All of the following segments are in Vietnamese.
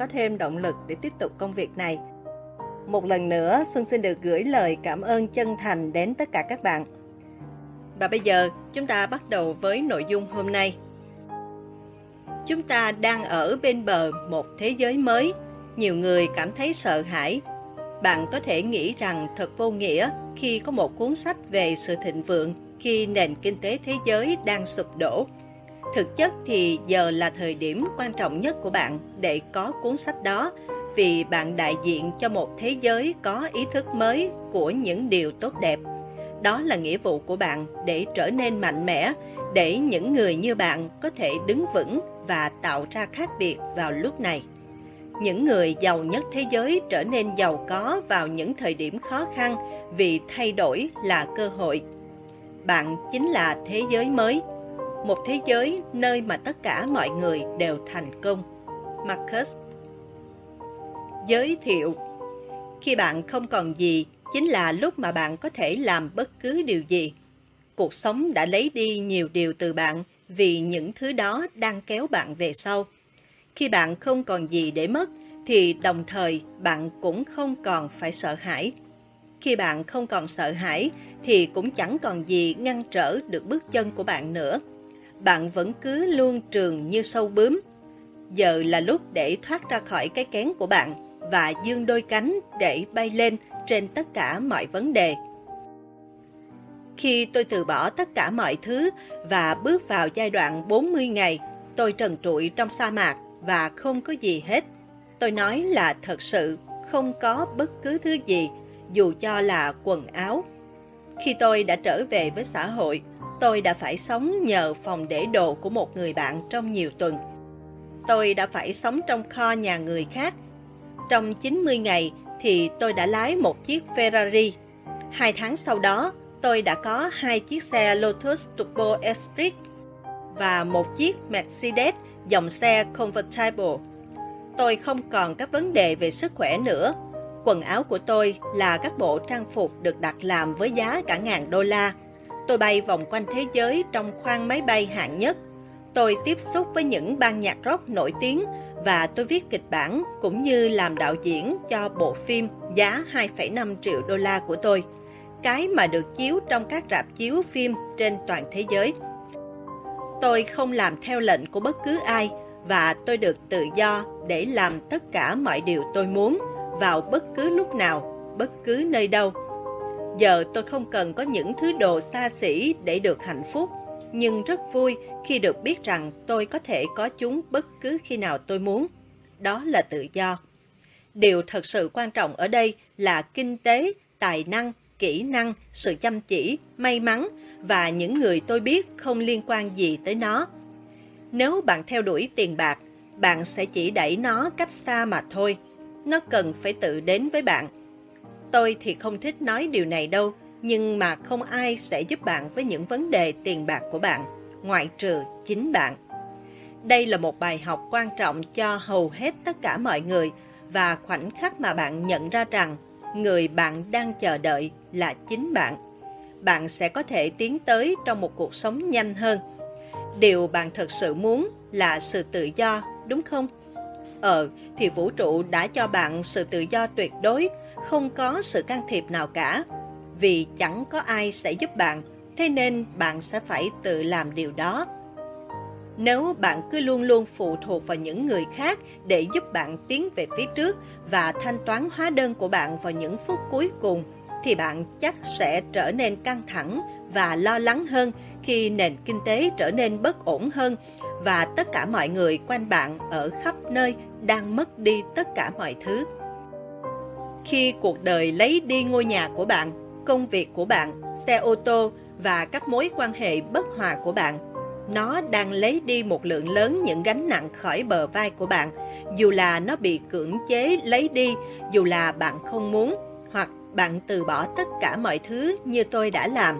có thêm động lực để tiếp tục công việc này. Một lần nữa, Xuân xin được gửi lời cảm ơn chân thành đến tất cả các bạn. Và bây giờ, chúng ta bắt đầu với nội dung hôm nay. Chúng ta đang ở bên bờ một thế giới mới. Nhiều người cảm thấy sợ hãi. Bạn có thể nghĩ rằng thật vô nghĩa khi có một cuốn sách về sự thịnh vượng khi nền kinh tế thế giới đang sụp đổ. Thực chất thì giờ là thời điểm quan trọng nhất của bạn để có cuốn sách đó vì bạn đại diện cho một thế giới có ý thức mới của những điều tốt đẹp. Đó là nghĩa vụ của bạn để trở nên mạnh mẽ, để những người như bạn có thể đứng vững và tạo ra khác biệt vào lúc này. Những người giàu nhất thế giới trở nên giàu có vào những thời điểm khó khăn vì thay đổi là cơ hội. Bạn chính là thế giới mới, một thế giới nơi mà tất cả mọi người đều thành công. Marcus Giới thiệu Khi bạn không còn gì, chính là lúc mà bạn có thể làm bất cứ điều gì. Cuộc sống đã lấy đi nhiều điều từ bạn vì những thứ đó đang kéo bạn về sau. Khi bạn không còn gì để mất, thì đồng thời bạn cũng không còn phải sợ hãi. Khi bạn không còn sợ hãi, thì cũng chẳng còn gì ngăn trở được bước chân của bạn nữa. Bạn vẫn cứ luôn trường như sâu bướm. Giờ là lúc để thoát ra khỏi cái kén của bạn và dương đôi cánh để bay lên trên tất cả mọi vấn đề. Khi tôi từ bỏ tất cả mọi thứ và bước vào giai đoạn 40 ngày, tôi trần trụi trong sa mạc và không có gì hết. Tôi nói là thật sự không có bất cứ thứ gì, dù cho là quần áo. Khi tôi đã trở về với xã hội, tôi đã phải sống nhờ phòng để đồ của một người bạn trong nhiều tuần. Tôi đã phải sống trong kho nhà người khác trong 90 ngày thì tôi đã lái một chiếc Ferrari. Hai tháng sau đó, tôi đã có hai chiếc xe Lotus Turbo Esprit và một chiếc Mercedes dòng xe Convertible. Tôi không còn các vấn đề về sức khỏe nữa. Quần áo của tôi là các bộ trang phục được đặt làm với giá cả ngàn đô la. Tôi bay vòng quanh thế giới trong khoang máy bay hạng nhất. Tôi tiếp xúc với những ban nhạc rock nổi tiếng và tôi viết kịch bản cũng như làm đạo diễn cho bộ phim giá 2,5 triệu đô la của tôi, cái mà được chiếu trong các rạp chiếu phim trên toàn thế giới. Tôi không làm theo lệnh của bất cứ ai và tôi được tự do để làm tất cả mọi điều tôi muốn vào bất cứ lúc nào, bất cứ nơi đâu. Giờ tôi không cần có những thứ đồ xa xỉ để được hạnh phúc nhưng rất vui khi được biết rằng tôi có thể có chúng bất cứ khi nào tôi muốn. Đó là tự do. Điều thật sự quan trọng ở đây là kinh tế, tài năng, kỹ năng, sự chăm chỉ, may mắn và những người tôi biết không liên quan gì tới nó. Nếu bạn theo đuổi tiền bạc, bạn sẽ chỉ đẩy nó cách xa mà thôi. Nó cần phải tự đến với bạn. Tôi thì không thích nói điều này đâu, nhưng mà không ai sẽ giúp bạn với những vấn đề tiền bạc của bạn, ngoại trừ chính bạn. Đây là một bài học quan trọng cho hầu hết tất cả mọi người và khoảnh khắc mà bạn nhận ra rằng người bạn đang chờ đợi là chính bạn. Bạn sẽ có thể tiến tới trong một cuộc sống nhanh hơn. Điều bạn thật sự muốn là sự tự do, đúng không? Ờ, thì vũ trụ đã cho bạn sự tự do tuyệt đối, không có sự can thiệp nào cả vì chẳng có ai sẽ giúp bạn, thế nên bạn sẽ phải tự làm điều đó. Nếu bạn cứ luôn luôn phụ thuộc vào những người khác để giúp bạn tiến về phía trước và thanh toán hóa đơn của bạn vào những phút cuối cùng, thì bạn chắc sẽ trở nên căng thẳng và lo lắng hơn khi nền kinh tế trở nên bất ổn hơn và tất cả mọi người quanh bạn ở khắp nơi đang mất đi tất cả mọi thứ. Khi cuộc đời lấy đi ngôi nhà của bạn, công việc của bạn, xe ô tô và các mối quan hệ bất hòa của bạn. Nó đang lấy đi một lượng lớn những gánh nặng khỏi bờ vai của bạn, dù là nó bị cưỡng chế lấy đi, dù là bạn không muốn, hoặc bạn từ bỏ tất cả mọi thứ như tôi đã làm.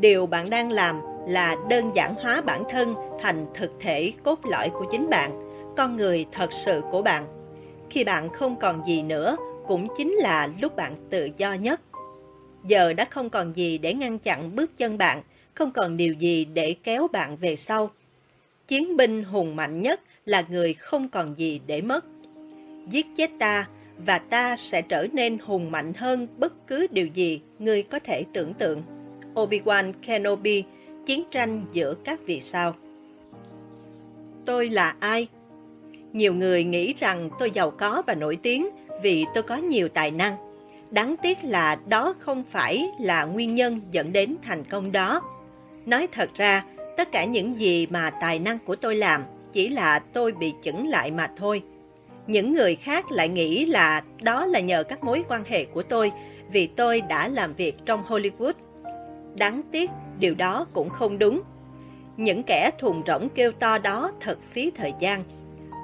Điều bạn đang làm là đơn giản hóa bản thân thành thực thể cốt lõi của chính bạn, con người thật sự của bạn. Khi bạn không còn gì nữa, cũng chính là lúc bạn tự do nhất giờ đã không còn gì để ngăn chặn bước chân bạn, không còn điều gì để kéo bạn về sau. Chiến binh hùng mạnh nhất là người không còn gì để mất. giết chết ta và ta sẽ trở nên hùng mạnh hơn bất cứ điều gì ngươi có thể tưởng tượng. Obi-Wan Kenobi, chiến tranh giữa các vì sao. Tôi là ai? Nhiều người nghĩ rằng tôi giàu có và nổi tiếng vì tôi có nhiều tài năng. Đáng tiếc là đó không phải là nguyên nhân dẫn đến thành công đó. Nói thật ra, tất cả những gì mà tài năng của tôi làm chỉ là tôi bị chững lại mà thôi. Những người khác lại nghĩ là đó là nhờ các mối quan hệ của tôi vì tôi đã làm việc trong Hollywood. Đáng tiếc, điều đó cũng không đúng. Những kẻ thùng rỗng kêu to đó thật phí thời gian.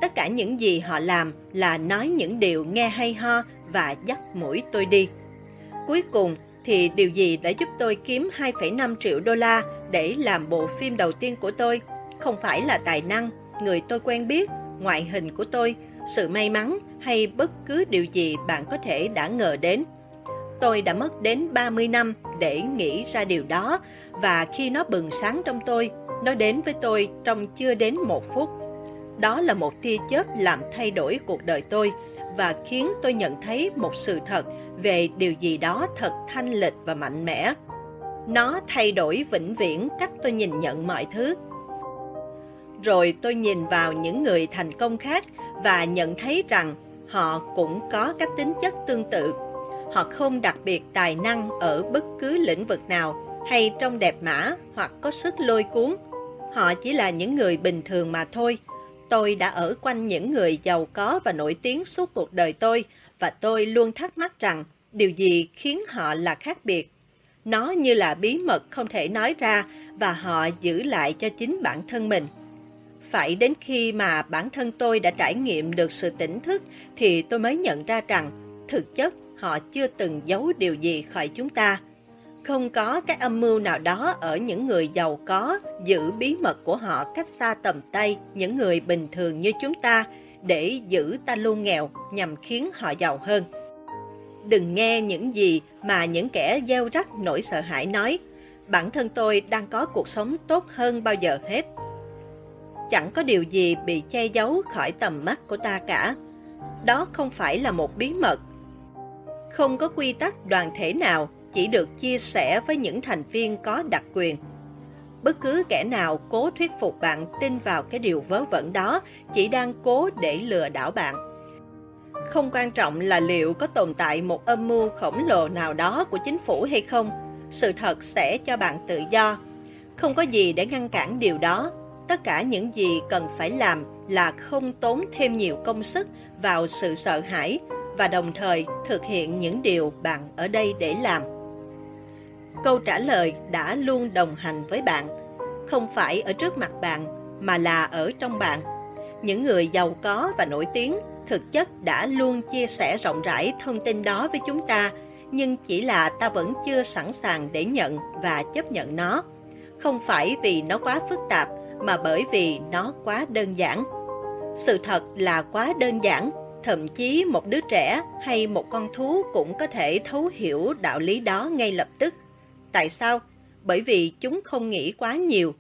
Tất cả những gì họ làm là nói những điều nghe hay ho và dắt mũi tôi đi. Cuối cùng thì điều gì đã giúp tôi kiếm 2,5 triệu đô la để làm bộ phim đầu tiên của tôi? Không phải là tài năng, người tôi quen biết, ngoại hình của tôi, sự may mắn hay bất cứ điều gì bạn có thể đã ngờ đến. Tôi đã mất đến 30 năm để nghĩ ra điều đó và khi nó bừng sáng trong tôi, nó đến với tôi trong chưa đến một phút. Đó là một tia chớp làm thay đổi cuộc đời tôi và khiến tôi nhận thấy một sự thật về điều gì đó thật thanh lịch và mạnh mẽ. Nó thay đổi vĩnh viễn cách tôi nhìn nhận mọi thứ. Rồi tôi nhìn vào những người thành công khác và nhận thấy rằng họ cũng có các tính chất tương tự. Họ không đặc biệt tài năng ở bất cứ lĩnh vực nào, hay trong đẹp mã hoặc có sức lôi cuốn. Họ chỉ là những người bình thường mà thôi. Tôi đã ở quanh những người giàu có và nổi tiếng suốt cuộc đời tôi, và tôi luôn thắc mắc rằng điều gì khiến họ là khác biệt. Nó như là bí mật không thể nói ra và họ giữ lại cho chính bản thân mình. Phải đến khi mà bản thân tôi đã trải nghiệm được sự tỉnh thức thì tôi mới nhận ra rằng thực chất họ chưa từng giấu điều gì khỏi chúng ta. Không có cái âm mưu nào đó ở những người giàu có giữ bí mật của họ cách xa tầm tay những người bình thường như chúng ta để giữ ta luôn nghèo nhằm khiến họ giàu hơn. Đừng nghe những gì mà những kẻ gieo rắc nỗi sợ hãi nói. Bản thân tôi đang có cuộc sống tốt hơn bao giờ hết. Chẳng có điều gì bị che giấu khỏi tầm mắt của ta cả. Đó không phải là một bí mật. Không có quy tắc đoàn thể nào chỉ được chia sẻ với những thành viên có đặc quyền. Bất cứ kẻ nào cố thuyết phục bạn tin vào cái điều vớ vẩn đó chỉ đang cố để lừa đảo bạn. Không quan trọng là liệu có tồn tại một âm mưu khổng lồ nào đó của chính phủ hay không, sự thật sẽ cho bạn tự do. Không có gì để ngăn cản điều đó. Tất cả những gì cần phải làm là không tốn thêm nhiều công sức vào sự sợ hãi và đồng thời thực hiện những điều bạn ở đây để làm. Câu trả lời đã luôn đồng hành với bạn, không phải ở trước mặt bạn mà là ở trong bạn. Những người giàu có và nổi tiếng thực chất đã luôn chia sẻ rộng rãi thông tin đó với chúng ta, nhưng chỉ là ta vẫn chưa sẵn sàng để nhận và chấp nhận nó. Không phải vì nó quá phức tạp, mà bởi vì nó quá đơn giản. Sự thật là quá đơn giản, thậm chí một đứa trẻ hay một con thú cũng có thể thấu hiểu đạo lý đó ngay lập tức. Tại sao? Bởi vì chúng không nghĩ quá nhiều.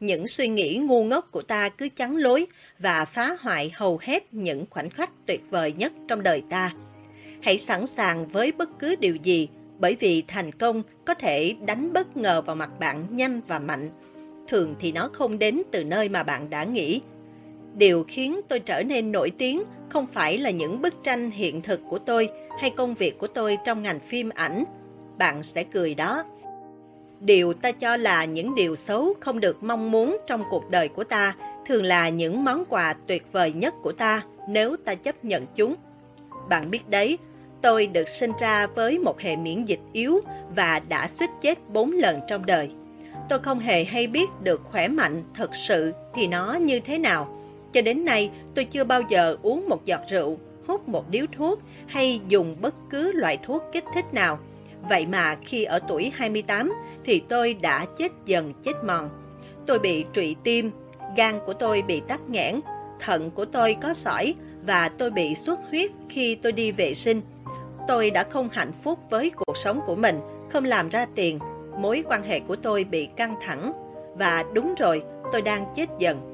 Những suy nghĩ ngu ngốc của ta cứ chắn lối và phá hoại hầu hết những khoảnh khắc tuyệt vời nhất trong đời ta. Hãy sẵn sàng với bất cứ điều gì, bởi vì thành công có thể đánh bất ngờ vào mặt bạn nhanh và mạnh. Thường thì nó không đến từ nơi mà bạn đã nghĩ. Điều khiến tôi trở nên nổi tiếng không phải là những bức tranh hiện thực của tôi hay công việc của tôi trong ngành phim ảnh. Bạn sẽ cười đó. Điều ta cho là những điều xấu không được mong muốn trong cuộc đời của ta thường là những món quà tuyệt vời nhất của ta nếu ta chấp nhận chúng. Bạn biết đấy, tôi được sinh ra với một hệ miễn dịch yếu và đã suýt chết bốn lần trong đời. Tôi không hề hay biết được khỏe mạnh thật sự thì nó như thế nào. Cho đến nay, tôi chưa bao giờ uống một giọt rượu, hút một điếu thuốc hay dùng bất cứ loại thuốc kích thích nào. Vậy mà khi ở tuổi 28 thì tôi đã chết dần chết mòn. Tôi bị trụy tim, gan của tôi bị tắc nghẽn, thận của tôi có sỏi và tôi bị xuất huyết khi tôi đi vệ sinh. Tôi đã không hạnh phúc với cuộc sống của mình, không làm ra tiền. Mối quan hệ của tôi bị căng thẳng và đúng rồi, tôi đang chết dần.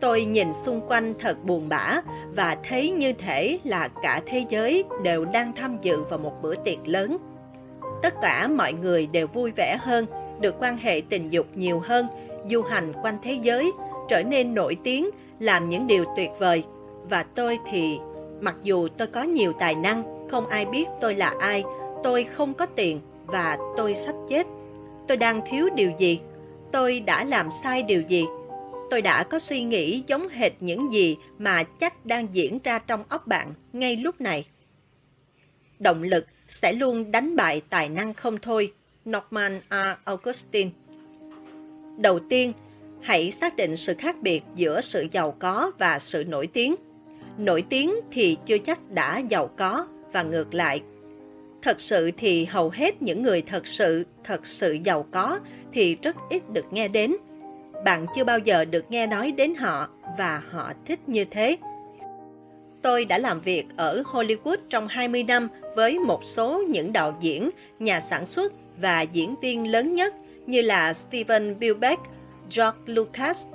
Tôi nhìn xung quanh thật buồn bã và thấy như thể là cả thế giới đều đang tham dự vào một bữa tiệc lớn. Tất cả mọi người đều vui vẻ hơn, được quan hệ tình dục nhiều hơn, du hành quanh thế giới, trở nên nổi tiếng, làm những điều tuyệt vời. Và tôi thì, mặc dù tôi có nhiều tài năng, không ai biết tôi là ai, tôi không có tiền và tôi sắp chết. Tôi đang thiếu điều gì? Tôi đã làm sai điều gì? Tôi đã có suy nghĩ giống hệt những gì mà chắc đang diễn ra trong óc bạn ngay lúc này. Động lực sẽ luôn đánh bại tài năng không thôi. Norman R. Augustine Đầu tiên, hãy xác định sự khác biệt giữa sự giàu có và sự nổi tiếng. Nổi tiếng thì chưa chắc đã giàu có và ngược lại. Thật sự thì hầu hết những người thật sự, thật sự giàu có thì rất ít được nghe đến. Bạn chưa bao giờ được nghe nói đến họ và họ thích như thế. Tôi đã làm việc ở Hollywood trong 20 năm với một số những đạo diễn, nhà sản xuất và diễn viên lớn nhất như là Steven Spielberg, George Lucas,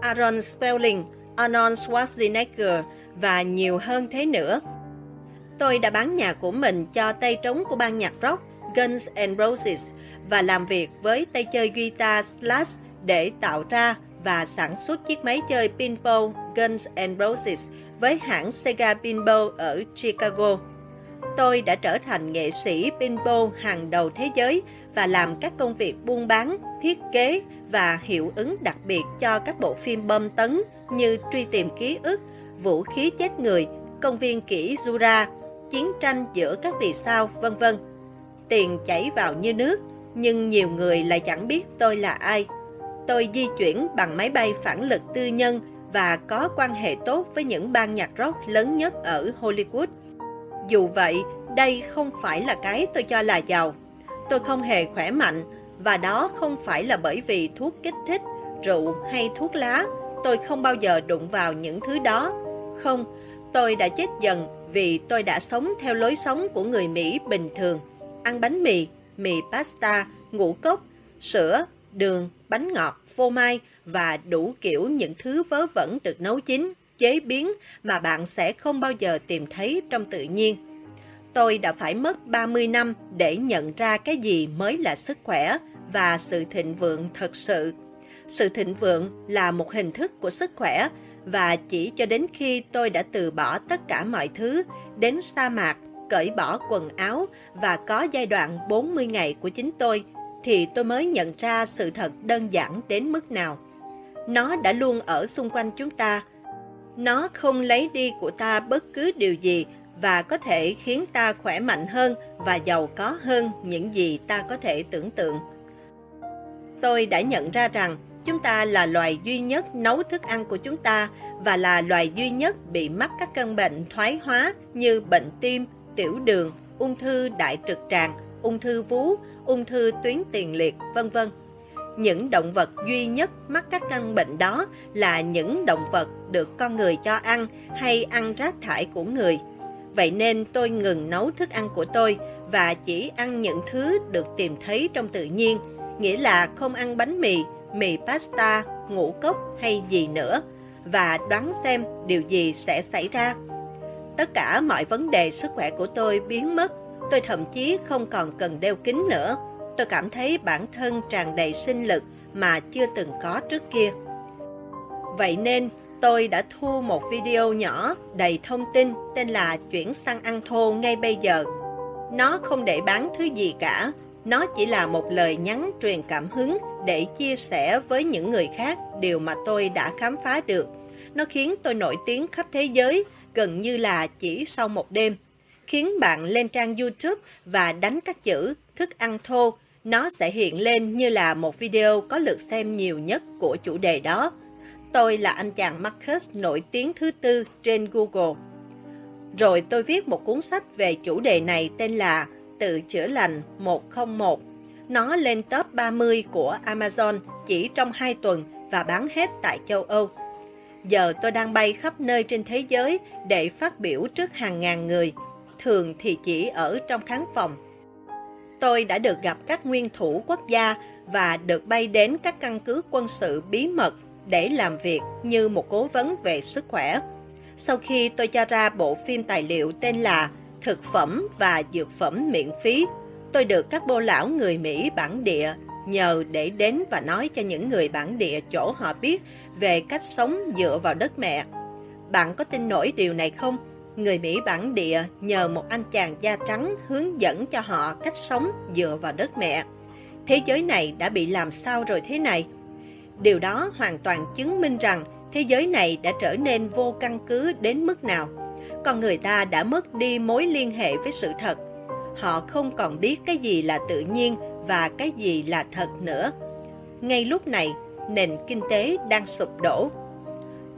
Aaron Spelling, Arnold Schwarzenegger và nhiều hơn thế nữa. Tôi đã bán nhà của mình cho tay trống của ban nhạc rock Guns N' Roses và làm việc với tay chơi guitar Slash để tạo ra và sản xuất chiếc máy chơi pinball Guns N' Roses với hãng Sega Pinball ở Chicago. Tôi đã trở thành nghệ sĩ pinball hàng đầu thế giới và làm các công việc buôn bán, thiết kế và hiệu ứng đặc biệt cho các bộ phim bom tấn như Truy tìm ký ức, Vũ khí chết người, Công viên kỷ Jura, Chiến tranh giữa các vì sao, vân vân. Tiền chảy vào như nước, nhưng nhiều người lại chẳng biết tôi là ai. Tôi di chuyển bằng máy bay phản lực tư nhân và có quan hệ tốt với những ban nhạc rock lớn nhất ở Hollywood. Dù vậy, đây không phải là cái tôi cho là giàu. Tôi không hề khỏe mạnh và đó không phải là bởi vì thuốc kích thích, rượu hay thuốc lá. Tôi không bao giờ đụng vào những thứ đó. Không, tôi đã chết dần vì tôi đã sống theo lối sống của người Mỹ bình thường. Ăn bánh mì, mì pasta, ngũ cốc, sữa, đường, bánh ngọt, phô mai và đủ kiểu những thứ vớ vẩn được nấu chín, chế biến mà bạn sẽ không bao giờ tìm thấy trong tự nhiên. Tôi đã phải mất 30 năm để nhận ra cái gì mới là sức khỏe và sự thịnh vượng thật sự. Sự thịnh vượng là một hình thức của sức khỏe và chỉ cho đến khi tôi đã từ bỏ tất cả mọi thứ, đến sa mạc, cởi bỏ quần áo và có giai đoạn 40 ngày của chính tôi, thì tôi mới nhận ra sự thật đơn giản đến mức nào. Nó đã luôn ở xung quanh chúng ta. Nó không lấy đi của ta bất cứ điều gì và có thể khiến ta khỏe mạnh hơn và giàu có hơn những gì ta có thể tưởng tượng. Tôi đã nhận ra rằng chúng ta là loài duy nhất nấu thức ăn của chúng ta và là loài duy nhất bị mắc các căn bệnh thoái hóa như bệnh tim, tiểu đường, ung thư đại trực tràng, ung thư vú, ung thư tuyến tiền liệt, vân vân. Những động vật duy nhất mắc các căn bệnh đó là những động vật được con người cho ăn hay ăn rác thải của người. Vậy nên tôi ngừng nấu thức ăn của tôi và chỉ ăn những thứ được tìm thấy trong tự nhiên, nghĩa là không ăn bánh mì, mì pasta, ngũ cốc hay gì nữa, và đoán xem điều gì sẽ xảy ra. Tất cả mọi vấn đề sức khỏe của tôi biến mất, tôi thậm chí không còn cần đeo kính nữa. Tôi cảm thấy bản thân tràn đầy sinh lực mà chưa từng có trước kia. Vậy nên, tôi đã thu một video nhỏ đầy thông tin tên là chuyển sang ăn thô ngay bây giờ. Nó không để bán thứ gì cả, nó chỉ là một lời nhắn truyền cảm hứng để chia sẻ với những người khác điều mà tôi đã khám phá được. Nó khiến tôi nổi tiếng khắp thế giới, gần như là chỉ sau một đêm. Khiến bạn lên trang YouTube và đánh các chữ thức ăn thô, nó sẽ hiện lên như là một video có lượt xem nhiều nhất của chủ đề đó. Tôi là anh chàng Marcus nổi tiếng thứ tư trên Google. Rồi tôi viết một cuốn sách về chủ đề này tên là Tự chữa lành 101. Nó lên top 30 của Amazon chỉ trong 2 tuần và bán hết tại châu Âu. Giờ tôi đang bay khắp nơi trên thế giới để phát biểu trước hàng ngàn người, thường thì chỉ ở trong khán phòng. Tôi đã được gặp các nguyên thủ quốc gia và được bay đến các căn cứ quân sự bí mật để làm việc như một cố vấn về sức khỏe. Sau khi tôi cho ra bộ phim tài liệu tên là Thực phẩm và Dược phẩm miễn phí, tôi được các bô lão người Mỹ bản địa nhờ để đến và nói cho những người bản địa chỗ họ biết về cách sống dựa vào đất mẹ. Bạn có tin nổi điều này không? Người Mỹ bản địa nhờ một anh chàng da trắng hướng dẫn cho họ cách sống dựa vào đất mẹ. Thế giới này đã bị làm sao rồi thế này? Điều đó hoàn toàn chứng minh rằng thế giới này đã trở nên vô căn cứ đến mức nào. Con người ta đã mất đi mối liên hệ với sự thật. Họ không còn biết cái gì là tự nhiên và cái gì là thật nữa. Ngay lúc này, nền kinh tế đang sụp đổ.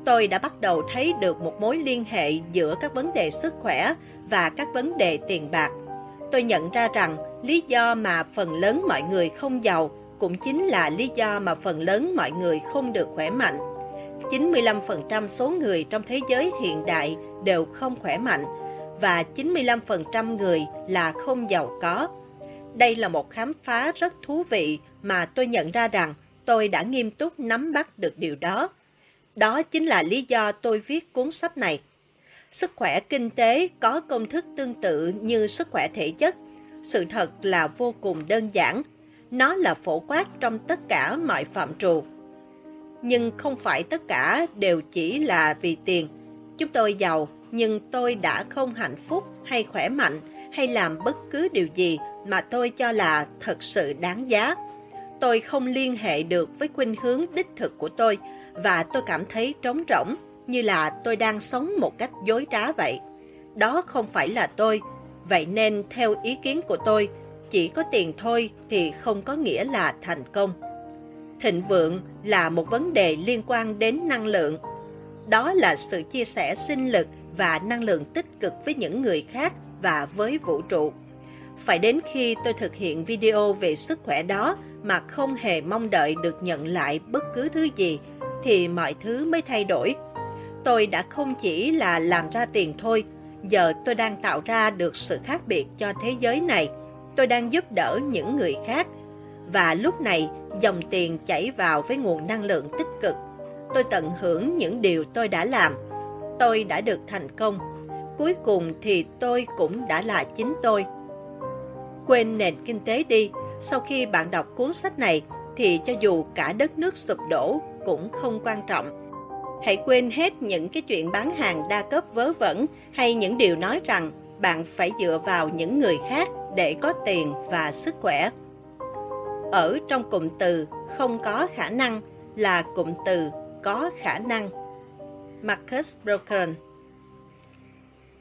Tôi đã bắt đầu thấy được một mối liên hệ giữa các vấn đề sức khỏe và các vấn đề tiền bạc. Tôi nhận ra rằng lý do mà phần lớn mọi người không giàu cũng chính là lý do mà phần lớn mọi người không được khỏe mạnh. 95% số người trong thế giới hiện đại đều không khỏe mạnh và 95% người là không giàu có. Đây là một khám phá rất thú vị mà tôi nhận ra rằng tôi đã nghiêm túc nắm bắt được điều đó. Đó chính là lý do tôi viết cuốn sách này. Sức khỏe kinh tế có công thức tương tự như sức khỏe thể chất. Sự thật là vô cùng đơn giản. Nó là phổ quát trong tất cả mọi phạm trù. Nhưng không phải tất cả đều chỉ là vì tiền. Chúng tôi giàu, nhưng tôi đã không hạnh phúc hay khỏe mạnh hay làm bất cứ điều gì mà tôi cho là thật sự đáng giá. Tôi không liên hệ được với khuynh hướng đích thực của tôi và tôi cảm thấy trống rỗng như là tôi đang sống một cách dối trá vậy. Đó không phải là tôi, vậy nên theo ý kiến của tôi, chỉ có tiền thôi thì không có nghĩa là thành công. Thịnh vượng là một vấn đề liên quan đến năng lượng. Đó là sự chia sẻ sinh lực và năng lượng tích cực với những người khác và với vũ trụ. Phải đến khi tôi thực hiện video về sức khỏe đó mà không hề mong đợi được nhận lại bất cứ thứ gì thì mọi thứ mới thay đổi. Tôi đã không chỉ là làm ra tiền thôi, giờ tôi đang tạo ra được sự khác biệt cho thế giới này. Tôi đang giúp đỡ những người khác. Và lúc này, dòng tiền chảy vào với nguồn năng lượng tích cực. Tôi tận hưởng những điều tôi đã làm. Tôi đã được thành công. Cuối cùng thì tôi cũng đã là chính tôi. Quên nền kinh tế đi, sau khi bạn đọc cuốn sách này thì cho dù cả đất nước sụp đổ cũng không quan trọng. Hãy quên hết những cái chuyện bán hàng đa cấp vớ vẩn hay những điều nói rằng bạn phải dựa vào những người khác để có tiền và sức khỏe. Ở trong cụm từ không có khả năng là cụm từ có khả năng. Marcus Broken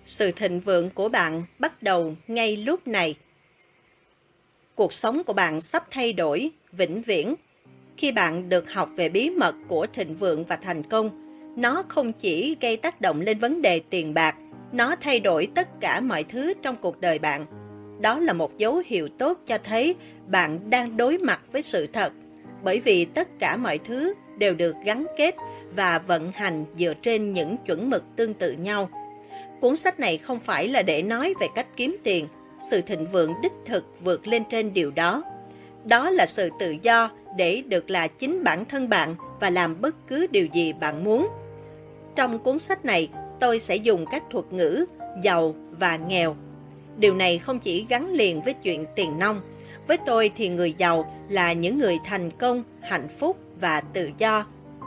Sự thịnh vượng của bạn bắt đầu ngay lúc này. Cuộc sống của bạn sắp thay đổi, vĩnh viễn khi bạn được học về bí mật của thịnh vượng và thành công, nó không chỉ gây tác động lên vấn đề tiền bạc, nó thay đổi tất cả mọi thứ trong cuộc đời bạn. Đó là một dấu hiệu tốt cho thấy bạn đang đối mặt với sự thật, bởi vì tất cả mọi thứ đều được gắn kết và vận hành dựa trên những chuẩn mực tương tự nhau. Cuốn sách này không phải là để nói về cách kiếm tiền, sự thịnh vượng đích thực vượt lên trên điều đó. Đó là sự tự do để được là chính bản thân bạn và làm bất cứ điều gì bạn muốn. Trong cuốn sách này, tôi sẽ dùng các thuật ngữ giàu và nghèo. Điều này không chỉ gắn liền với chuyện tiền nông. Với tôi thì người giàu là những người thành công, hạnh phúc và tự do.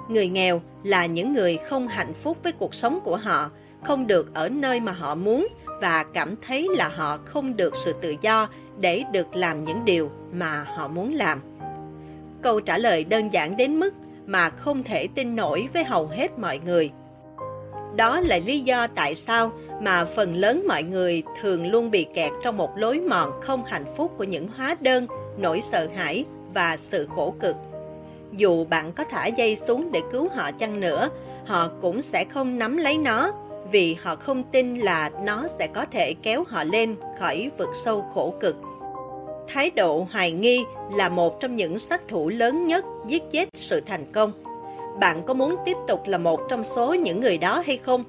Người nghèo là những người không hạnh phúc với cuộc sống của họ, không được ở nơi mà họ muốn và cảm thấy là họ không được sự tự do để được làm những điều mà họ muốn làm. Câu trả lời đơn giản đến mức mà không thể tin nổi với hầu hết mọi người. Đó là lý do tại sao mà phần lớn mọi người thường luôn bị kẹt trong một lối mòn không hạnh phúc của những hóa đơn, nỗi sợ hãi và sự khổ cực. Dù bạn có thả dây xuống để cứu họ chăng nữa, họ cũng sẽ không nắm lấy nó vì họ không tin là nó sẽ có thể kéo họ lên khỏi vực sâu khổ cực. Thái độ hoài nghi là một trong những sát thủ lớn nhất giết chết sự thành công. Bạn có muốn tiếp tục là một trong số những người đó hay không?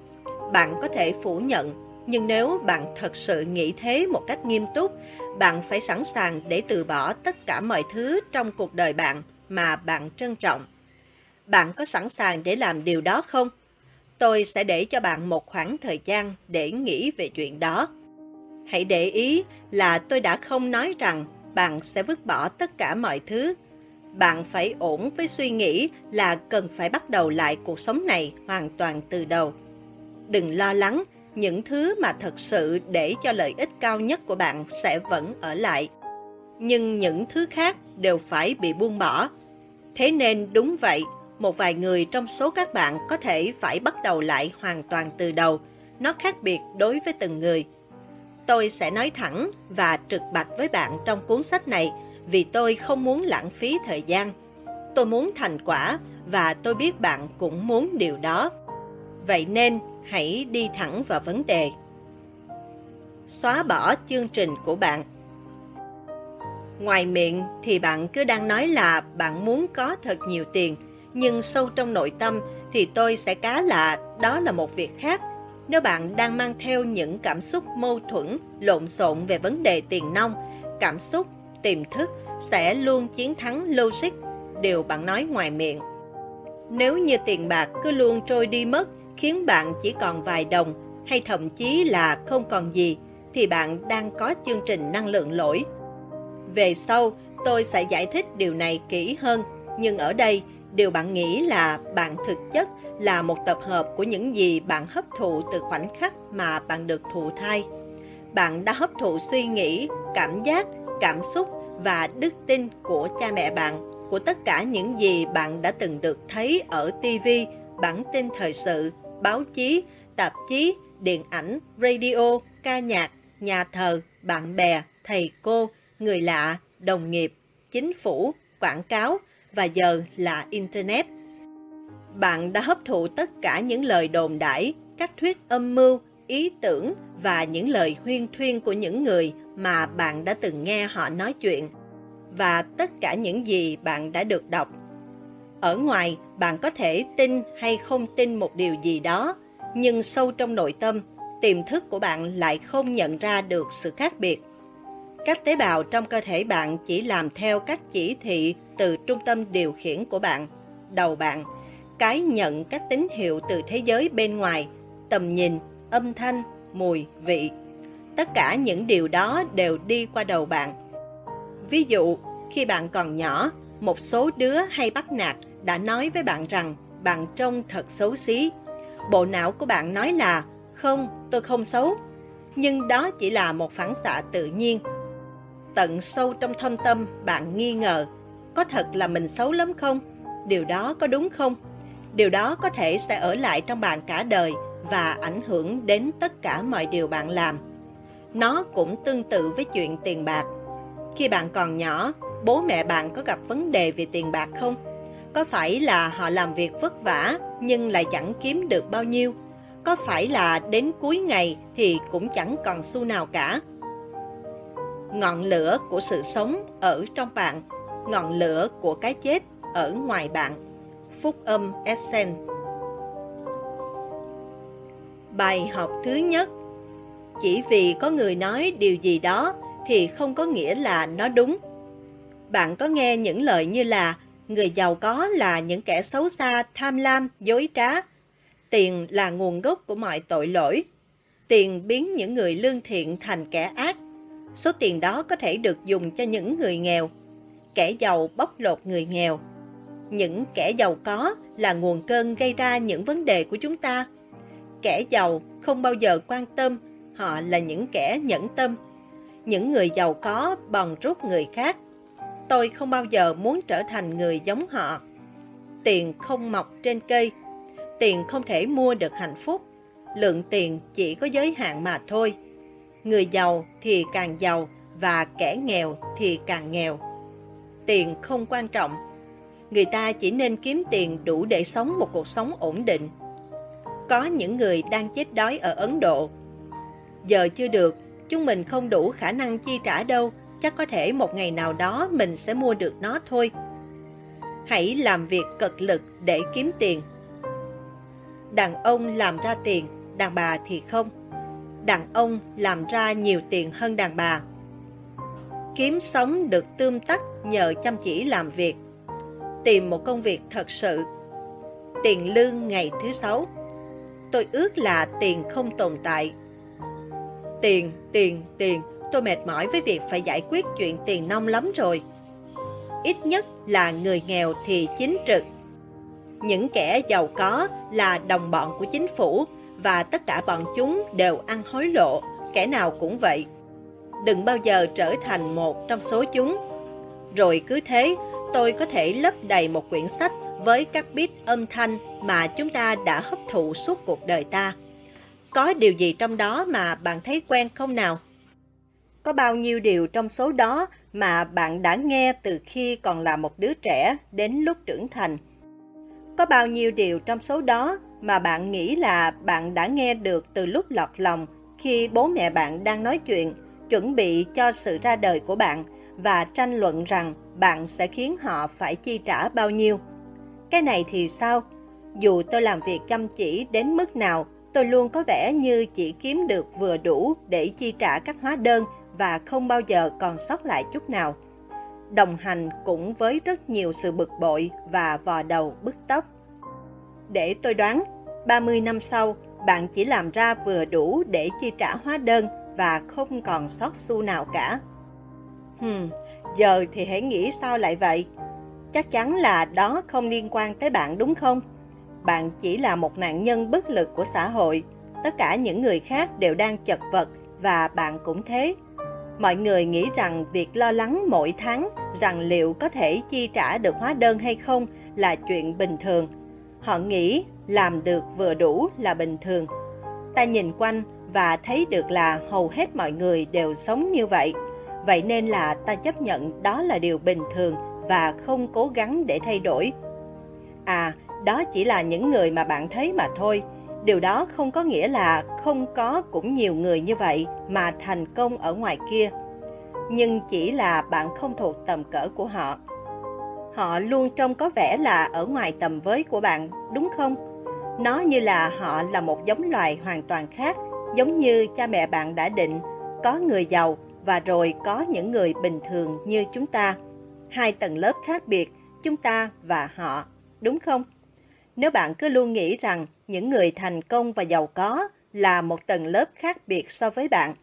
Bạn có thể phủ nhận, nhưng nếu bạn thật sự nghĩ thế một cách nghiêm túc, bạn phải sẵn sàng để từ bỏ tất cả mọi thứ trong cuộc đời bạn mà bạn trân trọng. Bạn có sẵn sàng để làm điều đó không? Tôi sẽ để cho bạn một khoảng thời gian để nghĩ về chuyện đó. Hãy để ý là tôi đã không nói rằng bạn sẽ vứt bỏ tất cả mọi thứ. Bạn phải ổn với suy nghĩ là cần phải bắt đầu lại cuộc sống này hoàn toàn từ đầu. Đừng lo lắng, những thứ mà thật sự để cho lợi ích cao nhất của bạn sẽ vẫn ở lại. Nhưng những thứ khác đều phải bị buông bỏ. Thế nên đúng vậy, một vài người trong số các bạn có thể phải bắt đầu lại hoàn toàn từ đầu. Nó khác biệt đối với từng người. Tôi sẽ nói thẳng và trực bạch với bạn trong cuốn sách này vì tôi không muốn lãng phí thời gian. Tôi muốn thành quả và tôi biết bạn cũng muốn điều đó. Vậy nên hãy đi thẳng vào vấn đề. Xóa bỏ chương trình của bạn Ngoài miệng thì bạn cứ đang nói là bạn muốn có thật nhiều tiền, nhưng sâu trong nội tâm thì tôi sẽ cá là đó là một việc khác. Nếu bạn đang mang theo những cảm xúc mâu thuẫn, lộn xộn về vấn đề tiền nông, cảm xúc, tiềm thức sẽ luôn chiến thắng logic, điều bạn nói ngoài miệng. Nếu như tiền bạc cứ luôn trôi đi mất, khiến bạn chỉ còn vài đồng hay thậm chí là không còn gì, thì bạn đang có chương trình năng lượng lỗi. Về sau, tôi sẽ giải thích điều này kỹ hơn, nhưng ở đây, điều bạn nghĩ là bạn thực chất là một tập hợp của những gì bạn hấp thụ từ khoảnh khắc mà bạn được thụ thai. Bạn đã hấp thụ suy nghĩ, cảm giác, cảm xúc và đức tin của cha mẹ bạn, của tất cả những gì bạn đã từng được thấy ở TV, bản tin thời sự, báo chí, tạp chí, điện ảnh, radio, ca nhạc, nhà thờ, bạn bè, thầy cô, người lạ, đồng nghiệp, chính phủ, quảng cáo và giờ là Internet. Bạn đã hấp thụ tất cả những lời đồn đãi, các thuyết âm mưu, ý tưởng và những lời huyên thuyên của những người mà bạn đã từng nghe họ nói chuyện và tất cả những gì bạn đã được đọc. Ở ngoài, bạn có thể tin hay không tin một điều gì đó, nhưng sâu trong nội tâm, tiềm thức của bạn lại không nhận ra được sự khác biệt. Các tế bào trong cơ thể bạn chỉ làm theo các chỉ thị từ trung tâm điều khiển của bạn, đầu bạn, cái nhận các tín hiệu từ thế giới bên ngoài, tầm nhìn, âm thanh, mùi, vị. Tất cả những điều đó đều đi qua đầu bạn. Ví dụ, khi bạn còn nhỏ, một số đứa hay bắt nạt đã nói với bạn rằng bạn trông thật xấu xí. Bộ não của bạn nói là không, tôi không xấu. Nhưng đó chỉ là một phản xạ tự nhiên. Tận sâu trong thâm tâm bạn nghi ngờ, có thật là mình xấu lắm không? Điều đó có đúng không? Điều đó có thể sẽ ở lại trong bạn cả đời và ảnh hưởng đến tất cả mọi điều bạn làm. Nó cũng tương tự với chuyện tiền bạc. Khi bạn còn nhỏ, bố mẹ bạn có gặp vấn đề về tiền bạc không? Có phải là họ làm việc vất vả nhưng lại chẳng kiếm được bao nhiêu? Có phải là đến cuối ngày thì cũng chẳng còn xu nào cả? Ngọn lửa của sự sống ở trong bạn, ngọn lửa của cái chết ở ngoài bạn. Phúc âm Essen Bài học thứ nhất Chỉ vì có người nói điều gì đó thì không có nghĩa là nó đúng. Bạn có nghe những lời như là người giàu có là những kẻ xấu xa, tham lam, dối trá. Tiền là nguồn gốc của mọi tội lỗi. Tiền biến những người lương thiện thành kẻ ác. Số tiền đó có thể được dùng cho những người nghèo. Kẻ giàu bóc lột người nghèo. Những kẻ giàu có là nguồn cơn gây ra những vấn đề của chúng ta. Kẻ giàu không bao giờ quan tâm, họ là những kẻ nhẫn tâm. Những người giàu có bòn rút người khác Tôi không bao giờ muốn trở thành người giống họ. Tiền không mọc trên cây. Tiền không thể mua được hạnh phúc. Lượng tiền chỉ có giới hạn mà thôi. Người giàu thì càng giàu và kẻ nghèo thì càng nghèo. Tiền không quan trọng. Người ta chỉ nên kiếm tiền đủ để sống một cuộc sống ổn định. Có những người đang chết đói ở Ấn Độ. Giờ chưa được, chúng mình không đủ khả năng chi trả đâu chắc có thể một ngày nào đó mình sẽ mua được nó thôi. Hãy làm việc cật lực để kiếm tiền. Đàn ông làm ra tiền, đàn bà thì không. Đàn ông làm ra nhiều tiền hơn đàn bà. Kiếm sống được tươm tắt nhờ chăm chỉ làm việc. Tìm một công việc thật sự, Tiền lương ngày thứ sáu. Tôi ước là tiền không tồn tại. Tiền, tiền, tiền. Tôi mệt mỏi với việc phải giải quyết chuyện tiền nông lắm rồi. Ít nhất là người nghèo thì chính trực. Những kẻ giàu có là đồng bọn của chính phủ Và tất cả bọn chúng đều ăn hối lộ. Kẻ nào cũng vậy. Đừng bao giờ trở thành một trong số chúng Rồi cứ thế tôi có thể lấp đầy một quyển sách với các bit âm thanh mà chúng ta đã hấp thụ suốt cuộc đời ta. Có điều gì trong đó mà bạn thấy quen không nào? Có bao nhiêu điều trong số đó mà bạn đã nghe từ khi còn là một đứa trẻ đến lúc trưởng thành? Có bao nhiêu điều trong số đó mà bạn nghĩ là bạn đã nghe được từ lúc lọt lòng khi bố mẹ bạn đang nói chuyện, chuẩn bị cho sự ra đời của bạn và tranh luận rằng bạn sẽ khiến họ phải chi trả bao nhiêu? Cái này thì sao? Dù tôi làm việc chăm chỉ đến mức nào, tôi luôn có vẻ như chỉ kiếm được vừa đủ để chi trả các hóa đơn và không bao giờ còn sót lại chút nào. Đồng hành cũng với rất nhiều sự bực bội và vò đầu bứt tóc. Để tôi đoán, 30 năm sau, bạn chỉ làm ra vừa đủ để chi trả hóa đơn và không còn sót xu nào cả. Hừm, giờ thì hãy nghĩ sao lại vậy? chắc chắn là đó không liên quan tới bạn đúng không? Bạn chỉ là một nạn nhân bất lực của xã hội. Tất cả những người khác đều đang chật vật và bạn cũng thế. Mọi người nghĩ rằng việc lo lắng mỗi tháng rằng liệu có thể chi trả được hóa đơn hay không là chuyện bình thường. Họ nghĩ làm được vừa đủ là bình thường. Ta nhìn quanh và thấy được là hầu hết mọi người đều sống như vậy. Vậy nên là ta chấp nhận đó là điều bình thường và không cố gắng để thay đổi. À, đó chỉ là những người mà bạn thấy mà thôi. Điều đó không có nghĩa là không có cũng nhiều người như vậy mà thành công ở ngoài kia. Nhưng chỉ là bạn không thuộc tầm cỡ của họ. Họ luôn trông có vẻ là ở ngoài tầm với của bạn, đúng không? Nó như là họ là một giống loài hoàn toàn khác, giống như cha mẹ bạn đã định, có người giàu và rồi có những người bình thường như chúng ta hai tầng lớp khác biệt, chúng ta và họ, đúng không? Nếu bạn cứ luôn nghĩ rằng những người thành công và giàu có là một tầng lớp khác biệt so với bạn,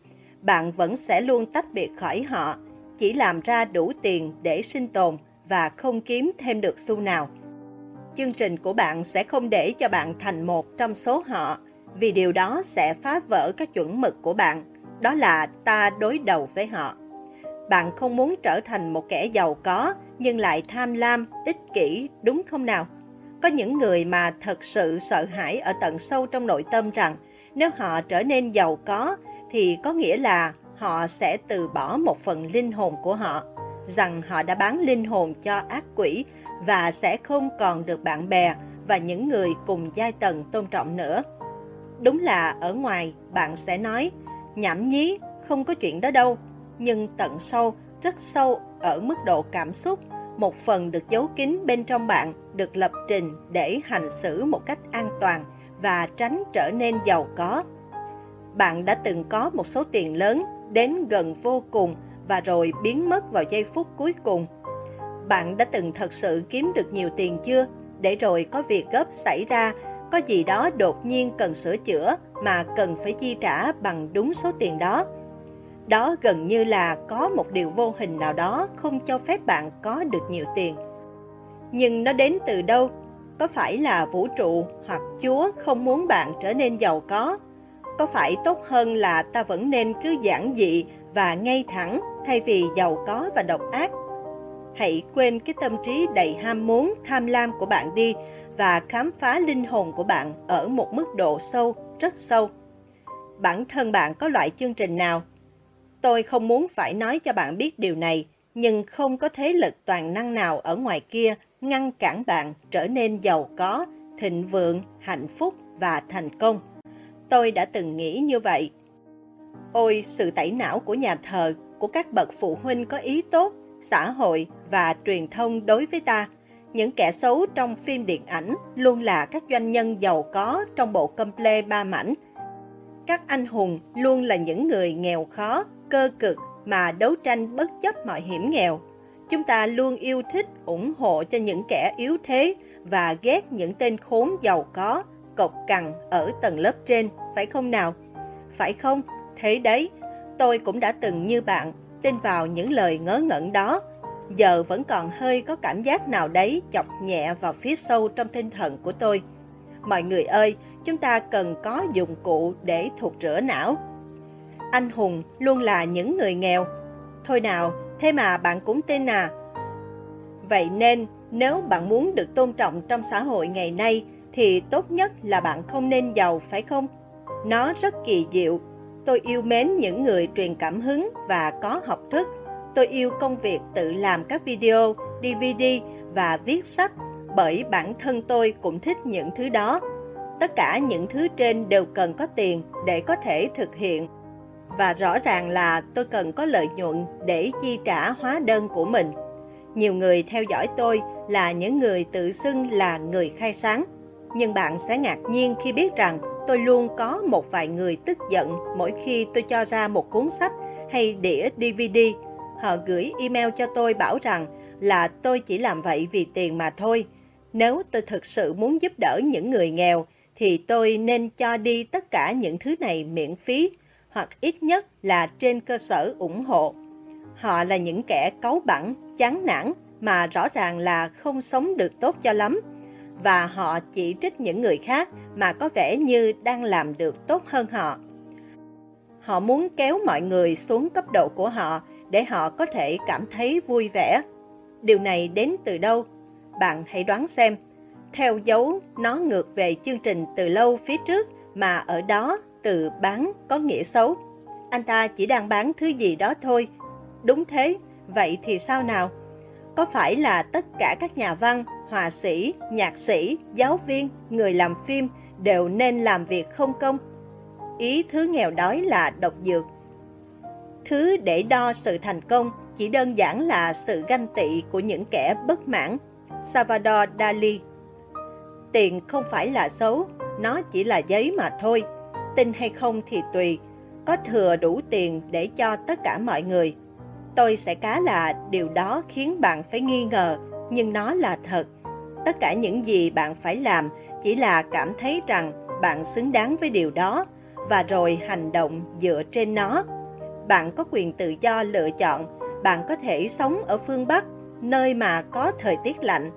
bạn vẫn sẽ luôn tách biệt khỏi họ, chỉ làm ra đủ tiền để sinh tồn và không kiếm thêm được xu nào. Chương trình của bạn sẽ không để cho bạn thành một trong số họ, vì điều đó sẽ phá vỡ các chuẩn mực của bạn, đó là ta đối đầu với họ. Bạn không muốn trở thành một kẻ giàu có nhưng lại tham lam, ích kỷ, đúng không nào? Có những người mà thật sự sợ hãi ở tận sâu trong nội tâm rằng nếu họ trở nên giàu có thì có nghĩa là họ sẽ từ bỏ một phần linh hồn của họ, rằng họ đã bán linh hồn cho ác quỷ và sẽ không còn được bạn bè và những người cùng giai tầng tôn trọng nữa. Đúng là ở ngoài bạn sẽ nói, nhảm nhí, không có chuyện đó đâu, nhưng tận sâu, rất sâu ở mức độ cảm xúc, một phần được giấu kín bên trong bạn được lập trình để hành xử một cách an toàn và tránh trở nên giàu có. Bạn đã từng có một số tiền lớn đến gần vô cùng và rồi biến mất vào giây phút cuối cùng. Bạn đã từng thật sự kiếm được nhiều tiền chưa? Để rồi có việc gấp xảy ra, có gì đó đột nhiên cần sửa chữa mà cần phải chi trả bằng đúng số tiền đó đó gần như là có một điều vô hình nào đó không cho phép bạn có được nhiều tiền. Nhưng nó đến từ đâu? Có phải là vũ trụ hoặc Chúa không muốn bạn trở nên giàu có? Có phải tốt hơn là ta vẫn nên cứ giản dị và ngay thẳng thay vì giàu có và độc ác? Hãy quên cái tâm trí đầy ham muốn, tham lam của bạn đi và khám phá linh hồn của bạn ở một mức độ sâu, rất sâu. Bản thân bạn có loại chương trình nào Tôi không muốn phải nói cho bạn biết điều này, nhưng không có thế lực toàn năng nào ở ngoài kia ngăn cản bạn trở nên giàu có, thịnh vượng, hạnh phúc và thành công. Tôi đã từng nghĩ như vậy. Ôi, sự tẩy não của nhà thờ, của các bậc phụ huynh có ý tốt, xã hội và truyền thông đối với ta. Những kẻ xấu trong phim điện ảnh luôn là các doanh nhân giàu có trong bộ comple ba mảnh. Các anh hùng luôn là những người nghèo khó, cơ cực mà đấu tranh bất chấp mọi hiểm nghèo. Chúng ta luôn yêu thích ủng hộ cho những kẻ yếu thế và ghét những tên khốn giàu có, cộc cằn ở tầng lớp trên, phải không nào? Phải không? Thế đấy, tôi cũng đã từng như bạn, tin vào những lời ngớ ngẩn đó. Giờ vẫn còn hơi có cảm giác nào đấy chọc nhẹ vào phía sâu trong tinh thần của tôi. Mọi người ơi, chúng ta cần có dụng cụ để thuộc rửa não. Anh hùng luôn là những người nghèo. Thôi nào, thế mà bạn cũng tin à? Vậy nên, nếu bạn muốn được tôn trọng trong xã hội ngày nay, thì tốt nhất là bạn không nên giàu, phải không? Nó rất kỳ diệu. Tôi yêu mến những người truyền cảm hứng và có học thức. Tôi yêu công việc tự làm các video, DVD và viết sách bởi bản thân tôi cũng thích những thứ đó. Tất cả những thứ trên đều cần có tiền để có thể thực hiện. Và rõ ràng là tôi cần có lợi nhuận để chi trả hóa đơn của mình. Nhiều người theo dõi tôi là những người tự xưng là người khai sáng. Nhưng bạn sẽ ngạc nhiên khi biết rằng tôi luôn có một vài người tức giận mỗi khi tôi cho ra một cuốn sách hay đĩa DVD. Họ gửi email cho tôi bảo rằng là tôi chỉ làm vậy vì tiền mà thôi. Nếu tôi thực sự muốn giúp đỡ những người nghèo, thì tôi nên cho đi tất cả những thứ này miễn phí, hoặc ít nhất là trên cơ sở ủng hộ. Họ là những kẻ cáu bẳn, chán nản, mà rõ ràng là không sống được tốt cho lắm. Và họ chỉ trích những người khác mà có vẻ như đang làm được tốt hơn họ. Họ muốn kéo mọi người xuống cấp độ của họ để họ có thể cảm thấy vui vẻ. Điều này đến từ đâu? Bạn hãy đoán xem. Theo dấu nó ngược về chương trình từ lâu phía trước mà ở đó từ bán có nghĩa xấu. Anh ta chỉ đang bán thứ gì đó thôi. Đúng thế, vậy thì sao nào? Có phải là tất cả các nhà văn, họa sĩ, nhạc sĩ, giáo viên, người làm phim đều nên làm việc không công? Ý thứ nghèo đói là độc dược. Thứ để đo sự thành công chỉ đơn giản là sự ganh tị của những kẻ bất mãn. Salvador Dali Tiền không phải là xấu, nó chỉ là giấy mà thôi. Tin hay không thì tùy, có thừa đủ tiền để cho tất cả mọi người. Tôi sẽ cá là điều đó khiến bạn phải nghi ngờ, nhưng nó là thật. Tất cả những gì bạn phải làm chỉ là cảm thấy rằng bạn xứng đáng với điều đó và rồi hành động dựa trên nó. Bạn có quyền tự do lựa chọn, bạn có thể sống ở phương Bắc, nơi mà có thời tiết lạnh,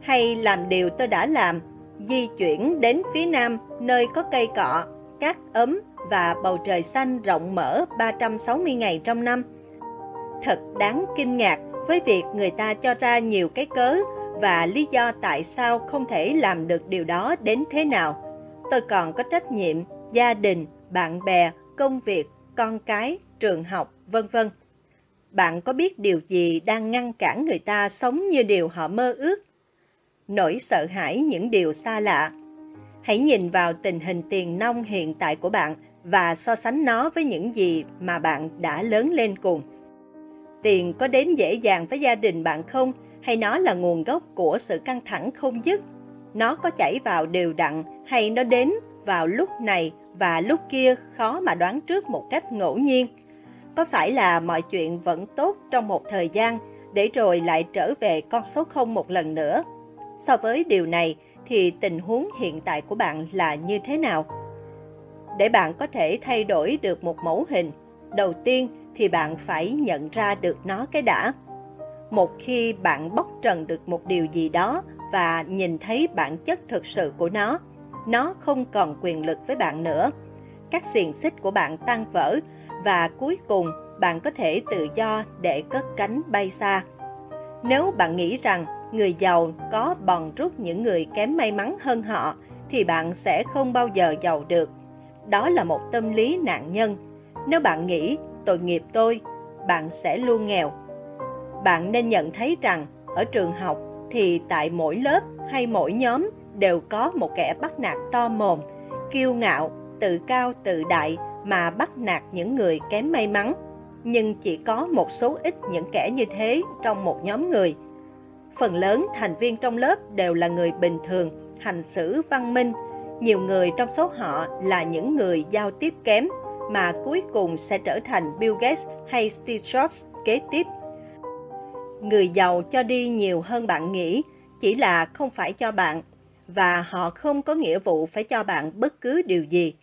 hay làm điều tôi đã làm, di chuyển đến phía Nam nơi có cây cọ, cát ấm và bầu trời xanh rộng mở 360 ngày trong năm. Thật đáng kinh ngạc với việc người ta cho ra nhiều cái cớ và lý do tại sao không thể làm được điều đó đến thế nào. Tôi còn có trách nhiệm, gia đình, bạn bè, công việc, con cái, trường học, vân vân. Bạn có biết điều gì đang ngăn cản người ta sống như điều họ mơ ước? Nỗi sợ hãi những điều xa lạ. Hãy nhìn vào tình hình tiền nông hiện tại của bạn và so sánh nó với những gì mà bạn đã lớn lên cùng. Tiền có đến dễ dàng với gia đình bạn không hay nó là nguồn gốc của sự căng thẳng không dứt? Nó có chảy vào đều đặn hay nó đến vào lúc này và lúc kia khó mà đoán trước một cách ngẫu nhiên? Có phải là mọi chuyện vẫn tốt trong một thời gian để rồi lại trở về con số không một lần nữa? So với điều này thì tình huống hiện tại của bạn là như thế nào? Để bạn có thể thay đổi được một mẫu hình, đầu tiên thì bạn phải nhận ra được nó cái đã. Một khi bạn bóc trần được một điều gì đó và nhìn thấy bản chất thực sự của nó, nó không còn quyền lực với bạn nữa. Các xiềng xích của bạn tan vỡ và cuối cùng bạn có thể tự do để cất cánh bay xa. Nếu bạn nghĩ rằng người giàu có bòn rút những người kém may mắn hơn họ thì bạn sẽ không bao giờ giàu được. Đó là một tâm lý nạn nhân. Nếu bạn nghĩ tội nghiệp tôi, bạn sẽ luôn nghèo. Bạn nên nhận thấy rằng ở trường học thì tại mỗi lớp hay mỗi nhóm đều có một kẻ bắt nạt to mồm, kiêu ngạo, tự cao tự đại mà bắt nạt những người kém may mắn. Nhưng chỉ có một số ít những kẻ như thế trong một nhóm người. Phần lớn thành viên trong lớp đều là người bình thường, hành xử văn minh. Nhiều người trong số họ là những người giao tiếp kém, mà cuối cùng sẽ trở thành Bill Gates hay Steve Jobs kế tiếp. Người giàu cho đi nhiều hơn bạn nghĩ, chỉ là không phải cho bạn và họ không có nghĩa vụ phải cho bạn bất cứ điều gì.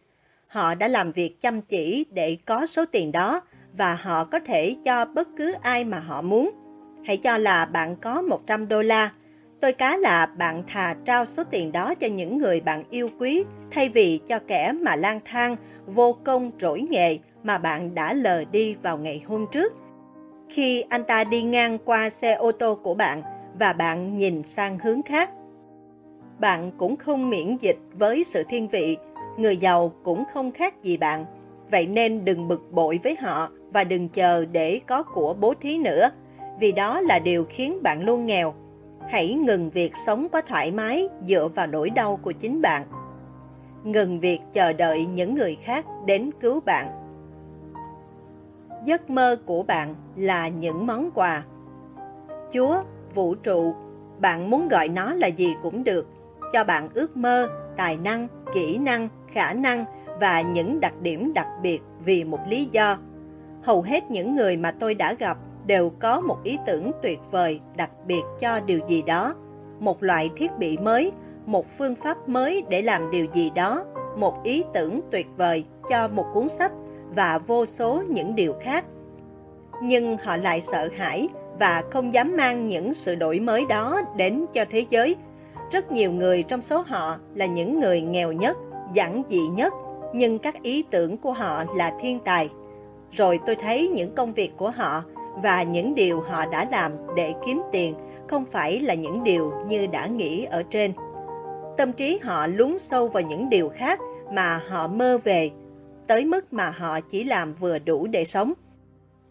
Họ đã làm việc chăm chỉ để có số tiền đó và họ có thể cho bất cứ ai mà họ muốn. Hãy cho là bạn có 100 đô la. Tôi cá là bạn thà trao số tiền đó cho những người bạn yêu quý thay vì cho kẻ mà lang thang, vô công, rỗi nghề mà bạn đã lờ đi vào ngày hôm trước. Khi anh ta đi ngang qua xe ô tô của bạn và bạn nhìn sang hướng khác, bạn cũng không miễn dịch với sự thiên vị, người giàu cũng không khác gì bạn. Vậy nên đừng bực bội với họ và đừng chờ để có của bố thí nữa, vì đó là điều khiến bạn luôn nghèo. Hãy ngừng việc sống quá thoải mái dựa vào nỗi đau của chính bạn. Ngừng việc chờ đợi những người khác đến cứu bạn. Giấc mơ của bạn là những món quà. Chúa, vũ trụ, bạn muốn gọi nó là gì cũng được, cho bạn ước mơ, tài năng, kỹ năng, khả năng và những đặc điểm đặc biệt vì một lý do. Hầu hết những người mà tôi đã gặp đều có một ý tưởng tuyệt vời đặc biệt cho điều gì đó, một loại thiết bị mới, một phương pháp mới để làm điều gì đó, một ý tưởng tuyệt vời cho một cuốn sách và vô số những điều khác. Nhưng họ lại sợ hãi và không dám mang những sự đổi mới đó đến cho thế giới. Rất nhiều người trong số họ là những người nghèo nhất, giản dị nhất, nhưng các ý tưởng của họ là thiên tài. Rồi tôi thấy những công việc của họ và những điều họ đã làm để kiếm tiền không phải là những điều như đã nghĩ ở trên. Tâm trí họ lún sâu vào những điều khác mà họ mơ về, tới mức mà họ chỉ làm vừa đủ để sống.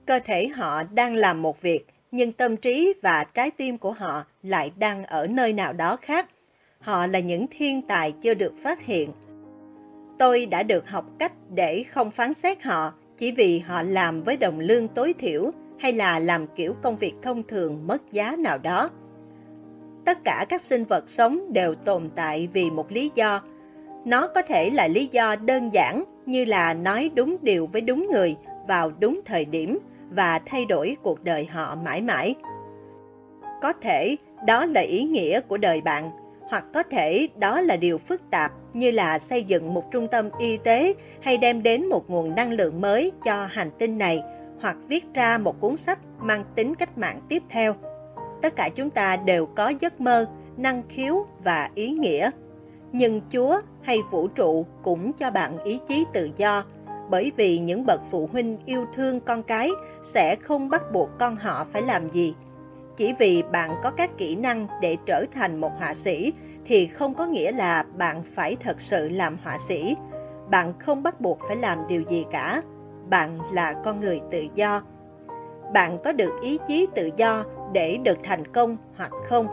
Cơ thể họ đang làm một việc, nhưng tâm trí và trái tim của họ lại đang ở nơi nào đó khác. Họ là những thiên tài chưa được phát hiện. Tôi đã được học cách để không phán xét họ chỉ vì họ làm với đồng lương tối thiểu hay là làm kiểu công việc thông thường mất giá nào đó. Tất cả các sinh vật sống đều tồn tại vì một lý do. Nó có thể là lý do đơn giản như là nói đúng điều với đúng người vào đúng thời điểm và thay đổi cuộc đời họ mãi mãi. Có thể đó là ý nghĩa của đời bạn, hoặc có thể đó là điều phức tạp như là xây dựng một trung tâm y tế hay đem đến một nguồn năng lượng mới cho hành tinh này, hoặc viết ra một cuốn sách mang tính cách mạng tiếp theo. Tất cả chúng ta đều có giấc mơ, năng khiếu và ý nghĩa. Nhưng Chúa hay vũ trụ cũng cho bạn ý chí tự do, bởi vì những bậc phụ huynh yêu thương con cái sẽ không bắt buộc con họ phải làm gì. Chỉ vì bạn có các kỹ năng để trở thành một họa sĩ thì không có nghĩa là bạn phải thật sự làm họa sĩ. Bạn không bắt buộc phải làm điều gì cả. Bạn là con người tự do. Bạn có được ý chí tự do để được thành công hoặc không.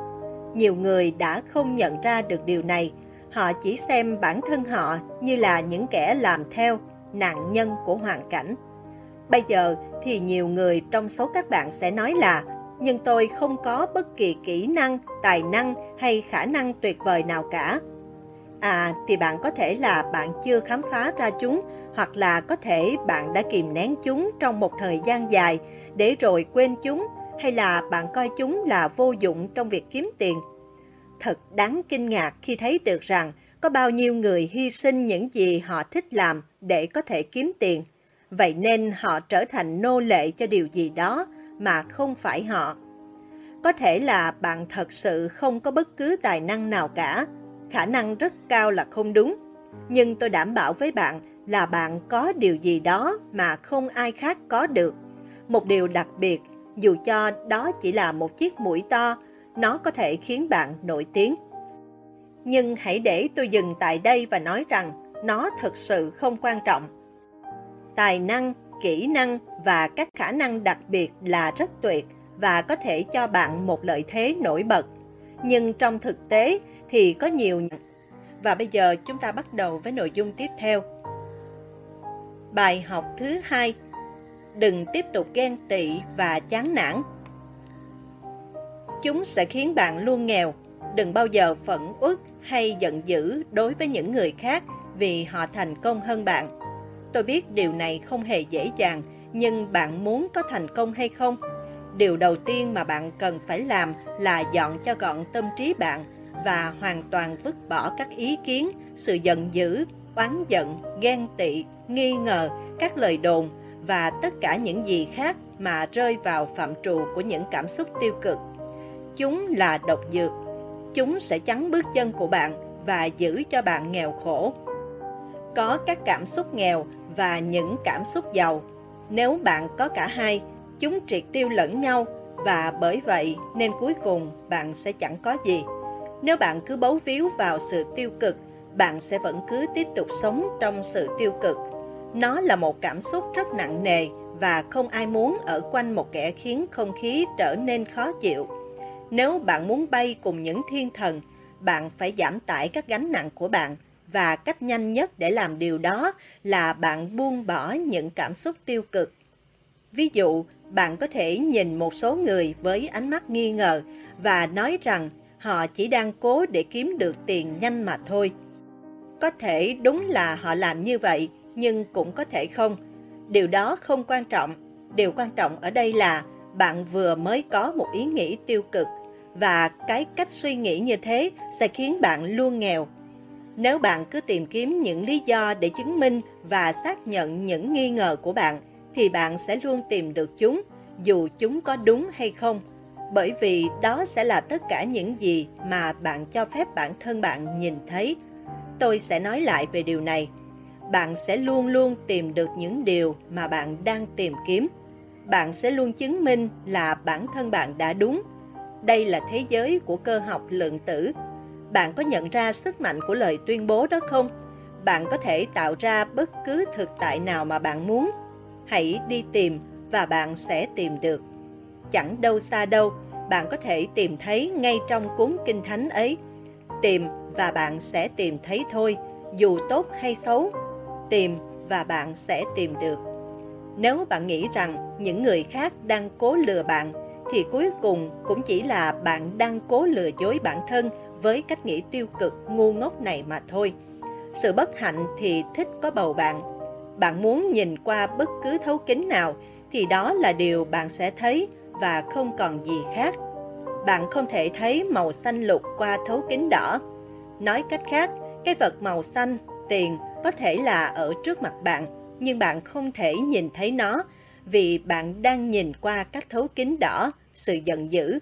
Nhiều người đã không nhận ra được điều này. Họ chỉ xem bản thân họ như là những kẻ làm theo, nạn nhân của hoàn cảnh. Bây giờ thì nhiều người trong số các bạn sẽ nói là nhưng tôi không có bất kỳ kỹ năng, tài năng hay khả năng tuyệt vời nào cả. À, thì bạn có thể là bạn chưa khám phá ra chúng, hoặc là có thể bạn đã kìm nén chúng trong một thời gian dài để rồi quên chúng, hay là bạn coi chúng là vô dụng trong việc kiếm tiền. Thật đáng kinh ngạc khi thấy được rằng có bao nhiêu người hy sinh những gì họ thích làm để có thể kiếm tiền. Vậy nên họ trở thành nô lệ cho điều gì đó mà không phải họ. Có thể là bạn thật sự không có bất cứ tài năng nào cả, khả năng rất cao là không đúng. Nhưng tôi đảm bảo với bạn là bạn có điều gì đó mà không ai khác có được. Một điều đặc biệt, dù cho đó chỉ là một chiếc mũi to, nó có thể khiến bạn nổi tiếng. Nhưng hãy để tôi dừng tại đây và nói rằng nó thực sự không quan trọng. Tài năng kỹ năng và các khả năng đặc biệt là rất tuyệt và có thể cho bạn một lợi thế nổi bật. Nhưng trong thực tế thì có nhiều... Và bây giờ chúng ta bắt đầu với nội dung tiếp theo. Bài học thứ hai Đừng tiếp tục ghen tị và chán nản. Chúng sẽ khiến bạn luôn nghèo. Đừng bao giờ phẫn uất hay giận dữ đối với những người khác vì họ thành công hơn bạn Tôi biết điều này không hề dễ dàng, nhưng bạn muốn có thành công hay không? điều đầu tiên mà bạn cần phải làm là dọn cho gọn tâm trí bạn và hoàn toàn vứt bỏ các ý kiến, sự giận dữ, oán giận, ghen tị, nghi ngờ, các lời đồn và tất cả những gì khác mà rơi vào phạm trù của những cảm xúc tiêu cực. Chúng là độc dược. Chúng sẽ chắn bước chân của bạn và giữ cho bạn nghèo khổ. Có các cảm xúc nghèo và những cảm xúc giàu. Nếu bạn có cả hai, chúng triệt tiêu lẫn nhau và bởi vậy nên cuối cùng bạn sẽ chẳng có gì. Nếu bạn cứ bấu víu vào sự tiêu cực, bạn sẽ vẫn cứ tiếp tục sống trong sự tiêu cực. Nó là một cảm xúc rất nặng nề và không ai muốn ở quanh một kẻ khiến không khí trở nên khó chịu. Nếu bạn muốn bay cùng những thiên thần, bạn phải giảm tải các gánh nặng của bạn và cách nhanh nhất để làm điều đó là bạn buông bỏ những cảm xúc tiêu cực. Ví dụ, bạn có thể nhìn một số người với ánh mắt nghi ngờ và nói rằng họ chỉ đang cố để kiếm được tiền nhanh mà thôi. Có thể đúng là họ làm như vậy, nhưng cũng có thể không. Điều đó không quan trọng. Điều quan trọng ở đây là bạn vừa mới có một ý nghĩ tiêu cực và cái cách suy nghĩ như thế sẽ khiến bạn luôn nghèo. Nếu bạn cứ tìm kiếm những lý do để chứng minh và xác nhận những nghi ngờ của bạn, thì bạn sẽ luôn tìm được chúng, dù chúng có đúng hay không. Bởi vì đó sẽ là tất cả những gì mà bạn cho phép bản thân bạn nhìn thấy. Tôi sẽ nói lại về điều này. Bạn sẽ luôn luôn tìm được những điều mà bạn đang tìm kiếm. Bạn sẽ luôn chứng minh là bản thân bạn đã đúng. Đây là thế giới của cơ học lượng tử. Bạn có nhận ra sức mạnh của lời tuyên bố đó không? Bạn có thể tạo ra bất cứ thực tại nào mà bạn muốn. Hãy đi tìm và bạn sẽ tìm được. Chẳng đâu xa đâu, bạn có thể tìm thấy ngay trong cuốn kinh thánh ấy. Tìm và bạn sẽ tìm thấy thôi, dù tốt hay xấu. Tìm và bạn sẽ tìm được. Nếu bạn nghĩ rằng những người khác đang cố lừa bạn, thì cuối cùng cũng chỉ là bạn đang cố lừa dối bản thân với cách nghĩ tiêu cực ngu ngốc này mà thôi. Sự bất hạnh thì thích có bầu bạn. Bạn muốn nhìn qua bất cứ thấu kính nào thì đó là điều bạn sẽ thấy và không còn gì khác. Bạn không thể thấy màu xanh lục qua thấu kính đỏ. Nói cách khác, cái vật màu xanh, tiền có thể là ở trước mặt bạn, nhưng bạn không thể nhìn thấy nó vì bạn đang nhìn qua các thấu kính đỏ, sự giận dữ.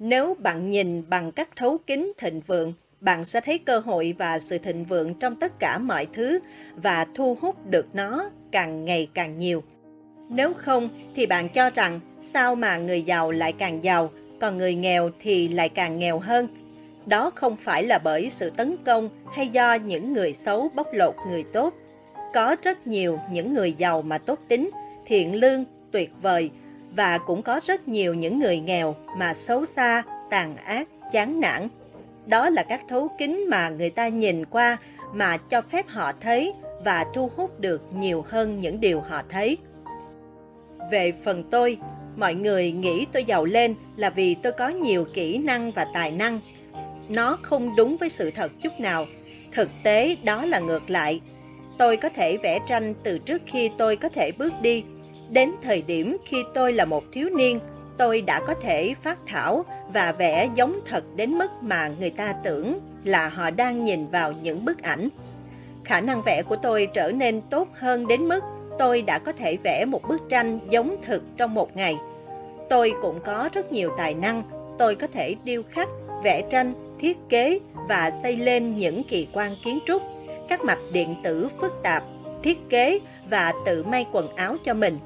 Nếu bạn nhìn bằng các thấu kính thịnh vượng, bạn sẽ thấy cơ hội và sự thịnh vượng trong tất cả mọi thứ và thu hút được nó càng ngày càng nhiều. Nếu không thì bạn cho rằng sao mà người giàu lại càng giàu, còn người nghèo thì lại càng nghèo hơn. Đó không phải là bởi sự tấn công hay do những người xấu bóc lột người tốt. Có rất nhiều những người giàu mà tốt tính, thiện lương, tuyệt vời và cũng có rất nhiều những người nghèo mà xấu xa, tàn ác, chán nản. Đó là các thấu kính mà người ta nhìn qua mà cho phép họ thấy và thu hút được nhiều hơn những điều họ thấy. Về phần tôi, mọi người nghĩ tôi giàu lên là vì tôi có nhiều kỹ năng và tài năng. Nó không đúng với sự thật chút nào. Thực tế đó là ngược lại. Tôi có thể vẽ tranh từ trước khi tôi có thể bước đi. Đến thời điểm khi tôi là một thiếu niên, tôi đã có thể phát thảo và vẽ giống thật đến mức mà người ta tưởng là họ đang nhìn vào những bức ảnh. Khả năng vẽ của tôi trở nên tốt hơn đến mức tôi đã có thể vẽ một bức tranh giống thực trong một ngày. Tôi cũng có rất nhiều tài năng, tôi có thể điêu khắc, vẽ tranh, thiết kế và xây lên những kỳ quan kiến trúc, các mạch điện tử phức tạp, thiết kế và tự may quần áo cho mình.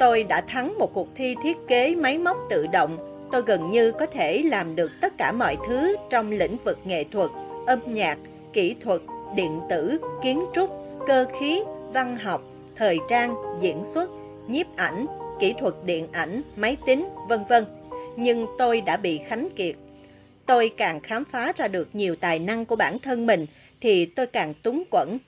Tôi đã thắng một cuộc thi thiết kế máy móc tự động, tôi gần như có thể làm được tất cả mọi thứ trong lĩnh vực nghệ thuật, âm nhạc, kỹ thuật, điện tử, kiến trúc, cơ khí, văn học, thời trang, diễn xuất, nhiếp ảnh, kỹ thuật điện ảnh, máy tính, vân vân. Nhưng tôi đã bị khánh kiệt. Tôi càng khám phá ra được nhiều tài năng của bản thân mình thì tôi càng túng quẫn.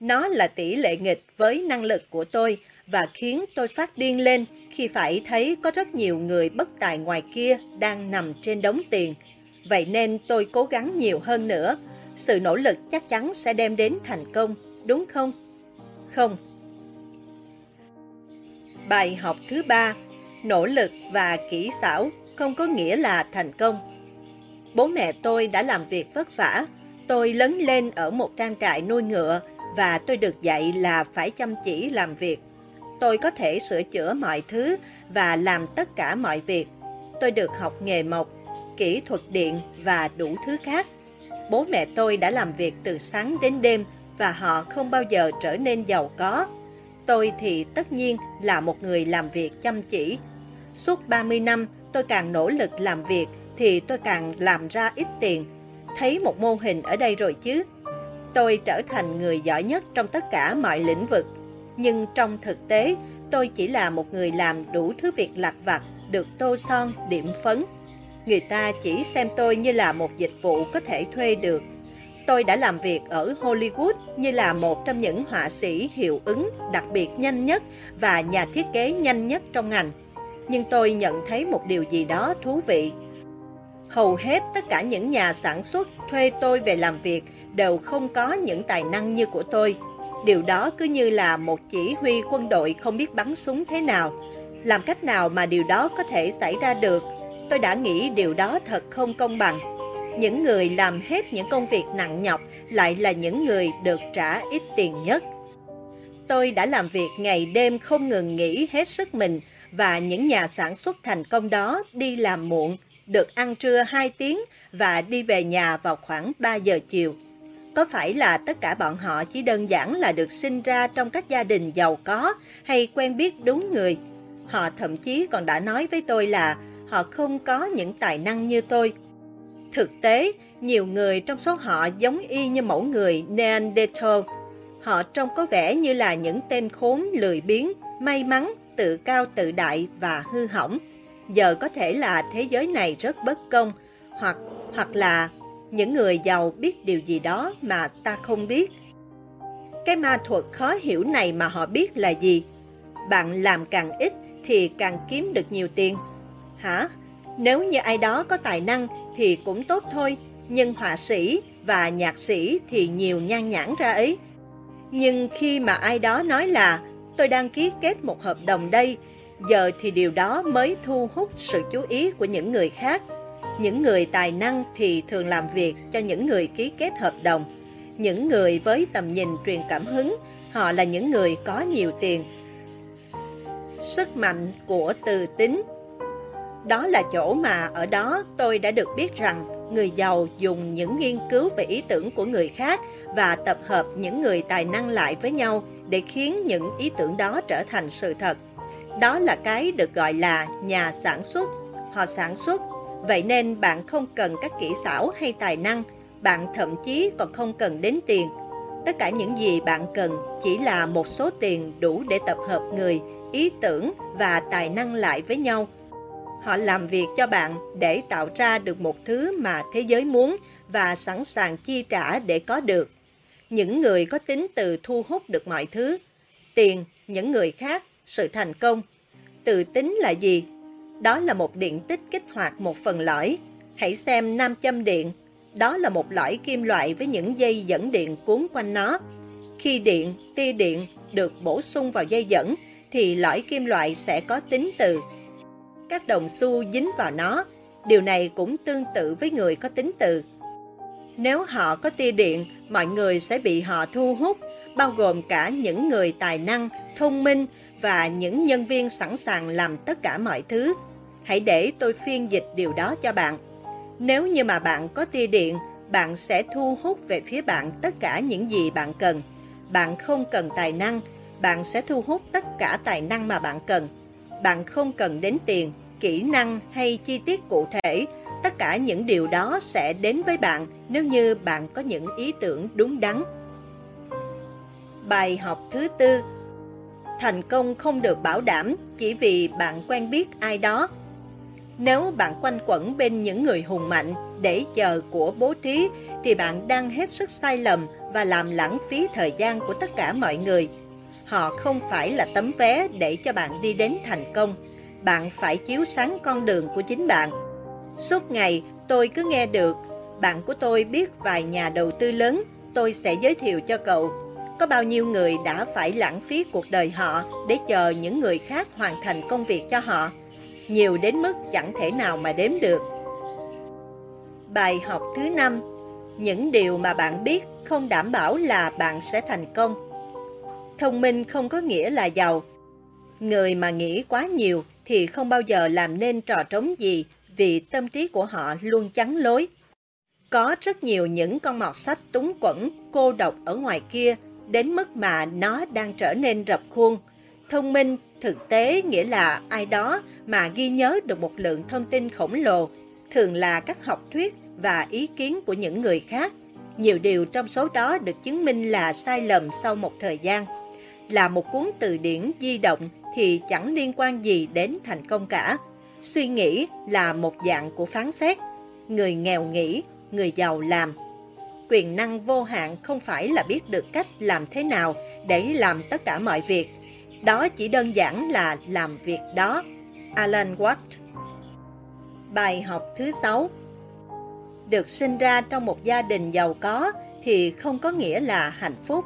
Nó là tỷ lệ nghịch với năng lực của tôi và khiến tôi phát điên lên khi phải thấy có rất nhiều người bất tài ngoài kia đang nằm trên đống tiền. Vậy nên tôi cố gắng nhiều hơn nữa. Sự nỗ lực chắc chắn sẽ đem đến thành công, đúng không? Không, Bài học thứ ba, Nỗ lực và kỹ xảo không có nghĩa là thành công. Bố mẹ tôi đã làm việc vất vả. Tôi lớn lên ở một trang trại nuôi ngựa và tôi được dạy là phải chăm chỉ làm việc. Tôi có thể sửa chữa mọi thứ và làm tất cả mọi việc. Tôi được học nghề mộc, kỹ thuật điện và đủ thứ khác. Bố mẹ tôi đã làm việc từ sáng đến đêm và họ không bao giờ trở nên giàu có. Tôi thì tất nhiên là một người làm việc chăm chỉ. Suốt 30 năm, tôi càng nỗ lực làm việc thì tôi càng làm ra ít tiền. Thấy một mô hình ở đây rồi chứ. Tôi trở thành người giỏi nhất trong tất cả mọi lĩnh vực. Nhưng trong thực tế, tôi chỉ là một người làm đủ thứ việc lặt vặt, được tô son, điểm phấn. Người ta chỉ xem tôi như là một dịch vụ có thể thuê được. Tôi đã làm việc ở Hollywood như là một trong những họa sĩ hiệu ứng đặc biệt nhanh nhất và nhà thiết kế nhanh nhất trong ngành. Nhưng tôi nhận thấy một điều gì đó thú vị. Hầu hết tất cả những nhà sản xuất thuê tôi về làm việc đều không có những tài năng như của tôi. Điều đó cứ như là một chỉ huy quân đội không biết bắn súng thế nào. Làm cách nào mà điều đó có thể xảy ra được? Tôi đã nghĩ điều đó thật không công bằng. Những người làm hết những công việc nặng nhọc lại là những người được trả ít tiền nhất. Tôi đã làm việc ngày đêm không ngừng nghỉ hết sức mình và những nhà sản xuất thành công đó đi làm muộn, được ăn trưa 2 tiếng và đi về nhà vào khoảng 3 giờ chiều. Có phải là tất cả bọn họ chỉ đơn giản là được sinh ra trong các gia đình giàu có hay quen biết đúng người? Họ thậm chí còn đã nói với tôi là họ không có những tài năng như tôi. Thực tế, nhiều người trong số họ giống y như mẫu người Neanderthal. Họ trông có vẻ như là những tên khốn lười biếng, may mắn, tự cao tự đại và hư hỏng. Giờ có thể là thế giới này rất bất công, hoặc hoặc là những người giàu biết điều gì đó mà ta không biết. Cái ma thuật khó hiểu này mà họ biết là gì? Bạn làm càng ít thì càng kiếm được nhiều tiền. Hả? Nếu như ai đó có tài năng thì cũng tốt thôi, nhưng họa sĩ và nhạc sĩ thì nhiều nhan nhãn ra ấy. Nhưng khi mà ai đó nói là tôi đang ký kết một hợp đồng đây, giờ thì điều đó mới thu hút sự chú ý của những người khác. Những người tài năng thì thường làm việc cho những người ký kết hợp đồng. Những người với tầm nhìn truyền cảm hứng, họ là những người có nhiều tiền. Sức mạnh của từ tính Đó là chỗ mà ở đó tôi đã được biết rằng người giàu dùng những nghiên cứu về ý tưởng của người khác và tập hợp những người tài năng lại với nhau để khiến những ý tưởng đó trở thành sự thật. Đó là cái được gọi là nhà sản xuất. Họ sản xuất Vậy nên bạn không cần các kỹ xảo hay tài năng, bạn thậm chí còn không cần đến tiền. Tất cả những gì bạn cần chỉ là một số tiền đủ để tập hợp người, ý tưởng và tài năng lại với nhau. Họ làm việc cho bạn để tạo ra được một thứ mà thế giới muốn và sẵn sàng chi trả để có được. Những người có tính từ thu hút được mọi thứ, tiền, những người khác, sự thành công. Từ tính là gì? Đó là một điện tích kích hoạt một phần lõi. Hãy xem nam châm điện. Đó là một lõi kim loại với những dây dẫn điện cuốn quanh nó. Khi điện, tia điện được bổ sung vào dây dẫn, thì lõi kim loại sẽ có tính từ. Các đồng xu dính vào nó. Điều này cũng tương tự với người có tính từ. Nếu họ có tia điện, mọi người sẽ bị họ thu hút, bao gồm cả những người tài năng, thông minh và những nhân viên sẵn sàng làm tất cả mọi thứ Hãy để tôi phiên dịch điều đó cho bạn. Nếu như mà bạn có tia điện, bạn sẽ thu hút về phía bạn tất cả những gì bạn cần. Bạn không cần tài năng, bạn sẽ thu hút tất cả tài năng mà bạn cần. Bạn không cần đến tiền, kỹ năng hay chi tiết cụ thể. Tất cả những điều đó sẽ đến với bạn nếu như bạn có những ý tưởng đúng đắn. Bài học thứ tư Thành công không được bảo đảm chỉ vì bạn quen biết ai đó nếu bạn quanh quẩn bên những người hùng mạnh để chờ của bố thí thì bạn đang hết sức sai lầm và làm lãng phí thời gian của tất cả mọi người. Họ không phải là tấm vé để cho bạn đi đến thành công. Bạn phải chiếu sáng con đường của chính bạn. Suốt ngày tôi cứ nghe được, bạn của tôi biết vài nhà đầu tư lớn, tôi sẽ giới thiệu cho cậu. Có bao nhiêu người đã phải lãng phí cuộc đời họ để chờ những người khác hoàn thành công việc cho họ nhiều đến mức chẳng thể nào mà đếm được. Bài học thứ năm Những điều mà bạn biết không đảm bảo là bạn sẽ thành công. Thông minh không có nghĩa là giàu. Người mà nghĩ quá nhiều thì không bao giờ làm nên trò trống gì vì tâm trí của họ luôn chắn lối. Có rất nhiều những con mọt sách túng quẩn, cô độc ở ngoài kia đến mức mà nó đang trở nên rập khuôn. Thông minh thực tế nghĩa là ai đó mà ghi nhớ được một lượng thông tin khổng lồ, thường là các học thuyết và ý kiến của những người khác. Nhiều điều trong số đó được chứng minh là sai lầm sau một thời gian. Là một cuốn từ điển di động thì chẳng liên quan gì đến thành công cả. Suy nghĩ là một dạng của phán xét. Người nghèo nghĩ, người giàu làm. Quyền năng vô hạn không phải là biết được cách làm thế nào để làm tất cả mọi việc. Đó chỉ đơn giản là làm việc đó. Alan Watt Bài học thứ sáu Được sinh ra trong một gia đình giàu có thì không có nghĩa là hạnh phúc.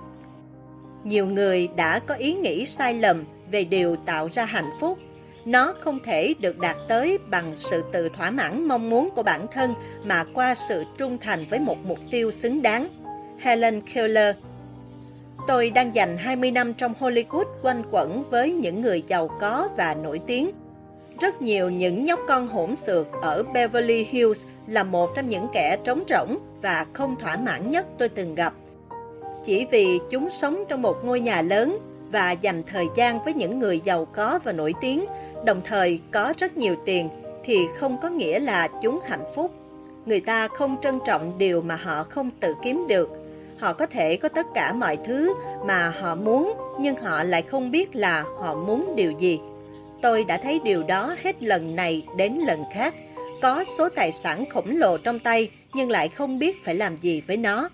Nhiều người đã có ý nghĩ sai lầm về điều tạo ra hạnh phúc. Nó không thể được đạt tới bằng sự tự thỏa mãn mong muốn của bản thân mà qua sự trung thành với một mục tiêu xứng đáng. Helen Keller Tôi đang dành 20 năm trong Hollywood quanh quẩn với những người giàu có và nổi tiếng. Rất nhiều những nhóc con hỗn xược ở Beverly Hills là một trong những kẻ trống rỗng và không thỏa mãn nhất tôi từng gặp. Chỉ vì chúng sống trong một ngôi nhà lớn và dành thời gian với những người giàu có và nổi tiếng, đồng thời có rất nhiều tiền, thì không có nghĩa là chúng hạnh phúc. Người ta không trân trọng điều mà họ không tự kiếm được. Họ có thể có tất cả mọi thứ mà họ muốn, nhưng họ lại không biết là họ muốn điều gì. Tôi đã thấy điều đó hết lần này đến lần khác. Có số tài sản khổng lồ trong tay nhưng lại không biết phải làm gì với nó.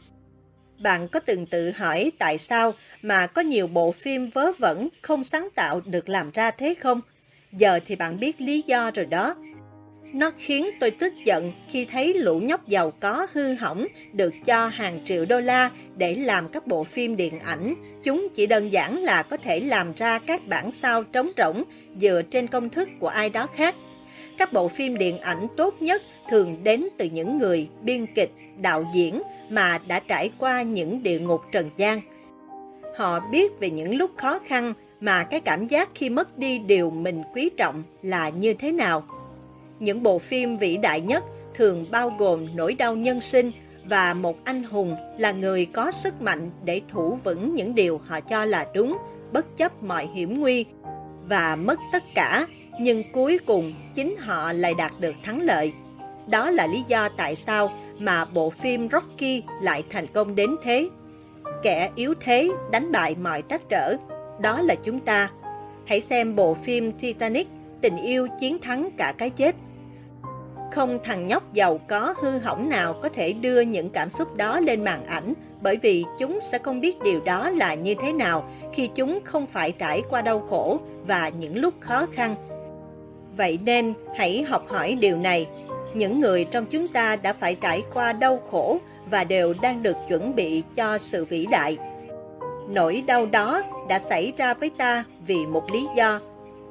Bạn có từng tự hỏi tại sao mà có nhiều bộ phim vớ vẩn không sáng tạo được làm ra thế không? Giờ thì bạn biết lý do rồi đó. Nó khiến tôi tức giận khi thấy lũ nhóc giàu có hư hỏng được cho hàng triệu đô la để làm các bộ phim điện ảnh. Chúng chỉ đơn giản là có thể làm ra các bản sao trống rỗng dựa trên công thức của ai đó khác. Các bộ phim điện ảnh tốt nhất thường đến từ những người biên kịch, đạo diễn mà đã trải qua những địa ngục trần gian. Họ biết về những lúc khó khăn mà cái cảm giác khi mất đi điều mình quý trọng là như thế nào. Những bộ phim vĩ đại nhất thường bao gồm nỗi đau nhân sinh và một anh hùng là người có sức mạnh để thủ vững những điều họ cho là đúng, bất chấp mọi hiểm nguy và mất tất cả, nhưng cuối cùng chính họ lại đạt được thắng lợi. Đó là lý do tại sao mà bộ phim Rocky lại thành công đến thế. Kẻ yếu thế đánh bại mọi trắc trở, đó là chúng ta. Hãy xem bộ phim Titanic, tình yêu chiến thắng cả cái chết. Không thằng nhóc giàu có hư hỏng nào có thể đưa những cảm xúc đó lên màn ảnh, bởi vì chúng sẽ không biết điều đó là như thế nào khi chúng không phải trải qua đau khổ và những lúc khó khăn. Vậy nên hãy học hỏi điều này những người trong chúng ta đã phải trải qua đau khổ và đều đang được chuẩn bị cho sự vĩ đại. Nỗi đau đó đã xảy ra với ta vì một lý do.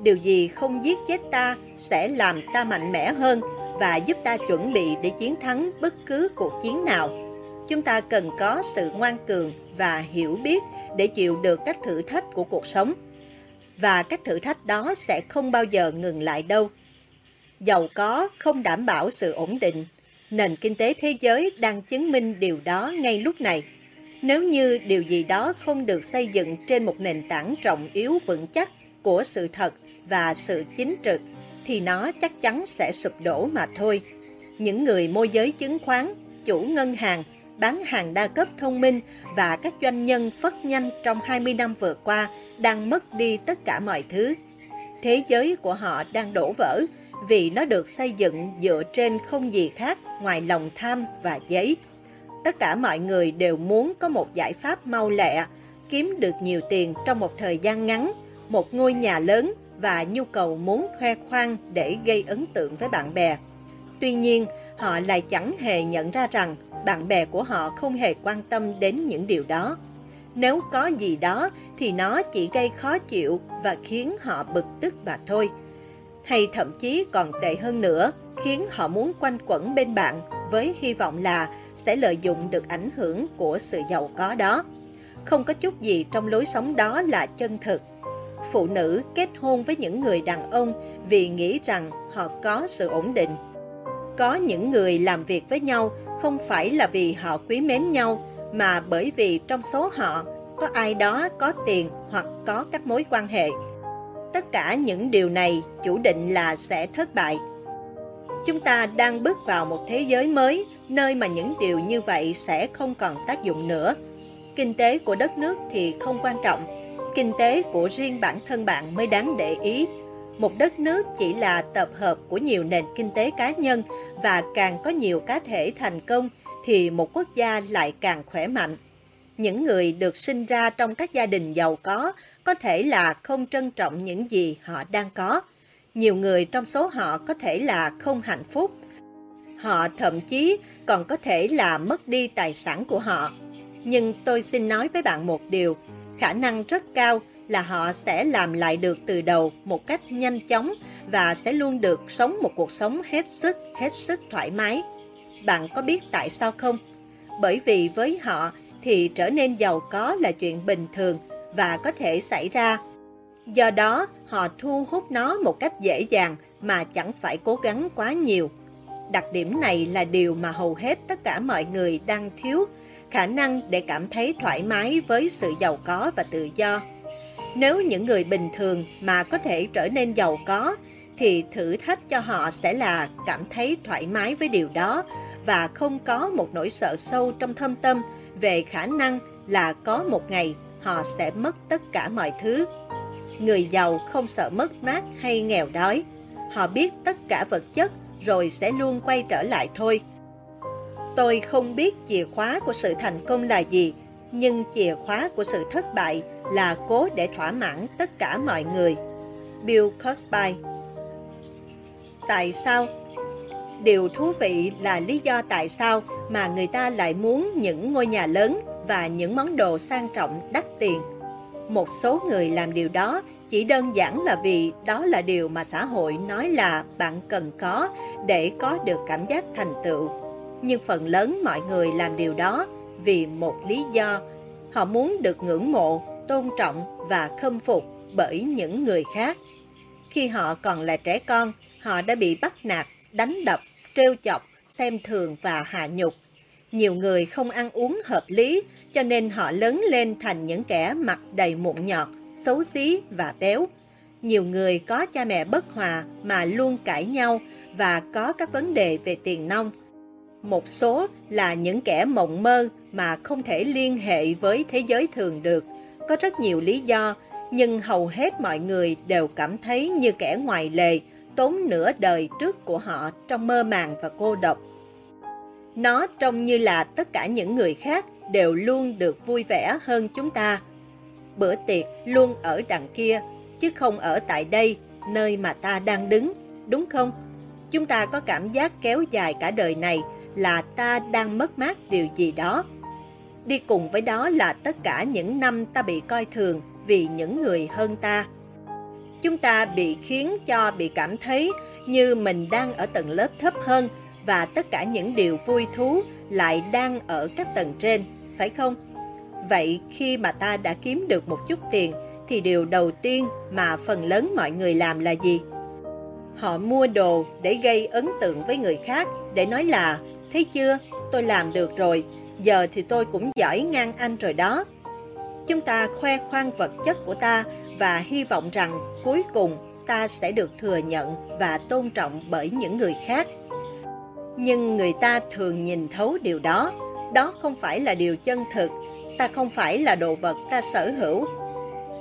Điều gì không giết chết ta sẽ làm ta mạnh mẽ hơn và giúp ta chuẩn bị để chiến thắng bất cứ cuộc chiến nào. Chúng ta cần có sự ngoan cường và hiểu biết để chịu được các thử thách của cuộc sống. Và các thử thách đó sẽ không bao giờ ngừng lại đâu giàu có không đảm bảo sự ổn định. Nền kinh tế thế giới đang chứng minh điều đó ngay lúc này. Nếu như điều gì đó không được xây dựng trên một nền tảng trọng yếu vững chắc của sự thật và sự chính trực, thì nó chắc chắn sẽ sụp đổ mà thôi. Những người môi giới chứng khoán, chủ ngân hàng, bán hàng đa cấp thông minh và các doanh nhân phất nhanh trong 20 năm vừa qua đang mất đi tất cả mọi thứ. Thế giới của họ đang đổ vỡ vì nó được xây dựng dựa trên không gì khác ngoài lòng tham và giấy. Tất cả mọi người đều muốn có một giải pháp mau lẹ, kiếm được nhiều tiền trong một thời gian ngắn, một ngôi nhà lớn và nhu cầu muốn khoe khoang để gây ấn tượng với bạn bè. Tuy nhiên, họ lại chẳng hề nhận ra rằng bạn bè của họ không hề quan tâm đến những điều đó. Nếu có gì đó thì nó chỉ gây khó chịu và khiến họ bực tức mà thôi. hay thậm chí còn tệ hơn nữa, khiến họ muốn quanh quẩn bên bạn với hy vọng là sẽ lợi dụng được ảnh hưởng của sự giàu có đó. Không có chút gì trong lối sống đó là chân thực. Phụ nữ kết hôn với những người đàn ông vì nghĩ rằng họ có sự ổn định. Có những người làm việc với nhau không phải là vì họ quý mến nhau, mà bởi vì trong số họ có ai đó có tiền hoặc có các mối quan hệ. Tất cả những điều này chủ định là sẽ thất bại. Chúng ta đang bước vào một thế giới mới, nơi mà những điều như vậy sẽ không còn tác dụng nữa. Kinh tế của đất nước thì không quan trọng, kinh tế của riêng bản thân bạn mới đáng để ý. Một đất nước chỉ là tập hợp của nhiều nền kinh tế cá nhân và càng có nhiều cá thể thành công thì một quốc gia lại càng khỏe mạnh. Những người được sinh ra trong các gia đình giàu có có thể là không trân trọng những gì họ đang có. Nhiều người trong số họ có thể là không hạnh phúc. Họ thậm chí còn có thể là mất đi tài sản của họ. Nhưng tôi xin nói với bạn một điều, khả năng rất cao là họ sẽ làm lại được từ đầu một cách nhanh chóng và sẽ luôn được sống một cuộc sống hết sức, hết sức thoải mái. Bạn có biết tại sao không? Bởi vì với họ thì trở nên giàu có là chuyện bình thường và có thể xảy ra. Do đó, họ thu hút nó một cách dễ dàng mà chẳng phải cố gắng quá nhiều. Đặc điểm này là điều mà hầu hết tất cả mọi người đang thiếu, khả năng để cảm thấy thoải mái với sự giàu có và tự do. Nếu những người bình thường mà có thể trở nên giàu có, thì thử thách cho họ sẽ là cảm thấy thoải mái với điều đó và không có một nỗi sợ sâu trong thâm tâm về khả năng là có một ngày họ sẽ mất tất cả mọi thứ. Người giàu không sợ mất mát hay nghèo đói. Họ biết tất cả vật chất rồi sẽ luôn quay trở lại thôi. Tôi không biết chìa khóa của sự thành công là gì, nhưng chìa khóa của sự thất bại là cố để thỏa mãn tất cả mọi người. Bill Cosby Tại sao? Điều thú vị là lý do tại sao mà người ta lại muốn những ngôi nhà lớn và những món đồ sang trọng đắt tiền. Một số người làm điều đó chỉ đơn giản là vì đó là điều mà xã hội nói là bạn cần có để có được cảm giác thành tựu. Nhưng phần lớn mọi người làm điều đó vì một lý do. Họ muốn được ngưỡng mộ, tôn trọng và khâm phục bởi những người khác. Khi họ còn là trẻ con, họ đã bị bắt nạt, đánh đập, trêu chọc, xem thường và hạ nhục. Nhiều người không ăn uống hợp lý, cho nên họ lớn lên thành những kẻ mặt đầy mụn nhọt, xấu xí và béo. Nhiều người có cha mẹ bất hòa mà luôn cãi nhau và có các vấn đề về tiền nông. Một số là những kẻ mộng mơ mà không thể liên hệ với thế giới thường được. Có rất nhiều lý do, nhưng hầu hết mọi người đều cảm thấy như kẻ ngoài lề, tốn nửa đời trước của họ trong mơ màng và cô độc. Nó trông như là tất cả những người khác đều luôn được vui vẻ hơn chúng ta. Bữa tiệc luôn ở đằng kia, chứ không ở tại đây, nơi mà ta đang đứng, đúng không? Chúng ta có cảm giác kéo dài cả đời này là ta đang mất mát điều gì đó. Đi cùng với đó là tất cả những năm ta bị coi thường vì những người hơn ta. Chúng ta bị khiến cho bị cảm thấy như mình đang ở tầng lớp thấp hơn và tất cả những điều vui thú lại đang ở các tầng trên, phải không? Vậy khi mà ta đã kiếm được một chút tiền thì điều đầu tiên mà phần lớn mọi người làm là gì? Họ mua đồ để gây ấn tượng với người khác, để nói là Thấy chưa, tôi làm được rồi, giờ thì tôi cũng giỏi ngang anh rồi đó. Chúng ta khoe khoang vật chất của ta và hy vọng rằng cuối cùng ta sẽ được thừa nhận và tôn trọng bởi những người khác. Nhưng người ta thường nhìn thấu điều đó, đó không phải là điều chân thực, ta không phải là đồ vật ta sở hữu.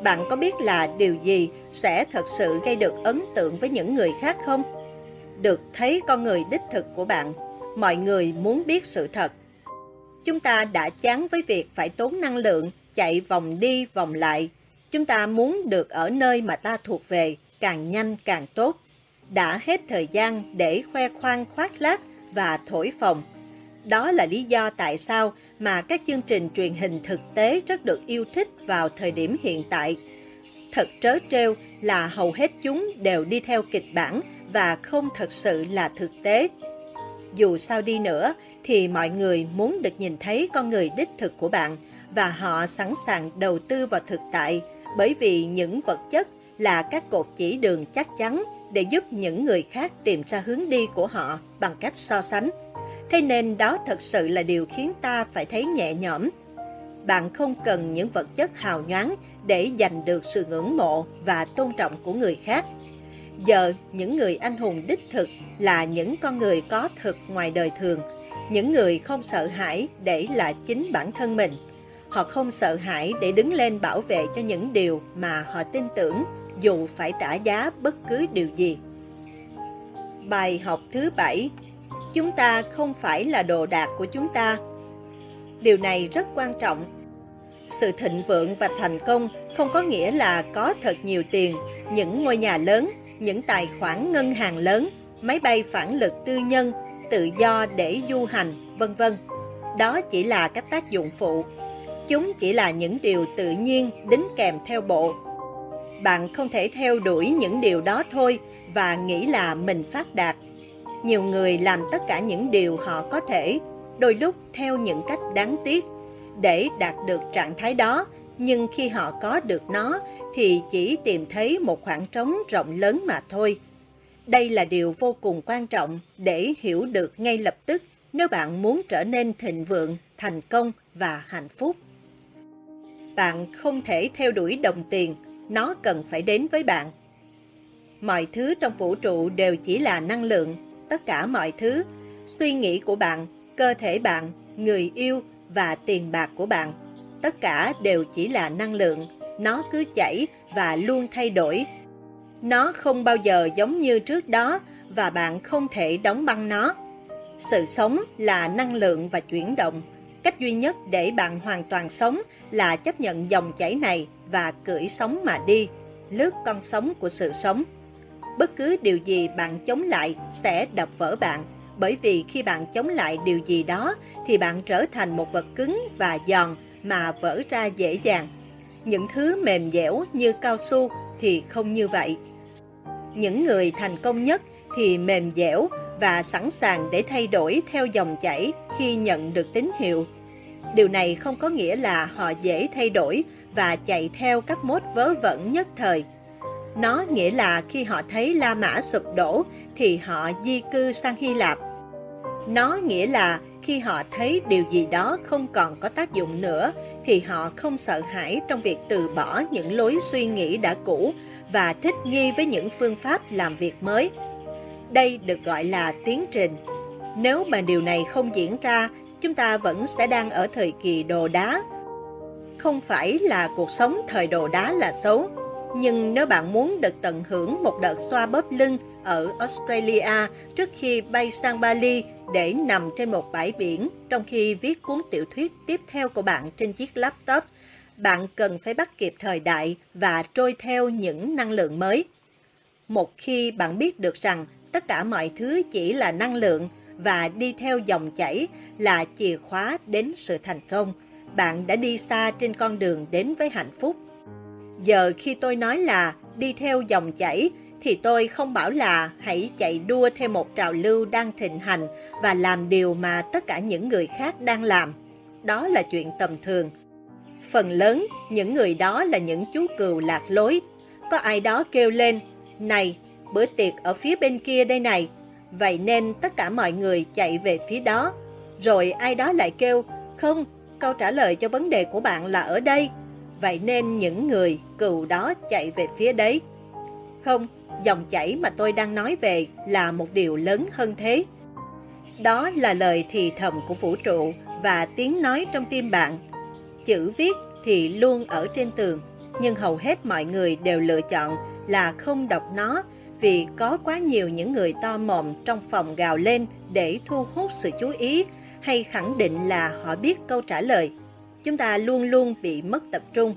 Bạn có biết là điều gì sẽ thật sự gây được ấn tượng với những người khác không? Được thấy con người đích thực của bạn, mọi người muốn biết sự thật. Chúng ta đã chán với việc phải tốn năng lượng, chạy vòng đi vòng lại. Chúng ta muốn được ở nơi mà ta thuộc về, càng nhanh càng tốt. Đã hết thời gian để khoe khoang khoác lác và thổi phồng. Đó là lý do tại sao mà các chương trình truyền hình thực tế rất được yêu thích vào thời điểm hiện tại. thật trớ trêu là hầu hết chúng đều đi theo kịch bản và không thật sự là thực tế. Dù sao đi nữa, thì mọi người muốn được nhìn thấy con người đích thực của bạn và họ sẵn sàng đầu tư vào thực tại bởi vì những vật chất là các cột chỉ đường chắc chắn để giúp những người khác tìm ra hướng đi của họ bằng cách so sánh. Thế nên đó thật sự là điều khiến ta phải thấy nhẹ nhõm. Bạn không cần những vật chất hào nhoáng để giành được sự ngưỡng mộ và tôn trọng của người khác. Giờ, những người anh hùng đích thực là những con người có thực ngoài đời thường, những người không sợ hãi để là chính bản thân mình. Họ không sợ hãi để đứng lên bảo vệ cho những điều mà họ tin tưởng, dù phải trả giá bất cứ điều gì. Bài học thứ bảy Chúng ta không phải là đồ đạc của chúng ta. Điều này rất quan trọng. Sự thịnh vượng và thành công không có nghĩa là có thật nhiều tiền, những ngôi nhà lớn, những tài khoản ngân hàng lớn, máy bay phản lực tư nhân, tự do để du hành, vân vân. Đó chỉ là các tác dụng phụ. Chúng chỉ là những điều tự nhiên đính kèm theo bộ. Bạn không thể theo đuổi những điều đó thôi và nghĩ là mình phát đạt. Nhiều người làm tất cả những điều họ có thể, đôi lúc theo những cách đáng tiếc, để đạt được trạng thái đó, nhưng khi họ có được nó thì chỉ tìm thấy một khoảng trống rộng lớn mà thôi. Đây là điều vô cùng quan trọng để hiểu được ngay lập tức nếu bạn muốn trở nên thịnh vượng, thành công và hạnh phúc. Bạn không thể theo đuổi đồng tiền, nó cần phải đến với bạn. Mọi thứ trong vũ trụ đều chỉ là năng lượng, tất cả mọi thứ, suy nghĩ của bạn, cơ thể bạn, người yêu và tiền bạc của bạn, tất cả đều chỉ là năng lượng, nó cứ chảy và luôn thay đổi. Nó không bao giờ giống như trước đó và bạn không thể đóng băng nó. Sự sống là năng lượng và chuyển động. Cách duy nhất để bạn hoàn toàn sống là chấp nhận dòng chảy này và cưỡi sống mà đi, lướt con sóng của sự sống. Bất cứ điều gì bạn chống lại sẽ đập vỡ bạn, bởi vì khi bạn chống lại điều gì đó thì bạn trở thành một vật cứng và giòn mà vỡ ra dễ dàng. Những thứ mềm dẻo như cao su thì không như vậy. Những người thành công nhất thì mềm dẻo và sẵn sàng để thay đổi theo dòng chảy khi nhận được tín hiệu. Điều này không có nghĩa là họ dễ thay đổi và chạy theo các mốt vớ vẩn nhất thời. Nó nghĩa là khi họ thấy La Mã sụp đổ thì họ di cư sang Hy Lạp. Nó nghĩa là khi họ thấy điều gì đó không còn có tác dụng nữa thì họ không sợ hãi trong việc từ bỏ những lối suy nghĩ đã cũ và thích nghi với những phương pháp làm việc mới. Đây được gọi là tiến trình. Nếu mà điều này không diễn ra, chúng ta vẫn sẽ đang ở thời kỳ đồ đá. Không phải là cuộc sống thời đồ đá là xấu, nhưng nếu bạn muốn được tận hưởng một đợt xoa bóp lưng ở Australia trước khi bay sang Bali để nằm trên một bãi biển trong khi viết cuốn tiểu thuyết tiếp theo của bạn trên chiếc laptop, bạn cần phải bắt kịp thời đại và trôi theo những năng lượng mới. Một khi bạn biết được rằng tất cả mọi thứ chỉ là năng lượng và đi theo dòng chảy là chìa khóa đến sự thành công, bạn đã đi xa trên con đường đến với hạnh phúc. Giờ khi tôi nói là đi theo dòng chảy thì tôi không bảo là hãy chạy đua theo một trào lưu đang thịnh hành và làm điều mà tất cả những người khác đang làm. Đó là chuyện tầm thường. Phần lớn, những người đó là những chú cừu lạc lối. Có ai đó kêu lên, này, bữa tiệc ở phía bên kia đây này. Vậy nên tất cả mọi người chạy về phía đó. Rồi ai đó lại kêu, không, câu trả lời cho vấn đề của bạn là ở đây. Vậy nên những người cừu đó chạy về phía đấy. Không, dòng chảy mà tôi đang nói về là một điều lớn hơn thế. Đó là lời thì thầm của vũ trụ và tiếng nói trong tim bạn. Chữ viết thì luôn ở trên tường, nhưng hầu hết mọi người đều lựa chọn là không đọc nó vì có quá nhiều những người to mồm trong phòng gào lên để thu hút sự chú ý hay khẳng định là họ biết câu trả lời. Chúng ta luôn luôn bị mất tập trung.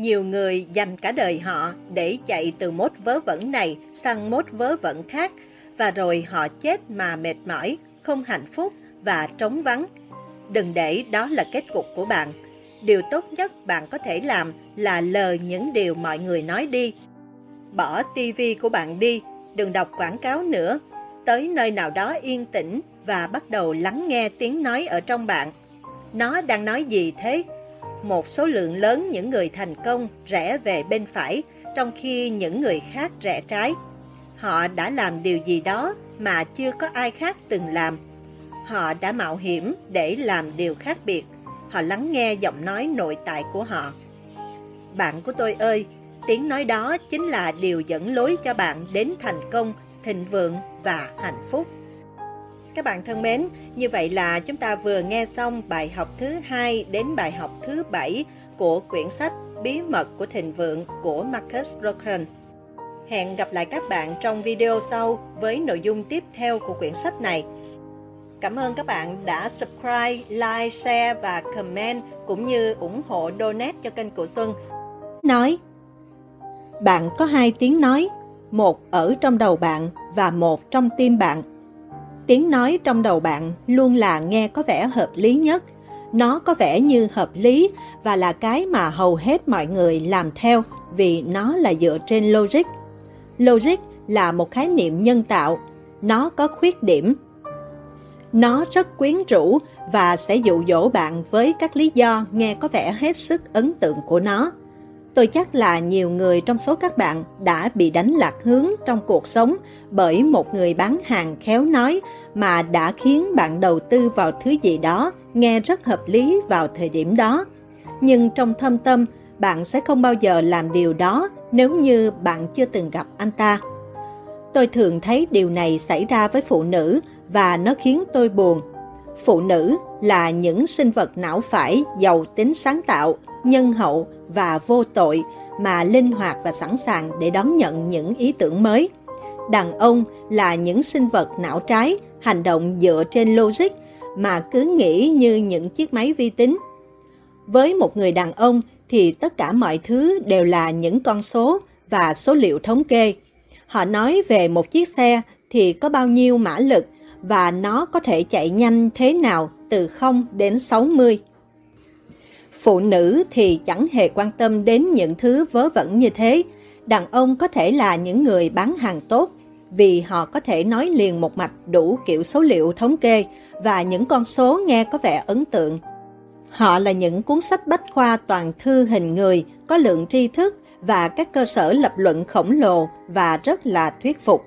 Nhiều người dành cả đời họ để chạy từ mốt vớ vẩn này sang mốt vớ vẩn khác và rồi họ chết mà mệt mỏi, không hạnh phúc và trống vắng. Đừng để đó là kết cục của bạn. điều tốt nhất bạn có thể làm là lờ những điều mọi người nói đi. Bỏ tivi của bạn đi, đừng đọc quảng cáo nữa. Tới nơi nào đó yên tĩnh và bắt đầu lắng nghe tiếng nói ở trong bạn. Nó đang nói gì thế? Một số lượng lớn những người thành công rẽ về bên phải, trong khi những người khác rẽ trái. Họ đã làm điều gì đó mà chưa có ai khác từng làm. Họ đã mạo hiểm để làm điều khác biệt. Họ lắng nghe giọng nói nội tại của họ. Bạn của tôi ơi, tiếng nói đó chính là điều dẫn lối cho bạn đến thành công, thịnh vượng và hạnh phúc. Các bạn thân mến, như vậy là chúng ta vừa nghe xong bài học thứ hai đến bài học thứ bảy của quyển sách Bí mật của thịnh vượng của Marcus Rocan. Hẹn gặp lại các bạn trong video sau với nội dung tiếp theo của quyển sách này. Cảm ơn các bạn đã subscribe, like, share và comment cũng như ủng hộ donate cho kênh của Xuân. Nói Bạn có hai tiếng nói, một ở trong đầu bạn và một trong tim bạn. Tiếng nói trong đầu bạn luôn là nghe có vẻ hợp lý nhất. Nó có vẻ như hợp lý và là cái mà hầu hết mọi người làm theo vì nó là dựa trên logic. Logic là một khái niệm nhân tạo. Nó có khuyết điểm. Nó rất quyến rũ và sẽ dụ dỗ bạn với các lý do nghe có vẻ hết sức ấn tượng của nó. Tôi chắc là nhiều người trong số các bạn đã bị đánh lạc hướng trong cuộc sống bởi một người bán hàng khéo nói mà đã khiến bạn đầu tư vào thứ gì đó nghe rất hợp lý vào thời điểm đó. Nhưng trong thâm tâm, bạn sẽ không bao giờ làm điều đó nếu như bạn chưa từng gặp anh ta. Tôi thường thấy điều này xảy ra với phụ nữ và nó khiến tôi buồn. Phụ nữ là những sinh vật não phải giàu tính sáng tạo, nhân hậu và vô tội mà linh hoạt và sẵn sàng để đón nhận những ý tưởng mới. Đàn ông là những sinh vật não trái, hành động dựa trên logic mà cứ nghĩ như những chiếc máy vi tính. Với một người đàn ông thì tất cả mọi thứ đều là những con số và số liệu thống kê. Họ nói về một chiếc xe thì có bao nhiêu mã lực và nó có thể chạy nhanh thế nào từ 0 đến 60. Phụ nữ thì chẳng hề quan tâm đến những thứ vớ vẩn như thế. Đàn ông có thể là những người bán hàng tốt vì họ có thể nói liền một mạch đủ kiểu số liệu thống kê và những con số nghe có vẻ ấn tượng. Họ là những cuốn sách bách khoa toàn thư hình người, có lượng tri thức và các cơ sở lập luận khổng lồ và rất là thuyết phục.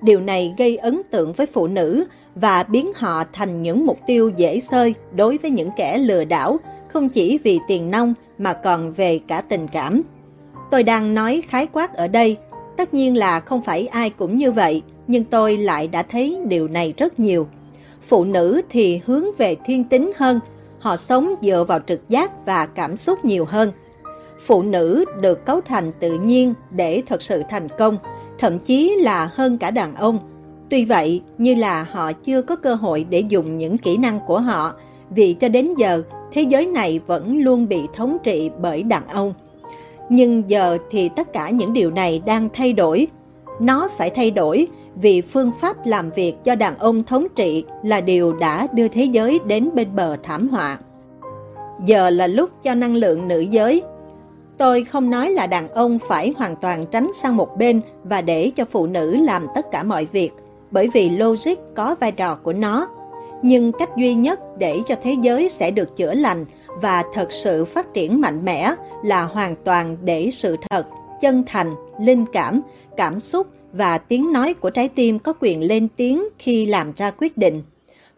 Điều này gây ấn tượng với phụ nữ và biến họ thành những mục tiêu dễ sơi đối với những kẻ lừa đảo, không chỉ vì tiền nông mà còn về cả tình cảm. Tôi đang nói khái quát ở đây, tất nhiên là không phải ai cũng như vậy, nhưng tôi lại đã thấy điều này rất nhiều. Phụ nữ thì hướng về thiên tính hơn, họ sống dựa vào trực giác và cảm xúc nhiều hơn. Phụ nữ được cấu thành tự nhiên để thật sự thành công, thậm chí là hơn cả đàn ông. Tuy vậy, như là họ chưa có cơ hội để dùng những kỹ năng của họ, vì cho đến giờ, thế giới này vẫn luôn bị thống trị bởi đàn ông. Nhưng giờ thì tất cả những điều này đang thay đổi. Nó phải thay đổi vì phương pháp làm việc cho đàn ông thống trị là điều đã đưa thế giới đến bên bờ thảm họa. Giờ là lúc cho năng lượng nữ giới. Tôi không nói là đàn ông phải hoàn toàn tránh sang một bên và để cho phụ nữ làm tất cả mọi việc, bởi vì logic có vai trò của nó. Nhưng cách duy nhất để cho thế giới sẽ được chữa lành và thật sự phát triển mạnh mẽ là hoàn toàn để sự thật, chân thành, linh cảm, cảm xúc và tiếng nói của trái tim có quyền lên tiếng khi làm ra quyết định.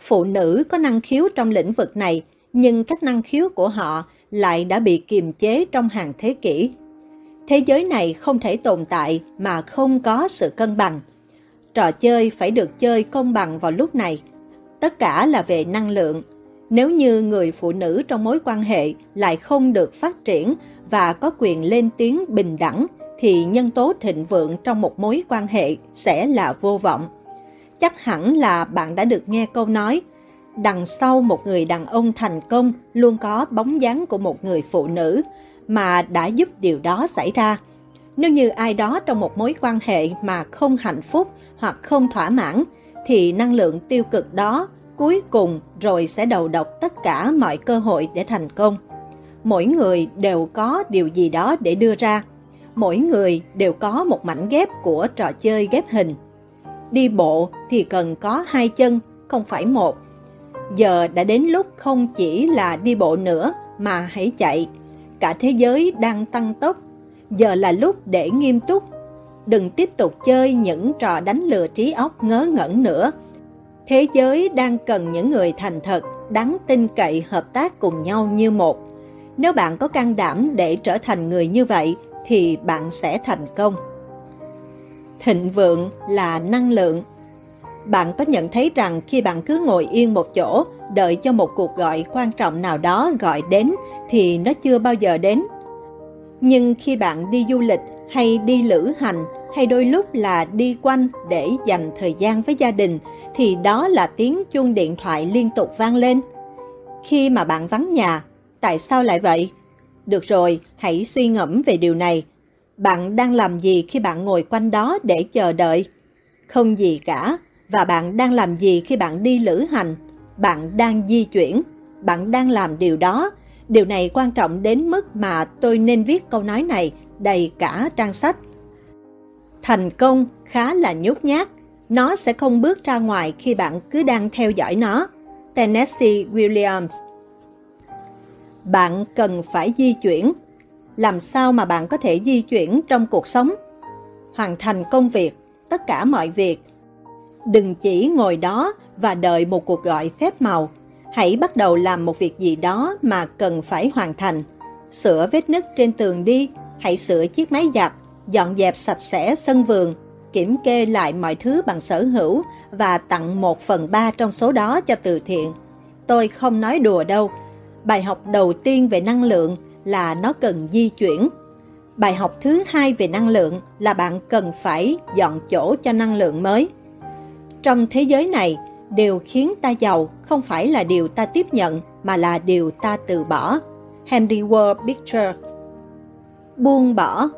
Phụ nữ có năng khiếu trong lĩnh vực này, nhưng các năng khiếu của họ lại đã bị kiềm chế trong hàng thế kỷ. Thế giới này không thể tồn tại mà không có sự cân bằng. Trò chơi phải được chơi công bằng vào lúc này. Tất cả là về năng lượng. Nếu như người phụ nữ trong mối quan hệ lại không được phát triển và có quyền lên tiếng bình đẳng thì nhân tố thịnh vượng trong một mối quan hệ sẽ là vô vọng. Chắc hẳn là bạn đã được nghe câu nói đằng sau một người đàn ông thành công luôn có bóng dáng của một người phụ nữ mà đã giúp điều đó xảy ra. Nếu như ai đó trong một mối quan hệ mà không hạnh phúc hoặc không thỏa mãn, thì năng lượng tiêu cực đó cuối cùng rồi sẽ đầu độc tất cả mọi cơ hội để thành công. mỗi người đều có điều gì đó để đưa ra. Mỗi người đều có một mảnh ghép của trò chơi ghép hình. Đi bộ thì cần có hai chân, không phải một. Giờ đã đến lúc không chỉ là đi bộ nữa mà hãy chạy. Cả thế giới đang tăng tốc. Giờ là lúc để nghiêm túc. Đừng tiếp tục chơi những trò đánh lừa trí óc ngớ ngẩn nữa. Thế giới đang cần những người thành thật, đáng tin cậy hợp tác cùng nhau như một. Nếu bạn có can đảm để trở thành người như vậy, thì bạn sẽ thành công. Thịnh vượng là năng lượng. Bạn có nhận thấy rằng khi bạn cứ ngồi yên một chỗ, đợi cho một cuộc gọi quan trọng nào đó gọi đến, thì nó chưa bao giờ đến. Nhưng khi bạn đi du lịch hay đi lữ hành, hay đôi lúc là đi quanh để dành thời gian với gia đình, thì đó là tiếng chuông điện thoại liên tục vang lên. Khi mà bạn vắng nhà, tại sao lại vậy? Được rồi, hãy suy ngẫm về điều này. Bạn đang làm gì khi bạn ngồi quanh đó để chờ đợi? Không gì cả. Và bạn đang làm gì khi bạn đi lữ hành? Bạn đang di chuyển. Bạn đang làm điều đó. Điều này quan trọng đến mức mà tôi nên viết câu nói này đầy cả trang sách. Thành công khá là nhút nhát. Nó sẽ không bước ra ngoài khi bạn cứ đang theo dõi nó. Tennessee Williams bạn cần phải di chuyển. Làm sao mà bạn có thể di chuyển trong cuộc sống? Hoàn thành công việc, tất cả mọi việc. Đừng chỉ ngồi đó và đợi một cuộc gọi phép màu. Hãy bắt đầu làm một việc gì đó mà cần phải hoàn thành. Sửa vết nứt trên tường đi, hãy sửa chiếc máy giặt, dọn dẹp sạch sẽ sân vườn, kiểm kê lại mọi thứ bằng sở hữu và tặng một phần ba trong số đó cho từ thiện. Tôi không nói đùa đâu, Bài học đầu tiên về năng lượng là nó cần di chuyển. Bài học thứ hai về năng lượng là bạn cần phải dọn chỗ cho năng lượng mới. Trong thế giới này, điều khiến ta giàu không phải là điều ta tiếp nhận mà là điều ta từ bỏ. Henry Ward Beecher Buông bỏ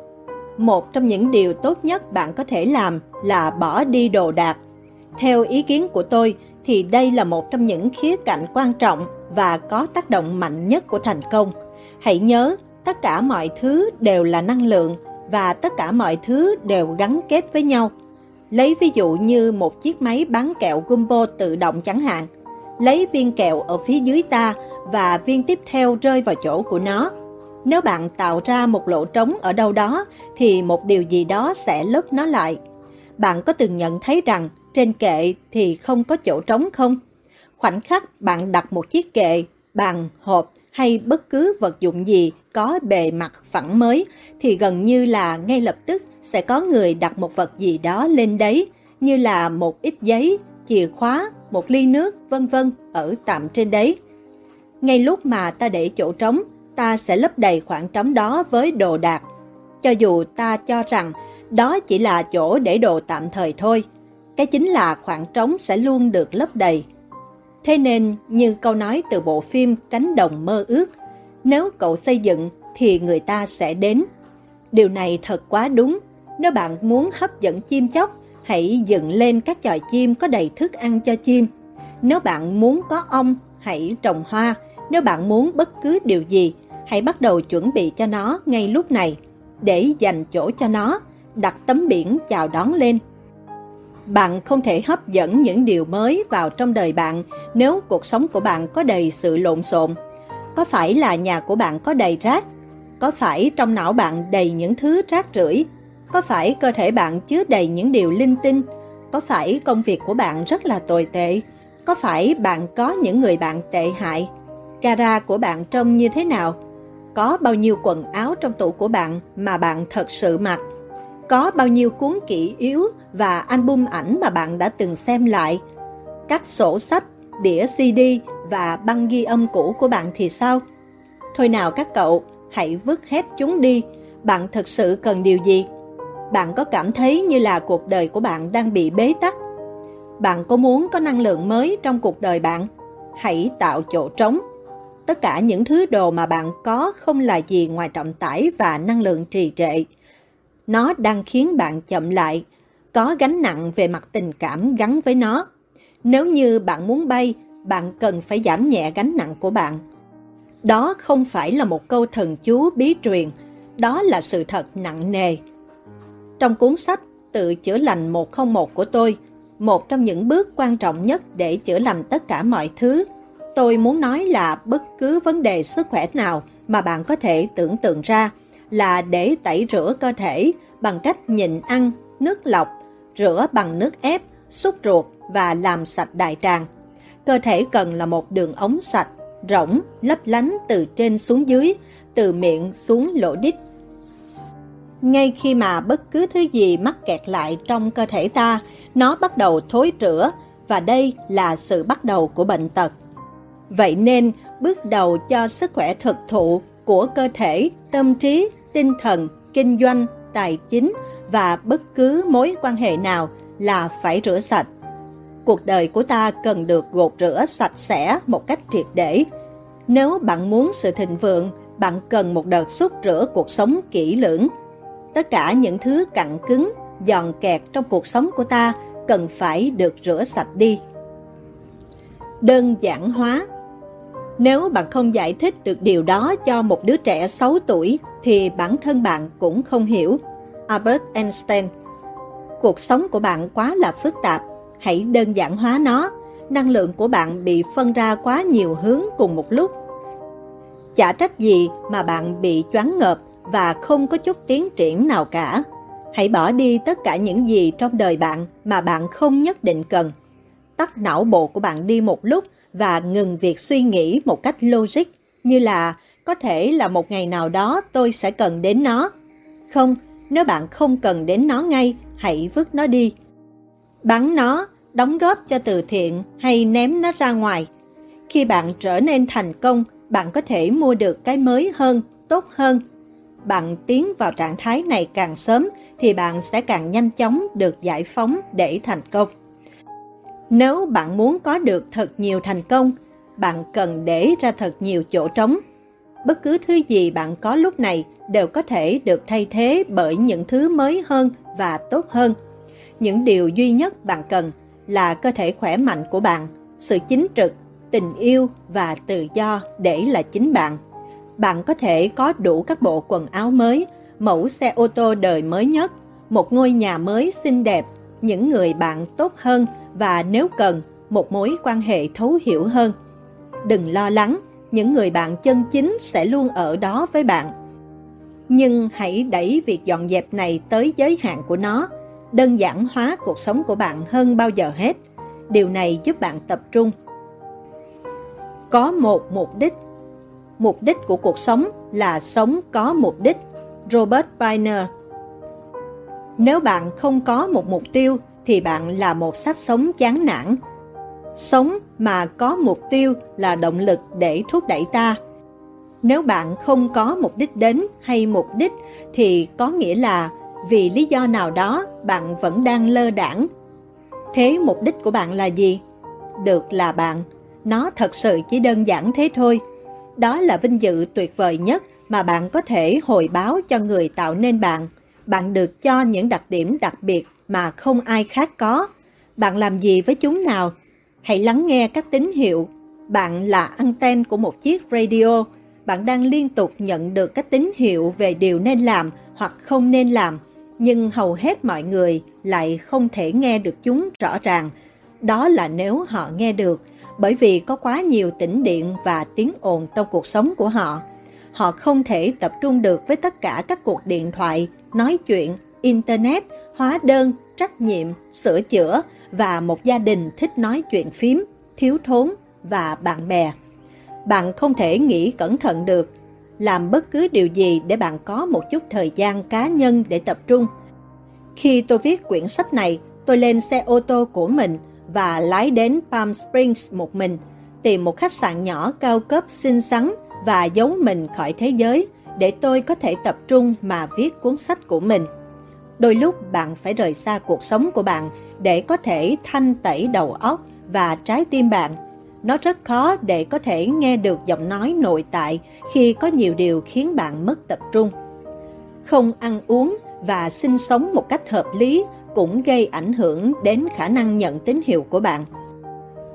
một trong những điều tốt nhất bạn có thể làm là bỏ đi đồ đạc. Theo ý kiến của tôi, thì đây là một trong những khía cạnh quan trọng và có tác động mạnh nhất của thành công. Hãy nhớ, tất cả mọi thứ đều là năng lượng và tất cả mọi thứ đều gắn kết với nhau. Lấy ví dụ như một chiếc máy bán kẹo Gumbo tự động chẳng hạn. Lấy viên kẹo ở phía dưới ta và viên tiếp theo rơi vào chỗ của nó. Nếu bạn tạo ra một lỗ trống ở đâu đó thì một điều gì đó sẽ lấp nó lại. Bạn có từng nhận thấy rằng trên kệ thì không có chỗ trống không? Khoảnh khắc bạn đặt một chiếc kệ, bàn, hộp hay bất cứ vật dụng gì có bề mặt phẳng mới thì gần như là ngay lập tức sẽ có người đặt một vật gì đó lên đấy như là một ít giấy, chìa khóa, một ly nước, vân vân ở tạm trên đấy. Ngay lúc mà ta để chỗ trống, ta sẽ lấp đầy khoảng trống đó với đồ đạc. Cho dù ta cho rằng đó chỉ là chỗ để đồ tạm thời thôi, cái chính là khoảng trống sẽ luôn được lấp đầy. Thế nên, như câu nói từ bộ phim Cánh đồng mơ ước, nếu cậu xây dựng thì người ta sẽ đến. Điều này thật quá đúng. Nếu bạn muốn hấp dẫn chim chóc, hãy dựng lên các chòi chim có đầy thức ăn cho chim. Nếu bạn muốn có ong, hãy trồng hoa. Nếu bạn muốn bất cứ điều gì, hãy bắt đầu chuẩn bị cho nó ngay lúc này. Để dành chỗ cho nó, đặt tấm biển chào đón lên bạn không thể hấp dẫn những điều mới vào trong đời bạn nếu cuộc sống của bạn có đầy sự lộn xộn. Có phải là nhà của bạn có đầy rác? Có phải trong não bạn đầy những thứ rác rưởi? Có phải cơ thể bạn chứa đầy những điều linh tinh? Có phải công việc của bạn rất là tồi tệ? Có phải bạn có những người bạn tệ hại? Cara của bạn trông như thế nào? Có bao nhiêu quần áo trong tủ của bạn mà bạn thật sự mặc? Có bao nhiêu cuốn kỹ yếu và album ảnh mà bạn đã từng xem lại? Các sổ sách, đĩa CD và băng ghi âm cũ của bạn thì sao? Thôi nào các cậu, hãy vứt hết chúng đi. Bạn thật sự cần điều gì? Bạn có cảm thấy như là cuộc đời của bạn đang bị bế tắc? Bạn có muốn có năng lượng mới trong cuộc đời bạn? Hãy tạo chỗ trống. Tất cả những thứ đồ mà bạn có không là gì ngoài trọng tải và năng lượng trì trệ nó đang khiến bạn chậm lại, có gánh nặng về mặt tình cảm gắn với nó. Nếu như bạn muốn bay, bạn cần phải giảm nhẹ gánh nặng của bạn. Đó không phải là một câu thần chú bí truyền, đó là sự thật nặng nề. Trong cuốn sách Tự chữa lành 101 của tôi, một trong những bước quan trọng nhất để chữa lành tất cả mọi thứ, tôi muốn nói là bất cứ vấn đề sức khỏe nào mà bạn có thể tưởng tượng ra là để tẩy rửa cơ thể bằng cách nhịn ăn, nước lọc, rửa bằng nước ép, xúc ruột và làm sạch đại tràng. Cơ thể cần là một đường ống sạch, rỗng, lấp lánh từ trên xuống dưới, từ miệng xuống lỗ đít. Ngay khi mà bất cứ thứ gì mắc kẹt lại trong cơ thể ta, nó bắt đầu thối rữa và đây là sự bắt đầu của bệnh tật. Vậy nên, bước đầu cho sức khỏe thực thụ của cơ thể, tâm trí, tinh thần, kinh doanh, tài chính và bất cứ mối quan hệ nào là phải rửa sạch. Cuộc đời của ta cần được gột rửa sạch sẽ một cách triệt để. Nếu bạn muốn sự thịnh vượng, bạn cần một đợt xúc rửa cuộc sống kỹ lưỡng. Tất cả những thứ cặn cứng, giòn kẹt trong cuộc sống của ta cần phải được rửa sạch đi. Đơn giản hóa nếu bạn không giải thích được điều đó cho một đứa trẻ 6 tuổi thì bản thân bạn cũng không hiểu. Albert Einstein Cuộc sống của bạn quá là phức tạp, hãy đơn giản hóa nó. Năng lượng của bạn bị phân ra quá nhiều hướng cùng một lúc. Chả trách gì mà bạn bị choáng ngợp và không có chút tiến triển nào cả. Hãy bỏ đi tất cả những gì trong đời bạn mà bạn không nhất định cần. Tắt não bộ của bạn đi một lúc và ngừng việc suy nghĩ một cách logic như là có thể là một ngày nào đó tôi sẽ cần đến nó. Không, nếu bạn không cần đến nó ngay, hãy vứt nó đi. Bắn nó, đóng góp cho từ thiện hay ném nó ra ngoài. Khi bạn trở nên thành công, bạn có thể mua được cái mới hơn, tốt hơn. Bạn tiến vào trạng thái này càng sớm thì bạn sẽ càng nhanh chóng được giải phóng để thành công. Nếu bạn muốn có được thật nhiều thành công, bạn cần để ra thật nhiều chỗ trống. Bất cứ thứ gì bạn có lúc này đều có thể được thay thế bởi những thứ mới hơn và tốt hơn. Những điều duy nhất bạn cần là cơ thể khỏe mạnh của bạn, sự chính trực, tình yêu và tự do để là chính bạn. Bạn có thể có đủ các bộ quần áo mới, mẫu xe ô tô đời mới nhất, một ngôi nhà mới xinh đẹp, những người bạn tốt hơn và nếu cần, một mối quan hệ thấu hiểu hơn. Đừng lo lắng, những người bạn chân chính sẽ luôn ở đó với bạn. Nhưng hãy đẩy việc dọn dẹp này tới giới hạn của nó, đơn giản hóa cuộc sống của bạn hơn bao giờ hết. Điều này giúp bạn tập trung. Có một mục đích Mục đích của cuộc sống là sống có mục đích. Robert Biner Nếu bạn không có một mục tiêu thì bạn là một sách sống chán nản. Sống mà có mục tiêu là động lực để thúc đẩy ta. Nếu bạn không có mục đích đến hay mục đích thì có nghĩa là vì lý do nào đó bạn vẫn đang lơ đảng. Thế mục đích của bạn là gì? Được là bạn. Nó thật sự chỉ đơn giản thế thôi. Đó là vinh dự tuyệt vời nhất mà bạn có thể hồi báo cho người tạo nên bạn. Bạn được cho những đặc điểm đặc biệt mà không ai khác có. Bạn làm gì với chúng nào? Hãy lắng nghe các tín hiệu. Bạn là anten của một chiếc radio. Bạn đang liên tục nhận được các tín hiệu về điều nên làm hoặc không nên làm. Nhưng hầu hết mọi người lại không thể nghe được chúng rõ ràng. Đó là nếu họ nghe được, bởi vì có quá nhiều tĩnh điện và tiếng ồn trong cuộc sống của họ. Họ không thể tập trung được với tất cả các cuộc điện thoại, nói chuyện, internet, hóa đơn, trách nhiệm, sửa chữa và một gia đình thích nói chuyện phím, thiếu thốn và bạn bè. Bạn không thể nghĩ cẩn thận được, làm bất cứ điều gì để bạn có một chút thời gian cá nhân để tập trung. Khi tôi viết quyển sách này, tôi lên xe ô tô của mình và lái đến Palm Springs một mình, tìm một khách sạn nhỏ cao cấp xinh xắn và giấu mình khỏi thế giới để tôi có thể tập trung mà viết cuốn sách của mình. Đôi lúc bạn phải rời xa cuộc sống của bạn để có thể thanh tẩy đầu óc và trái tim bạn. Nó rất khó để có thể nghe được giọng nói nội tại khi có nhiều điều khiến bạn mất tập trung. Không ăn uống và sinh sống một cách hợp lý cũng gây ảnh hưởng đến khả năng nhận tín hiệu của bạn.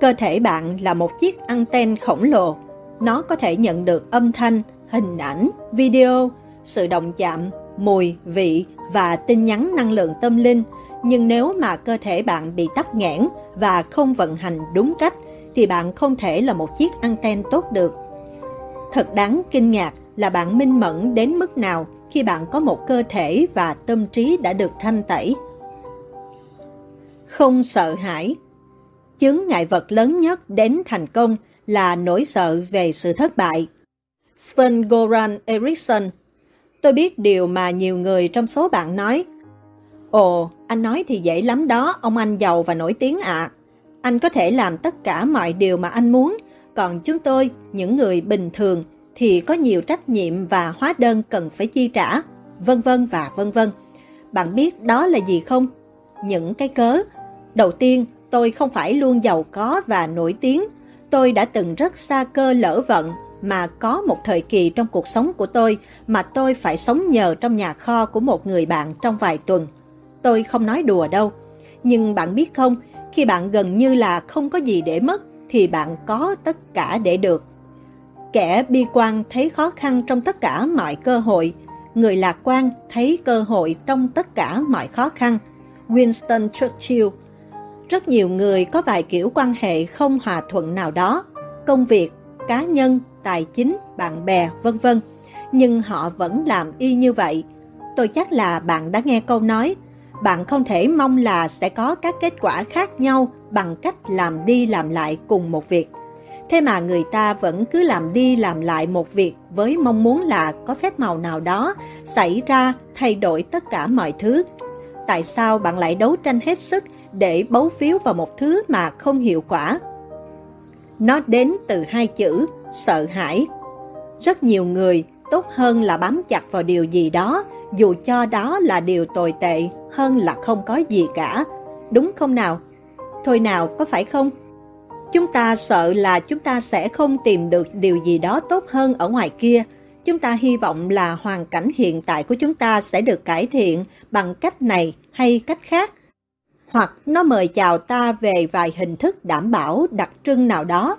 Cơ thể bạn là một chiếc anten khổng lồ. Nó có thể nhận được âm thanh, hình ảnh, video, sự động chạm, mùi, vị và tin nhắn năng lượng tâm linh. Nhưng nếu mà cơ thể bạn bị tắc nghẽn và không vận hành đúng cách, thì bạn không thể là một chiếc anten tốt được. Thật đáng kinh ngạc là bạn minh mẫn đến mức nào khi bạn có một cơ thể và tâm trí đã được thanh tẩy. Không sợ hãi chứng ngại vật lớn nhất đến thành công là nỗi sợ về sự thất bại. Sven Goran Eriksson Tôi biết điều mà nhiều người trong số bạn nói. Ồ, anh nói thì dễ lắm đó, ông anh giàu và nổi tiếng ạ. À. Anh có thể làm tất cả mọi điều mà anh muốn, còn chúng tôi, những người bình thường, thì có nhiều trách nhiệm và hóa đơn cần phải chi trả, vân vân và vân vân. Bạn biết đó là gì không? Những cái cớ. Đầu tiên, tôi không phải luôn giàu có và nổi tiếng. Tôi đã từng rất xa cơ lỡ vận mà có một thời kỳ trong cuộc sống của tôi mà tôi phải sống nhờ trong nhà kho của một người bạn trong vài tuần. Tôi không nói đùa đâu. Nhưng bạn biết không, khi bạn gần như là không có gì để mất, thì bạn có tất cả để được. Kẻ bi quan thấy khó khăn trong tất cả mọi cơ hội, người lạc quan thấy cơ hội trong tất cả mọi khó khăn. Winston Churchill Rất nhiều người có vài kiểu quan hệ không hòa thuận nào đó, công việc, cá nhân, tài chính, bạn bè, vân vân. Nhưng họ vẫn làm y như vậy. Tôi chắc là bạn đã nghe câu nói, bạn không thể mong là sẽ có các kết quả khác nhau bằng cách làm đi làm lại cùng một việc. Thế mà người ta vẫn cứ làm đi làm lại một việc với mong muốn là có phép màu nào đó xảy ra thay đổi tất cả mọi thứ. Tại sao bạn lại đấu tranh hết sức để bấu phiếu vào một thứ mà không hiệu quả? Nó đến từ hai chữ sợ hãi. Rất nhiều người tốt hơn là bám chặt vào điều gì đó dù cho đó là điều tồi tệ hơn là không có gì cả. Đúng không nào? Thôi nào, có phải không? Chúng ta sợ là chúng ta sẽ không tìm được điều gì đó tốt hơn ở ngoài kia. Chúng ta hy vọng là hoàn cảnh hiện tại của chúng ta sẽ được cải thiện bằng cách này hay cách khác. Hoặc nó mời chào ta về vài hình thức đảm bảo đặc trưng nào đó.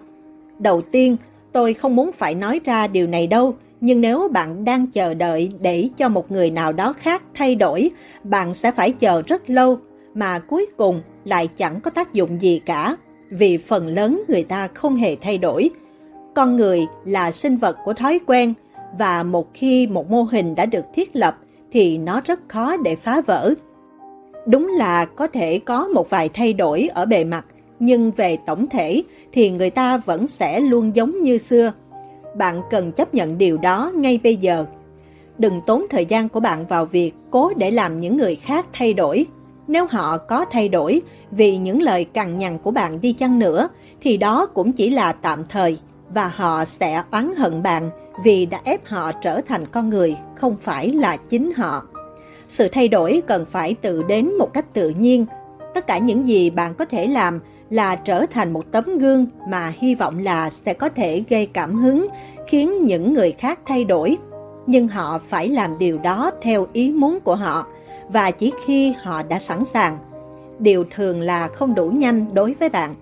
Đầu tiên, tôi không muốn phải nói ra điều này đâu, nhưng nếu bạn đang chờ đợi để cho một người nào đó khác thay đổi, bạn sẽ phải chờ rất lâu, mà cuối cùng lại chẳng có tác dụng gì cả, vì phần lớn người ta không hề thay đổi. Con người là sinh vật của thói quen, và một khi một mô hình đã được thiết lập thì nó rất khó để phá vỡ. Đúng là có thể có một vài thay đổi ở bề mặt, nhưng về tổng thể thì người ta vẫn sẽ luôn giống như xưa bạn cần chấp nhận điều đó ngay bây giờ. Đừng tốn thời gian của bạn vào việc cố để làm những người khác thay đổi. Nếu họ có thay đổi vì những lời cằn nhằn của bạn đi chăng nữa, thì đó cũng chỉ là tạm thời và họ sẽ oán hận bạn vì đã ép họ trở thành con người, không phải là chính họ. Sự thay đổi cần phải tự đến một cách tự nhiên. Tất cả những gì bạn có thể làm là trở thành một tấm gương mà hy vọng là sẽ có thể gây cảm hứng, khiến những người khác thay đổi. Nhưng họ phải làm điều đó theo ý muốn của họ và chỉ khi họ đã sẵn sàng. Điều thường là không đủ nhanh đối với bạn.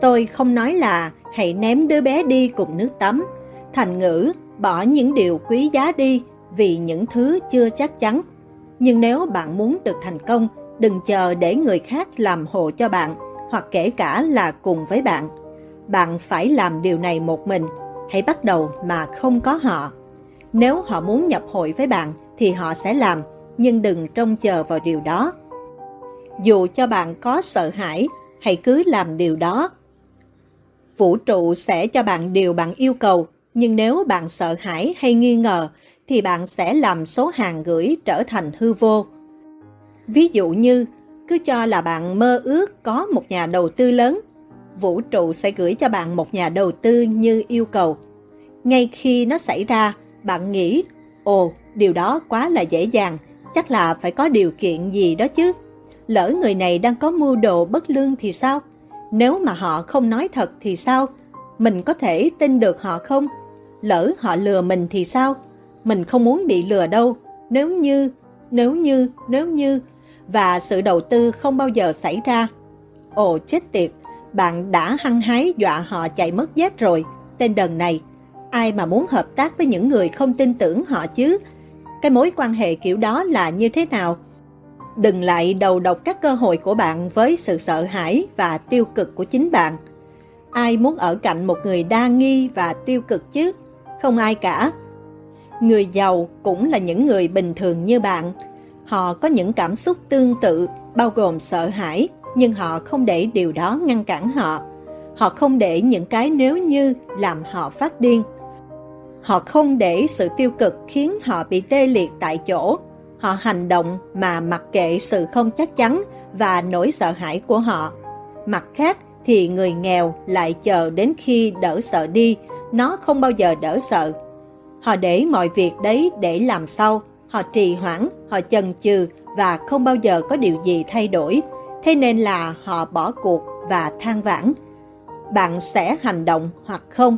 Tôi không nói là hãy ném đứa bé đi cùng nước tắm. Thành ngữ, bỏ những điều quý giá đi vì những thứ chưa chắc chắn. Nhưng nếu bạn muốn được thành công, đừng chờ để người khác làm hộ cho bạn hoặc kể cả là cùng với bạn. Bạn phải làm điều này một mình, hãy bắt đầu mà không có họ. Nếu họ muốn nhập hội với bạn thì họ sẽ làm, nhưng đừng trông chờ vào điều đó. Dù cho bạn có sợ hãi, hãy cứ làm điều đó. Vũ trụ sẽ cho bạn điều bạn yêu cầu, nhưng nếu bạn sợ hãi hay nghi ngờ, thì bạn sẽ làm số hàng gửi trở thành hư vô. Ví dụ như, cứ cho là bạn mơ ước có một nhà đầu tư lớn, vũ trụ sẽ gửi cho bạn một nhà đầu tư như yêu cầu. Ngay khi nó xảy ra, bạn nghĩ, ồ, điều đó quá là dễ dàng, chắc là phải có điều kiện gì đó chứ. Lỡ người này đang có mưu đồ bất lương thì sao? Nếu mà họ không nói thật thì sao? Mình có thể tin được họ không? Lỡ họ lừa mình thì sao? Mình không muốn bị lừa đâu. Nếu như, nếu như, nếu như, và sự đầu tư không bao giờ xảy ra. Ồ chết tiệt, bạn đã hăng hái dọa họ chạy mất dép rồi, tên đần này. Ai mà muốn hợp tác với những người không tin tưởng họ chứ? Cái mối quan hệ kiểu đó là như thế nào? Đừng lại đầu độc các cơ hội của bạn với sự sợ hãi và tiêu cực của chính bạn. Ai muốn ở cạnh một người đa nghi và tiêu cực chứ? Không ai cả. Người giàu cũng là những người bình thường như bạn. Họ có những cảm xúc tương tự, bao gồm sợ hãi, nhưng họ không để điều đó ngăn cản họ. Họ không để những cái nếu như làm họ phát điên. Họ không để sự tiêu cực khiến họ bị tê liệt tại chỗ. Họ hành động mà mặc kệ sự không chắc chắn và nỗi sợ hãi của họ. Mặt khác thì người nghèo lại chờ đến khi đỡ sợ đi, nó không bao giờ đỡ sợ. Họ để mọi việc đấy để làm sau, họ trì hoãn, họ chần chừ và không bao giờ có điều gì thay đổi. Thế nên là họ bỏ cuộc và than vãn. Bạn sẽ hành động hoặc không.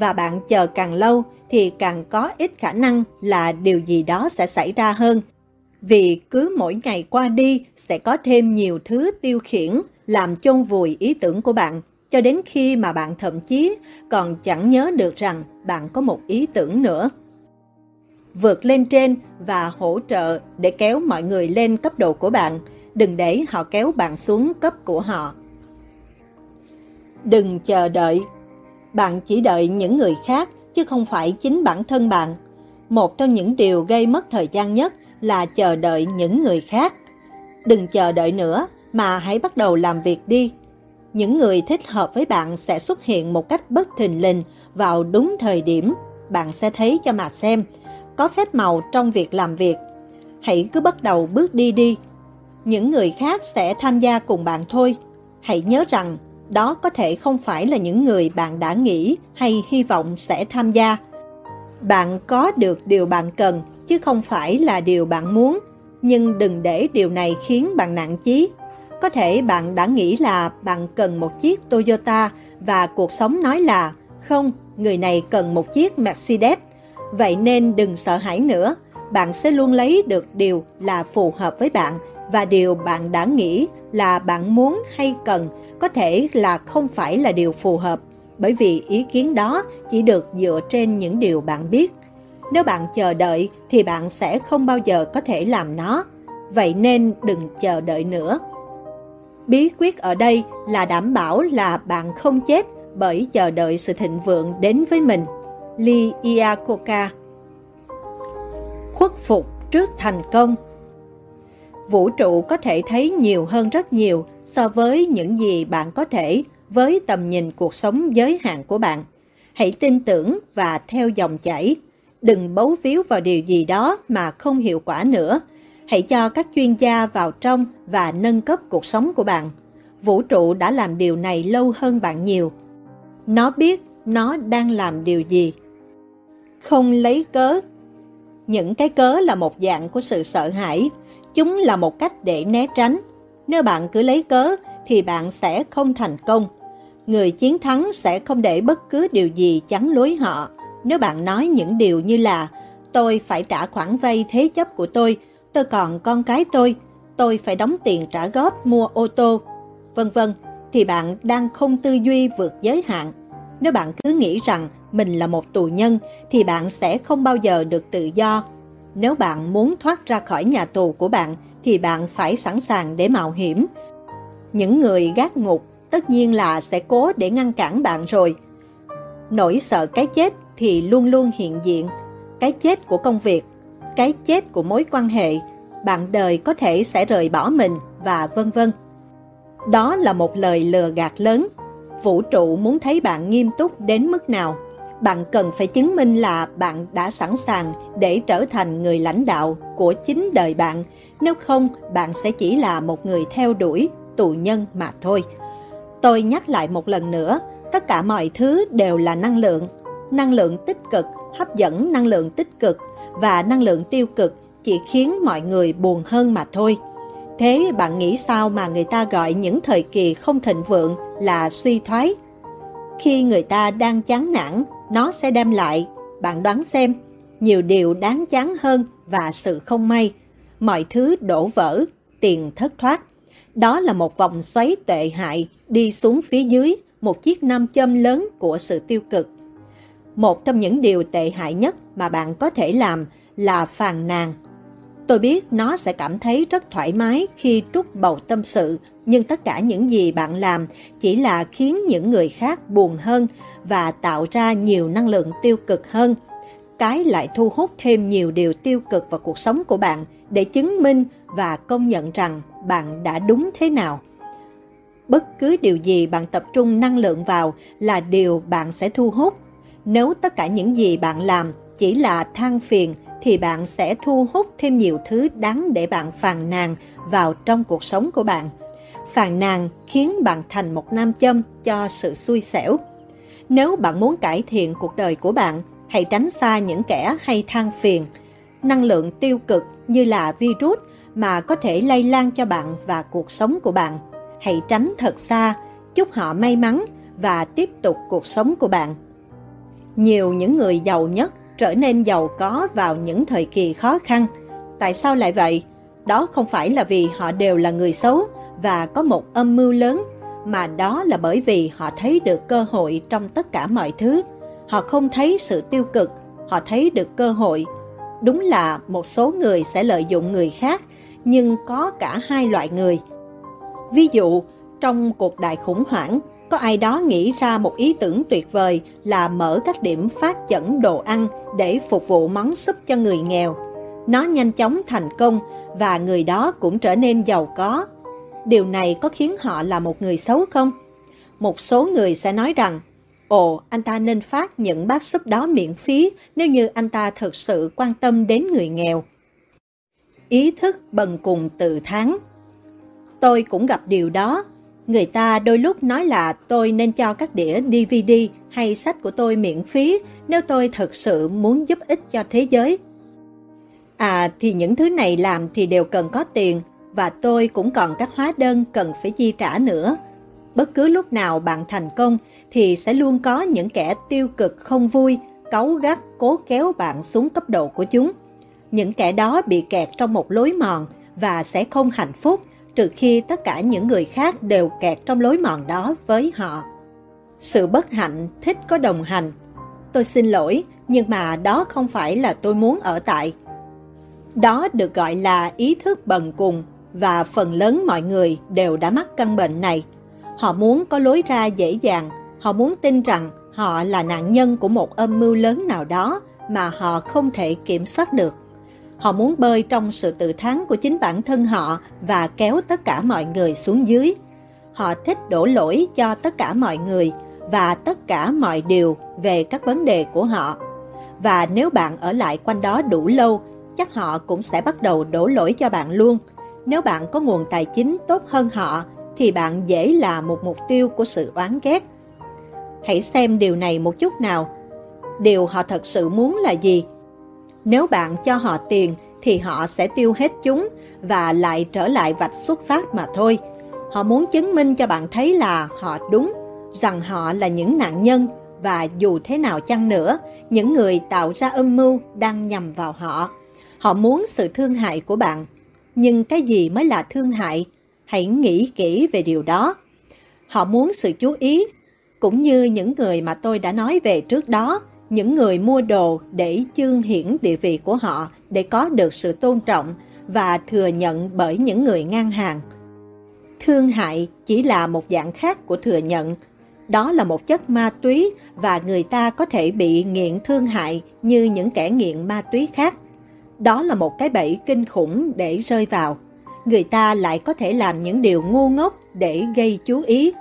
Và bạn chờ càng lâu thì càng có ít khả năng là điều gì đó sẽ xảy ra hơn. Vì cứ mỗi ngày qua đi sẽ có thêm nhiều thứ tiêu khiển làm chôn vùi ý tưởng của bạn cho đến khi mà bạn thậm chí còn chẳng nhớ được rằng bạn có một ý tưởng nữa. Vượt lên trên và hỗ trợ để kéo mọi người lên cấp độ của bạn, đừng để họ kéo bạn xuống cấp của họ. Đừng chờ đợi. Bạn chỉ đợi những người khác chứ không phải chính bản thân bạn. Một trong những điều gây mất thời gian nhất là chờ đợi những người khác. Đừng chờ đợi nữa mà hãy bắt đầu làm việc đi. Những người thích hợp với bạn sẽ xuất hiện một cách bất thình lình vào đúng thời điểm. Bạn sẽ thấy cho mà xem, có phép màu trong việc làm việc. Hãy cứ bắt đầu bước đi đi. Những người khác sẽ tham gia cùng bạn thôi. Hãy nhớ rằng đó có thể không phải là những người bạn đã nghĩ hay hy vọng sẽ tham gia. Bạn có được điều bạn cần chứ không phải là điều bạn muốn, nhưng đừng để điều này khiến bạn nản chí. Có thể bạn đã nghĩ là bạn cần một chiếc Toyota và cuộc sống nói là không, người này cần một chiếc Mercedes. Vậy nên đừng sợ hãi nữa, bạn sẽ luôn lấy được điều là phù hợp với bạn và điều bạn đã nghĩ là bạn muốn hay cần có thể là không phải là điều phù hợp bởi vì ý kiến đó chỉ được dựa trên những điều bạn biết. Nếu bạn chờ đợi thì bạn sẽ không bao giờ có thể làm nó. Vậy nên đừng chờ đợi nữa. Bí quyết ở đây là đảm bảo là bạn không chết bởi chờ đợi sự thịnh vượng đến với mình. Lee Iacocca Khuất phục trước thành công Vũ trụ có thể thấy nhiều hơn rất nhiều so với những gì bạn có thể với tầm nhìn cuộc sống giới hạn của bạn. Hãy tin tưởng và theo dòng chảy. Đừng bấu víu vào điều gì đó mà không hiệu quả nữa. Hãy cho các chuyên gia vào trong và nâng cấp cuộc sống của bạn. Vũ trụ đã làm điều này lâu hơn bạn nhiều. Nó biết nó đang làm điều gì. Không lấy cớ. Những cái cớ là một dạng của sự sợ hãi. Chúng là một cách để né tránh. Nếu bạn cứ lấy cớ thì bạn sẽ không thành công. Người chiến thắng sẽ không để bất cứ điều gì chắn lối họ. Nếu bạn nói những điều như là tôi phải trả khoản vay thế chấp của tôi, tôi còn con cái tôi, tôi phải đóng tiền trả góp mua ô tô, vân vân, thì bạn đang không tư duy vượt giới hạn. Nếu bạn cứ nghĩ rằng mình là một tù nhân thì bạn sẽ không bao giờ được tự do. Nếu bạn muốn thoát ra khỏi nhà tù của bạn thì bạn phải sẵn sàng để mạo hiểm. Những người gác ngục tất nhiên là sẽ cố để ngăn cản bạn rồi. Nỗi sợ cái chết thì luôn luôn hiện diện. Cái chết của công việc, cái chết của mối quan hệ, bạn đời có thể sẽ rời bỏ mình và vân vân. Đó là một lời lừa gạt lớn. Vũ trụ muốn thấy bạn nghiêm túc đến mức nào. Bạn cần phải chứng minh là bạn đã sẵn sàng để trở thành người lãnh đạo của chính đời bạn. Nếu không, bạn sẽ chỉ là một người theo đuổi, tù nhân mà thôi. Tôi nhắc lại một lần nữa, tất cả mọi thứ đều là năng lượng. Năng lượng tích cực hấp dẫn năng lượng tích cực và năng lượng tiêu cực chỉ khiến mọi người buồn hơn mà thôi. Thế bạn nghĩ sao mà người ta gọi những thời kỳ không thịnh vượng là suy thoái? Khi người ta đang chán nản, nó sẽ đem lại, bạn đoán xem, nhiều điều đáng chán hơn và sự không may. Mọi thứ đổ vỡ, tiền thất thoát. Đó là một vòng xoáy tệ hại đi xuống phía dưới một chiếc nam châm lớn của sự tiêu cực, Một trong những điều tệ hại nhất mà bạn có thể làm là phàn nàn. Tôi biết nó sẽ cảm thấy rất thoải mái khi trút bầu tâm sự, nhưng tất cả những gì bạn làm chỉ là khiến những người khác buồn hơn và tạo ra nhiều năng lượng tiêu cực hơn. Cái lại thu hút thêm nhiều điều tiêu cực vào cuộc sống của bạn để chứng minh và công nhận rằng bạn đã đúng thế nào. Bất cứ điều gì bạn tập trung năng lượng vào là điều bạn sẽ thu hút. Nếu tất cả những gì bạn làm chỉ là than phiền, thì bạn sẽ thu hút thêm nhiều thứ đáng để bạn phàn nàn vào trong cuộc sống của bạn. Phàn nàn khiến bạn thành một nam châm cho sự xui xẻo. Nếu bạn muốn cải thiện cuộc đời của bạn, hãy tránh xa những kẻ hay than phiền. Năng lượng tiêu cực như là virus mà có thể lây lan cho bạn và cuộc sống của bạn. Hãy tránh thật xa, chúc họ may mắn và tiếp tục cuộc sống của bạn. Nhiều những người giàu nhất trở nên giàu có vào những thời kỳ khó khăn. Tại sao lại vậy? Đó không phải là vì họ đều là người xấu và có một âm mưu lớn, mà đó là bởi vì họ thấy được cơ hội trong tất cả mọi thứ. Họ không thấy sự tiêu cực, họ thấy được cơ hội. Đúng là một số người sẽ lợi dụng người khác, nhưng có cả hai loại người. Ví dụ, trong cuộc đại khủng hoảng, có ai đó nghĩ ra một ý tưởng tuyệt vời là mở các điểm phát dẫn đồ ăn để phục vụ món súp cho người nghèo. Nó nhanh chóng thành công và người đó cũng trở nên giàu có. Điều này có khiến họ là một người xấu không? Một số người sẽ nói rằng, ồ, anh ta nên phát những bát súp đó miễn phí nếu như anh ta thực sự quan tâm đến người nghèo. Ý thức bần cùng tự tháng Tôi cũng gặp điều đó Người ta đôi lúc nói là tôi nên cho các đĩa DVD hay sách của tôi miễn phí nếu tôi thực sự muốn giúp ích cho thế giới. À thì những thứ này làm thì đều cần có tiền và tôi cũng còn các hóa đơn cần phải chi trả nữa. Bất cứ lúc nào bạn thành công thì sẽ luôn có những kẻ tiêu cực không vui, cấu gắt cố kéo bạn xuống cấp độ của chúng. Những kẻ đó bị kẹt trong một lối mòn và sẽ không hạnh phúc trừ khi tất cả những người khác đều kẹt trong lối mòn đó với họ. Sự bất hạnh thích có đồng hành. Tôi xin lỗi, nhưng mà đó không phải là tôi muốn ở tại. Đó được gọi là ý thức bần cùng và phần lớn mọi người đều đã mắc căn bệnh này. Họ muốn có lối ra dễ dàng, họ muốn tin rằng họ là nạn nhân của một âm mưu lớn nào đó mà họ không thể kiểm soát được. Họ muốn bơi trong sự tự thắng của chính bản thân họ và kéo tất cả mọi người xuống dưới. Họ thích đổ lỗi cho tất cả mọi người và tất cả mọi điều về các vấn đề của họ. Và nếu bạn ở lại quanh đó đủ lâu, chắc họ cũng sẽ bắt đầu đổ lỗi cho bạn luôn. Nếu bạn có nguồn tài chính tốt hơn họ, thì bạn dễ là một mục tiêu của sự oán ghét. Hãy xem điều này một chút nào. Điều họ thật sự muốn là gì nếu bạn cho họ tiền thì họ sẽ tiêu hết chúng và lại trở lại vạch xuất phát mà thôi. Họ muốn chứng minh cho bạn thấy là họ đúng, rằng họ là những nạn nhân và dù thế nào chăng nữa, những người tạo ra âm mưu đang nhằm vào họ. Họ muốn sự thương hại của bạn. Nhưng cái gì mới là thương hại? Hãy nghĩ kỹ về điều đó. Họ muốn sự chú ý, cũng như những người mà tôi đã nói về trước đó, những người mua đồ để chương hiển địa vị của họ để có được sự tôn trọng và thừa nhận bởi những người ngang hàng. Thương hại chỉ là một dạng khác của thừa nhận. Đó là một chất ma túy và người ta có thể bị nghiện thương hại như những kẻ nghiện ma túy khác. Đó là một cái bẫy kinh khủng để rơi vào. Người ta lại có thể làm những điều ngu ngốc để gây chú ý.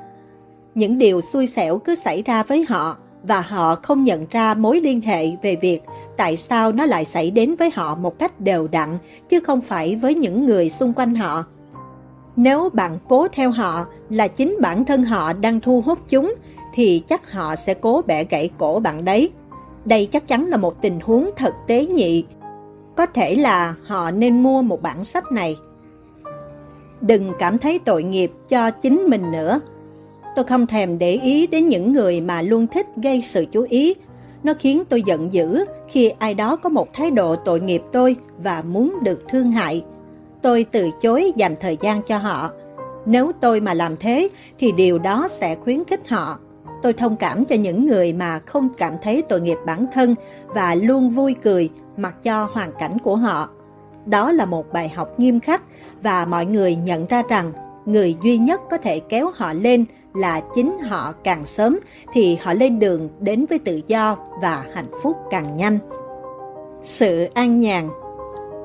Những điều xui xẻo cứ xảy ra với họ và họ không nhận ra mối liên hệ về việc tại sao nó lại xảy đến với họ một cách đều đặn, chứ không phải với những người xung quanh họ. Nếu bạn cố theo họ là chính bản thân họ đang thu hút chúng, thì chắc họ sẽ cố bẻ gãy cổ bạn đấy. Đây chắc chắn là một tình huống thật tế nhị. Có thể là họ nên mua một bản sách này. Đừng cảm thấy tội nghiệp cho chính mình nữa Tôi không thèm để ý đến những người mà luôn thích gây sự chú ý. Nó khiến tôi giận dữ khi ai đó có một thái độ tội nghiệp tôi và muốn được thương hại. Tôi từ chối dành thời gian cho họ. Nếu tôi mà làm thế, thì điều đó sẽ khuyến khích họ. tôi thông cảm cho những người mà không cảm thấy tội nghiệp bản thân và luôn vui cười mặc cho hoàn cảnh của họ. Đó là một bài học nghiêm khắc và mọi người nhận ra rằng người duy nhất có thể kéo họ lên là chính họ càng sớm thì họ lên đường đến với tự do và hạnh phúc càng nhanh. Sự an nhàn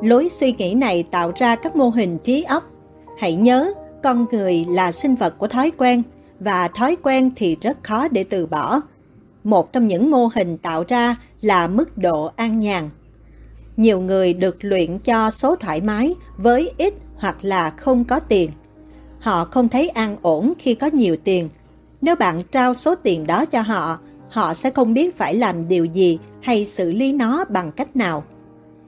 Lối suy nghĩ này tạo ra các mô hình trí óc. Hãy nhớ, con người là sinh vật của thói quen và thói quen thì rất khó để từ bỏ. Một trong những mô hình tạo ra là mức độ an nhàn. Nhiều người được luyện cho số thoải mái với ít hoặc là không có tiền. Họ không thấy an ổn khi có nhiều tiền. Nếu bạn trao số tiền đó cho họ, họ sẽ không biết phải làm điều gì hay xử lý nó bằng cách nào.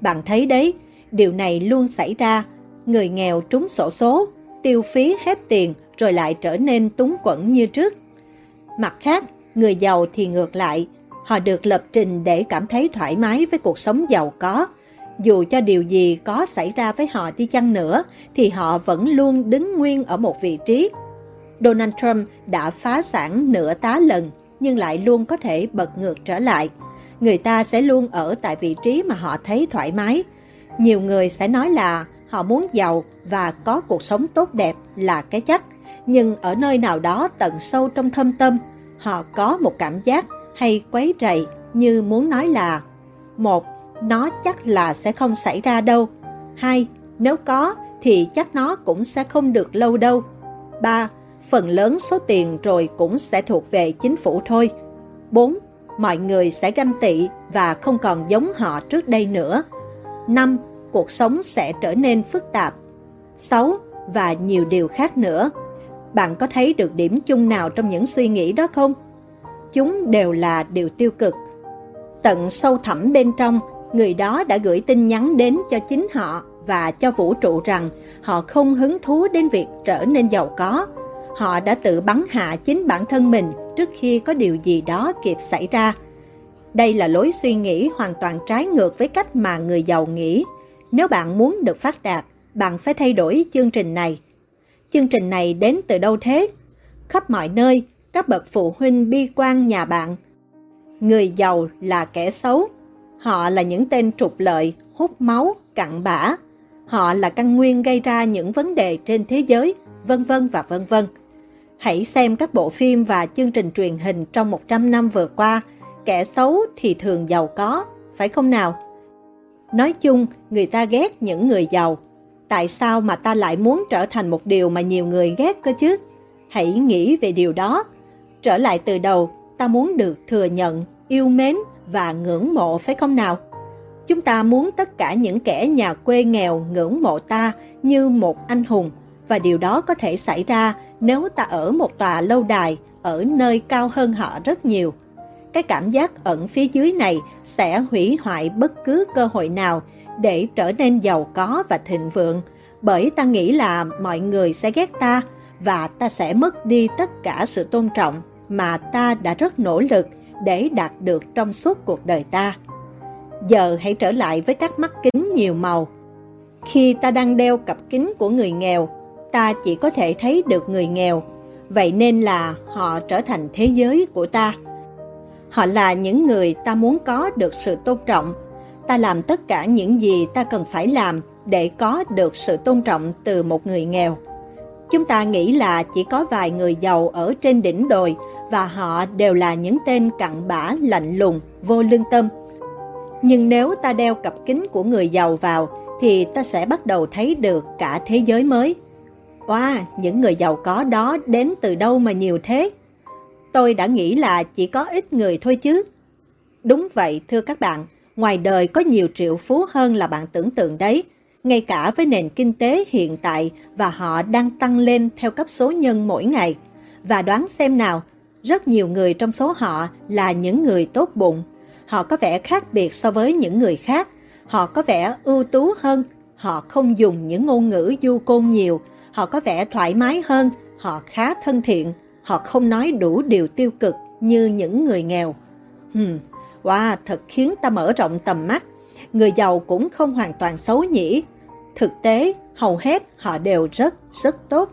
Bạn thấy đấy, điều này luôn xảy ra. Người nghèo trúng sổ số, tiêu phí hết tiền rồi lại trở nên túng quẫn như trước. Mặt khác, người giàu thì ngược lại, họ được lập trình để cảm thấy thoải mái với cuộc sống giàu có. Dù cho điều gì có xảy ra với họ đi chăng nữa, thì họ vẫn luôn đứng nguyên ở một vị trí. Donald Trump đã phá sản nửa tá lần, nhưng lại luôn có thể bật ngược trở lại. Người ta sẽ luôn ở tại vị trí mà họ thấy thoải mái. Nhiều người sẽ nói là họ muốn giàu và có cuộc sống tốt đẹp là cái chắc nhưng ở nơi nào đó tận sâu trong thâm tâm, họ có một cảm giác hay quấy rầy như muốn nói là một, nó chắc là sẽ không xảy ra đâu. Hai, nếu có thì chắc nó cũng sẽ không được lâu đâu. Ba, phần lớn số tiền rồi cũng sẽ thuộc về chính phủ thôi. Bốn, mọi người sẽ ganh tị và không còn giống họ trước đây nữa. Năm, cuộc sống sẽ trở nên phức tạp. Sáu, và nhiều điều khác nữa. Bạn có thấy được điểm chung nào trong những suy nghĩ đó không? Chúng đều là điều tiêu cực. Tận sâu thẳm bên trong, người đó đã gửi tin nhắn đến cho chính họ và cho vũ trụ rằng họ không hứng thú đến việc trở nên giàu có. Họ đã tự bắn hạ chính bản thân mình trước khi có điều gì đó kịp xảy ra. Đây là lối suy nghĩ hoàn toàn trái ngược với cách mà người giàu nghĩ. Nếu bạn muốn được phát đạt, bạn phải thay đổi chương trình này. Chương trình này đến từ đâu thế? Khắp mọi nơi, các bậc phụ huynh bi quan nhà bạn. Người giàu là kẻ xấu. Họ là những tên trục lợi, hút máu, cặn bã. Họ là căn nguyên gây ra những vấn đề trên thế giới, vân vân và vân vân. Hãy xem các bộ phim và chương trình truyền hình trong 100 năm vừa qua. Kẻ xấu thì thường giàu có, phải không nào? Nói chung, người ta ghét những người giàu tại sao mà ta lại muốn trở thành một điều mà nhiều người ghét cơ chứ? Hãy nghĩ về điều đó. Trở lại từ đầu, ta muốn được thừa nhận, yêu mến và ngưỡng mộ phải không nào? Chúng ta muốn tất cả những kẻ nhà quê nghèo ngưỡng mộ ta như một anh hùng và điều đó có thể xảy ra nếu ta ở một tòa lâu đài ở nơi cao hơn họ rất nhiều. Cái cảm giác ẩn phía dưới này sẽ hủy hoại bất cứ cơ hội nào để trở nên giàu có và thịnh vượng, bởi ta nghĩ là mọi người sẽ ghét ta và ta sẽ mất đi tất cả sự tôn trọng mà ta đã rất nỗ lực để đạt được trong suốt cuộc đời ta. Giờ hãy trở lại với các mắt kính nhiều màu. Khi ta đang đeo cặp kính của người nghèo, ta chỉ có thể thấy được người nghèo, vậy nên là họ trở thành thế giới của ta. Họ là những người ta muốn có được sự tôn trọng ta làm tất cả những gì ta cần phải làm để có được sự tôn trọng từ một người nghèo. Chúng ta nghĩ là chỉ có vài người giàu ở trên đỉnh đồi và họ đều là những tên cặn bã lạnh lùng, vô lương tâm. Nhưng nếu ta đeo cặp kính của người giàu vào thì ta sẽ bắt đầu thấy được cả thế giới mới. Wow, những người giàu có đó đến từ đâu mà nhiều thế? Tôi đã nghĩ là chỉ có ít người thôi chứ. Đúng vậy thưa các bạn, ngoài đời có nhiều triệu phú hơn là bạn tưởng tượng đấy, ngay cả với nền kinh tế hiện tại và họ đang tăng lên theo cấp số nhân mỗi ngày. Và đoán xem nào, rất nhiều người trong số họ là những người tốt bụng. Họ có vẻ khác biệt so với những người khác. Họ có vẻ ưu tú hơn. Họ không dùng những ngôn ngữ du côn nhiều. Họ có vẻ thoải mái hơn. Họ khá thân thiện. Họ không nói đủ điều tiêu cực như những người nghèo. Hmm, Wow, thật khiến ta mở rộng tầm mắt. Người giàu cũng không hoàn toàn xấu nhỉ. Thực tế, hầu hết họ đều rất, rất tốt.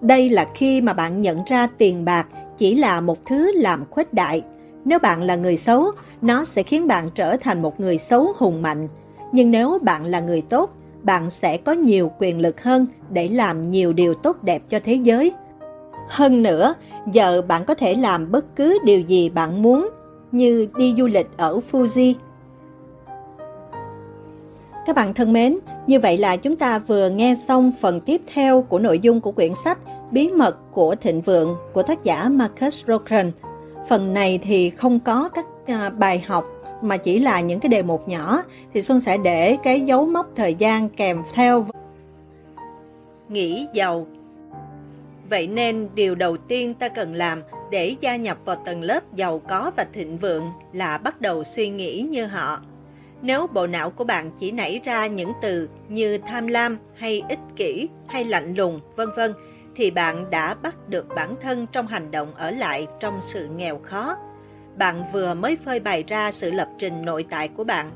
Đây là khi mà bạn nhận ra tiền bạc chỉ là một thứ làm khuếch đại. Nếu bạn là người xấu, nó sẽ khiến bạn trở thành một người xấu hùng mạnh. Nhưng nếu bạn là người tốt, bạn sẽ có nhiều quyền lực hơn để làm nhiều điều tốt đẹp cho thế giới. Hơn nữa, giờ bạn có thể làm bất cứ điều gì bạn muốn, như đi du lịch ở Fuji. Các bạn thân mến, như vậy là chúng ta vừa nghe xong phần tiếp theo của nội dung của quyển sách Bí mật của thịnh vượng của tác giả Marcus Rockrell. Phần này thì không có các à, bài học mà chỉ là những cái đề mục nhỏ thì Xuân sẽ để cái dấu mốc thời gian kèm theo. Nghĩ giàu Vậy nên điều đầu tiên ta cần làm để gia nhập vào tầng lớp giàu có và thịnh vượng là bắt đầu suy nghĩ như họ. Nếu bộ não của bạn chỉ nảy ra những từ như tham lam hay ích kỷ hay lạnh lùng, vân vân thì bạn đã bắt được bản thân trong hành động ở lại trong sự nghèo khó. Bạn vừa mới phơi bày ra sự lập trình nội tại của bạn.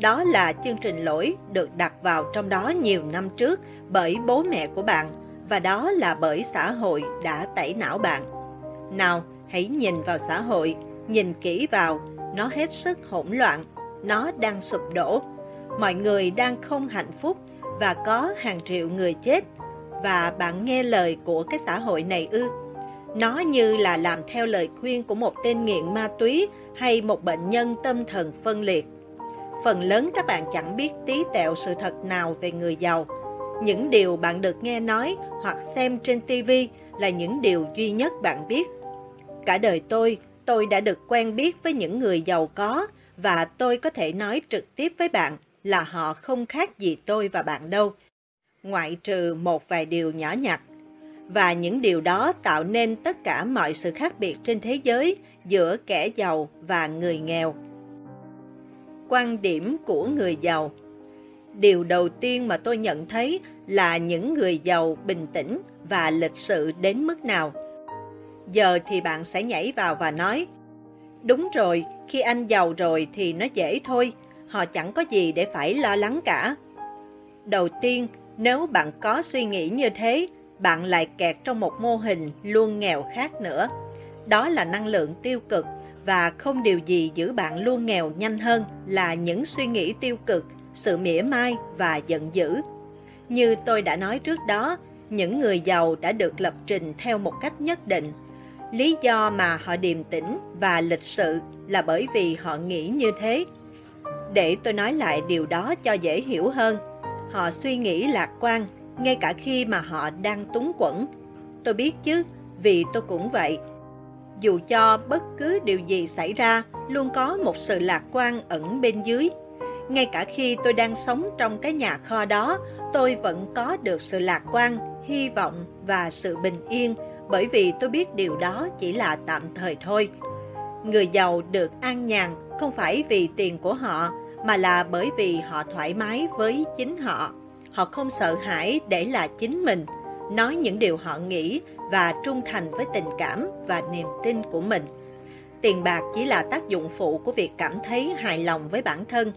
Đó là chương trình lỗi được đặt vào trong đó nhiều năm trước bởi bố mẹ của bạn và đó là bởi xã hội đã tẩy não bạn. Nào, hãy nhìn vào xã hội, nhìn kỹ vào, nó hết sức hỗn loạn, nó đang sụp đổ. Mọi người đang không hạnh phúc và có hàng triệu người chết và bạn nghe lời của cái xã hội này ư? Nó như là làm theo lời khuyên của một tên nghiện ma túy hay một bệnh nhân tâm thần phân liệt. Phần lớn các bạn chẳng biết tí tẹo sự thật nào về người giàu. Những điều bạn được nghe nói hoặc xem trên TV là những điều duy nhất bạn biết. Cả đời tôi, tôi đã được quen biết với những người giàu có và tôi có thể nói trực tiếp với bạn là họ không khác gì tôi và bạn đâu ngoại trừ một vài điều nhỏ nhặt. Và những điều đó tạo nên tất cả mọi sự khác biệt trên thế giới giữa kẻ giàu và người nghèo. Quan điểm của người giàu Điều đầu tiên mà tôi nhận thấy là những người giàu bình tĩnh và lịch sự đến mức nào. Giờ thì bạn sẽ nhảy vào và nói, Đúng rồi, khi anh giàu rồi thì nó dễ thôi, họ chẳng có gì để phải lo lắng cả. Đầu tiên, nếu bạn có suy nghĩ như thế, bạn lại kẹt trong một mô hình luôn nghèo khác nữa. Đó là năng lượng tiêu cực và không điều gì giữ bạn luôn nghèo nhanh hơn là những suy nghĩ tiêu cực, sự mỉa mai và giận dữ. Như tôi đã nói trước đó, những người giàu đã được lập trình theo một cách nhất định. Lý do mà họ điềm tĩnh và lịch sự là bởi vì họ nghĩ như thế. Để tôi nói lại điều đó cho dễ hiểu hơn, Họ suy nghĩ lạc quan, ngay cả khi mà họ đang túng quẫn. Tôi biết chứ, vì tôi cũng vậy. Dù cho bất cứ điều gì xảy ra, luôn có một sự lạc quan ẩn bên dưới. Ngay cả khi tôi đang sống trong cái nhà kho đó, tôi vẫn có được sự lạc quan, hy vọng và sự bình yên bởi vì tôi biết điều đó chỉ là tạm thời thôi. Người giàu được an nhàn không phải vì tiền của họ mà là bởi vì họ thoải mái với chính họ. Họ không sợ hãi để là chính mình, nói những điều họ nghĩ và trung thành với tình cảm và niềm tin của mình. Tiền bạc chỉ là tác dụng phụ của việc cảm thấy hài lòng với bản thân.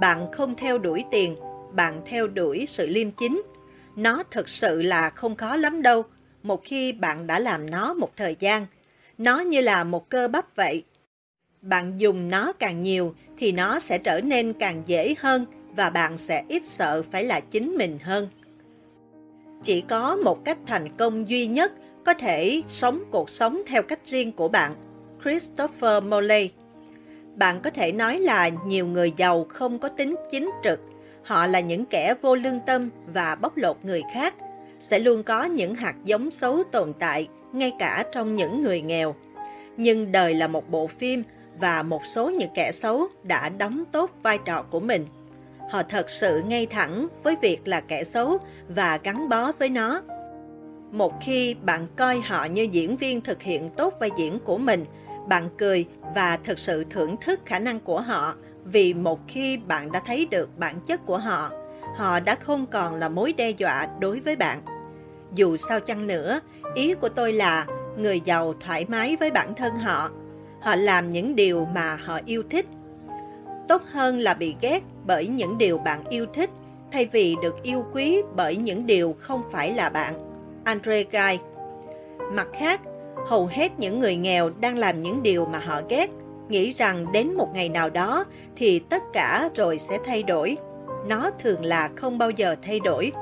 Bạn không theo đuổi tiền, bạn theo đuổi sự liêm chính. Nó thực sự là không khó lắm đâu, một khi bạn đã làm nó một thời gian. Nó như là một cơ bắp vậy. Bạn dùng nó càng nhiều thì nó sẽ trở nên càng dễ hơn và bạn sẽ ít sợ phải là chính mình hơn. Chỉ có một cách thành công duy nhất có thể sống cuộc sống theo cách riêng của bạn, Christopher Morley. Bạn có thể nói là nhiều người giàu không có tính chính trực, họ là những kẻ vô lương tâm và bóc lột người khác, sẽ luôn có những hạt giống xấu tồn tại ngay cả trong những người nghèo. Nhưng đời là một bộ phim và một số những kẻ xấu đã đóng tốt vai trò của mình. Họ thật sự ngay thẳng với việc là kẻ xấu và gắn bó với nó. Một khi bạn coi họ như diễn viên thực hiện tốt vai diễn của mình, bạn cười và thực sự thưởng thức khả năng của họ vì một khi bạn đã thấy được bản chất của họ, họ đã không còn là mối đe dọa đối với bạn. Dù sao chăng nữa, ý của tôi là người giàu thoải mái với bản thân họ họ làm những điều mà họ yêu thích. Tốt hơn là bị ghét bởi những điều bạn yêu thích thay vì được yêu quý bởi những điều không phải là bạn. Andre Guy Mặt khác, Hầu hết những người nghèo đang làm những điều mà họ ghét, nghĩ rằng đến một ngày nào đó thì tất cả rồi sẽ thay đổi. Nó thường là không bao giờ thay đổi.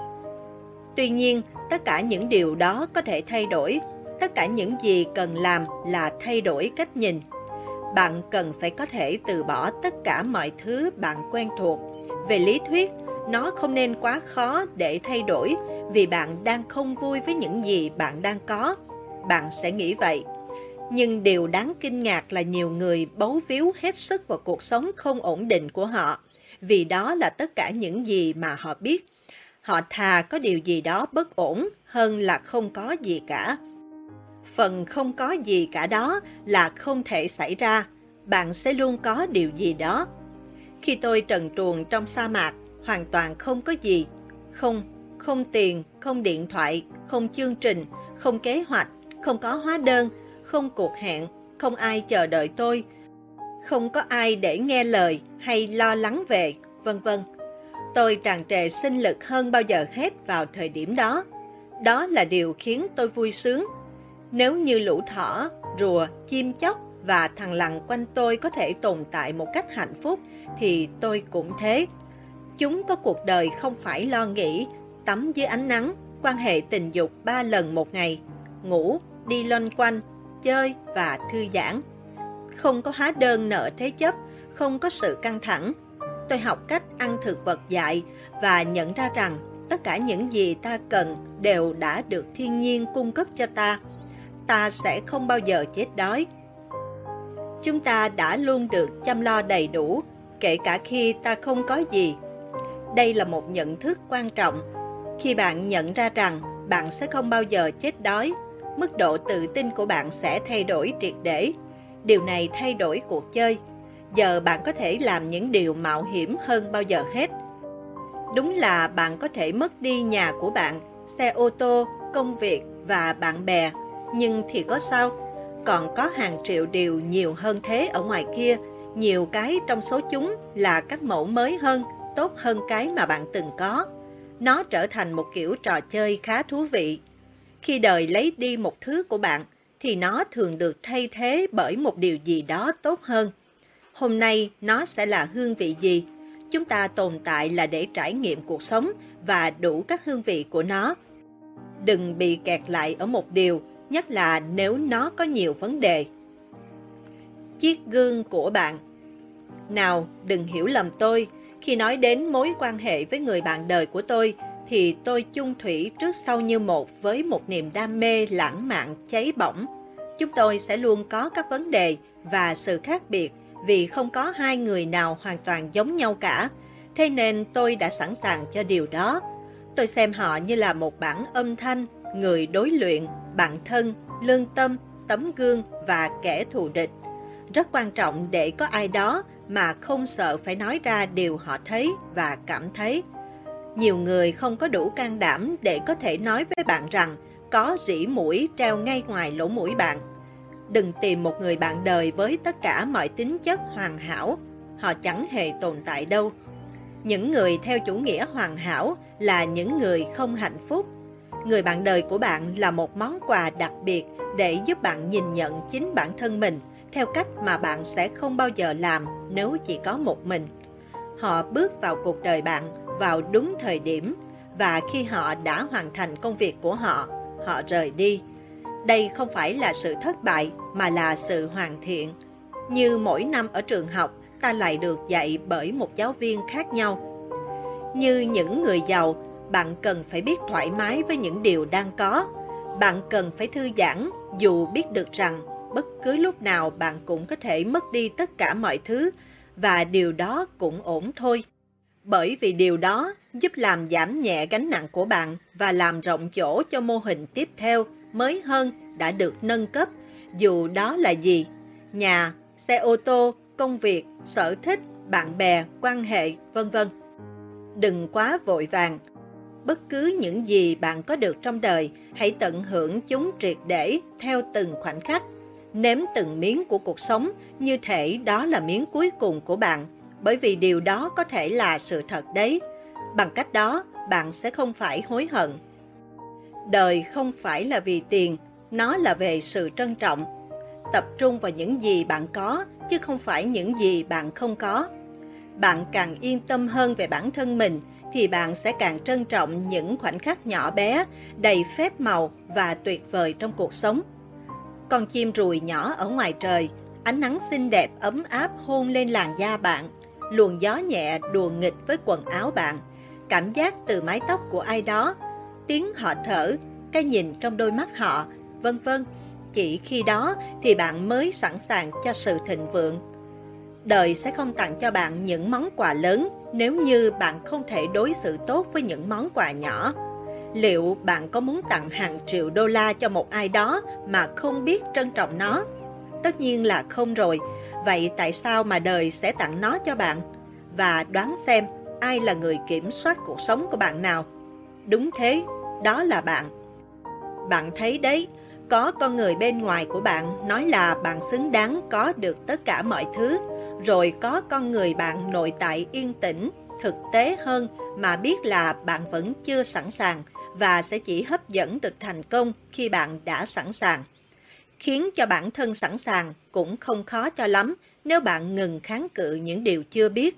Tuy nhiên, tất cả những điều đó có thể thay đổi. Tất cả những gì cần làm là thay đổi cách nhìn. Bạn cần phải có thể từ bỏ tất cả mọi thứ bạn quen thuộc. Về lý thuyết, nó không nên quá khó để thay đổi vì bạn đang không vui với những gì bạn đang có. Bạn sẽ nghĩ vậy. Nhưng điều đáng kinh ngạc là nhiều người bấu víu hết sức vào cuộc sống không ổn định của họ, vì đó là tất cả những gì mà họ biết. Họ thà có điều gì đó bất ổn hơn là không có gì cả. Phần không có gì cả đó là không thể xảy ra, bạn sẽ luôn có điều gì đó. Khi tôi trần truồng trong sa mạc, hoàn toàn không có gì, không, không tiền, không điện thoại, không chương trình, không kế hoạch, không có hóa đơn, không cuộc hẹn, không ai chờ đợi tôi, không có ai để nghe lời hay lo lắng về, vân vân. Tôi tràn trề sinh lực hơn bao giờ hết vào thời điểm đó. Đó là điều khiến tôi vui sướng. Nếu như lũ thỏ, rùa, chim chóc và thằng lằn quanh tôi có thể tồn tại một cách hạnh phúc, thì tôi cũng thế. Chúng có cuộc đời không phải lo nghĩ, tắm dưới ánh nắng, quan hệ tình dục ba lần một ngày, ngủ, đi loanh quanh, chơi và thư giãn. Không có hóa đơn nợ thế chấp, không có sự căng thẳng. Tôi học cách ăn thực vật dại và nhận ra rằng tất cả những gì ta cần đều đã được thiên nhiên cung cấp cho ta. Ta sẽ không bao giờ chết đói. Chúng ta đã luôn được chăm lo đầy đủ, kể cả khi ta không có gì. Đây là một nhận thức quan trọng. Khi bạn nhận ra rằng bạn sẽ không bao giờ chết đói mức độ tự tin của bạn sẽ thay đổi triệt để. Điều này thay đổi cuộc chơi. Giờ bạn có thể làm những điều mạo hiểm hơn bao giờ hết. Đúng là bạn có thể mất đi nhà của bạn, xe ô tô, công việc và bạn bè, nhưng thì có sao? Còn có hàng triệu điều nhiều hơn thế ở ngoài kia, nhiều cái trong số chúng là các mẫu mới hơn, tốt hơn cái mà bạn từng có. Nó trở thành một kiểu trò chơi khá thú vị khi đời lấy đi một thứ của bạn, thì nó thường được thay thế bởi một điều gì đó tốt hơn. Hôm nay nó sẽ là hương vị gì? Chúng ta tồn tại là để trải nghiệm cuộc sống và đủ các hương vị của nó. Đừng bị kẹt lại ở một điều, nhất là nếu nó có nhiều vấn đề. Chiếc gương của bạn Nào, đừng hiểu lầm tôi, khi nói đến mối quan hệ với người bạn đời của tôi, thì tôi chung thủy trước sau như một với một niềm đam mê lãng mạn cháy bỏng. Chúng tôi sẽ luôn có các vấn đề và sự khác biệt vì không có hai người nào hoàn toàn giống nhau cả. Thế nên tôi đã sẵn sàng cho điều đó. Tôi xem họ như là một bản âm thanh, người đối luyện, bạn thân, lương tâm, tấm gương và kẻ thù địch. Rất quan trọng để có ai đó mà không sợ phải nói ra điều họ thấy và cảm thấy. Nhiều người không có đủ can đảm để có thể nói với bạn rằng có rỉ mũi treo ngay ngoài lỗ mũi bạn. Đừng tìm một người bạn đời với tất cả mọi tính chất hoàn hảo, họ chẳng hề tồn tại đâu. Những người theo chủ nghĩa hoàn hảo là những người không hạnh phúc. Người bạn đời của bạn là một món quà đặc biệt để giúp bạn nhìn nhận chính bản thân mình theo cách mà bạn sẽ không bao giờ làm nếu chỉ có một mình. Họ bước vào cuộc đời bạn vào đúng thời điểm và khi họ đã hoàn thành công việc của họ, họ rời đi. Đây không phải là sự thất bại mà là sự hoàn thiện. Như mỗi năm ở trường học, ta lại được dạy bởi một giáo viên khác nhau. Như những người giàu, bạn cần phải biết thoải mái với những điều đang có. Bạn cần phải thư giãn dù biết được rằng bất cứ lúc nào bạn cũng có thể mất đi tất cả mọi thứ và điều đó cũng ổn thôi bởi vì điều đó giúp làm giảm nhẹ gánh nặng của bạn và làm rộng chỗ cho mô hình tiếp theo mới hơn đã được nâng cấp, dù đó là gì, nhà, xe ô tô, công việc, sở thích, bạn bè, quan hệ, vân vân. Đừng quá vội vàng. Bất cứ những gì bạn có được trong đời, hãy tận hưởng chúng triệt để theo từng khoảnh khắc. Nếm từng miếng của cuộc sống như thể đó là miếng cuối cùng của bạn bởi vì điều đó có thể là sự thật đấy. Bằng cách đó, bạn sẽ không phải hối hận. Đời không phải là vì tiền, Nó là về sự trân trọng. Tập trung vào những gì bạn có, chứ không phải những gì bạn không có. Bạn càng yên tâm hơn về bản thân mình, thì bạn sẽ càng trân trọng những khoảnh khắc nhỏ bé, đầy phép màu và tuyệt vời trong cuộc sống. Con chim ruồi nhỏ ở ngoài trời, ánh nắng xinh đẹp ấm áp hôn lên làn da bạn, luồng gió nhẹ đùa nghịch với quần áo bạn, cảm giác từ mái tóc của ai đó, tiếng họ thở, cái nhìn trong đôi mắt họ, vân vân. Chỉ khi đó thì bạn mới sẵn sàng cho sự thịnh vượng. Đời sẽ không tặng cho bạn những món quà lớn nếu như bạn không thể đối xử tốt với những món quà nhỏ. Liệu bạn có muốn tặng hàng triệu đô la cho một ai đó mà không biết trân trọng nó? Tất nhiên là không rồi. Vậy tại sao mà đời sẽ tặng nó cho bạn? Và đoán xem ai là người kiểm soát cuộc sống của bạn nào? Đúng thế, đó là bạn. Bạn thấy đấy, có con người bên ngoài của bạn nói là bạn xứng đáng có được tất cả mọi thứ, rồi có con người bạn nội tại yên tĩnh, thực tế hơn mà biết là bạn vẫn chưa sẵn sàng và sẽ chỉ hấp dẫn được thành công khi bạn đã sẵn sàng. Khiến cho bản thân sẵn sàng cũng không khó cho lắm nếu bạn ngừng kháng cự những điều chưa biết.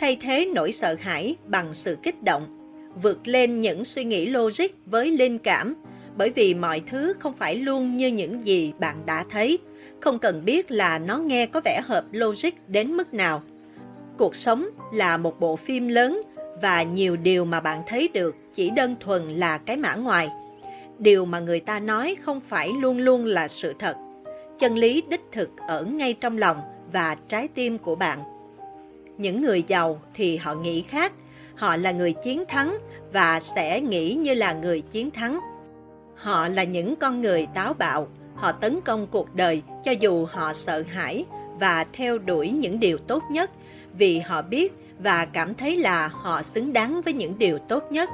Thay thế nỗi sợ hãi bằng sự kích động, vượt lên những suy nghĩ logic với linh cảm, bởi vì mọi thứ không phải luôn như những gì bạn đã thấy, không cần biết là nó nghe có vẻ hợp logic đến mức nào. Cuộc sống là một bộ phim lớn và nhiều điều mà bạn thấy được chỉ đơn thuần là cái mã ngoài. Điều mà người ta nói không phải luôn luôn là sự thật. Chân lý đích thực ở ngay trong lòng và trái tim của bạn. Những người giàu thì họ nghĩ khác, họ là người chiến thắng và sẽ nghĩ như là người chiến thắng. Họ là những con người táo bạo, họ tấn công cuộc đời cho dù họ sợ hãi và theo đuổi những điều tốt nhất vì họ biết và cảm thấy là họ xứng đáng với những điều tốt nhất.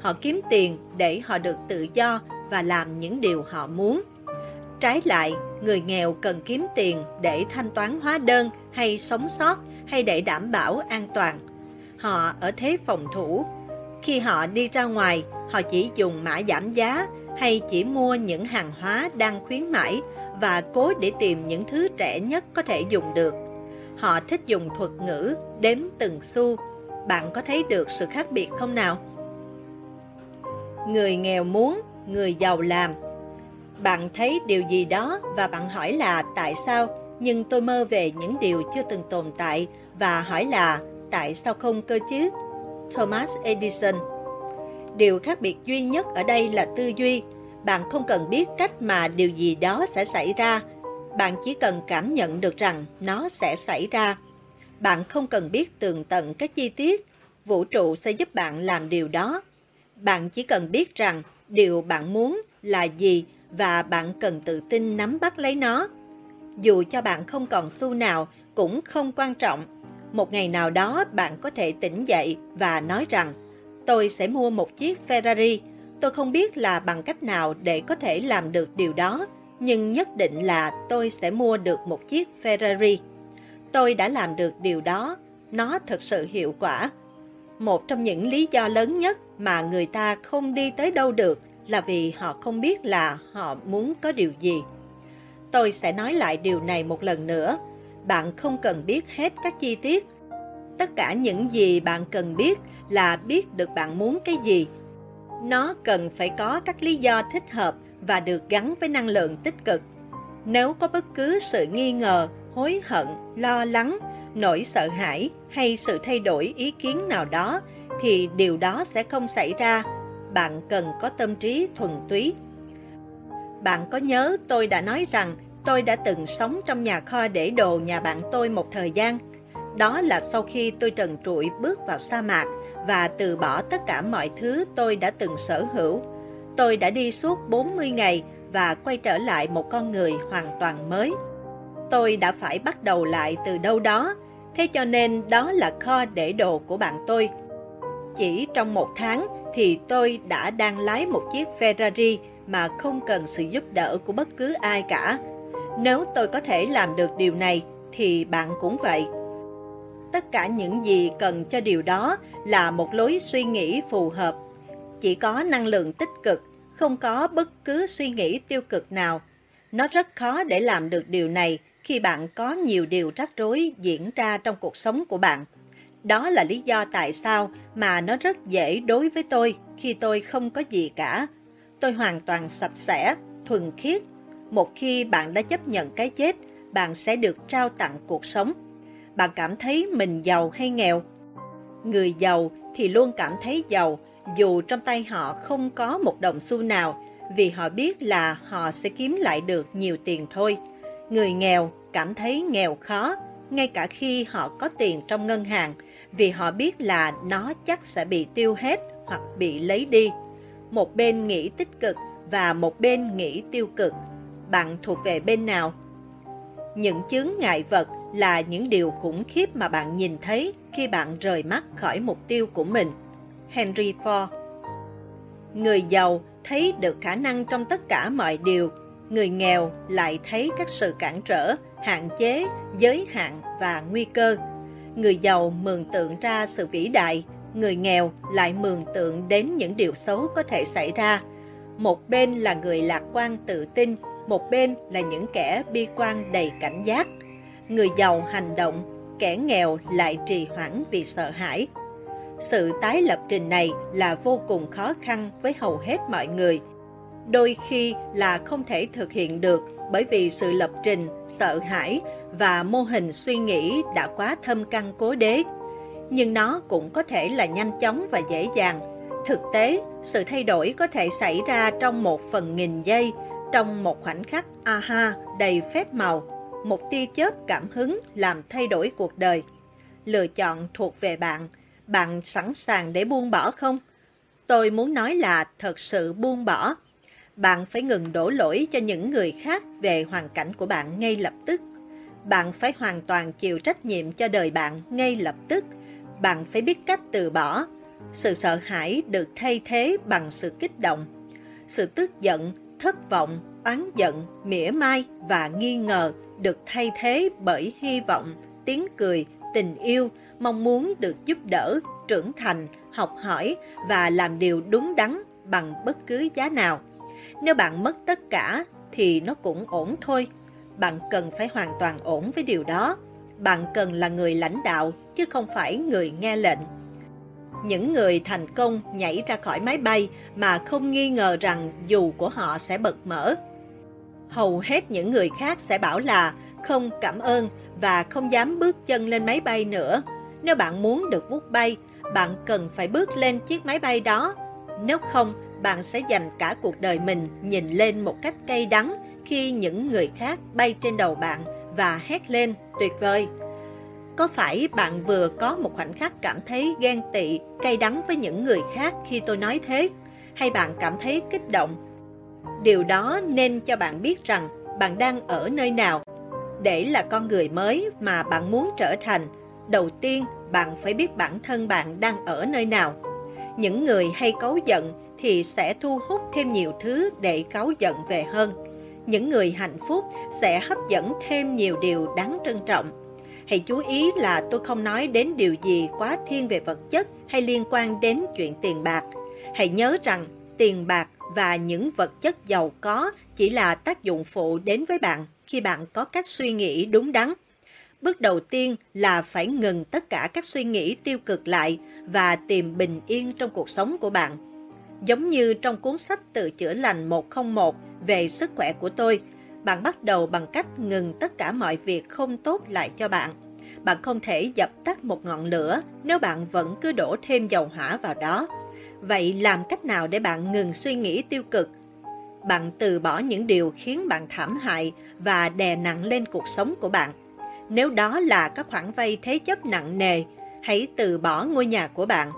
Họ kiếm tiền để họ được tự do và làm những điều họ muốn. Trái lại, người nghèo cần kiếm tiền để thanh toán hóa đơn hay sống sót hay để đảm bảo an toàn. Họ ở thế phòng thủ. Khi họ đi ra ngoài, họ chỉ dùng mã giảm giá hay chỉ mua những hàng hóa đang khuyến mãi và cố để tìm những thứ rẻ nhất có thể dùng được. Họ thích dùng thuật ngữ, đếm từng xu. Bạn có thấy được sự khác biệt không nào? Người nghèo muốn, người giàu làm. Bạn thấy điều gì đó và bạn hỏi là tại sao, nhưng tôi mơ về những điều chưa từng tồn tại và hỏi là tại sao không cơ chứ? Thomas Edison Điều khác biệt duy nhất ở đây là tư duy. Bạn không cần biết cách mà điều gì đó sẽ xảy ra. Bạn chỉ cần cảm nhận được rằng nó sẽ xảy ra. Bạn không cần biết tường tận các chi tiết. Vũ trụ sẽ giúp bạn làm điều đó. Bạn chỉ cần biết rằng điều bạn muốn là gì và bạn cần tự tin nắm bắt lấy nó. Dù cho bạn không còn xu nào cũng không quan trọng. Một ngày nào đó bạn có thể tỉnh dậy và nói rằng tôi sẽ mua một chiếc Ferrari. Tôi không biết là bằng cách nào để có thể làm được điều đó, nhưng nhất định là tôi sẽ mua được một chiếc Ferrari. Tôi đã làm được điều đó, nó thực sự hiệu quả. Một trong những lý do lớn nhất mà người ta không đi tới đâu được là vì họ không biết là họ muốn có điều gì. Tôi sẽ nói lại điều này một lần nữa. Bạn không cần biết hết các chi tiết. Tất cả những gì bạn cần biết là biết được bạn muốn cái gì. Nó cần phải có các lý do thích hợp và được gắn với năng lượng tích cực. Nếu có bất cứ sự nghi ngờ, hối hận, lo lắng, nỗi sợ hãi hay sự thay đổi ý kiến nào đó, thì điều đó sẽ không xảy ra. Bạn cần có tâm trí thuần túy. Bạn có nhớ tôi đã nói rằng tôi đã từng sống trong nhà kho để đồ nhà bạn tôi một thời gian. Đó là sau khi tôi trần trụi bước vào sa mạc và từ bỏ tất cả mọi thứ tôi đã từng sở hữu. Tôi đã đi suốt 40 ngày và quay trở lại một con người hoàn toàn mới. Tôi đã phải bắt đầu lại từ đâu đó, thế cho nên đó là kho để đồ của bạn tôi. Chỉ trong một tháng thì tôi đã đang lái một chiếc Ferrari mà không cần sự giúp đỡ của bất cứ ai cả. Nếu tôi có thể làm được điều này thì bạn cũng vậy. Tất cả những gì cần cho điều đó là một lối suy nghĩ phù hợp. Chỉ có năng lượng tích cực, không có bất cứ suy nghĩ tiêu cực nào. Nó rất khó để làm được điều này khi bạn có nhiều điều rắc rối diễn ra trong cuộc sống của bạn. Đó là lý do tại sao mà nó rất dễ đối với tôi khi tôi không có gì cả. Tôi hoàn toàn sạch sẽ, thuần khiết. Một khi bạn đã chấp nhận cái chết, bạn sẽ được trao tặng cuộc sống. Bạn cảm thấy mình giàu hay nghèo? Người giàu thì luôn cảm thấy giàu dù trong tay họ không có một đồng xu nào vì họ biết là họ sẽ kiếm lại được nhiều tiền thôi. Người nghèo cảm thấy nghèo khó ngay cả khi họ có tiền trong ngân hàng vì họ biết là nó chắc sẽ bị tiêu hết hoặc bị lấy đi. Một bên nghĩ tích cực và một bên nghĩ tiêu cực. Bạn thuộc về bên nào? Những chứng ngại vật là những điều khủng khiếp mà bạn nhìn thấy khi bạn rời mắt khỏi mục tiêu của mình. Henry Ford Người giàu thấy được khả năng trong tất cả mọi điều, người nghèo lại thấy các sự cản trở, hạn chế, giới hạn và nguy cơ. Người giàu mường tượng ra sự vĩ đại, người nghèo lại mường tượng đến những điều xấu có thể xảy ra. Một bên là người lạc quan tự tin, một bên là những kẻ bi quan đầy cảnh giác. Người giàu hành động, kẻ nghèo lại trì hoãn vì sợ hãi. Sự tái lập trình này là vô cùng khó khăn với hầu hết mọi người. Đôi khi là không thể thực hiện được bởi vì sự lập trình, sợ hãi và mô hình suy nghĩ đã quá thâm căn cố đế. Nhưng nó cũng có thể là nhanh chóng và dễ dàng. Thực tế, sự thay đổi có thể xảy ra trong một phần nghìn giây, trong một khoảnh khắc aha đầy phép màu, một tia chớp cảm hứng làm thay đổi cuộc đời. Lựa chọn thuộc về bạn, bạn sẵn sàng để buông bỏ không? Tôi muốn nói là thật sự buông bỏ. Bạn phải ngừng đổ lỗi cho những người khác về hoàn cảnh của bạn ngay lập tức. Bạn phải hoàn toàn chịu trách nhiệm cho đời bạn ngay lập tức. Bạn phải biết cách từ bỏ. Sự sợ hãi được thay thế bằng sự kích động. Sự tức giận, thất vọng, oán giận, mỉa mai và nghi ngờ được thay thế bởi hy vọng, tiếng cười, tình yêu, mong muốn được giúp đỡ, trưởng thành, học hỏi và làm điều đúng đắn bằng bất cứ giá nào. Nếu bạn mất tất cả thì nó cũng ổn thôi. Bạn cần phải hoàn toàn ổn với điều đó. Bạn cần là người lãnh đạo chứ không phải người nghe lệnh. Những người thành công nhảy ra khỏi máy bay mà không nghi ngờ rằng dù của họ sẽ bật mở. Hầu hết những người khác sẽ bảo là không cảm ơn và không dám bước chân lên máy bay nữa. Nếu bạn muốn được vút bay, bạn cần phải bước lên chiếc máy bay đó. Nếu không, bạn sẽ dành cả cuộc đời mình nhìn lên một cách cay đắng khi những người khác bay trên đầu bạn và hét lên tuyệt vời. Có phải bạn vừa có một khoảnh khắc cảm thấy ghen tị, cay đắng với những người khác khi tôi nói thế? Hay bạn cảm thấy kích động? Điều đó nên cho bạn biết rằng bạn đang ở nơi nào. Để là con người mới mà bạn muốn trở thành, đầu tiên bạn phải biết bản thân bạn đang ở nơi nào. Những người hay cấu giận thì sẽ thu hút thêm nhiều thứ để cáu giận về hơn. Những người hạnh phúc sẽ hấp dẫn thêm nhiều điều đáng trân trọng. Hãy chú ý là tôi không nói đến điều gì quá thiên về vật chất hay liên quan đến chuyện tiền bạc. Hãy nhớ rằng tiền bạc và những vật chất giàu có chỉ là tác dụng phụ đến với bạn khi bạn có cách suy nghĩ đúng đắn. Bước đầu tiên là phải ngừng tất cả các suy nghĩ tiêu cực lại và tìm bình yên trong cuộc sống của bạn. Giống như trong cuốn sách Tự chữa lành 101 về sức khỏe của tôi, bạn bắt đầu bằng cách ngừng tất cả mọi việc không tốt lại cho bạn. Bạn không thể dập tắt một ngọn lửa nếu bạn vẫn cứ đổ thêm dầu hỏa vào đó. Vậy làm cách nào để bạn ngừng suy nghĩ tiêu cực? Bạn từ bỏ những điều khiến bạn thảm hại và đè nặng lên cuộc sống của bạn. Nếu đó là các khoản vay thế chấp nặng nề, hãy từ bỏ ngôi nhà của bạn.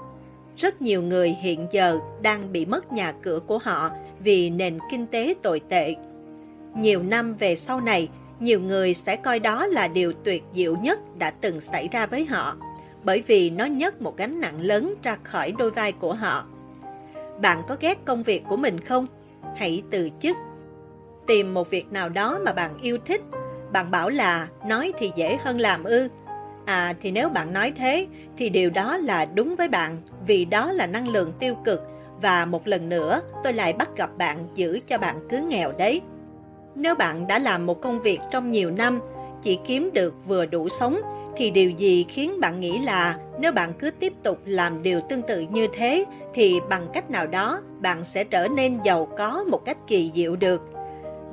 Rất nhiều người hiện giờ đang bị mất nhà cửa của họ vì nền kinh tế tồi tệ. Nhiều năm về sau này, nhiều người sẽ coi đó là điều tuyệt diệu nhất đã từng xảy ra với họ, bởi vì nó nhấc một gánh nặng lớn ra khỏi đôi vai của họ. Bạn có ghét công việc của mình không? Hãy từ chức. Tìm một việc nào đó mà bạn yêu thích bạn bảo là nói thì dễ hơn làm ư. À thì nếu bạn nói thế thì điều đó là đúng với bạn vì đó là năng lượng tiêu cực và một lần nữa tôi lại bắt gặp bạn giữ cho bạn cứ nghèo đấy. Nếu bạn đã làm một công việc trong nhiều năm, chỉ kiếm được vừa đủ sống, thì điều gì khiến bạn nghĩ là nếu bạn cứ tiếp tục làm điều tương tự như thế, thì bằng cách nào đó bạn sẽ trở nên giàu có một cách kỳ diệu được.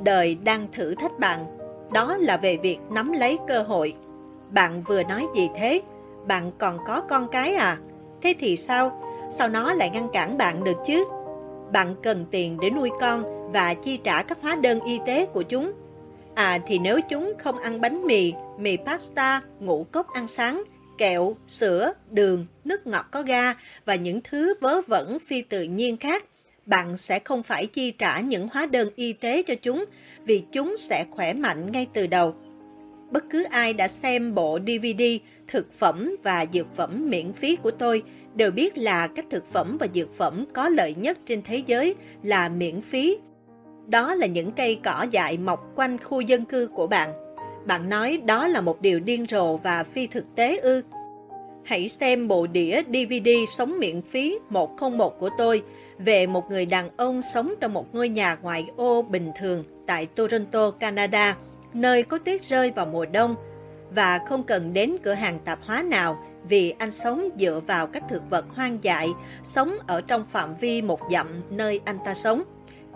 Đời đang thử thách bạn, đó là về việc nắm lấy cơ hội. Bạn vừa nói gì thế? Bạn còn có con cái à? Thế thì sao? Sao nó lại ngăn cản bạn được chứ? Bạn cần tiền để nuôi con và chi trả các hóa đơn y tế của chúng. À thì nếu chúng không ăn bánh mì, mì pasta, ngũ cốc ăn sáng, kẹo, sữa, đường, nước ngọt có ga và những thứ vớ vẩn phi tự nhiên khác, bạn sẽ không phải chi trả những hóa đơn y tế cho chúng vì chúng sẽ khỏe mạnh ngay từ đầu. Bất cứ ai đã xem bộ DVD thực phẩm và dược phẩm miễn phí của tôi đều biết là các thực phẩm và dược phẩm có lợi nhất trên thế giới là miễn phí. Đó là những cây cỏ dại mọc quanh khu dân cư của bạn. Bạn nói đó là một điều điên rồ và phi thực tế ư. Hãy xem bộ đĩa DVD Sống miễn phí 101 của tôi về một người đàn ông sống trong một ngôi nhà ngoại ô bình thường tại Toronto, Canada, nơi có tuyết rơi vào mùa đông và không cần đến cửa hàng tạp hóa nào vì anh sống dựa vào các thực vật hoang dại, sống ở trong phạm vi một dặm nơi anh ta sống,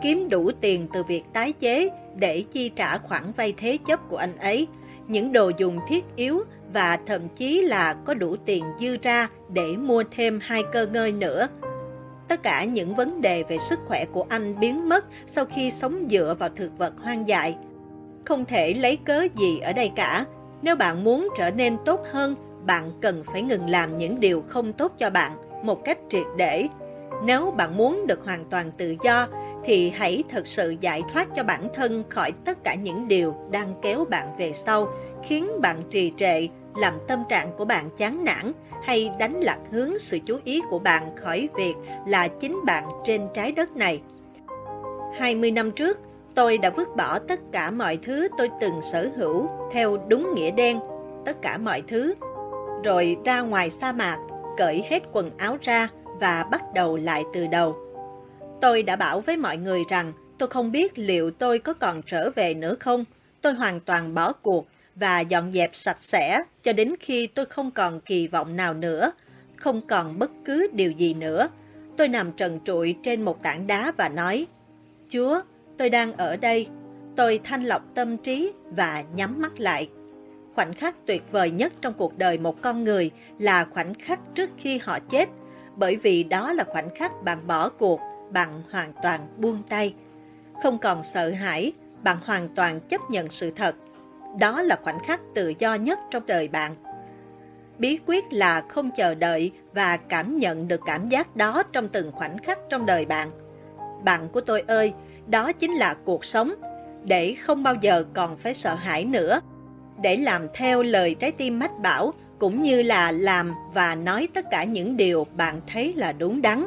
kiếm đủ tiền từ việc tái chế để chi trả khoản vay thế chấp của anh ấy, những đồ dùng thiết yếu và thậm chí là có đủ tiền dư ra để mua thêm hai cơ ngơi nữa. Tất cả những vấn đề về sức khỏe của anh biến mất sau khi sống dựa vào thực vật hoang dại. Không thể lấy cớ gì ở đây cả. Nếu bạn muốn trở nên tốt hơn, bạn cần phải ngừng làm những điều không tốt cho bạn một cách triệt để. Nếu bạn muốn được hoàn toàn tự do, thì hãy thật sự giải thoát cho bản thân khỏi tất cả những điều đang kéo bạn về sau, khiến bạn trì trệ, làm tâm trạng của bạn chán nản hay đánh lạc hướng sự chú ý của bạn khỏi việc là chính bạn trên trái đất này. 20 năm trước, tôi đã vứt bỏ tất cả mọi thứ tôi từng sở hữu theo đúng nghĩa đen, tất cả mọi thứ rồi ra ngoài sa mạc, cởi hết quần áo ra và bắt đầu lại từ đầu. Tôi đã bảo với mọi người rằng tôi không biết liệu tôi có còn trở về nữa không. Tôi hoàn toàn bỏ cuộc và dọn dẹp sạch sẽ cho đến khi tôi không còn kỳ vọng nào nữa, không còn bất cứ điều gì nữa. Tôi nằm trần trụi trên một tảng đá và nói, Chúa, tôi đang ở đây. Tôi thanh lọc tâm trí và nhắm mắt lại. Khoảnh khắc tuyệt vời nhất trong cuộc đời một con người là khoảnh khắc trước khi họ chết, bởi vì đó là khoảnh khắc bạn bỏ cuộc, bạn hoàn toàn buông tay. Không còn sợ hãi, bạn hoàn toàn chấp nhận sự thật. Đó là khoảnh khắc tự do nhất trong đời bạn. Bí quyết là không chờ đợi và cảm nhận được cảm giác đó trong từng khoảnh khắc trong đời bạn. Bạn của tôi ơi, đó chính là cuộc sống, để không bao giờ còn phải sợ hãi nữa để làm theo lời trái tim mách bảo cũng như là làm và nói tất cả những điều bạn thấy là đúng đắn.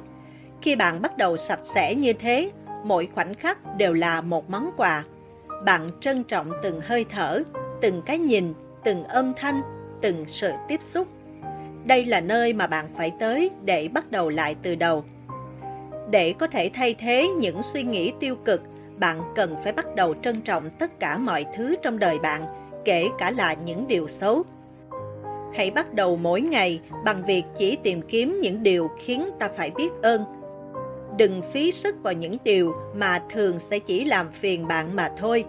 Khi bạn bắt đầu sạch sẽ như thế, mỗi khoảnh khắc đều là một món quà. Bạn trân trọng từng hơi thở, từng cái nhìn, từng âm thanh, từng sự tiếp xúc. Đây là nơi mà bạn phải tới để bắt đầu lại từ đầu. Để có thể thay thế những suy nghĩ tiêu cực, bạn cần phải bắt đầu trân trọng tất cả mọi thứ trong đời bạn kể cả là những điều xấu. Hãy bắt đầu mỗi ngày bằng việc chỉ tìm kiếm những điều khiến ta phải biết ơn. Đừng phí sức vào những điều mà thường sẽ chỉ làm phiền bạn mà thôi.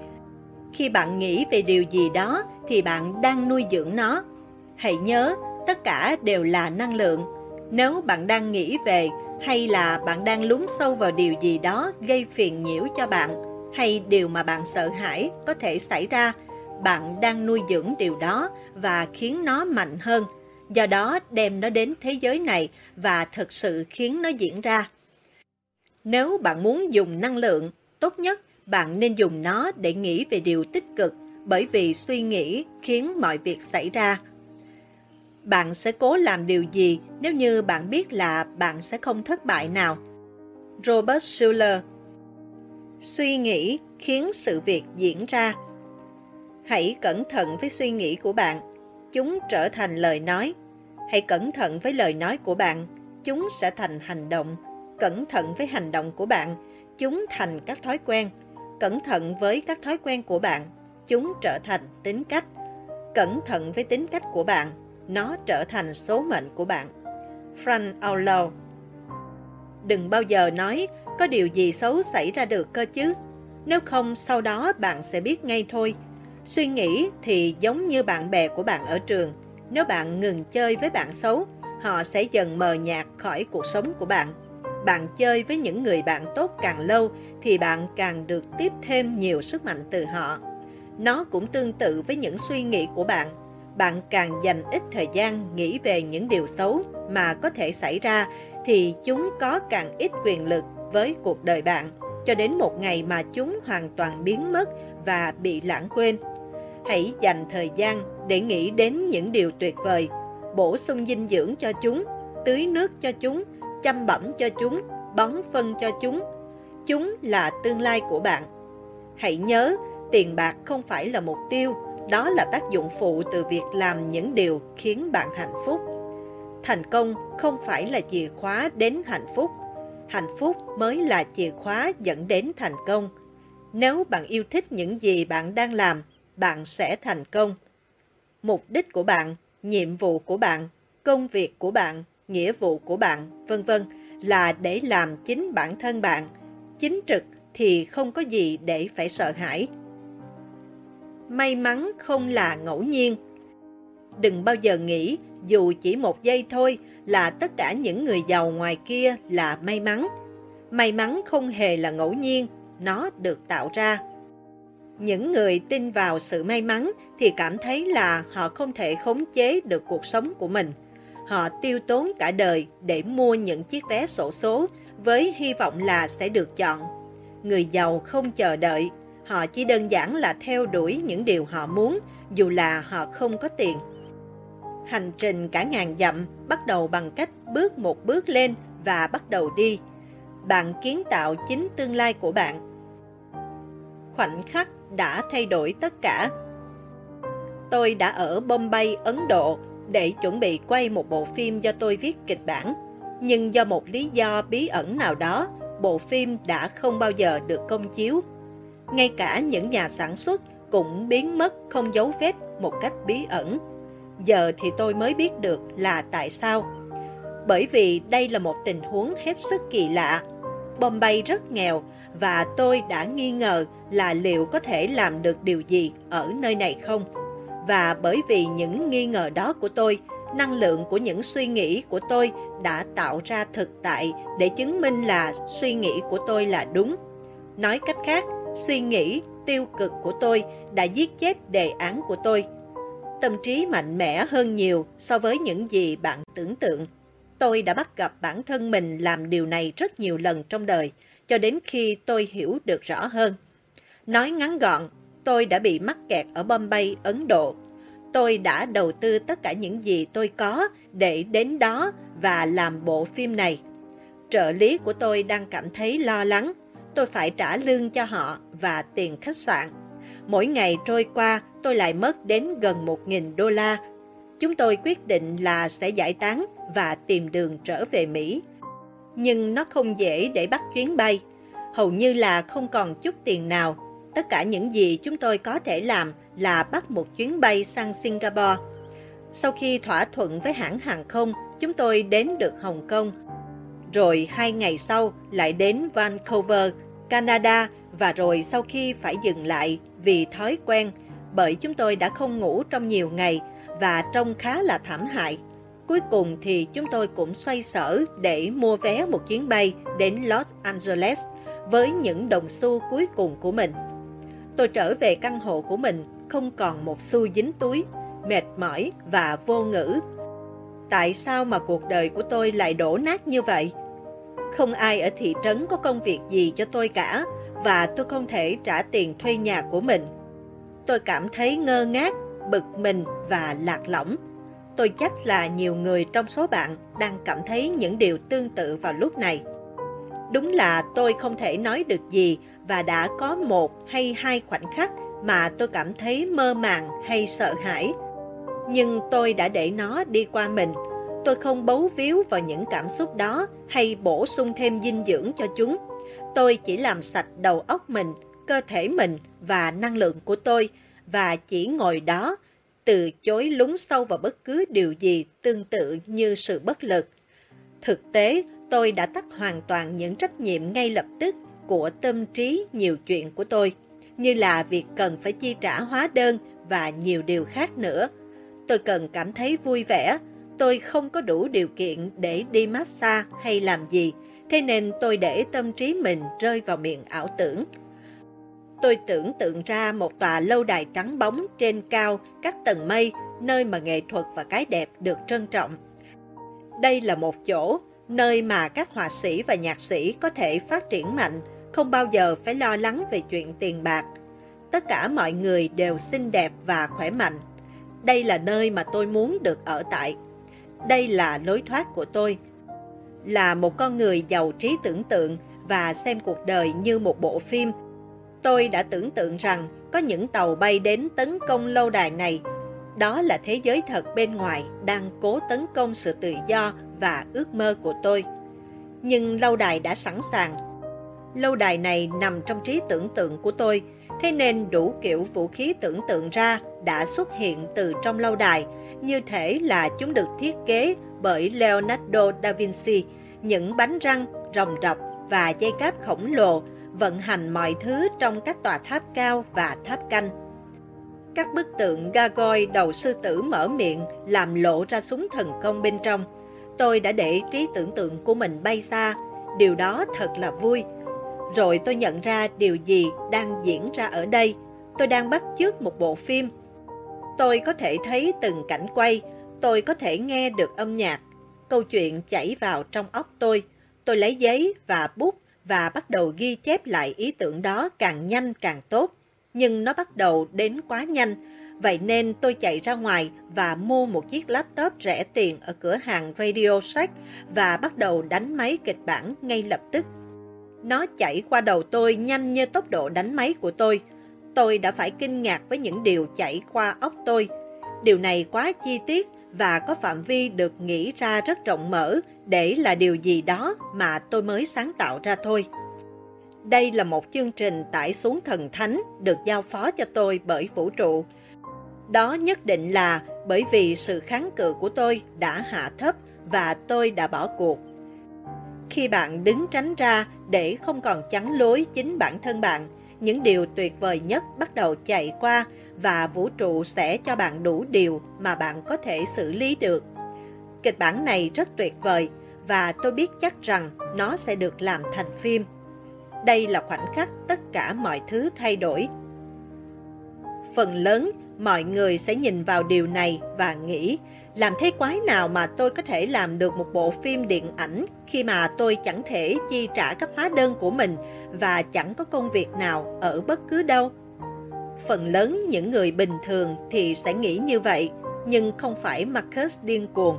Khi bạn nghĩ về điều gì đó thì bạn đang nuôi dưỡng nó. Hãy nhớ, tất cả đều là năng lượng. Nếu bạn đang nghĩ về hay là bạn đang lún sâu vào điều gì đó gây phiền nhiễu cho bạn hay điều mà bạn sợ hãi có thể xảy ra bạn đang nuôi dưỡng điều đó và khiến nó mạnh hơn, do đó đem nó đến thế giới này và thực sự khiến nó diễn ra. Nếu bạn muốn dùng năng lượng, tốt nhất bạn nên dùng nó để nghĩ về điều tích cực, bởi vì suy nghĩ khiến mọi việc xảy ra. Bạn sẽ cố làm điều gì nếu như bạn biết là bạn sẽ không thất bại nào? Robert Schuller Suy nghĩ khiến sự việc diễn ra. Hãy cẩn thận với suy nghĩ của bạn, chúng trở thành lời nói. Hãy cẩn thận với lời nói của bạn, chúng sẽ thành hành động. cẩn thận với hành động của bạn, chúng thành các thói quen. Cẩn thận với các thói quen của bạn, chúng trở thành tính cách. Cẩn thận với tính cách của bạn, nó trở thành số mệnh của bạn. Frank Outlaw Đừng bao giờ nói có điều gì xấu xảy ra được cơ chứ. Nếu không, sau đó bạn sẽ biết ngay thôi. Suy nghĩ thì giống như bạn bè của bạn ở trường. Nếu bạn ngừng chơi với bạn xấu, họ sẽ dần mờ nhạt khỏi cuộc sống của bạn. Bạn chơi với những người bạn tốt càng lâu thì bạn càng được tiếp thêm nhiều sức mạnh từ họ. Nó cũng tương tự với những suy nghĩ của bạn. Bạn càng dành ít thời gian nghĩ về những điều xấu mà có thể xảy ra thì chúng có càng ít quyền lực với cuộc đời bạn cho đến một ngày mà chúng hoàn toàn biến mất và bị lãng quên. Hãy dành thời gian để nghĩ đến những điều tuyệt vời, bổ sung dinh dưỡng cho chúng, tưới nước cho chúng, chăm bẩm cho chúng, bón phân cho chúng. Chúng là tương lai của bạn. Hãy nhớ, tiền bạc không phải là mục tiêu, đó là tác dụng phụ từ việc làm những điều khiến bạn hạnh phúc. Thành công không phải là chìa khóa đến hạnh phúc, hạnh phúc mới là chìa khóa dẫn đến thành công. Nếu bạn yêu thích những gì bạn đang làm, bạn sẽ thành công. Mục đích của bạn, nhiệm vụ của bạn, công việc của bạn, nghĩa vụ của bạn, vân vân là để làm chính bản thân bạn. Chính trực thì không có gì để phải sợ hãi. May mắn không là ngẫu nhiên. Đừng bao giờ nghĩ dù chỉ một giây thôi là tất cả những người giàu ngoài kia là may mắn. May mắn không hề là ngẫu nhiên, nó được tạo ra. Những người tin vào sự may mắn thì cảm thấy là họ không thể khống chế được cuộc sống của mình. Họ tiêu tốn cả đời để mua những chiếc vé sổ số với hy vọng là sẽ được chọn. Người giàu không chờ đợi, họ chỉ đơn giản là theo đuổi những điều họ muốn dù là họ không có tiền. Hành trình cả ngàn dặm bắt đầu bằng cách bước một bước lên và bắt đầu đi. Bạn kiến tạo chính tương lai của bạn. Khoảnh khắc đã thay đổi tất cả. Tôi đã ở Bombay, Ấn Độ để chuẩn bị quay một bộ phim do tôi viết kịch bản. Nhưng do một lý do bí ẩn nào đó, bộ phim đã không bao giờ được công chiếu. Ngay cả những nhà sản xuất cũng biến mất không dấu vết một cách bí ẩn. Giờ thì tôi mới biết được là tại sao. Bởi vì đây là một tình huống hết sức kỳ lạ. Bombay rất nghèo và tôi đã nghi ngờ là liệu có thể làm được điều gì ở nơi này không. Và bởi vì những nghi ngờ đó của tôi, năng lượng của những suy nghĩ của tôi đã tạo ra thực tại để chứng minh là suy nghĩ của tôi là đúng. Nói cách khác, suy nghĩ tiêu cực của tôi đã giết chết đề án của tôi. Tâm trí mạnh mẽ hơn nhiều so với những gì bạn tưởng tượng. Tôi đã bắt gặp bản thân mình làm điều này rất nhiều lần trong đời, cho đến khi tôi hiểu được rõ hơn. Nói ngắn gọn, tôi đã bị mắc kẹt ở Bombay, Ấn Độ. Tôi đã đầu tư tất cả những gì tôi có để đến đó và làm bộ phim này. Trợ lý của tôi đang cảm thấy lo lắng. Tôi phải trả lương cho họ và tiền khách sạn. Mỗi ngày trôi qua, tôi lại mất đến gần 1.000 đô la. Chúng tôi quyết định là sẽ giải tán và tìm đường trở về Mỹ. Nhưng nó không dễ để bắt chuyến bay. Hầu như là không còn chút tiền nào Tất cả những gì chúng tôi có thể làm là bắt một chuyến bay sang Singapore. Sau khi thỏa thuận với hãng hàng không, chúng tôi đến được Hồng Kông. Rồi hai ngày sau lại đến Vancouver, Canada và rồi sau khi phải dừng lại vì thói quen bởi chúng tôi đã không ngủ trong nhiều ngày và trông khá là thảm hại. Cuối cùng thì chúng tôi cũng xoay sở để mua vé một chuyến bay đến Los Angeles với những đồng xu cuối cùng của mình. Tôi trở về căn hộ của mình, không còn một xu dính túi, mệt mỏi và vô ngữ. Tại sao mà cuộc đời của tôi lại đổ nát như vậy? Không ai ở thị trấn có công việc gì cho tôi cả và tôi không thể trả tiền thuê nhà của mình. Tôi cảm thấy ngơ ngác, bực mình và lạc lõng. Tôi chắc là nhiều người trong số bạn đang cảm thấy những điều tương tự vào lúc này. Đúng là tôi không thể nói được gì và đã có một hay hai khoảnh khắc mà tôi cảm thấy mơ màng hay sợ hãi. Nhưng tôi đã để nó đi qua mình. Tôi không bấu víu vào những cảm xúc đó hay bổ sung thêm dinh dưỡng cho chúng. Tôi chỉ làm sạch đầu óc mình, cơ thể mình và năng lượng của tôi và chỉ ngồi đó, từ chối lún sâu vào bất cứ điều gì tương tự như sự bất lực. Thực tế, tôi đã tắt hoàn toàn những trách nhiệm ngay lập tức của tâm trí nhiều chuyện của tôi, như là việc cần phải chi trả hóa đơn và nhiều điều khác nữa. Tôi cần cảm thấy vui vẻ, tôi không có đủ điều kiện để đi massage hay làm gì, thế nên tôi để tâm trí mình rơi vào miệng ảo tưởng. Tôi tưởng tượng ra một tòa lâu đài trắng bóng trên cao các tầng mây, nơi mà nghệ thuật và cái đẹp được trân trọng. Đây là một chỗ, nơi mà các họa sĩ và nhạc sĩ có thể phát triển mạnh, không bao giờ phải lo lắng về chuyện tiền bạc. Tất cả mọi người đều xinh đẹp và khỏe mạnh. Đây là nơi mà tôi muốn được ở tại. Đây là lối thoát của tôi. Là một con người giàu trí tưởng tượng và xem cuộc đời như một bộ phim. Tôi đã tưởng tượng rằng có những tàu bay đến tấn công lâu đài này. Đó là thế giới thật bên ngoài đang cố tấn công sự tự do và ước mơ của tôi. Nhưng lâu đài đã sẵn sàng. Lâu đài này nằm trong trí tưởng tượng của tôi, thế nên đủ kiểu vũ khí tưởng tượng ra đã xuất hiện từ trong lâu đài, như thể là chúng được thiết kế bởi Leonardo da Vinci, những bánh răng, rồng độc và dây cáp khổng lồ vận hành mọi thứ trong các tòa tháp cao và tháp canh. Các bức tượng Gargoyle đầu sư tử mở miệng làm lộ ra súng thần công bên trong. Tôi đã để trí tưởng tượng của mình bay xa, điều đó thật là vui. Rồi tôi nhận ra điều gì đang diễn ra ở đây. Tôi đang bắt chước một bộ phim. Tôi có thể thấy từng cảnh quay, tôi có thể nghe được âm nhạc. Câu chuyện chảy vào trong óc tôi. Tôi lấy giấy và bút và bắt đầu ghi chép lại ý tưởng đó càng nhanh càng tốt. Nhưng nó bắt đầu đến quá nhanh, vậy nên tôi chạy ra ngoài và mua một chiếc laptop rẻ tiền ở cửa hàng Radio Shack và bắt đầu đánh máy kịch bản ngay lập tức. Nó chạy qua đầu tôi nhanh như tốc độ đánh máy của tôi. Tôi đã phải kinh ngạc với những điều chảy qua óc tôi. Điều này quá chi tiết và có phạm vi được nghĩ ra rất rộng mở để là điều gì đó mà tôi mới sáng tạo ra thôi. Đây là một chương trình tải xuống thần thánh được giao phó cho tôi bởi vũ trụ. Đó nhất định là bởi vì sự kháng cự của tôi đã hạ thấp và tôi đã bỏ cuộc. Khi bạn đứng tránh ra để không còn chắn lối chính bản thân bạn, những điều tuyệt vời nhất bắt đầu chạy qua và vũ trụ sẽ cho bạn đủ điều mà bạn có thể xử lý được. Kịch bản này rất tuyệt vời và tôi biết chắc rằng nó sẽ được làm thành phim. Đây là khoảnh khắc tất cả mọi thứ thay đổi. Phần lớn, mọi người sẽ nhìn vào điều này và nghĩ làm thế quái nào mà tôi có thể làm được một bộ phim điện ảnh khi mà tôi chẳng thể chi trả các hóa đơn của mình và chẳng có công việc nào ở bất cứ đâu. Phần lớn những người bình thường thì sẽ nghĩ như vậy, nhưng không phải Marcus điên cuồng.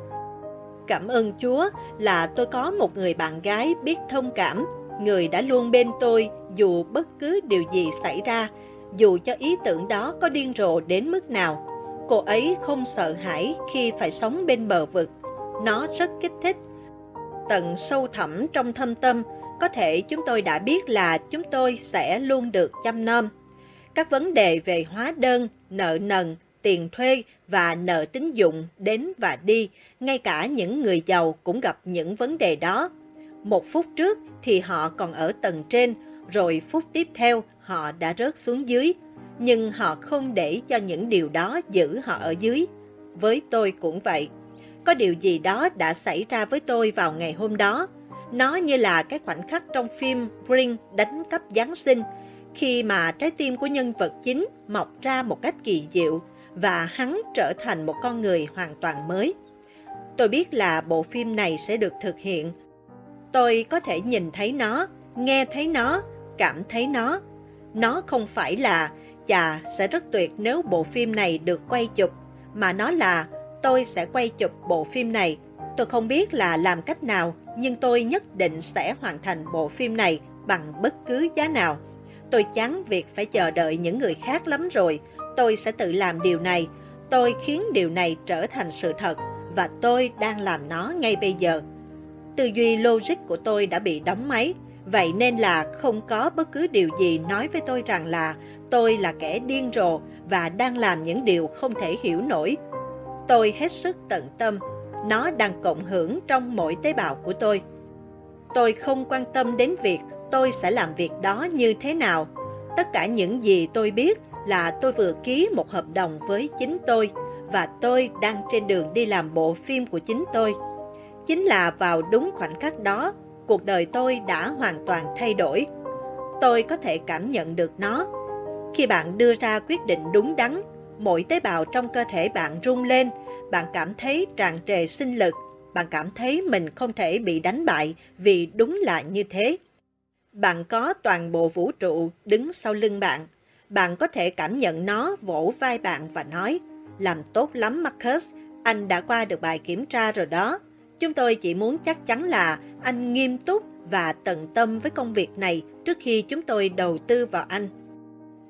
Cảm ơn Chúa là tôi có một người bạn gái biết thông cảm, người đã luôn bên tôi dù bất cứ điều gì xảy ra, dù cho ý tưởng đó có điên rồ đến mức nào. Cô ấy không sợ hãi khi phải sống bên bờ vực. Nó rất kích thích. Tận sâu thẳm trong thâm tâm, có thể chúng tôi đã biết là chúng tôi sẽ luôn được chăm nom. Các vấn đề về hóa đơn, nợ nần, tiền thuê và nợ tín dụng đến và đi, ngay cả những người giàu cũng gặp những vấn đề đó. Một phút trước thì họ còn ở tầng trên, rồi phút tiếp theo họ đã rớt xuống dưới, nhưng họ không để cho những điều đó giữ họ ở dưới. Với tôi cũng vậy. Có điều gì đó đã xảy ra với tôi vào ngày hôm đó. Nó như là cái khoảnh khắc trong phim Ring đánh cắp Giáng sinh, khi mà trái tim của nhân vật chính mọc ra một cách kỳ diệu và hắn trở thành một con người hoàn toàn mới. Tôi biết là bộ phim này sẽ được thực hiện. Tôi có thể nhìn thấy nó, nghe thấy nó, cảm thấy nó. Nó không phải là chà sẽ rất tuyệt nếu bộ phim này được quay chụp, mà nó là tôi sẽ quay chụp bộ phim này. Tôi không biết là làm cách nào, nhưng tôi nhất định sẽ hoàn thành bộ phim này bằng bất cứ giá nào. Tôi chán việc phải chờ đợi những người khác lắm rồi. Tôi sẽ tự làm điều này. Tôi khiến điều này trở thành sự thật và tôi đang làm nó ngay bây giờ. Tư duy logic của tôi đã bị đóng máy, vậy nên là không có bất cứ điều gì nói với tôi rằng là tôi là kẻ điên rồ và đang làm những điều không thể hiểu nổi. Tôi hết sức tận tâm, nó đang cộng hưởng trong mỗi tế bào của tôi. Tôi không quan tâm đến việc tôi sẽ làm việc đó như thế nào. Tất cả những gì tôi biết là tôi vừa ký một hợp đồng với chính tôi và tôi đang trên đường đi làm bộ phim của chính tôi. Chính là vào đúng khoảnh khắc đó, cuộc đời tôi đã hoàn toàn thay đổi. Tôi có thể cảm nhận được nó. Khi bạn đưa ra quyết định đúng đắn, mỗi tế bào trong cơ thể bạn rung lên, bạn cảm thấy tràn trề sinh lực, bạn cảm thấy mình không thể bị đánh bại vì đúng là như thế. Bạn có toàn bộ vũ trụ đứng sau lưng bạn. Bạn có thể cảm nhận nó vỗ vai bạn và nói, làm tốt lắm Marcus, anh đã qua được bài kiểm tra rồi đó. Chúng tôi chỉ muốn chắc chắn là anh nghiêm túc và tận tâm với công việc này trước khi chúng tôi đầu tư vào anh.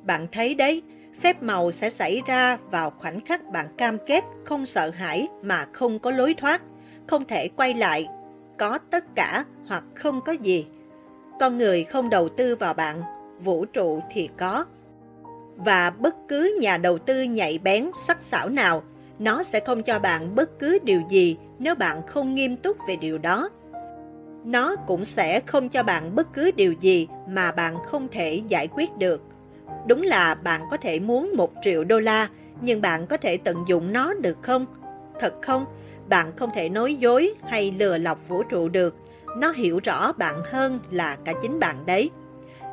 Bạn thấy đấy, phép màu sẽ xảy ra vào khoảnh khắc bạn cam kết không sợ hãi mà không có lối thoát, không thể quay lại, có tất cả hoặc không có gì. Con người không đầu tư vào bạn, vũ trụ thì có. Và bất cứ nhà đầu tư nhạy bén, sắc sảo nào, nó sẽ không cho bạn bất cứ điều gì nếu bạn không nghiêm túc về điều đó. Nó cũng sẽ không cho bạn bất cứ điều gì mà bạn không thể giải quyết được. Đúng là bạn có thể muốn một triệu đô la, nhưng bạn có thể tận dụng nó được không? Thật không? Bạn không thể nói dối hay lừa lọc vũ trụ được. Nó hiểu rõ bạn hơn là cả chính bạn đấy.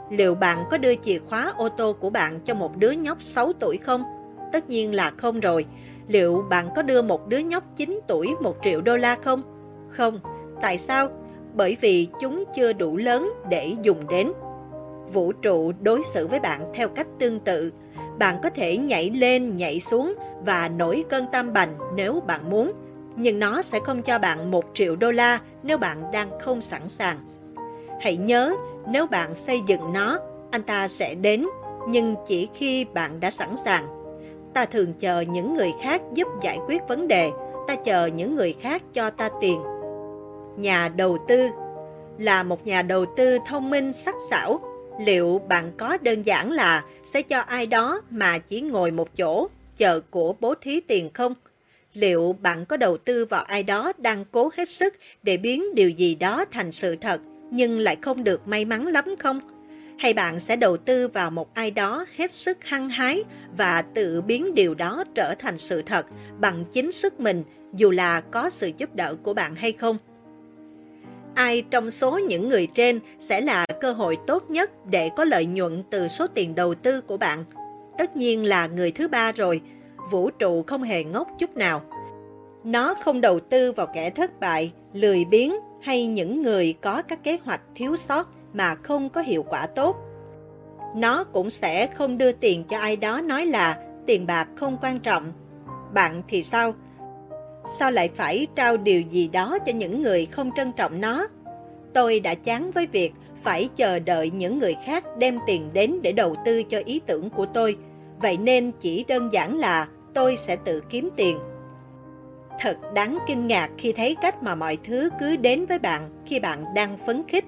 Liệu bạn có đưa chìa khóa ô tô của bạn cho một đứa nhóc 6 tuổi không? Tất nhiên là không rồi. Liệu bạn có đưa một đứa nhóc 9 tuổi 1 triệu đô la không? Không. Tại sao? Bởi vì chúng chưa đủ lớn để dùng đến. Vũ trụ đối xử với bạn theo cách tương tự. Bạn có thể nhảy lên, nhảy xuống và nổi cơn tam bành nếu bạn muốn. Nhưng nó sẽ không cho bạn 1 triệu đô la nếu bạn đang không sẵn sàng. Hãy nhớ, nếu bạn xây dựng nó, anh ta sẽ đến, nhưng chỉ khi bạn đã sẵn sàng. Ta thường chờ những người khác giúp giải quyết vấn đề, ta chờ những người khác cho ta tiền. Nhà đầu tư là một nhà đầu tư thông minh sắc sảo. Liệu bạn có đơn giản là sẽ cho ai đó mà chỉ ngồi một chỗ, chờ của bố thí tiền không? Liệu bạn có đầu tư vào ai đó đang cố hết sức để biến điều gì đó thành sự thật, nhưng lại không được may mắn lắm không? Hay bạn sẽ đầu tư vào một ai đó hết sức hăng hái và tự biến điều đó trở thành sự thật bằng chính sức mình, dù là có sự giúp đỡ của bạn hay không? Ai trong số những người trên sẽ là cơ hội tốt nhất để có lợi nhuận từ số tiền đầu tư của bạn? Tất nhiên là người thứ ba rồi. Vũ trụ không hề ngốc chút nào. Nó không đầu tư vào kẻ thất bại, lười biếng hay những người có các kế hoạch thiếu sót mà không có hiệu quả tốt. Nó cũng sẽ không đưa tiền cho ai đó nói là tiền bạc không quan trọng. Bạn thì sao? Sao lại phải trao điều gì đó cho những người không trân trọng nó? Tôi đã chán với việc phải chờ đợi những người khác đem tiền đến để đầu tư cho ý tưởng của tôi. Vậy nên chỉ đơn giản là tôi sẽ tự kiếm tiền. Thật đáng kinh ngạc khi thấy cách mà mọi thứ cứ đến với bạn khi bạn đang phấn khích.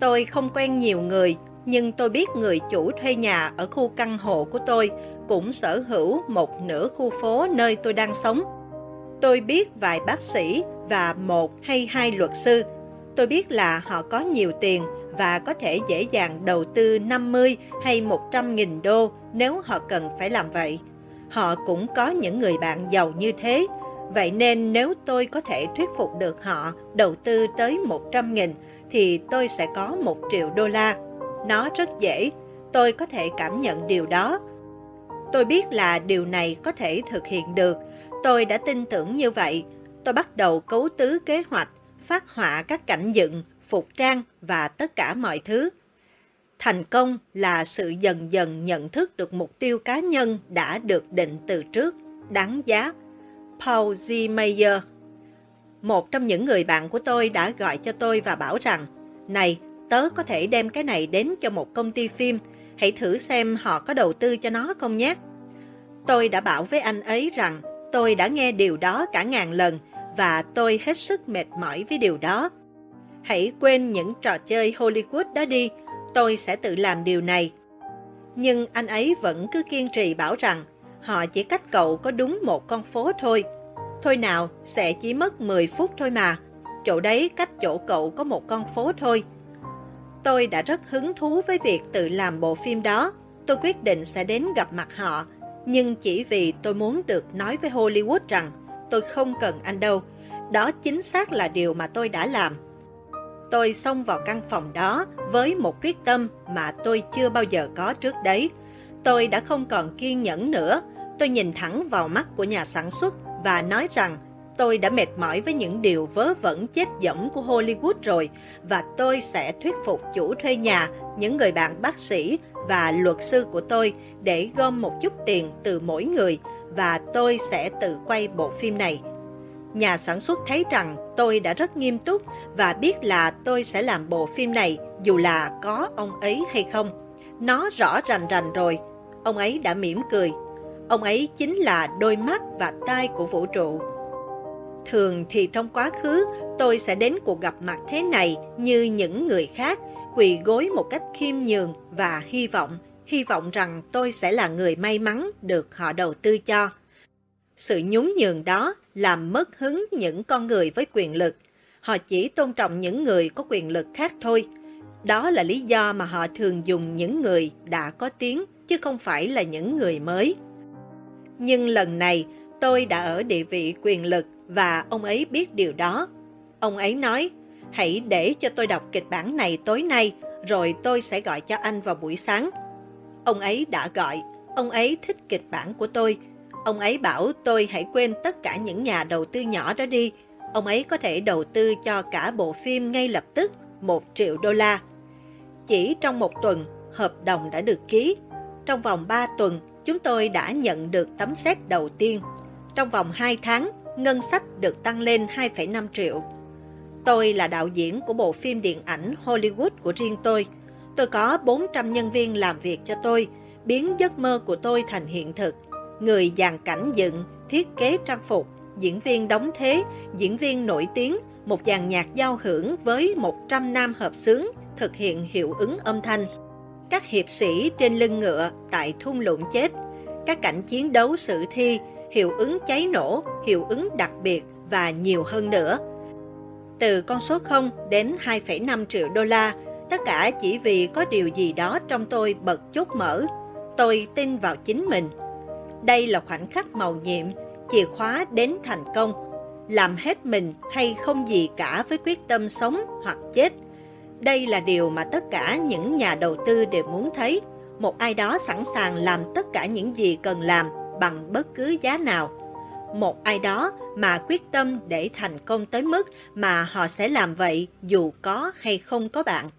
Tôi không quen nhiều người, nhưng tôi biết người chủ thuê nhà ở khu căn hộ của tôi cũng sở hữu một nửa khu phố nơi tôi đang sống. Tôi biết vài bác sĩ và một hay hai luật sư. Tôi biết là họ có nhiều tiền và có thể dễ dàng đầu tư 50 hay 100 nghìn đô nếu họ cần phải làm vậy. Họ cũng có những người bạn giàu như thế. Vậy nên nếu tôi có thể thuyết phục được họ đầu tư tới 100 nghìn thì tôi sẽ có 1 triệu đô la. Nó rất dễ, tôi có thể cảm nhận điều đó. Tôi biết là điều này có thể thực hiện được. Tôi đã tin tưởng như vậy. Tôi bắt đầu cấu tứ kế hoạch, phát họa các cảnh dựng, phục trang và tất cả mọi thứ. Thành công là sự dần dần nhận thức được mục tiêu cá nhân đã được định từ trước, đáng giá. Paul G. Mayer Một trong những người bạn của tôi đã gọi cho tôi và bảo rằng Này, tớ có thể đem cái này đến cho một công ty phim, hãy thử xem họ có đầu tư cho nó không nhé. Tôi đã bảo với anh ấy rằng Tôi đã nghe điều đó cả ngàn lần và tôi hết sức mệt mỏi với điều đó. Hãy quên những trò chơi Hollywood đó đi, tôi sẽ tự làm điều này. Nhưng anh ấy vẫn cứ kiên trì bảo rằng họ chỉ cách cậu có đúng một con phố thôi. Thôi nào, sẽ chỉ mất 10 phút thôi mà. Chỗ đấy cách chỗ cậu có một con phố thôi. Tôi đã rất hứng thú với việc tự làm bộ phim đó. Tôi quyết định sẽ đến gặp mặt họ. Nhưng chỉ vì tôi muốn được nói với Hollywood rằng tôi không cần anh đâu. Đó chính xác là điều mà tôi đã làm. Tôi xông vào căn phòng đó với một quyết tâm mà tôi chưa bao giờ có trước đấy. Tôi đã không còn kiên nhẫn nữa. Tôi nhìn thẳng vào mắt của nhà sản xuất và nói rằng tôi đã mệt mỏi với những điều vớ vẩn chết dẫm của Hollywood rồi và tôi sẽ thuyết phục chủ thuê nhà, những người bạn bác sĩ và luật sư của tôi để gom một chút tiền từ mỗi người và tôi sẽ tự quay bộ phim này. Nhà sản xuất thấy rằng tôi đã rất nghiêm túc và biết là tôi sẽ làm bộ phim này dù là có ông ấy hay không. Nó rõ rành rành rồi. Ông ấy đã mỉm cười. Ông ấy chính là đôi mắt và tai của vũ trụ. Thường thì trong quá khứ, tôi sẽ đến cuộc gặp mặt thế này như những người khác, quỳ gối một cách khiêm nhường và hy vọng, hy vọng rằng tôi sẽ là người may mắn được họ đầu tư cho. Sự nhún nhường đó làm mất hứng những con người với quyền lực. Họ chỉ tôn trọng những người có quyền lực khác thôi. Đó là lý do mà họ thường dùng những người đã có tiếng, chứ không phải là những người mới. Nhưng lần này, tôi đã ở địa vị quyền lực và ông ấy biết điều đó. Ông ấy nói, hãy để cho tôi đọc kịch bản này tối nay, rồi tôi sẽ gọi cho anh vào buổi sáng. Ông ấy đã gọi, ông ấy thích kịch bản của tôi. Ông ấy bảo tôi hãy quên tất cả những nhà đầu tư nhỏ đó đi. Ông ấy có thể đầu tư cho cả bộ phim ngay lập tức, một triệu đô la. Chỉ trong một tuần, hợp đồng đã được ký. Trong vòng 3 tuần, chúng tôi đã nhận được tấm xét đầu tiên. Trong vòng 2 tháng, ngân sách được tăng lên 2,5 triệu. Tôi là đạo diễn của bộ phim điện ảnh Hollywood của riêng tôi. Tôi có 400 nhân viên làm việc cho tôi, biến giấc mơ của tôi thành hiện thực. Người dàn cảnh dựng, thiết kế trang phục, diễn viên đóng thế, diễn viên nổi tiếng, một dàn nhạc giao hưởng với 100 nam hợp xướng thực hiện hiệu ứng âm thanh. Các hiệp sĩ trên lưng ngựa tại thung lũng chết, các cảnh chiến đấu sử thi, hiệu ứng cháy nổ, hiệu ứng đặc biệt và nhiều hơn nữa. Từ con số 0 đến 2,5 triệu đô la, tất cả chỉ vì có điều gì đó trong tôi bật chốt mở. Tôi tin vào chính mình. Đây là khoảnh khắc màu nhiệm, chìa khóa đến thành công. Làm hết mình hay không gì cả với quyết tâm sống hoặc chết. Đây là điều mà tất cả những nhà đầu tư đều muốn thấy. Một ai đó sẵn sàng làm tất cả những gì cần làm bằng bất cứ giá nào. Một ai đó mà quyết tâm để thành công tới mức mà họ sẽ làm vậy dù có hay không có bạn.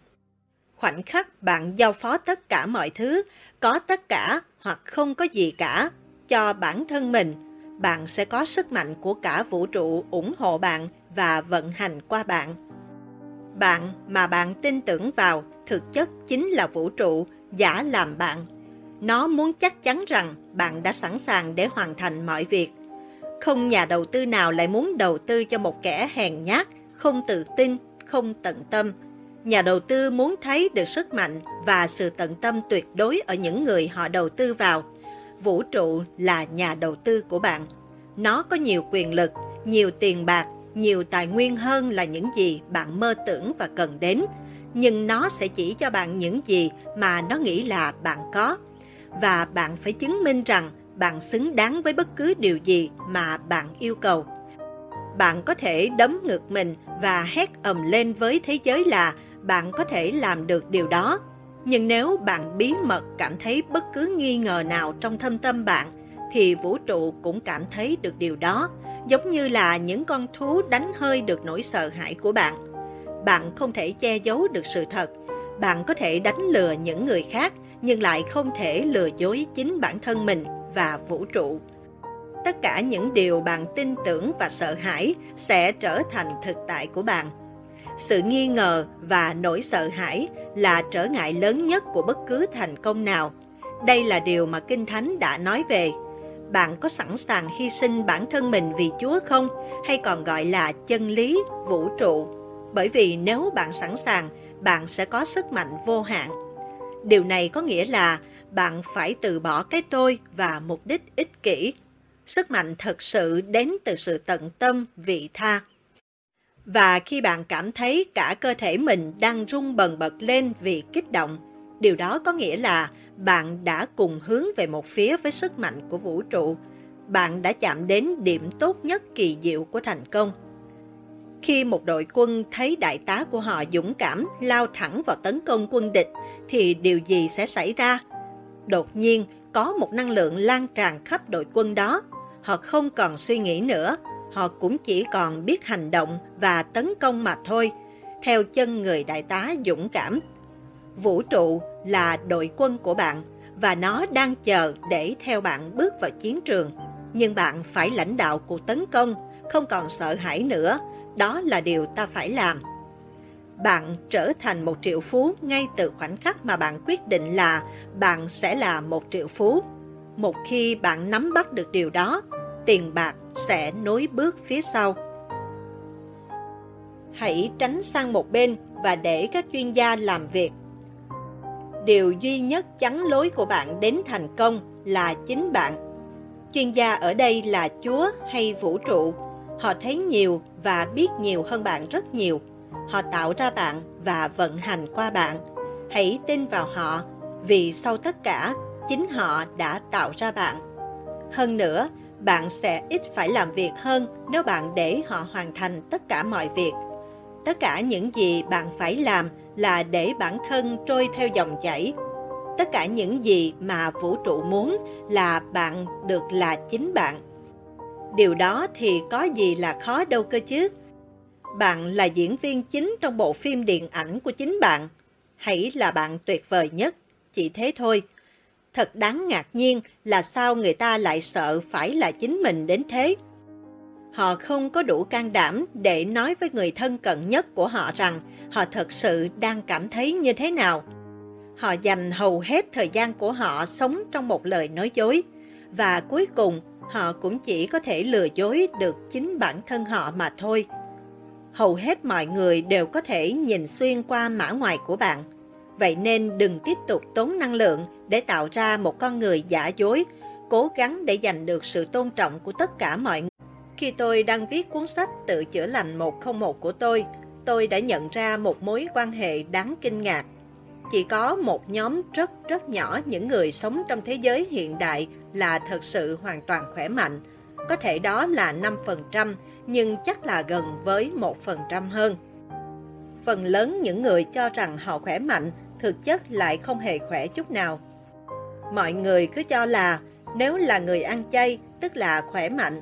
Khoảnh khắc bạn giao phó tất cả mọi thứ, có tất cả hoặc không có gì cả, cho bản thân mình, bạn sẽ có sức mạnh của cả vũ trụ ủng hộ bạn và vận hành qua bạn. Bạn mà bạn tin tưởng vào thực chất chính là vũ trụ giả làm bạn nó muốn chắc chắn rằng bạn đã sẵn sàng để hoàn thành mọi việc. Không nhà đầu tư nào lại muốn đầu tư cho một kẻ hèn nhát, không tự tin, không tận tâm. Nhà đầu tư muốn thấy được sức mạnh và sự tận tâm tuyệt đối ở những người họ đầu tư vào. Vũ trụ là nhà đầu tư của bạn. Nó có nhiều quyền lực, nhiều tiền bạc, nhiều tài nguyên hơn là những gì bạn mơ tưởng và cần đến. Nhưng nó sẽ chỉ cho bạn những gì mà nó nghĩ là bạn có và bạn phải chứng minh rằng bạn xứng đáng với bất cứ điều gì mà bạn yêu cầu. Bạn có thể đấm ngực mình và hét ầm lên với thế giới là bạn có thể làm được điều đó. Nhưng nếu bạn bí mật cảm thấy bất cứ nghi ngờ nào trong thâm tâm bạn, thì vũ trụ cũng cảm thấy được điều đó, giống như là những con thú đánh hơi được nỗi sợ hãi của bạn. Bạn không thể che giấu được sự thật, bạn có thể đánh lừa những người khác, nhưng lại không thể lừa dối chính bản thân mình và vũ trụ. Tất cả những điều bạn tin tưởng và sợ hãi sẽ trở thành thực tại của bạn. Sự nghi ngờ và nỗi sợ hãi là trở ngại lớn nhất của bất cứ thành công nào. Đây là điều mà Kinh Thánh đã nói về. bạn có sẵn sàng hy sinh bản thân mình vì Chúa không? Hay còn gọi là chân lý, vũ trụ? Bởi vì nếu bạn sẵn sàng, bạn sẽ có sức mạnh vô hạn. Điều này có nghĩa là bạn phải từ bỏ cái tôi và mục đích ích kỷ. Sức mạnh thật sự đến từ sự tận tâm, vị tha. Và khi bạn cảm thấy cả cơ thể mình đang rung bần bật lên vì kích động, điều đó có nghĩa là bạn đã cùng hướng về một phía với sức mạnh của vũ trụ. Bạn đã chạm đến điểm tốt nhất kỳ diệu của thành công. Khi một đội quân thấy đại tá của họ dũng cảm lao thẳng vào tấn công quân địch, thì điều gì sẽ xảy ra? Đột nhiên, có một năng lượng lan tràn khắp đội quân đó. Họ không còn suy nghĩ nữa, họ cũng chỉ còn biết hành động và tấn công mà thôi, theo chân người đại tá dũng cảm. Vũ trụ là đội quân của bạn và nó đang chờ để theo bạn bước vào chiến trường. Nhưng bạn phải lãnh đạo cuộc tấn công, không còn sợ hãi nữa. Đó là điều ta phải làm. Bạn trở thành một triệu phú ngay từ khoảnh khắc mà bạn quyết định là bạn sẽ là một triệu phú. Một khi bạn nắm bắt được điều đó, tiền bạc sẽ nối bước phía sau. Hãy tránh sang một bên và để các chuyên gia làm việc điều duy nhất chắn lối của bạn đến thành công là chính bạn. Chuyên gia ở đây là Chúa hay vũ trụ. Họ thấy nhiều và biết nhiều hơn bạn rất nhiều. Họ tạo ra bạn và vận hành qua bạn. Hãy tin vào họ vì sau tất cả, chính họ đã tạo ra bạn. Hơn nữa, bạn sẽ ít phải làm việc hơn nếu bạn để họ hoàn thành tất cả mọi việc. Tất cả những gì bạn phải làm là để bản thân trôi theo dòng chảy. Tất cả những gì mà vũ trụ muốn là bạn được là chính bạn. Điều đó thì có gì là khó đâu cơ chứ. Bạn là diễn viên chính trong bộ phim điện ảnh của chính bạn. Hãy là bạn tuyệt vời nhất, chỉ thế thôi. Thật đáng ngạc nhiên là sao người ta lại sợ phải là chính mình đến thế. Họ không có đủ can đảm để nói với người thân cận nhất của họ rằng họ thật sự đang cảm thấy như thế nào. Họ dành hầu hết thời gian của họ sống trong một lời nói dối và cuối cùng họ cũng chỉ có thể lừa dối được chính bản thân họ mà thôi. Hầu hết mọi người đều có thể nhìn xuyên qua mã ngoài của bạn. Vậy nên đừng tiếp tục tốn năng lượng để tạo ra một con người giả dối, cố gắng để giành được sự tôn trọng của tất cả mọi người. Khi tôi đang viết cuốn sách Tự chữa lành 101 của tôi, tôi đã nhận ra một mối quan hệ đáng kinh ngạc. Chỉ có một nhóm rất rất nhỏ những người sống trong thế giới hiện đại là thật sự hoàn toàn khỏe mạnh. Có thể đó là 5%, nhưng chắc là gần với 1% hơn. Phần lớn những người cho rằng họ khỏe mạnh, thực chất lại không hề khỏe chút nào. Mọi người cứ cho là nếu là người ăn chay, tức là khỏe mạnh.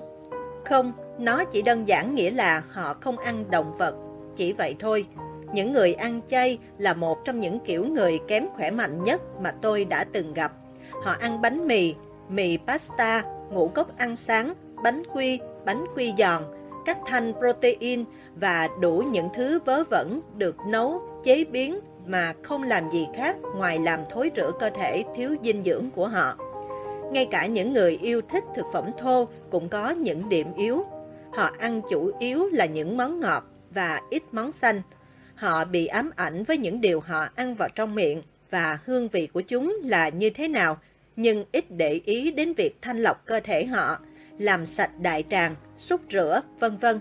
Không, nó chỉ đơn giản nghĩa là họ không ăn động vật chỉ vậy thôi. Những người ăn chay là một trong những kiểu người kém khỏe mạnh nhất mà tôi đã từng gặp. Họ ăn bánh mì, mì pasta, ngũ cốc ăn sáng, bánh quy, bánh quy giòn, các thanh protein và đủ những thứ vớ vẩn được nấu, chế biến mà không làm gì khác ngoài làm thối rữa cơ thể thiếu dinh dưỡng của họ. Ngay cả những người yêu thích thực phẩm thô cũng có những điểm yếu. Họ ăn chủ yếu là những món ngọt, và ít món xanh. Họ bị ám ảnh với những điều họ ăn vào trong miệng và hương vị của chúng là như thế nào, nhưng ít để ý đến việc thanh lọc cơ thể họ, làm sạch đại tràng, xúc rửa, vân vân.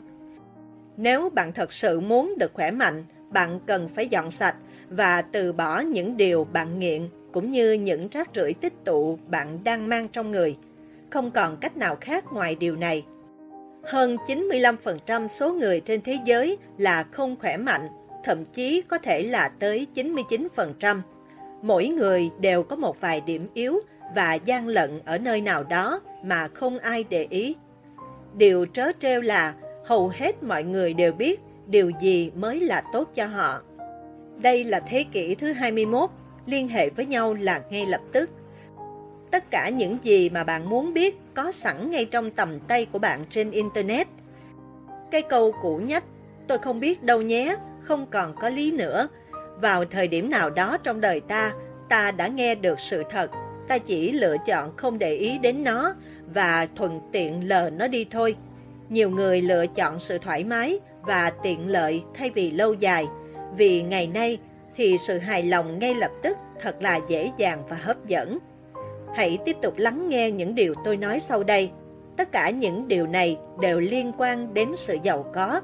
Nếu bạn thật sự muốn được khỏe mạnh, bạn cần phải dọn sạch và từ bỏ những điều bạn nghiện cũng như những rác rưởi tích tụ bạn đang mang trong người. Không còn cách nào khác ngoài điều này. Hơn 95% số người trên thế giới là không khỏe mạnh, thậm chí có thể là tới 99%. Mỗi người đều có một vài điểm yếu và gian lận ở nơi nào đó mà không ai để ý. Điều trớ trêu là hầu hết mọi người đều biết điều gì mới là tốt cho họ. Đây là thế kỷ thứ 21, liên hệ với nhau là ngay lập tức. Tất cả những gì mà bạn muốn biết có sẵn ngay trong tầm tay của bạn trên Internet. Cái câu cũ nhất, tôi không biết đâu nhé, không còn có lý nữa. Vào thời điểm nào đó trong đời ta, ta đã nghe được sự thật, ta chỉ lựa chọn không để ý đến nó, và thuận tiện lờ nó đi thôi. Nhiều người lựa chọn sự thoải mái và tiện lợi thay vì lâu dài, vì ngày nay thì sự hài lòng ngay lập tức thật là dễ dàng và hấp dẫn. Hãy tiếp tục lắng nghe những điều tôi nói sau đây. Tất cả những điều này đều liên quan đến sự giàu có.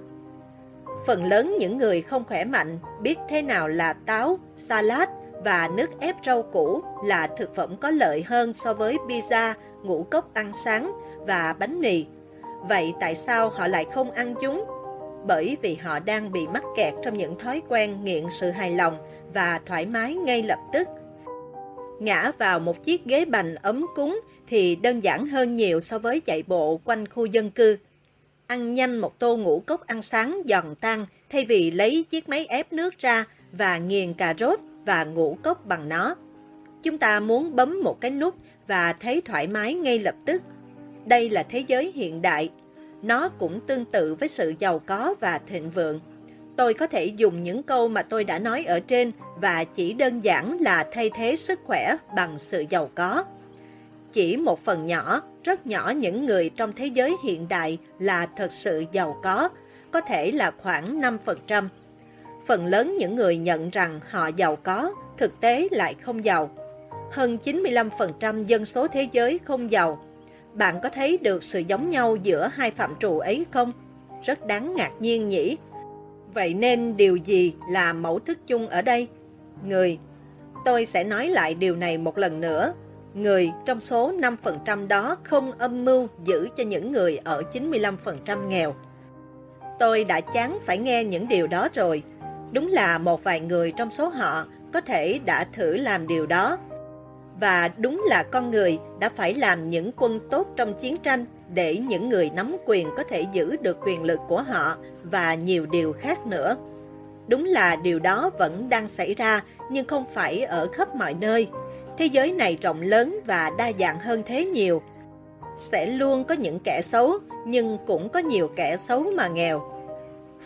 Phần lớn những người không khỏe mạnh biết thế nào là táo, salad và nước ép rau củ là thực phẩm có lợi hơn so với pizza, ngũ cốc ăn sáng và bánh mì. Vậy tại sao họ lại không ăn chúng? Bởi vì họ đang bị mắc kẹt trong những thói quen nghiện sự hài lòng và thoải mái ngay lập tức. Ngã vào một chiếc ghế bành ấm cúng thì đơn giản hơn nhiều so với chạy bộ quanh khu dân cư. Ăn nhanh một tô ngũ cốc ăn sáng giòn tan thay vì lấy chiếc máy ép nước ra và nghiền cà rốt và ngũ cốc bằng nó. Chúng ta muốn bấm một cái nút và thấy thoải mái ngay lập tức. Đây là thế giới hiện đại. Nó cũng tương tự với sự giàu có và thịnh vượng. Tôi có thể dùng những câu mà tôi đã nói ở trên và chỉ đơn giản là thay thế sức khỏe bằng sự giàu có. Chỉ một phần nhỏ, rất nhỏ những người trong thế giới hiện đại là thật sự giàu có, có thể là khoảng 5%. Phần lớn những người nhận rằng họ giàu có, thực tế lại không giàu. Hơn 95% dân số thế giới không giàu. Bạn có thấy được sự giống nhau giữa hai phạm trù ấy không? Rất đáng ngạc nhiên nhỉ? Vậy nên điều gì là mẫu thức chung ở đây? Người. Tôi sẽ nói lại điều này một lần nữa. Người trong số 5% đó không âm mưu giữ cho những người ở 95% nghèo. Tôi đã chán phải nghe những điều đó rồi. Đúng là một vài người trong số họ có thể đã thử làm điều đó. Và đúng là con người đã phải làm những quân tốt trong chiến tranh để những người nắm quyền có thể giữ được quyền lực của họ và nhiều điều khác nữa. Đúng là điều đó vẫn đang xảy ra, nhưng không phải ở khắp mọi nơi. Thế giới này rộng lớn và đa dạng hơn thế nhiều. Sẽ luôn có những kẻ xấu, nhưng cũng có nhiều kẻ xấu mà nghèo.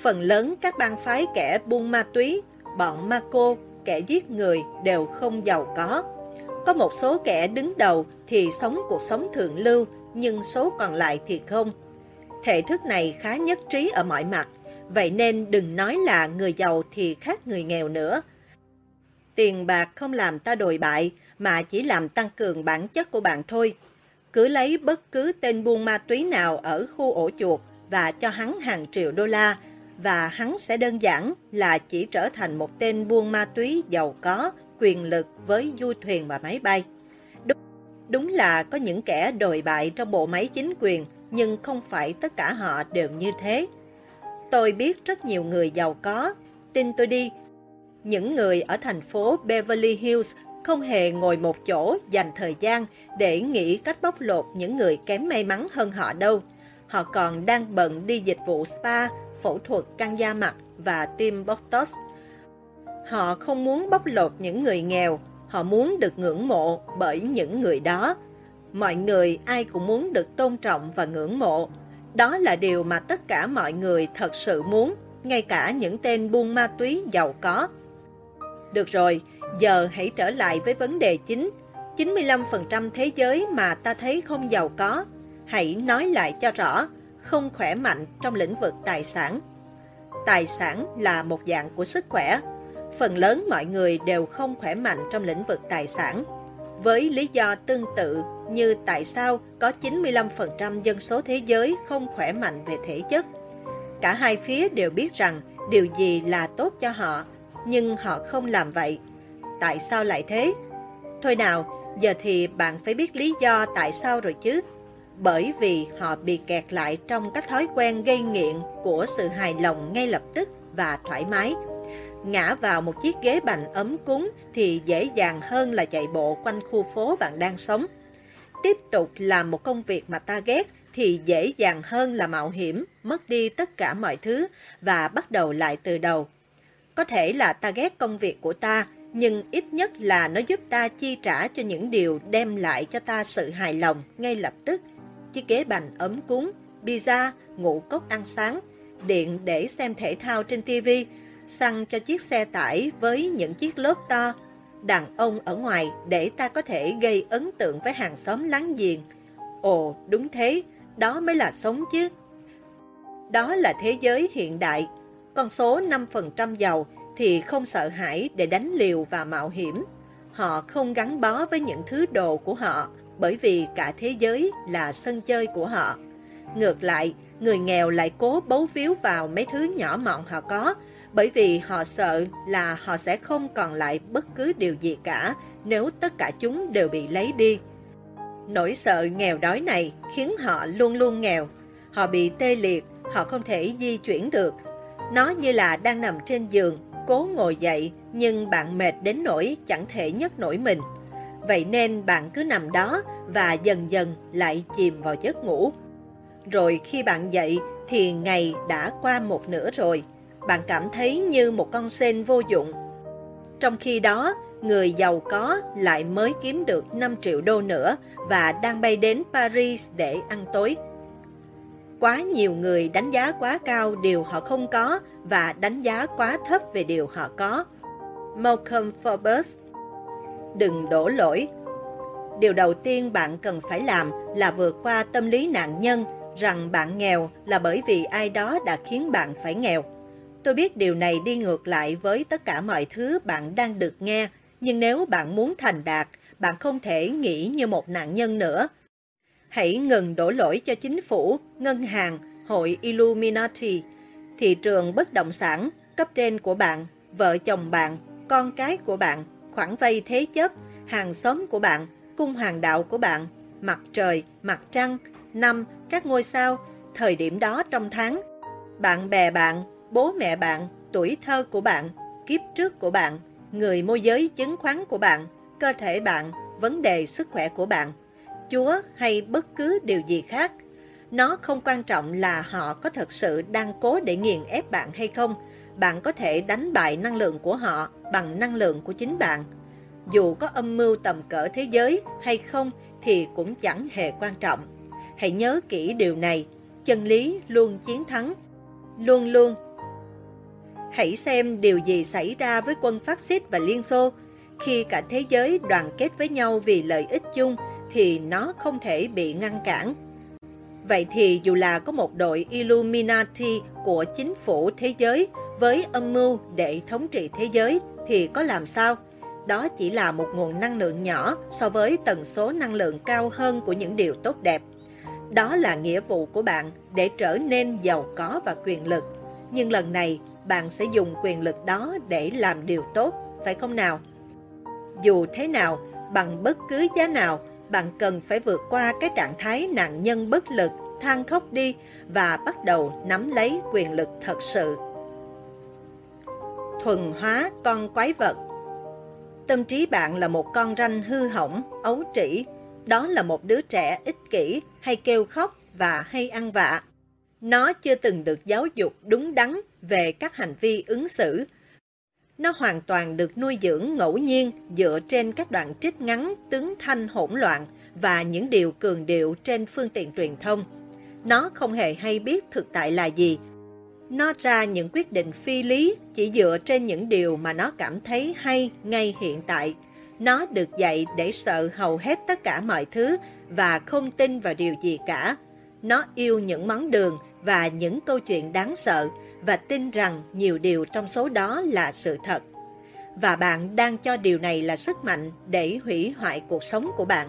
Phần lớn các bang phái kẻ buôn ma túy, bọn ma cô, kẻ giết người đều không giàu có. Có một số kẻ đứng đầu thì sống cuộc sống thượng lưu nhưng số còn lại thì không. Thể thức này khá nhất trí ở mọi mặt, vậy nên đừng nói là người giàu thì khác người nghèo nữa. Tiền bạc không làm ta đồi bại, mà chỉ làm tăng cường bản chất của bạn thôi. Cứ lấy bất cứ tên buôn ma túy nào ở khu ổ chuột và cho hắn hàng triệu đô la, và hắn sẽ đơn giản là chỉ trở thành một tên buôn ma túy giàu có, quyền lực với du thuyền và máy bay. Đúng là có những kẻ đồi bại trong bộ máy chính quyền, nhưng không phải tất cả họ đều như thế. Tôi biết rất nhiều người giàu có, tin tôi đi. Những người ở thành phố Beverly Hills không hề ngồi một chỗ dành thời gian để nghĩ cách bóc lột những người kém may mắn hơn họ đâu. Họ còn đang bận đi dịch vụ spa, phẫu thuật căng da mặt và tiêm Botox. Họ không muốn bóc lột những người nghèo, Họ muốn được ngưỡng mộ bởi những người đó. Mọi người ai cũng muốn được tôn trọng và ngưỡng mộ. Đó là điều mà tất cả mọi người thật sự muốn, ngay cả những tên buôn ma túy giàu có. Được rồi, giờ hãy trở lại với vấn đề chính. 95% thế giới mà ta thấy không giàu có. Hãy nói lại cho rõ, không khỏe mạnh trong lĩnh vực tài sản. Tài sản là một dạng của sức khỏe, phần lớn mọi người đều không khỏe mạnh trong lĩnh vực tài sản. Với lý do tương tự như tại sao có 95% dân số thế giới không khỏe mạnh về thể chất. Cả hai phía đều biết rằng điều gì là tốt cho họ, nhưng họ không làm vậy. Tại sao lại thế? Thôi nào, giờ thì bạn phải biết lý do tại sao rồi chứ. Bởi vì họ bị kẹt lại trong các thói quen gây nghiện của sự hài lòng ngay lập tức và thoải mái ngã vào một chiếc ghế bành ấm cúng thì dễ dàng hơn là chạy bộ quanh khu phố bạn đang sống. Tiếp tục làm một công việc mà ta ghét thì dễ dàng hơn là mạo hiểm, mất đi tất cả mọi thứ và bắt đầu lại từ đầu. Có thể là ta ghét công việc của ta, nhưng ít nhất là nó giúp ta chi trả cho những điều đem lại cho ta sự hài lòng ngay lập tức. Chiếc ghế bành ấm cúng, pizza, ngủ cốc ăn sáng, điện để xem thể thao trên TV xăng cho chiếc xe tải với những chiếc lốp to, đàn ông ở ngoài để ta có thể gây ấn tượng với hàng xóm láng giềng, Ồ, đúng thế, đó mới là sống chứ. Đó là thế giới hiện đại. Con số 5% giàu thì không sợ hãi để đánh liều và mạo hiểm. Họ không gắn bó với những thứ đồ của họ bởi vì cả thế giới là sân chơi của họ. Ngược lại, người nghèo lại cố bấu víu vào mấy thứ nhỏ mọn họ có bởi vì họ sợ là họ sẽ không còn lại bất cứ điều gì cả nếu tất cả chúng đều bị lấy đi. Nỗi sợ nghèo đói này khiến họ luôn luôn nghèo. Họ bị tê liệt, họ không thể di chuyển được. Nó như là đang nằm trên giường, cố ngồi dậy, nhưng bạn mệt đến nỗi chẳng thể nhấc nổi mình. Vậy nên bạn cứ nằm đó và dần dần lại chìm vào giấc ngủ. Rồi khi bạn dậy thì ngày đã qua một nửa rồi. Bạn cảm thấy như một con sen vô dụng. Trong khi đó, người giàu có lại mới kiếm được 5 triệu đô nữa và đang bay đến Paris để ăn tối. Quá nhiều người đánh giá quá cao điều họ không có và đánh giá quá thấp về điều họ có. Malcolm Forbes Đừng đổ lỗi Điều đầu tiên bạn cần phải làm là vượt qua tâm lý nạn nhân rằng bạn nghèo là bởi vì ai đó đã khiến bạn phải nghèo. Tôi biết điều này đi ngược lại với tất cả mọi thứ bạn đang được nghe, nhưng nếu bạn muốn thành đạt, bạn không thể nghĩ như một nạn nhân nữa. Hãy ngừng đổ lỗi cho chính phủ, ngân hàng, hội Illuminati, thị trường bất động sản, cấp trên của bạn, vợ chồng bạn, con cái của bạn, khoản vay thế chấp, hàng xóm của bạn, cung hoàng đạo của bạn, mặt trời, mặt trăng, năm, các ngôi sao, thời điểm đó trong tháng, bạn bè bạn, bố mẹ bạn, tuổi thơ của bạn, kiếp trước của bạn, người môi giới chứng khoán của bạn, cơ thể bạn, vấn đề sức khỏe của bạn, Chúa hay bất cứ điều gì khác. Nó không quan trọng là họ có thật sự đang cố để nghiền ép bạn hay không. Bạn có thể đánh bại năng lượng của họ bằng năng lượng của chính bạn. Dù có âm mưu tầm cỡ thế giới hay không thì cũng chẳng hề quan trọng. Hãy nhớ kỹ điều này, chân lý luôn chiến thắng. Luôn luôn. Hãy xem điều gì xảy ra với quân phát xít và Liên Xô. Khi cả thế giới đoàn kết với nhau vì lợi ích chung thì nó không thể bị ngăn cản. Vậy thì dù là có một đội Illuminati của chính phủ thế giới với âm mưu để thống trị thế giới thì có làm sao? Đó chỉ là một nguồn năng lượng nhỏ so với tần số năng lượng cao hơn của những điều tốt đẹp. Đó là nghĩa vụ của bạn để trở nên giàu có và quyền lực. Nhưng lần này, bạn sẽ dùng quyền lực đó để làm điều tốt, phải không nào? Dù thế nào, bằng bất cứ giá nào, bạn cần phải vượt qua cái trạng thái nạn nhân bất lực, than khóc đi và bắt đầu nắm lấy quyền lực thật sự. Thuần hóa con quái vật Tâm trí bạn là một con ranh hư hỏng, ấu trĩ. Đó là một đứa trẻ ích kỷ, hay kêu khóc và hay ăn vạ. Nó chưa từng được giáo dục đúng đắn về các hành vi ứng xử. Nó hoàn toàn được nuôi dưỡng ngẫu nhiên dựa trên các đoạn trích ngắn, tướng thanh hỗn loạn và những điều cường điệu trên phương tiện truyền thông. Nó không hề hay biết thực tại là gì. Nó ra những quyết định phi lý chỉ dựa trên những điều mà nó cảm thấy hay ngay hiện tại. Nó được dạy để sợ hầu hết tất cả mọi thứ và không tin vào điều gì cả. Nó yêu những món đường và những câu chuyện đáng sợ và tin rằng nhiều điều trong số đó là sự thật. Và bạn đang cho điều này là sức mạnh để hủy hoại cuộc sống của bạn.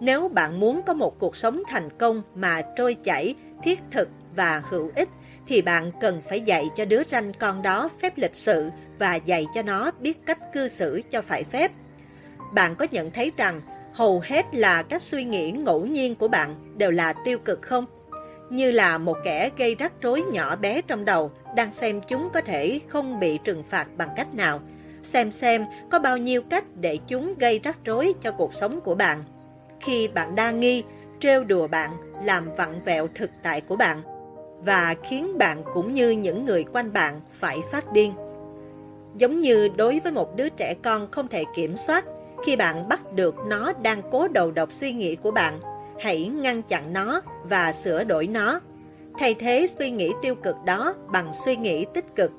Nếu bạn muốn có một cuộc sống thành công mà trôi chảy, thiết thực và hữu ích, thì bạn cần phải dạy cho đứa ranh con đó phép lịch sự và dạy cho nó biết cách cư xử cho phải phép. Bạn có nhận thấy rằng hầu hết là các suy nghĩ ngẫu nhiên của bạn đều là tiêu cực không? Như là một kẻ gây rắc rối nhỏ bé trong đầu đang xem chúng có thể không bị trừng phạt bằng cách nào. Xem xem có bao nhiêu cách để chúng gây rắc rối cho cuộc sống của bạn. Khi bạn đa nghi, trêu đùa bạn, làm vặn vẹo thực tại của bạn và khiến bạn cũng như những người quanh bạn phải phát điên. Giống như đối với một đứa trẻ con không thể kiểm soát, khi bạn bắt được nó đang cố đầu độc suy nghĩ của bạn, hãy ngăn chặn nó và sửa đổi nó. Thay thế suy nghĩ tiêu cực đó bằng suy nghĩ tích cực.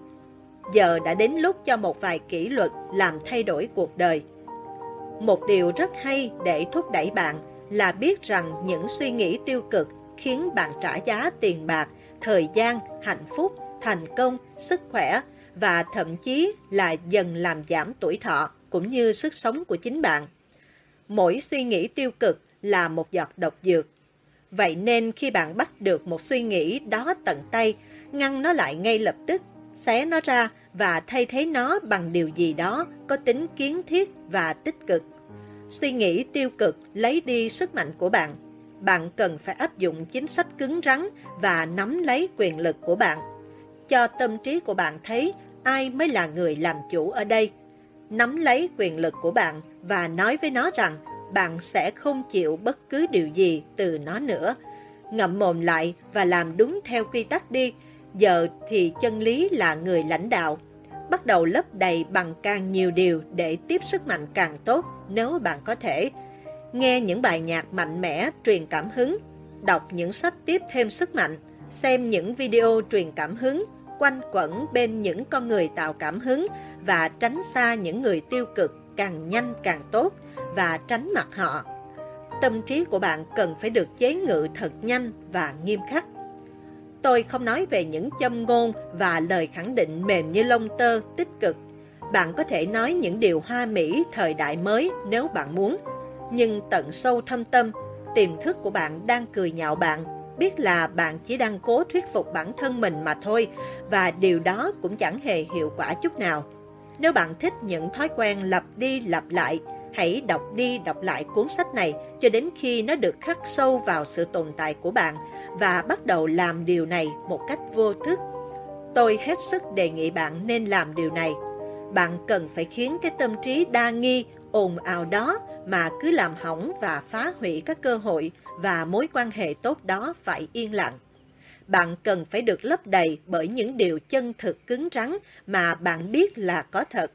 Giờ đã đến lúc cho một vài kỷ luật làm thay đổi cuộc đời. Một điều rất hay để thúc đẩy bạn là biết rằng những suy nghĩ tiêu cực khiến bạn trả giá tiền bạc, thời gian, hạnh phúc, thành công, sức khỏe và thậm chí là dần làm giảm tuổi thọ cũng như sức sống của chính bạn. Mỗi suy nghĩ tiêu cực là một giọt độc dược. Vậy nên khi bạn bắt được một suy nghĩ đó tận tay, ngăn nó lại ngay lập tức, xé nó ra và thay thế nó bằng điều gì đó có tính kiến thiết và tích cực. Suy nghĩ tiêu cực lấy đi sức mạnh của bạn. Bạn cần phải áp dụng chính sách cứng rắn và nắm lấy quyền lực của bạn. Cho tâm trí của bạn thấy ai mới là người làm chủ ở đây. Nắm lấy quyền lực của bạn và nói với nó rằng bạn sẽ không chịu bất cứ điều gì từ nó nữa. Ngậm mồm lại và làm đúng theo quy tắc đi. Giờ thì chân lý là người lãnh đạo. Bắt đầu lấp đầy bằng càng nhiều điều để tiếp sức mạnh càng tốt nếu bạn có thể. Nghe những bài nhạc mạnh mẽ, truyền cảm hứng, đọc những sách tiếp thêm sức mạnh, xem những video truyền cảm hứng, quanh quẩn bên những con người tạo cảm hứng và tránh xa những người tiêu cực càng nhanh càng tốt và tránh mặt họ. Tâm trí của bạn cần phải được chế ngự thật nhanh và nghiêm khắc. Tôi không nói về những châm ngôn và lời khẳng định mềm như lông tơ tích cực. Bạn có thể nói những điều hoa mỹ thời đại mới nếu bạn muốn. Nhưng tận sâu thâm tâm, tiềm thức của bạn đang cười nhạo bạn, biết là bạn chỉ đang cố thuyết phục bản thân mình mà thôi và điều đó cũng chẳng hề hiệu quả chút nào. Nếu bạn thích những thói quen lặp đi lặp lại, hãy đọc đi đọc lại cuốn sách này cho đến khi nó được khắc sâu vào sự tồn tại của bạn và bắt đầu làm điều này một cách vô thức. Tôi hết sức đề nghị bạn nên làm điều này. Bạn cần phải khiến cái tâm trí đa nghi, ồn ào đó mà cứ làm hỏng và phá hủy các cơ hội và mối quan hệ tốt đó phải yên lặng. Bạn cần phải được lấp đầy bởi những điều chân thực cứng rắn mà bạn biết là có thật.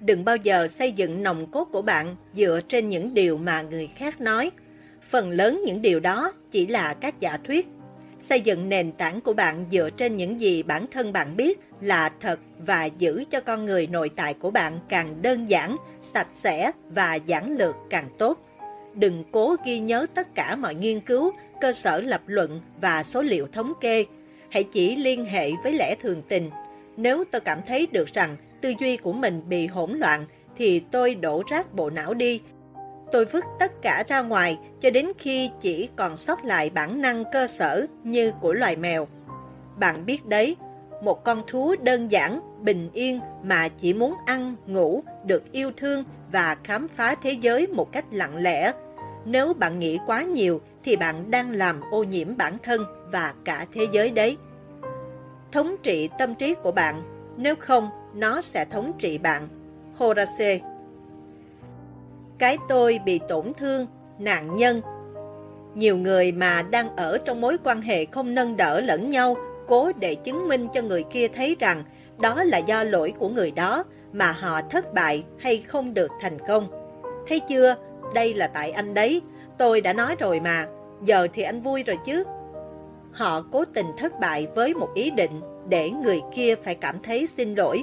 Đừng bao giờ xây dựng nòng cốt của bạn dựa trên những điều mà người khác nói. Phần lớn những điều đó chỉ là các giả thuyết. Xây dựng nền tảng của bạn dựa trên những gì bản thân bạn biết là thật và giữ cho con người nội tại của bạn càng đơn giản, sạch sẽ và giản lược càng tốt. Đừng cố ghi nhớ tất cả mọi nghiên cứu, cơ sở lập luận và số liệu thống kê. Hãy chỉ liên hệ với lẽ thường tình. Nếu tôi cảm thấy được rằng tư duy của mình bị hỗn loạn thì tôi đổ rác bộ não đi. Tôi vứt tất cả ra ngoài cho đến khi chỉ còn sót lại bản năng cơ sở như của loài mèo. Bạn biết đấy, một con thú đơn giản, bình yên mà chỉ muốn ăn, ngủ, được yêu thương và khám phá thế giới một cách lặng lẽ. Nếu bạn nghĩ quá nhiều thì bạn đang làm ô nhiễm bản thân và cả thế giới đấy. Thống trị tâm trí của bạn, nếu không nó sẽ thống trị bạn. Horace Cái tôi bị tổn thương, nạn nhân Nhiều người mà đang ở trong mối quan hệ không nâng đỡ lẫn nhau cố để chứng minh cho người kia thấy rằng đó là do lỗi của người đó mà họ thất bại hay không được thành công. Thấy chưa, đây là tại anh đấy, tôi đã nói rồi mà, giờ thì anh vui rồi chứ. Họ cố tình thất bại với một ý định để người kia phải cảm thấy xin lỗi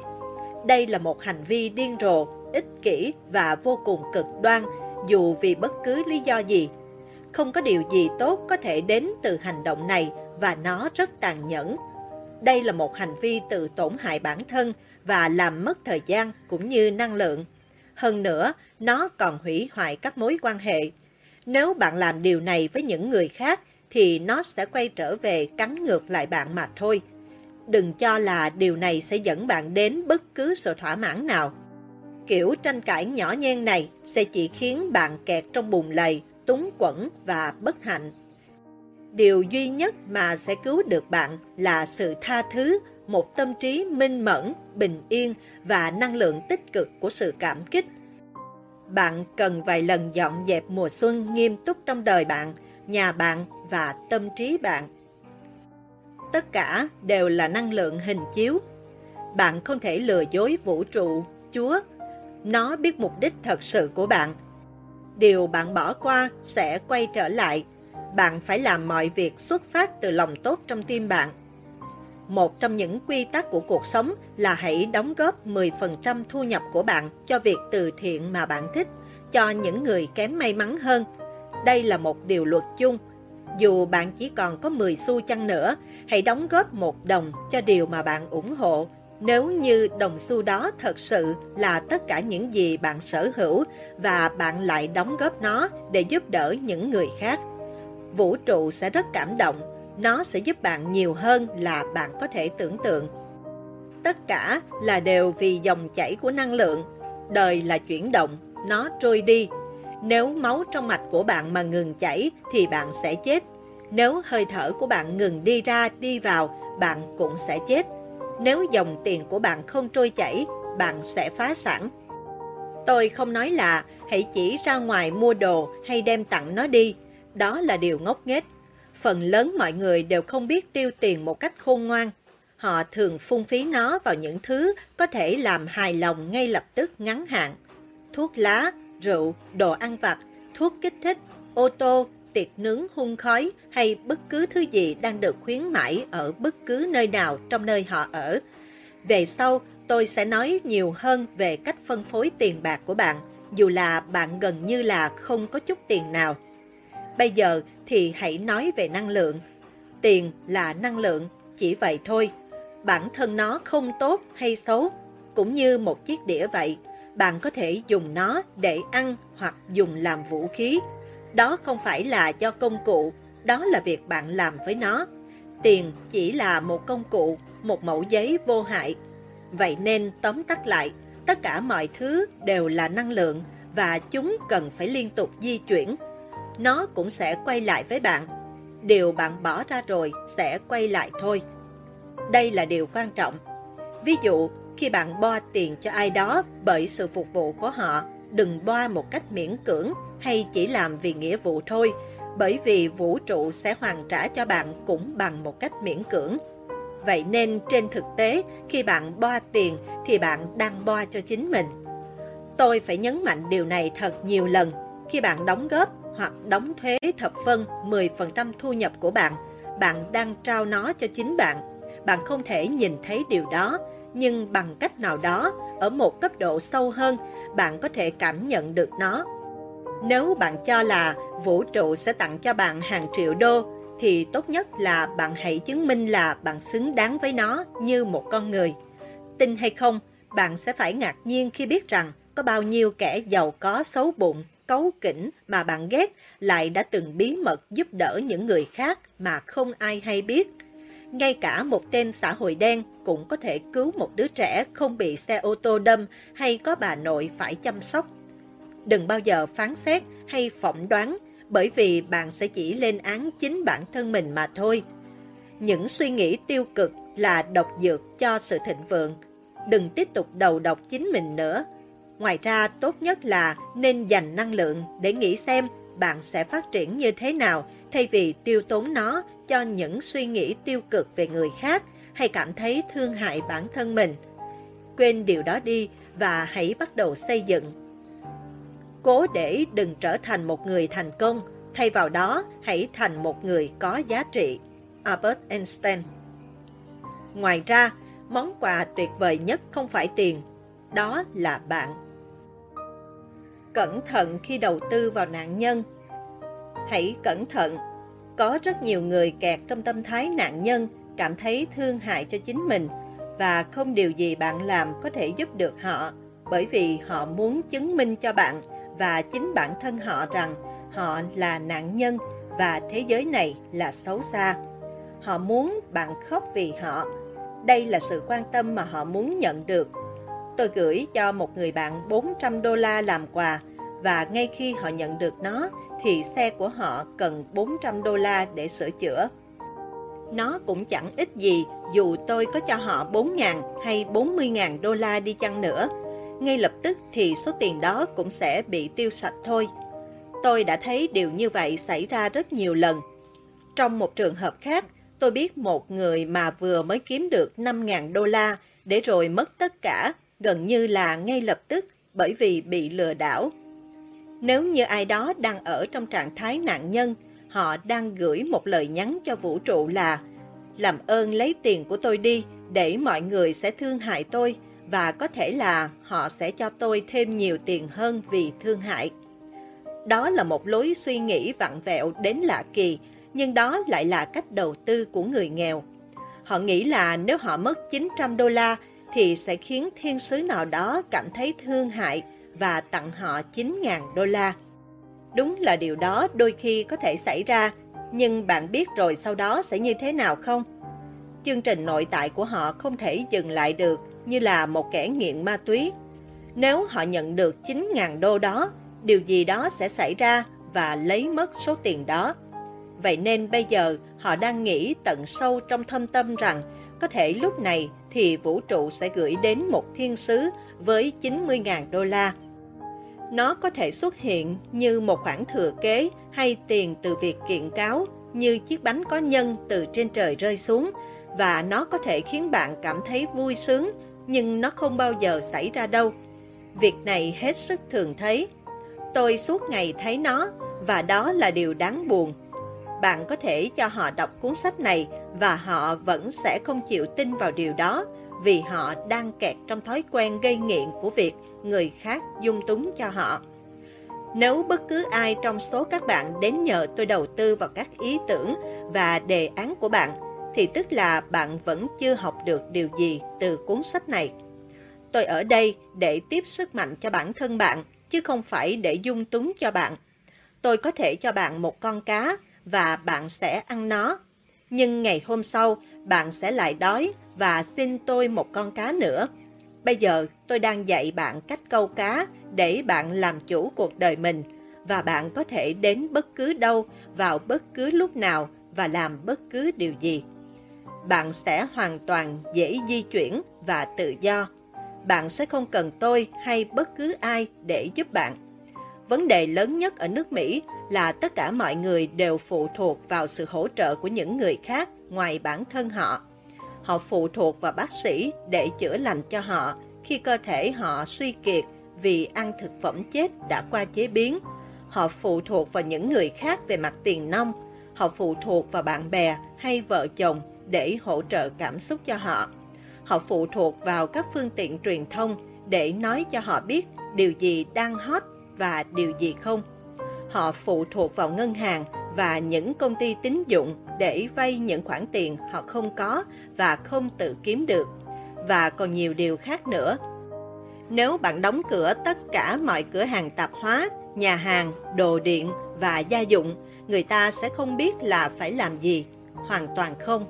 đây là một hành vi điên rồ, ích kỷ và vô cùng cực đoan, dù vì bất cứ lý do gì. Không có điều gì tốt có thể đến từ hành động này và nó rất tàn nhẫn. Đây là một hành vi tự tổn hại bản thân và làm mất thời gian cũng như năng lượng. Hơn nữa, nó còn hủy hoại các mối quan hệ. Nếu bạn làm điều này với những người khác, thì nó sẽ quay trở về cắn ngược lại bạn mà thôi. Đừng cho là điều này sẽ dẫn bạn đến bất cứ sự thỏa mãn nào. Kiểu tranh cãi nhỏ nhen này sẽ chỉ khiến bạn kẹt trong bùn lầy, túng quẩn và bất hạnh. Điều duy nhất mà sẽ cứu được bạn là sự tha thứ, một tâm trí minh mẫn, bình yên và năng lượng tích cực của sự cảm kích. Bạn cần vài lần dọn dẹp mùa xuân nghiêm túc trong đời bạn, nhà bạn và tâm trí bạn tất cả đều là năng lượng hình chiếu. Bạn không thể lừa dối vũ trụ, Chúa. Nó biết mục đích thật sự của bạn. Điều bạn bỏ qua sẽ quay trở lại. Bạn phải làm mọi việc xuất phát từ lòng tốt trong tim bạn. Một trong những quy tắc của cuộc sống là hãy đóng góp 10% thu nhập của bạn cho việc từ thiện mà bạn thích, cho những người kém may mắn hơn. Đây là một điều luật chung. Dù bạn chỉ còn có 10 xu chăng nữa, hãy đóng góp một đồng cho điều mà bạn ủng hộ. Nếu như đồng xu đó thật sự là tất cả những gì bạn sở hữu và bạn lại đóng góp nó để giúp đỡ những người khác. Vũ trụ sẽ rất cảm động, nó sẽ giúp bạn nhiều hơn là bạn có thể tưởng tượng. Tất cả là đều vì dòng chảy của năng lượng. Đời là chuyển động, nó trôi đi. Nếu máu trong mạch của bạn mà ngừng chảy thì bạn sẽ chết. Nếu hơi thở của bạn ngừng đi ra, đi vào, bạn cũng sẽ chết. Nếu dòng tiền của bạn không trôi chảy, bạn sẽ phá sản. Tôi không nói là hãy chỉ ra ngoài mua đồ hay đem tặng nó đi. Đó là điều ngốc nghếch. Phần lớn mọi người đều không biết tiêu tiền một cách khôn ngoan. Họ thường phung phí nó vào những thứ có thể làm hài lòng ngay lập tức ngắn hạn. Thuốc lá, rượu, đồ ăn vặt, thuốc kích thích, ô tô, tiệc nướng hung khói hay bất cứ thứ gì đang được khuyến mãi ở bất cứ nơi nào trong nơi họ ở. Về sau, tôi sẽ nói nhiều hơn về cách phân phối tiền bạc của bạn, dù là bạn gần như là không có chút tiền nào. Bây giờ thì hãy nói về năng lượng. Tiền là năng lượng, chỉ vậy thôi. Bản thân nó không tốt hay xấu, cũng như một chiếc đĩa vậy. Bạn có thể dùng nó để ăn hoặc dùng làm vũ khí. Đó không phải là do công cụ, đó là việc bạn làm với nó. Tiền chỉ là một công cụ, một mẫu giấy vô hại. Vậy nên tóm tắt lại, tất cả mọi thứ đều là năng lượng và chúng cần phải liên tục di chuyển. Nó cũng sẽ quay lại với bạn. Điều bạn bỏ ra rồi sẽ quay lại thôi. Đây là điều quan trọng. Ví dụ, khi bạn bo tiền cho ai đó bởi sự phục vụ của họ, đừng bo một cách miễn cưỡng hay chỉ làm vì nghĩa vụ thôi, bởi vì vũ trụ sẽ hoàn trả cho bạn cũng bằng một cách miễn cưỡng. Vậy nên trên thực tế, khi bạn bo tiền thì bạn đang bo cho chính mình. Tôi phải nhấn mạnh điều này thật nhiều lần. Khi bạn đóng góp hoặc đóng thuế thập phân 10% thu nhập của bạn, bạn đang trao nó cho chính bạn. Bạn không thể nhìn thấy điều đó, nhưng bằng cách nào đó, ở một cấp độ sâu hơn, bạn có thể cảm nhận được nó. Nếu bạn cho là vũ trụ sẽ tặng cho bạn hàng triệu đô, thì tốt nhất là bạn hãy chứng minh là bạn xứng đáng với nó như một con người. Tin hay không, bạn sẽ phải ngạc nhiên khi biết rằng có bao nhiêu kẻ giàu có xấu bụng, cấu kỉnh mà bạn ghét lại đã từng bí mật giúp đỡ những người khác mà không ai hay biết. Ngay cả một tên xã hội đen cũng có thể cứu một đứa trẻ không bị xe ô tô đâm hay có bà nội phải chăm sóc. Đừng bao giờ phán xét hay phỏng đoán, bởi vì bạn sẽ chỉ lên án chính bản thân mình mà thôi. Những suy nghĩ tiêu cực là độc dược cho sự thịnh vượng. Đừng tiếp tục đầu độc chính mình nữa. Ngoài ra, tốt nhất là nên dành năng lượng để nghĩ xem bạn sẽ phát triển như thế nào thay vì tiêu tốn nó cho những suy nghĩ tiêu cực về người khác hay cảm thấy thương hại bản thân mình. Quên điều đó đi và hãy bắt đầu xây dựng. Cố để đừng trở thành một người thành công, thay vào đó hãy thành một người có giá trị. Albert Einstein Ngoài ra, món quà tuyệt vời nhất không phải tiền, đó là bạn. Cẩn thận khi đầu tư vào nạn nhân. Hãy cẩn thận. Có rất nhiều người kẹt trong tâm thái nạn nhân, cảm thấy thương hại cho chính mình và không điều gì bạn làm có thể giúp được họ bởi vì họ muốn chứng minh cho bạn và chính bản thân họ rằng họ là nạn nhân và thế giới này là xấu xa. Họ muốn bạn khóc vì họ. Đây là sự quan tâm mà họ muốn nhận được. Tôi gửi cho một người bạn 400 đô la làm quà và ngay khi họ nhận được nó thì xe của họ cần 400 đô la để sửa chữa. Nó cũng chẳng ít gì dù tôi có cho họ 4.000 hay 40.000 đô la đi chăng nữa. Ngay lập tức thì số tiền đó cũng sẽ bị tiêu sạch thôi. Tôi đã thấy điều như vậy xảy ra rất nhiều lần. Trong một trường hợp khác, tôi biết một người mà vừa mới kiếm được 5.000 đô la để rồi mất tất cả, gần như là ngay lập tức bởi vì bị lừa đảo. Nếu như ai đó đang ở trong trạng thái nạn nhân, họ đang gửi một lời nhắn cho vũ trụ là làm ơn lấy tiền của tôi đi để mọi người sẽ thương hại tôi và có thể là họ sẽ cho tôi thêm nhiều tiền hơn vì thương hại. Đó là một lối suy nghĩ vặn vẹo đến lạ kỳ, nhưng đó lại là cách đầu tư của người nghèo. Họ nghĩ là nếu họ mất 900 đô la thì sẽ khiến thiên sứ nào đó cảm thấy thương hại và tặng họ 9.000 đô la. Đúng là điều đó đôi khi có thể xảy ra, nhưng bạn biết rồi sau đó sẽ như thế nào không? Chương trình nội tại của họ không thể dừng lại được như là một kẻ nghiện ma túy. Nếu họ nhận được 9.000 đô đó, điều gì đó sẽ xảy ra và lấy mất số tiền đó. Vậy nên bây giờ họ đang nghĩ tận sâu trong thâm tâm rằng có thể lúc này thì vũ trụ sẽ gửi đến một thiên sứ với 90.000 đô la. Nó có thể xuất hiện như một khoản thừa kế hay tiền từ việc kiện cáo, như chiếc bánh có nhân từ trên trời rơi xuống, và nó có thể khiến bạn cảm thấy vui sướng, nhưng nó không bao giờ xảy ra đâu. Việc này hết sức thường thấy. Tôi suốt ngày thấy nó, và đó là điều đáng buồn. Bạn có thể cho họ đọc cuốn sách này và họ vẫn sẽ không chịu tin vào điều đó vì họ đang kẹt trong thói quen gây nghiện của việc người khác dung túng cho họ. Nếu bất cứ ai trong số các bạn đến nhờ tôi đầu tư vào các ý tưởng và đề án của bạn, thì tức là bạn vẫn chưa học được điều gì từ cuốn sách này. Tôi ở đây để tiếp sức mạnh cho bản thân bạn, chứ không phải để dung túng cho bạn. Tôi có thể cho bạn một con cá và bạn sẽ ăn nó. Nhưng ngày hôm sau, bạn sẽ lại đói và xin tôi một con cá nữa. Bây giờ tôi đang dạy bạn cách câu cá để bạn làm chủ cuộc đời mình và bạn có thể đến bất cứ đâu, vào bất cứ lúc nào và làm bất cứ điều gì. Bạn sẽ hoàn toàn dễ di chuyển và tự do. Bạn sẽ không cần tôi hay bất cứ ai để giúp bạn. Vấn đề lớn nhất ở nước Mỹ là tất cả mọi người đều phụ thuộc vào sự hỗ trợ của những người khác ngoài bản thân họ. Họ phụ thuộc vào bác sĩ để chữa lành cho họ khi cơ thể họ suy kiệt vì ăn thực phẩm chết đã qua chế biến. Họ phụ thuộc vào những người khác về mặt tiền nông. Họ phụ thuộc vào bạn bè hay vợ chồng để hỗ trợ cảm xúc cho họ. Họ phụ thuộc vào các phương tiện truyền thông để nói cho họ biết điều gì đang hot và điều gì không. Họ phụ thuộc vào ngân hàng và những công ty tín dụng để vay những khoản tiền họ không có và không tự kiếm được, và còn nhiều điều khác nữa. Nếu bạn đóng cửa tất cả mọi cửa hàng tạp hóa, nhà hàng, đồ điện và gia dụng, người ta sẽ không biết là phải làm gì, hoàn toàn không.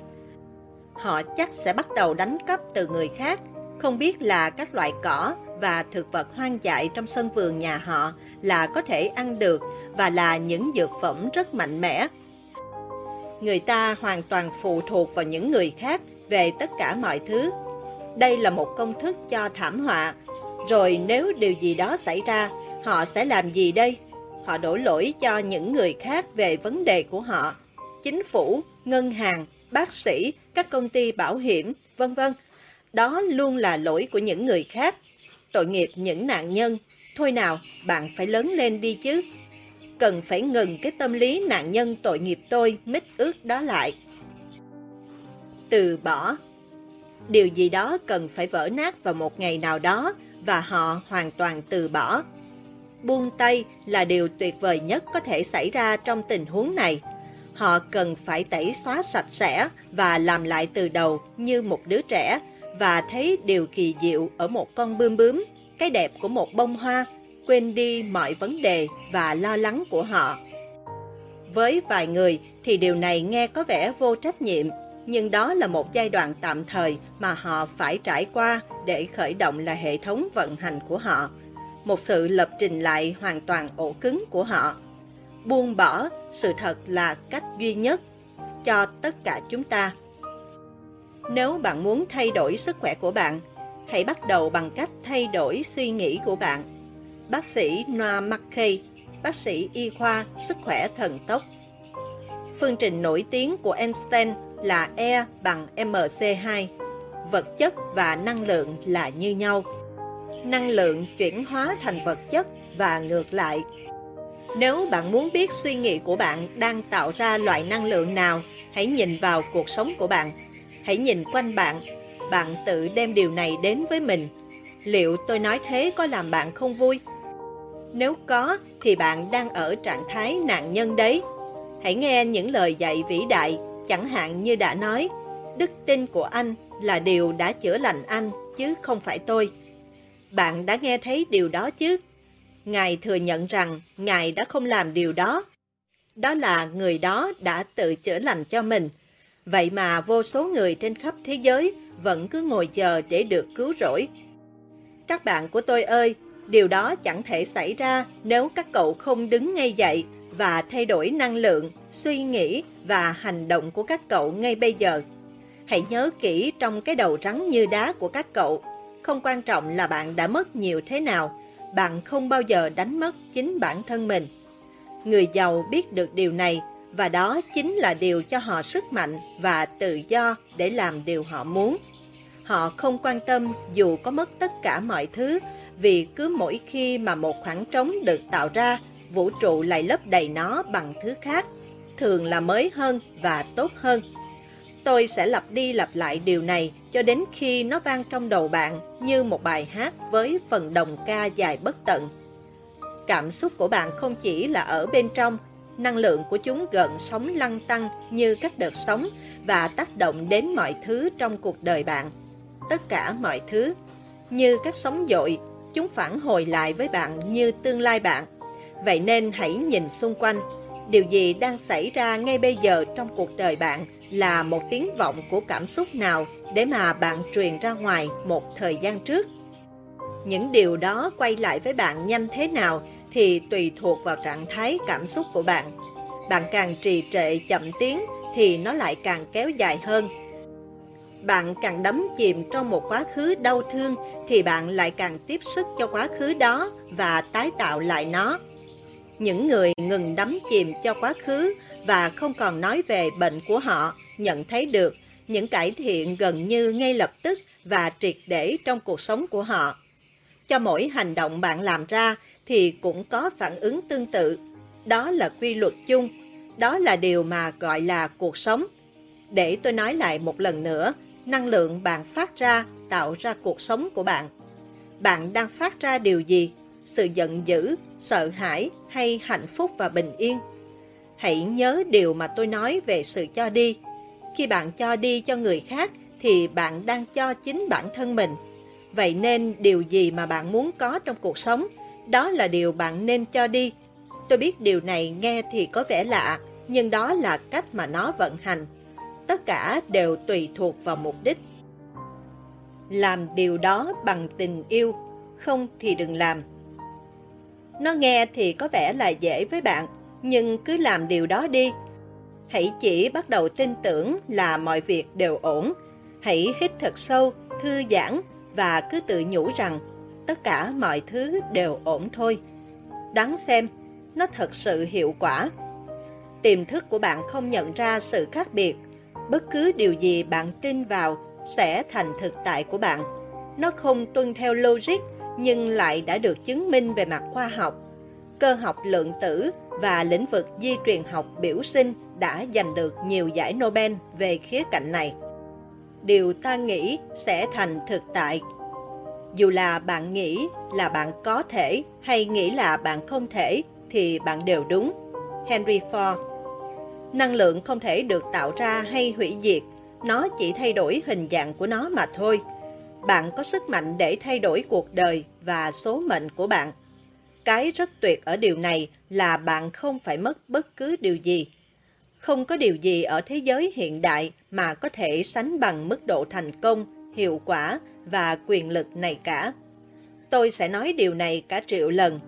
Họ chắc sẽ bắt đầu đánh cắp từ người khác, không biết là các loại cỏ và thực vật hoang dại trong sân vườn nhà họ là có thể ăn được và là những dược phẩm rất mạnh mẽ. Người ta hoàn toàn phụ thuộc vào những người khác về tất cả mọi thứ. Đây là một công thức cho thảm họa. Rồi nếu điều gì đó xảy ra, họ sẽ làm gì đây? Họ đổ lỗi cho những người khác về vấn đề của họ. Chính phủ, ngân hàng, bác sĩ, các công ty bảo hiểm, vân vân. Đó luôn là lỗi của những người khác. Tội nghiệp những nạn nhân. Thôi nào, bạn phải lớn lên đi chứ cần phải ngừng cái tâm lý nạn nhân tội nghiệp tôi mít ướt đó lại. Từ bỏ Điều gì đó cần phải vỡ nát vào một ngày nào đó và họ hoàn toàn từ bỏ. Buông tay là điều tuyệt vời nhất có thể xảy ra trong tình huống này. Họ cần phải tẩy xóa sạch sẽ và làm lại từ đầu như một đứa trẻ và thấy điều kỳ diệu ở một con bướm bướm, cái đẹp của một bông hoa quên đi mọi vấn đề và lo lắng của họ. Với vài người thì điều này nghe có vẻ vô trách nhiệm, nhưng đó là một giai đoạn tạm thời mà họ phải trải qua để khởi động là hệ thống vận hành của họ, một sự lập trình lại hoàn toàn ổ cứng của họ. Buông bỏ sự thật là cách duy nhất cho tất cả chúng ta. Nếu bạn muốn thay đổi sức khỏe của bạn, hãy bắt đầu bằng cách thay đổi suy nghĩ của bạn bác sĩ Noah McKay, bác sĩ y khoa sức khỏe thần tốc. Phương trình nổi tiếng của Einstein là E bằng mc2, vật chất và năng lượng là như nhau. Năng lượng chuyển hóa thành vật chất và ngược lại. Nếu bạn muốn biết suy nghĩ của bạn đang tạo ra loại năng lượng nào, hãy nhìn vào cuộc sống của bạn. Hãy nhìn quanh bạn, bạn tự đem điều này đến với mình. Liệu tôi nói thế có làm bạn không vui? Nếu có thì bạn đang ở trạng thái nạn nhân đấy. Hãy nghe những lời dạy vĩ đại, chẳng hạn như đã nói, đức tin của anh là điều đã chữa lành anh, chứ không phải tôi. Bạn đã nghe thấy điều đó chứ? Ngài thừa nhận rằng Ngài đã không làm điều đó. Đó là người đó đã tự chữa lành cho mình. Vậy mà vô số người trên khắp thế giới vẫn cứ ngồi chờ để được cứu rỗi. Các bạn của tôi ơi, điều đó chẳng thể xảy ra nếu các cậu không đứng ngay dậy và thay đổi năng lượng, suy nghĩ và hành động của các cậu ngay bây giờ. Hãy nhớ kỹ trong cái đầu rắn như đá của các cậu. Không quan trọng là bạn đã mất nhiều thế nào, bạn không bao giờ đánh mất chính bản thân mình. Người giàu biết được điều này và đó chính là điều cho họ sức mạnh và tự do để làm điều họ muốn. Họ không quan tâm dù có mất tất cả mọi thứ vì cứ mỗi khi mà một khoảng trống được tạo ra, vũ trụ lại lấp đầy nó bằng thứ khác, thường là mới hơn và tốt hơn. Tôi sẽ lặp đi lặp lại điều này cho đến khi nó vang trong đầu bạn như một bài hát với phần đồng ca dài bất tận. Cảm xúc của bạn không chỉ là ở bên trong, năng lượng của chúng gần sóng lăn tăng như các đợt sóng và tác động đến mọi thứ trong cuộc đời bạn. Tất cả mọi thứ, như các sóng dội, chúng phản hồi lại với bạn như tương lai bạn. Vậy nên hãy nhìn xung quanh, điều gì đang xảy ra ngay bây giờ trong cuộc đời bạn là một tiếng vọng của cảm xúc nào để mà bạn truyền ra ngoài một thời gian trước. Những điều đó quay lại với bạn nhanh thế nào thì tùy thuộc vào trạng thái cảm xúc của bạn. Bạn càng trì trệ chậm tiến thì nó lại càng kéo dài hơn. Bạn càng đắm chìm trong một quá khứ đau thương thì bạn lại càng tiếp sức cho quá khứ đó và tái tạo lại nó. Những người ngừng đắm chìm cho quá khứ và không còn nói về bệnh của họ, nhận thấy được những cải thiện gần như ngay lập tức và triệt để trong cuộc sống của họ. Cho mỗi hành động bạn làm ra thì cũng có phản ứng tương tự. Đó là quy luật chung, đó là điều mà gọi là cuộc sống. Để tôi nói lại một lần nữa, năng lượng bạn phát ra tạo ra cuộc sống của bạn. Bạn đang phát ra điều gì? Sự giận dữ, sợ hãi hay hạnh phúc và bình yên? Hãy nhớ điều mà tôi nói về sự cho đi. Khi bạn cho đi cho người khác thì bạn đang cho chính bản thân mình. Vậy nên điều gì mà bạn muốn có trong cuộc sống, đó là điều bạn nên cho đi. Tôi biết điều này nghe thì có vẻ lạ, nhưng đó là cách mà nó vận hành. Tất cả đều tùy thuộc vào mục đích. Làm điều đó bằng tình yêu, không thì đừng làm. Nó nghe thì có vẻ là dễ với bạn, nhưng cứ làm điều đó đi. Hãy chỉ bắt đầu tin tưởng là mọi việc đều ổn. Hãy hít thật sâu, thư giãn và cứ tự nhủ rằng tất cả mọi thứ đều ổn thôi. Đoán xem, nó thật sự hiệu quả. Tiềm thức của bạn không nhận ra sự khác biệt. Bất cứ điều gì bạn tin vào sẽ thành thực tại của bạn. Nó không tuân theo logic nhưng lại đã được chứng minh về mặt khoa học. Cơ học lượng tử và lĩnh vực di truyền học biểu sinh đã giành được nhiều giải Nobel về khía cạnh này. Điều ta nghĩ sẽ thành thực tại. Dù là bạn nghĩ là bạn có thể hay nghĩ là bạn không thể thì bạn đều đúng. Henry Ford Năng lượng không thể được tạo ra hay hủy diệt, nó chỉ thay đổi hình dạng của nó mà thôi. Bạn có sức mạnh để thay đổi cuộc đời và số mệnh của bạn. Cái rất tuyệt ở điều này là bạn không phải mất bất cứ điều gì. Không có điều gì ở thế giới hiện đại mà có thể sánh bằng mức độ thành công, hiệu quả và quyền lực này cả. Tôi sẽ nói điều này cả triệu lần.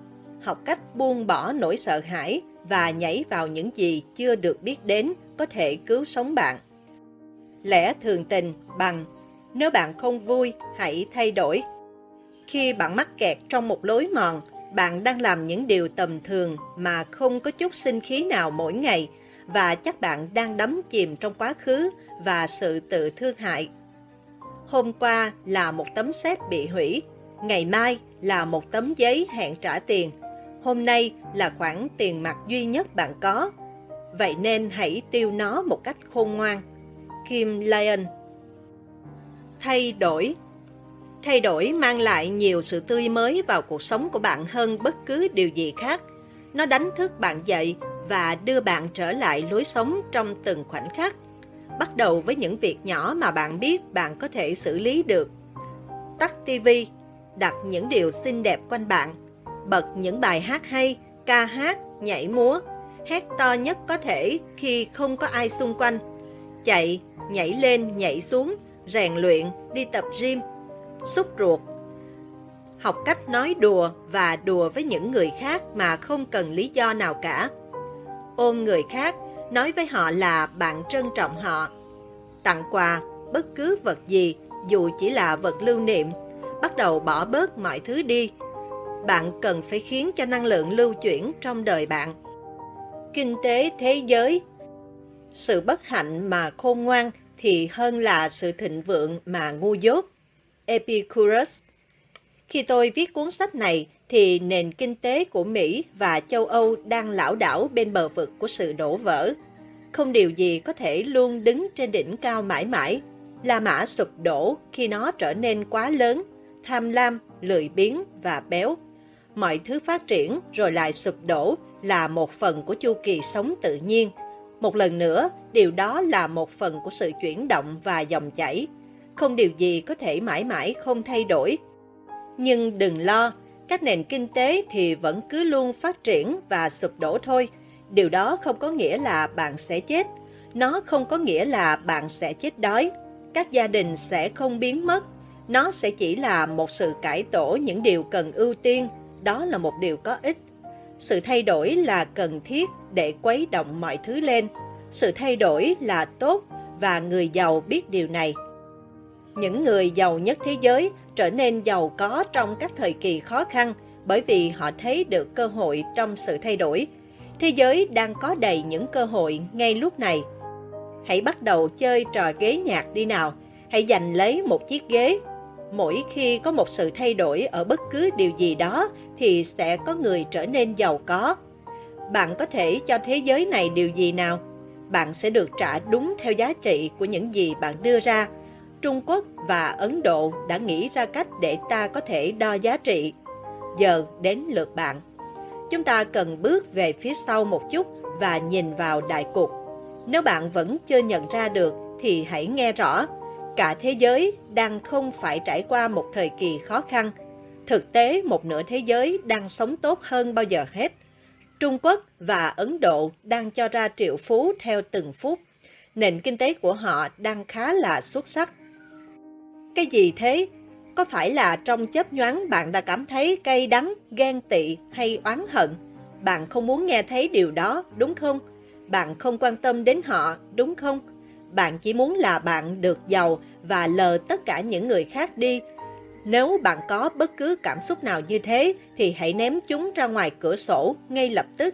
Học cách buông bỏ nỗi sợ hãi và nhảy vào những gì chưa được biết đến có thể cứu sống bạn. Lẽ thường tình bằng nếu bạn không vui, hãy thay đổi. Khi bạn mắc kẹt trong một lối mòn, bạn đang làm những điều tầm thường mà không có chút sinh khí nào mỗi ngày và chắc bạn đang đắm chìm trong quá khứ và sự tự thương hại. Hôm qua là một tấm xét bị hủy, ngày mai là một tấm giấy hẹn trả tiền, hôm nay là khoản tiền mặt duy nhất bạn có. Vậy nên hãy tiêu nó một cách khôn ngoan. Kim Lion Thay đổi Thay đổi mang lại nhiều sự tươi mới vào cuộc sống của bạn hơn bất cứ điều gì khác. Nó đánh thức bạn dậy và đưa bạn trở lại lối sống trong từng khoảnh khắc. Bắt đầu với những việc nhỏ mà bạn biết bạn có thể xử lý được. Tắt TV, đặt những điều xinh đẹp quanh bạn, bật những bài hát hay, ca hát, nhảy múa, hét to nhất có thể khi không có ai xung quanh. Chạy, nhảy lên, nhảy xuống, rèn luyện, đi tập gym, xúc ruột. Học cách nói đùa và đùa với những người khác mà không cần lý do nào cả. Ôm người khác, nói với họ là bạn trân trọng họ. Tặng quà, bất cứ vật gì, dù chỉ là vật lưu niệm, bắt đầu bỏ bớt mọi thứ đi. Bạn cần phải khiến cho năng lượng lưu chuyển trong đời bạn. Kinh tế thế giới Sự bất hạnh mà khôn ngoan thì hơn là sự thịnh vượng mà ngu dốt. Epicurus Khi tôi viết cuốn sách này thì nền kinh tế của Mỹ và châu Âu đang lão đảo bên bờ vực của sự đổ vỡ. Không điều gì có thể luôn đứng trên đỉnh cao mãi mãi. La Mã sụp đổ khi nó trở nên quá lớn, tham lam, lười biếng và béo. Mọi thứ phát triển rồi lại sụp đổ là một phần của chu kỳ sống tự nhiên. Một lần nữa, điều đó là một phần của sự chuyển động và dòng chảy. Không điều gì có thể mãi mãi không thay đổi. Nhưng đừng lo, các nền kinh tế thì vẫn cứ luôn phát triển và sụp đổ thôi. Điều đó không có nghĩa là bạn sẽ chết. Nó không có nghĩa là bạn sẽ chết đói. Các gia đình sẽ không biến mất. Nó sẽ chỉ là một sự cải tổ những điều cần ưu tiên. Đó là một điều có ích. Sự thay đổi là cần thiết để quấy động mọi thứ lên. Sự thay đổi là tốt và người giàu biết điều này. Những người giàu nhất thế giới trở nên giàu có trong các thời kỳ khó khăn bởi vì họ thấy được cơ hội trong sự thay đổi. Thế giới đang có đầy những cơ hội ngay lúc này. Hãy bắt đầu chơi trò ghế nhạc đi nào. Hãy giành lấy một chiếc ghế. Mỗi khi có một sự thay đổi ở bất cứ điều gì đó thì sẽ có người trở nên giàu có. Bạn có thể cho thế giới này điều gì nào? Bạn sẽ được trả đúng theo giá trị của những gì bạn đưa ra. Trung Quốc và Ấn Độ đã nghĩ ra cách để ta có thể đo giá trị. Giờ đến lượt bạn. Chúng ta cần bước về phía sau một chút và nhìn vào đại cục. Nếu bạn vẫn chưa nhận ra được thì hãy nghe rõ. Cả thế giới đang không phải trải qua một thời kỳ khó khăn. Thực tế, một nửa thế giới đang sống tốt hơn bao giờ hết. Trung Quốc và Ấn Độ đang cho ra triệu phú theo từng phút. Nền kinh tế của họ đang khá là xuất sắc. Cái gì thế? Có phải là trong chớp nhoáng bạn đã cảm thấy cay đắng, ghen tị hay oán hận? Bạn không muốn nghe thấy điều đó, đúng không? Bạn không quan tâm đến họ, đúng không? Bạn chỉ muốn là bạn được giàu và lờ tất cả những người khác đi. Nếu bạn có bất cứ cảm xúc nào như thế thì hãy ném chúng ra ngoài cửa sổ ngay lập tức.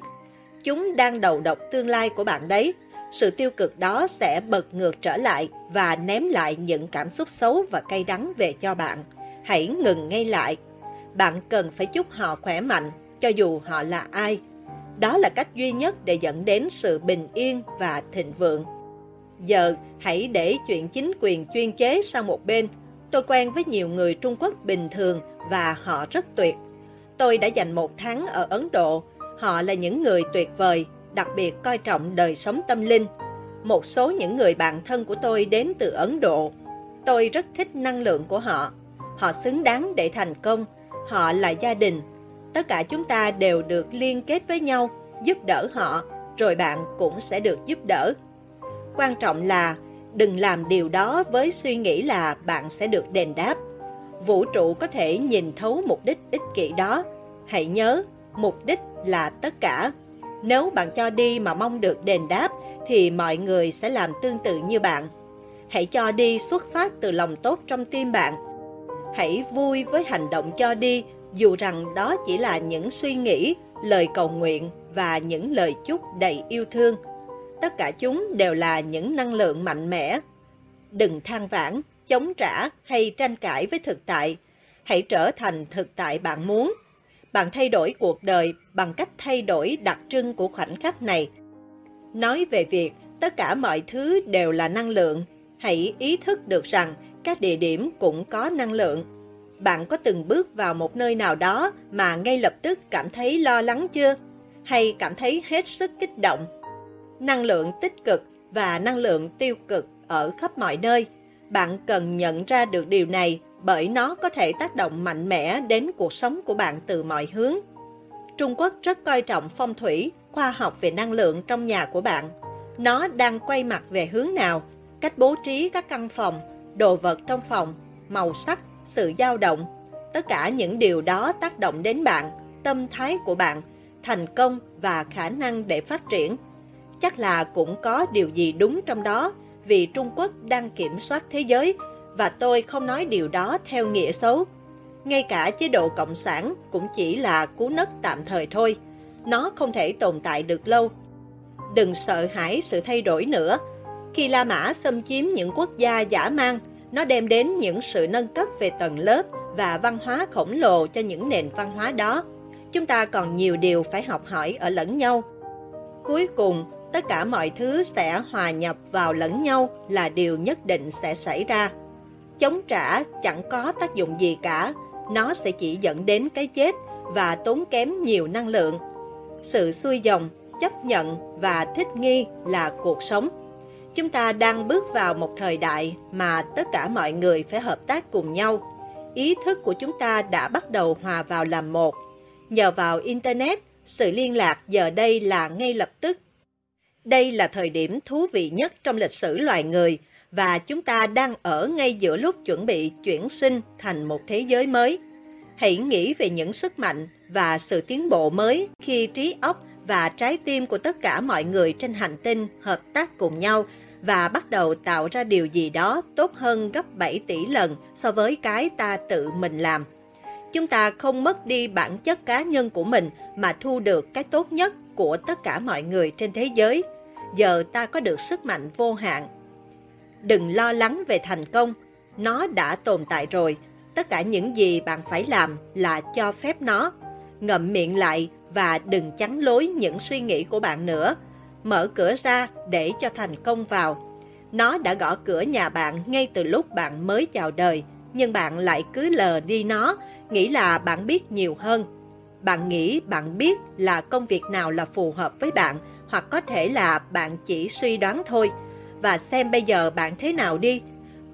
Chúng đang đầu độc tương lai của bạn đấy. Sự tiêu cực đó sẽ bật ngược trở lại và ném lại những cảm xúc xấu và cay đắng về cho bạn. Hãy ngừng ngay lại. Bạn cần phải chúc họ khỏe mạnh, cho dù họ là ai. Đó là cách duy nhất để dẫn đến sự bình yên và thịnh vượng. Giờ, hãy để chuyện chính quyền chuyên chế sang một bên. Tôi quen với nhiều người Trung Quốc bình thường và họ rất tuyệt. Tôi đã dành một tháng ở Ấn Độ. Họ là những người tuyệt vời, đặc biệt coi trọng đời sống tâm linh. Một số những người bạn thân của tôi đến từ Ấn Độ. Tôi rất thích năng lượng của họ. Họ xứng đáng để thành công. Họ là gia đình. Tất cả chúng ta đều được liên kết với nhau, giúp đỡ họ, rồi bạn cũng sẽ được giúp đỡ. Quan trọng là đừng làm điều đó với suy nghĩ là bạn sẽ được đền đáp. Vũ trụ có thể nhìn thấu mục đích ích kỷ đó. Hãy nhớ, mục đích là tất cả. Nếu bạn cho đi mà mong được đền đáp, thì mọi người sẽ làm tương tự như bạn. Hãy cho đi xuất phát từ lòng tốt trong tim bạn. Hãy vui với hành động cho đi, dù rằng đó chỉ là những suy nghĩ, lời cầu nguyện và những lời chúc đầy yêu thương. Tất cả chúng đều là những năng lượng mạnh mẽ. Đừng than vãn, chống trả hay tranh cãi với thực tại. Hãy trở thành thực tại bạn muốn. Bạn thay đổi cuộc đời bằng cách thay đổi đặc trưng của khoảnh khắc này. Nói về việc tất cả mọi thứ đều là năng lượng, hãy ý thức được rằng các địa điểm cũng có năng lượng. bạn có từng bước vào một nơi nào đó mà ngay lập tức cảm thấy lo lắng chưa? Hay cảm thấy hết sức kích động? Năng lượng tích cực và năng lượng tiêu cực ở khắp mọi nơi. Bạn cần nhận ra được điều này bởi nó có thể tác động mạnh mẽ đến cuộc sống của bạn từ mọi hướng. Trung Quốc rất coi trọng phong thủy, khoa học về năng lượng trong nhà của bạn. Nó đang quay mặt về hướng nào, cách bố trí các căn phòng, đồ vật trong phòng, màu sắc, sự dao động. Tất cả những điều đó tác động đến bạn, tâm thái của bạn, thành công và khả năng để phát triển. Chắc là cũng có điều gì đúng trong đó vì Trung Quốc đang kiểm soát thế giới và tôi không nói điều đó theo nghĩa xấu. Ngay cả chế độ Cộng sản cũng chỉ là cú nấc tạm thời thôi. Nó không thể tồn tại được lâu. Đừng sợ hãi sự thay đổi nữa. Khi La Mã xâm chiếm những quốc gia giả mang, nó đem đến những sự nâng cấp về tầng lớp và văn hóa khổng lồ cho những nền văn hóa đó. Chúng ta còn nhiều điều phải học hỏi ở lẫn nhau. Cuối cùng, tất cả mọi thứ sẽ hòa nhập vào lẫn nhau là điều nhất định sẽ xảy ra. Chống trả chẳng có tác dụng gì cả, nó sẽ chỉ dẫn đến cái chết và tốn kém nhiều năng lượng. Sự xuôi dòng, chấp nhận và thích nghi là cuộc sống. Chúng ta đang bước vào một thời đại mà tất cả mọi người phải hợp tác cùng nhau. Ý thức của chúng ta đã bắt đầu hòa vào làm một. Nhờ vào Internet, sự liên lạc giờ đây là ngay lập tức. Đây là thời điểm thú vị nhất trong lịch sử loài người và chúng ta đang ở ngay giữa lúc chuẩn bị chuyển sinh thành một thế giới mới. Hãy nghĩ về những sức mạnh và sự tiến bộ mới khi trí óc và trái tim của tất cả mọi người trên hành tinh hợp tác cùng nhau và bắt đầu tạo ra điều gì đó tốt hơn gấp 7 tỷ lần so với cái ta tự mình làm. Chúng ta không mất đi bản chất cá nhân của mình mà thu được cái tốt nhất của tất cả mọi người trên thế giới. Giờ ta có được sức mạnh vô hạn. Đừng lo lắng về thành công, nó đã tồn tại rồi. Tất cả những gì bạn phải làm là cho phép nó. Ngậm miệng lại và đừng chắn lối những suy nghĩ của bạn nữa. Mở cửa ra để cho thành công vào. Nó đã gõ cửa nhà bạn ngay từ lúc bạn mới chào đời, nhưng bạn lại cứ lờ đi nó, nghĩ là bạn biết nhiều hơn. Bạn nghĩ bạn biết là công việc nào là phù hợp với bạn, hoặc có thể là bạn chỉ suy đoán thôi. Và xem bây giờ bạn thế nào đi.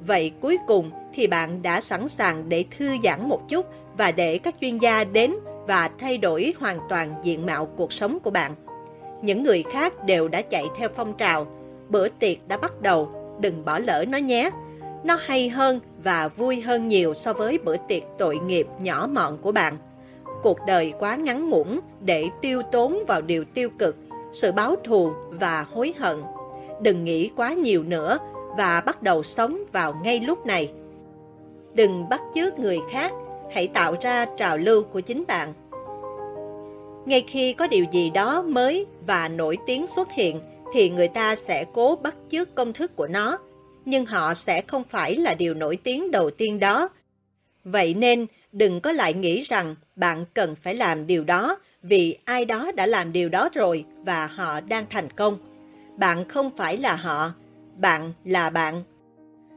Vậy cuối cùng thì bạn đã sẵn sàng để thư giãn một chút và để các chuyên gia đến và thay đổi hoàn toàn diện mạo cuộc sống của bạn. Những người khác đều đã chạy theo phong trào. Bữa tiệc đã bắt đầu, đừng bỏ lỡ nó nhé. Nó hay hơn và vui hơn nhiều so với bữa tiệc tội nghiệp nhỏ mọn của bạn. Cuộc đời quá ngắn ngủn để tiêu tốn vào điều tiêu cực, sự báo thù và hối hận. Đừng nghĩ quá nhiều nữa và bắt đầu sống vào ngay lúc này. Đừng bắt chước người khác, hãy tạo ra trào lưu của chính bạn. Ngay khi có điều gì đó mới và nổi tiếng xuất hiện, thì người ta sẽ cố bắt chước công thức của nó, nhưng họ sẽ không phải là điều nổi tiếng đầu tiên đó. Vậy nên, đừng có lại nghĩ rằng bạn cần phải làm điều đó vì ai đó đã làm điều đó rồi và họ đang thành công. Bạn không phải là họ, bạn là bạn.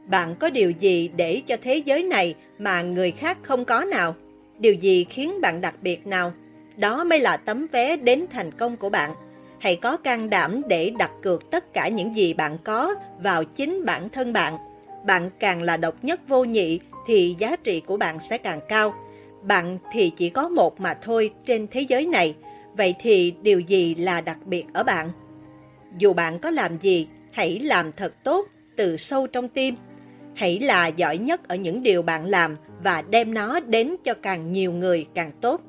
Bạn có điều gì để cho thế giới này mà người khác không có nào? Điều gì khiến bạn đặc biệt nào? Đó mới là tấm vé đến thành công của bạn. Hãy có can đảm để đặt cược tất cả những gì bạn có vào chính bản thân bạn. Bạn càng là độc nhất vô nhị thì giá trị của bạn sẽ càng cao. Bạn thì chỉ có một mà thôi trên thế giới này. Vậy thì điều gì là đặc biệt ở bạn? Dù bạn có làm gì, hãy làm thật tốt từ sâu trong tim. Hãy là giỏi nhất ở những điều bạn làm và đem nó đến cho càng nhiều người càng tốt.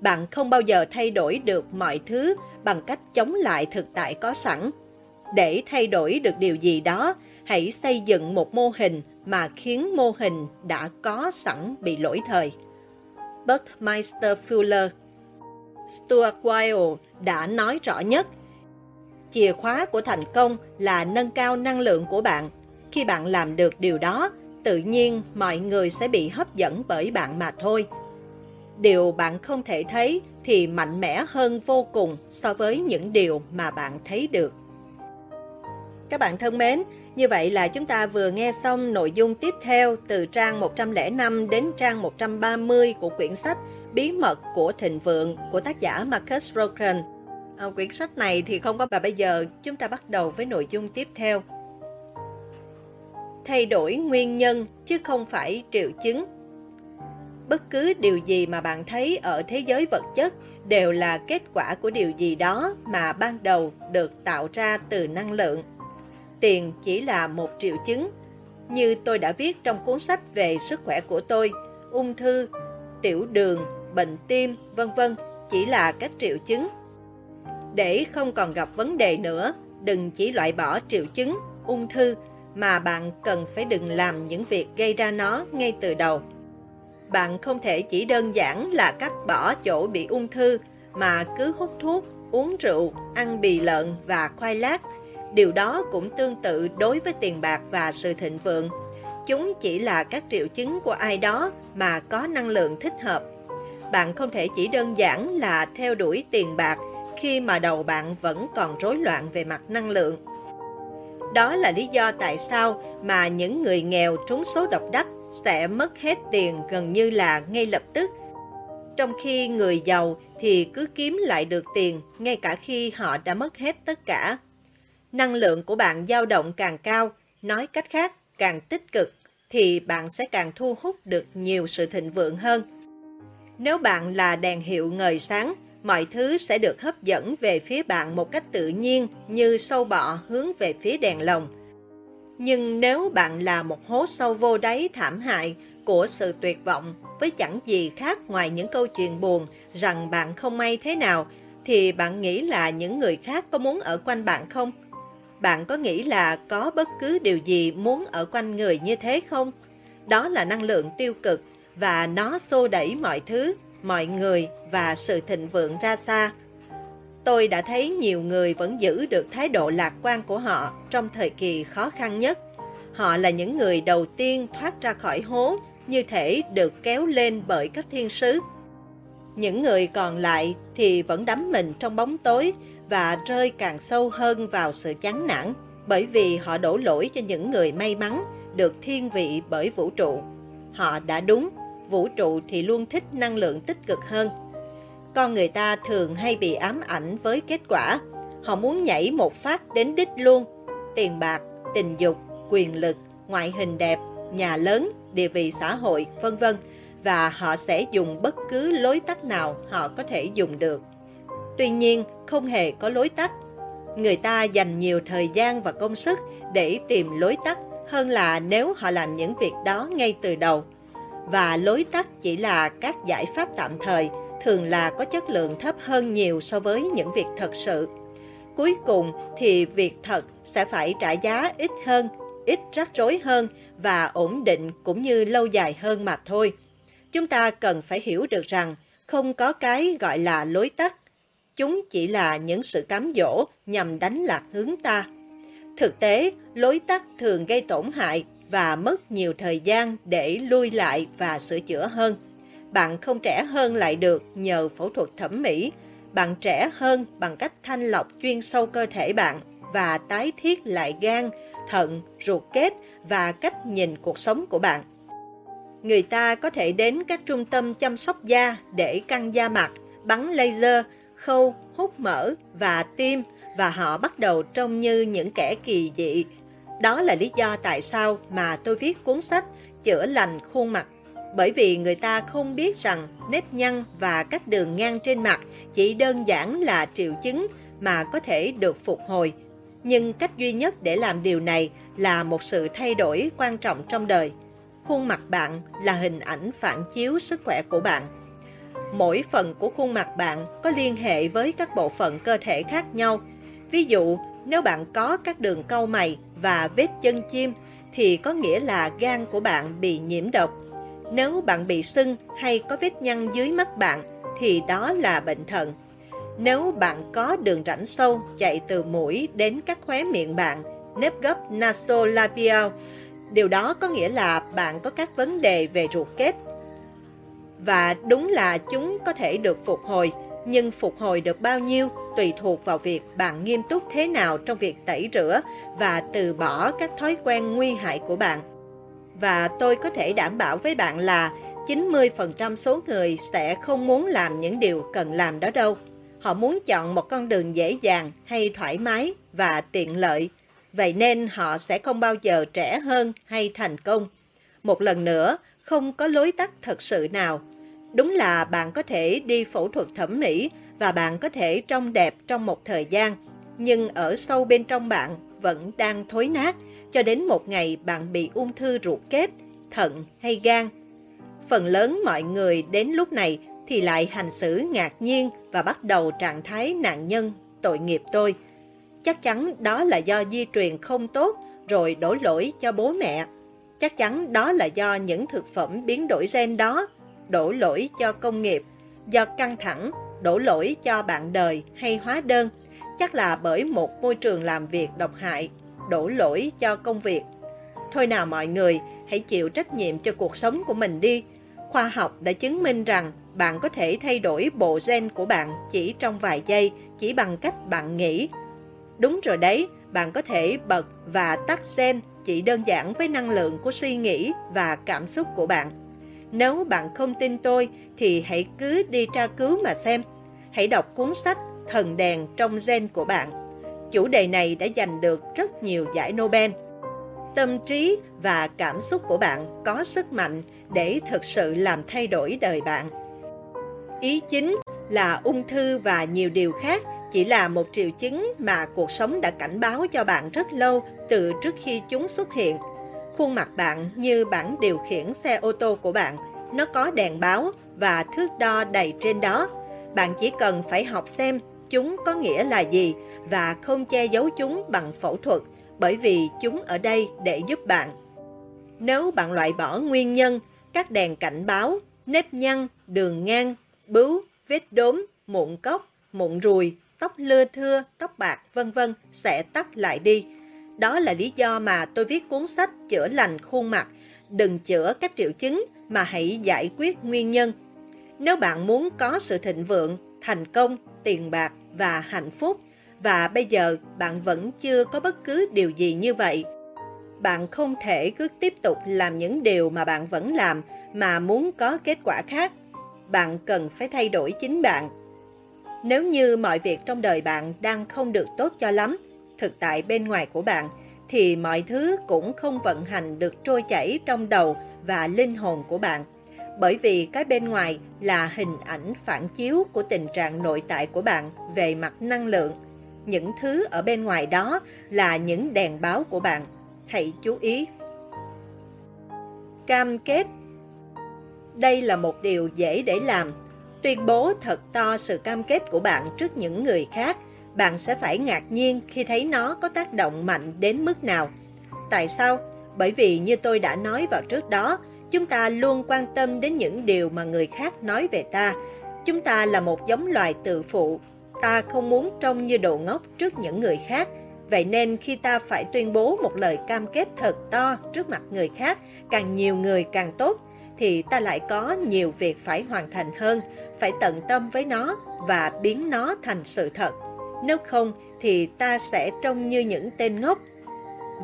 Bạn không bao giờ thay đổi được mọi thứ bằng cách chống lại thực tại có sẵn. Để thay đổi được điều gì đó, hãy xây dựng một mô hình mà khiến mô hình đã có sẵn bị lỗi thời. Buckminster Fuller Stuart Weill đã nói rõ nhất Chìa khóa của thành công là nâng cao năng lượng của bạn. Khi bạn làm được điều đó, tự nhiên mọi người sẽ bị hấp dẫn bởi bạn mà thôi. Điều bạn không thể thấy thì mạnh mẽ hơn vô cùng so với những điều mà bạn thấy được. Các bạn thân mến, Như vậy là chúng ta vừa nghe xong nội dung tiếp theo từ trang 105 đến trang 130 của quyển sách Bí mật của thịnh vượng của tác giả Marcus Rogan. À, quyển sách này thì không có và bây giờ chúng ta bắt đầu với nội dung tiếp theo. Thay đổi nguyên nhân chứ không phải triệu chứng. Bất cứ điều gì mà bạn thấy ở thế giới vật chất đều là kết quả của điều gì đó mà ban đầu được tạo ra từ năng lượng. Tiền chỉ là một triệu chứng. Như tôi đã viết trong cuốn sách về sức khỏe của tôi, ung thư, tiểu đường, bệnh tim, vân vân chỉ là các triệu chứng. Để không còn gặp vấn đề nữa, đừng chỉ loại bỏ triệu chứng ung thư mà bạn cần phải đừng làm những việc gây ra nó ngay từ đầu. Bạn không thể chỉ đơn giản là cắt bỏ chỗ bị ung thư mà cứ hút thuốc, uống rượu, ăn bì lợn và khoai lát. Điều đó cũng tương tự đối với tiền bạc và sự thịnh vượng. Chúng chỉ là các triệu chứng của ai đó mà có năng lượng thích hợp. Bạn không thể chỉ đơn giản là theo đuổi tiền bạc khi mà đầu bạn vẫn còn rối loạn về mặt năng lượng. Đó là lý do tại sao mà những người nghèo trúng số độc đắc sẽ mất hết tiền gần như là ngay lập tức. Trong khi người giàu thì cứ kiếm lại được tiền ngay cả khi họ đã mất hết tất cả. Năng lượng của bạn dao động càng cao, nói cách khác, càng tích cực, thì bạn sẽ càng thu hút được nhiều sự thịnh vượng hơn. Nếu bạn là đèn hiệu ngời sáng, mọi thứ sẽ được hấp dẫn về phía bạn một cách tự nhiên như sâu bọ hướng về phía đèn lồng. Nhưng nếu bạn là một hố sâu vô đáy thảm hại của sự tuyệt vọng với chẳng gì khác ngoài những câu chuyện buồn rằng bạn không may thế nào, thì bạn nghĩ là những người khác có muốn ở quanh bạn không? Bạn có nghĩ là có bất cứ điều gì muốn ở quanh người như thế không? Đó là năng lượng tiêu cực và nó xô đẩy mọi thứ, mọi người và sự thịnh vượng ra xa. Tôi đã thấy nhiều người vẫn giữ được thái độ lạc quan của họ trong thời kỳ khó khăn nhất. Họ là những người đầu tiên thoát ra khỏi hố, như thể được kéo lên bởi các thiên sứ. Những người còn lại thì vẫn đắm mình trong bóng tối và rơi càng sâu hơn vào sự chán nản, bởi vì họ đổ lỗi cho những người may mắn được thiên vị bởi vũ trụ. Họ đã đúng, vũ trụ thì luôn thích năng lượng tích cực hơn con người ta thường hay bị ám ảnh với kết quả. Họ muốn nhảy một phát đến đích luôn. Tiền bạc, tình dục, quyền lực, ngoại hình đẹp, nhà lớn, địa vị xã hội, vân vân và họ sẽ dùng bất cứ lối tắt nào họ có thể dùng được. Tuy nhiên, không hề có lối tắt. Người ta dành nhiều thời gian và công sức để tìm lối tắt hơn là nếu họ làm những việc đó ngay từ đầu. Và lối tắt chỉ là các giải pháp tạm thời thường là có chất lượng thấp hơn nhiều so với những việc thật sự. Cuối cùng thì việc thật sẽ phải trả giá ít hơn, ít rắc rối hơn và ổn định cũng như lâu dài hơn mà thôi. Chúng ta cần phải hiểu được rằng không có cái gọi là lối tắt. Chúng chỉ là những sự cám dỗ nhằm đánh lạc hướng ta. Thực tế, lối tắt thường gây tổn hại và mất nhiều thời gian để lui lại và sửa chữa hơn. Bạn không trẻ hơn lại được nhờ phẫu thuật thẩm mỹ. Bạn trẻ hơn bằng cách thanh lọc chuyên sâu cơ thể bạn và tái thiết lại gan, thận, ruột kết và cách nhìn cuộc sống của bạn. Người ta có thể đến các trung tâm chăm sóc da để căng da mặt, bắn laser, khâu, hút mỡ và tiêm và họ bắt đầu trông như những kẻ kỳ dị. Đó là lý do tại sao mà tôi viết cuốn sách Chữa lành khuôn mặt bởi vì người ta không biết rằng nếp nhăn và các đường ngang trên mặt chỉ đơn giản là triệu chứng mà có thể được phục hồi. Nhưng cách duy nhất để làm điều này là một sự thay đổi quan trọng trong đời. Khuôn mặt bạn là hình ảnh phản chiếu sức khỏe của bạn. Mỗi phần của khuôn mặt bạn có liên hệ với các bộ phận cơ thể khác nhau. Ví dụ, nếu bạn có các đường cau mày và vết chân chim thì có nghĩa là gan của bạn bị nhiễm độc nếu bạn bị sưng hay có vết nhăn dưới mắt bạn thì đó là bệnh thận. Nếu bạn có đường rãnh sâu chạy từ mũi đến các khóe miệng bạn, nếp gấp nasolabial, điều đó có nghĩa là bạn có các vấn đề về ruột kết. Và đúng là chúng có thể được phục hồi nhưng phục hồi được bao nhiêu tùy thuộc vào việc bạn nghiêm túc thế nào trong việc tẩy rửa và từ bỏ các thói quen nguy hại của bạn. Và tôi có thể đảm bảo với bạn là 90% số người sẽ không muốn làm những điều cần làm đó đâu. Họ muốn chọn một con đường dễ dàng hay thoải mái và tiện lợi. Vậy nên họ sẽ không bao giờ trẻ hơn hay thành công. Một lần nữa, không có lối tắt thật sự nào. Đúng là bạn có thể đi phẫu thuật thẩm mỹ và bạn có thể trông đẹp trong một thời gian, nhưng ở sâu bên trong bạn vẫn đang thối nát cho đến một ngày bạn bị ung thư ruột kết, thận hay gan. Phần lớn mọi người đến lúc này thì lại hành xử ngạc nhiên và bắt đầu trạng thái nạn nhân, tội nghiệp tôi. Chắc chắn đó là do di truyền không tốt rồi đổ lỗi cho bố mẹ. Chắc chắn đó là do những thực phẩm biến đổi gen đó, đổ lỗi cho công nghiệp, do căng thẳng, đổ lỗi cho bạn đời hay hóa đơn. Chắc là bởi một môi trường làm việc độc hại, đổ lỗi cho công việc. Thôi nào mọi người, hãy chịu trách nhiệm cho cuộc sống của mình đi. Khoa học đã chứng minh rằng bạn có thể thay đổi bộ gen của bạn chỉ trong vài giây, chỉ bằng cách bạn nghĩ. Đúng rồi đấy, bạn có thể bật và tắt gen chỉ đơn giản với năng lượng của suy nghĩ và cảm xúc của bạn. Nếu bạn không tin tôi, thì hãy cứ đi tra cứu mà xem. Hãy đọc cuốn sách Thần đèn trong gen của bạn. Chủ đề này đã giành được rất nhiều giải Nobel. Tâm trí và cảm xúc của bạn có sức mạnh để thực sự làm thay đổi đời bạn. Ý chính là ung thư và nhiều điều khác chỉ là một triệu chứng mà cuộc sống đã cảnh báo cho bạn rất lâu từ trước khi chúng xuất hiện. Khuôn mặt bạn như bản điều khiển xe ô tô của bạn, nó có đèn báo và thước đo đầy trên đó. Bạn chỉ cần phải học xem chúng có nghĩa là gì và không che giấu chúng bằng phẫu thuật bởi vì chúng ở đây để giúp bạn. Nếu bạn loại bỏ nguyên nhân, các đèn cảnh báo, nếp nhăn, đường ngang, bướu, vết đốm, mụn cốc, mụn ruồi, tóc lưa thưa, tóc bạc, vân vân sẽ tắt lại đi. Đó là lý do mà tôi viết cuốn sách chữa lành khuôn mặt. Đừng chữa các triệu chứng mà hãy giải quyết nguyên nhân. Nếu bạn muốn có sự thịnh vượng, thành công, tiền bạc và hạnh phúc, và bây giờ bạn vẫn chưa có bất cứ điều gì như vậy, bạn không thể cứ tiếp tục làm những điều mà bạn vẫn làm mà muốn có kết quả khác. Bạn cần phải thay đổi chính bạn. Nếu như mọi việc trong đời bạn đang không được tốt cho lắm, thực tại bên ngoài của bạn, thì mọi thứ cũng không vận hành được trôi chảy trong đầu và linh hồn của bạn. Bởi vì cái bên ngoài là hình ảnh phản chiếu của tình trạng nội tại của bạn về mặt năng lượng. Những thứ ở bên ngoài đó là những đèn báo của bạn. Hãy chú ý. Cam kết Đây là một điều dễ để làm. Tuyên bố thật to sự cam kết của bạn trước những người khác – bạn sẽ phải ngạc nhiên khi thấy nó có tác động mạnh đến mức nào. Tại sao? Bởi vì như tôi đã nói vào trước đó, chúng ta luôn quan tâm đến những điều mà người khác nói về ta. Chúng ta là một giống loài tự phụ. Ta không muốn trông như đồ ngốc trước những người khác. Vậy nên khi ta phải tuyên bố một lời cam kết thật to trước mặt người khác, càng nhiều người càng tốt, thì ta lại có nhiều việc phải hoàn thành hơn, phải tận tâm với nó và biến nó thành sự thật. Nếu không thì ta sẽ trông như những tên ngốc.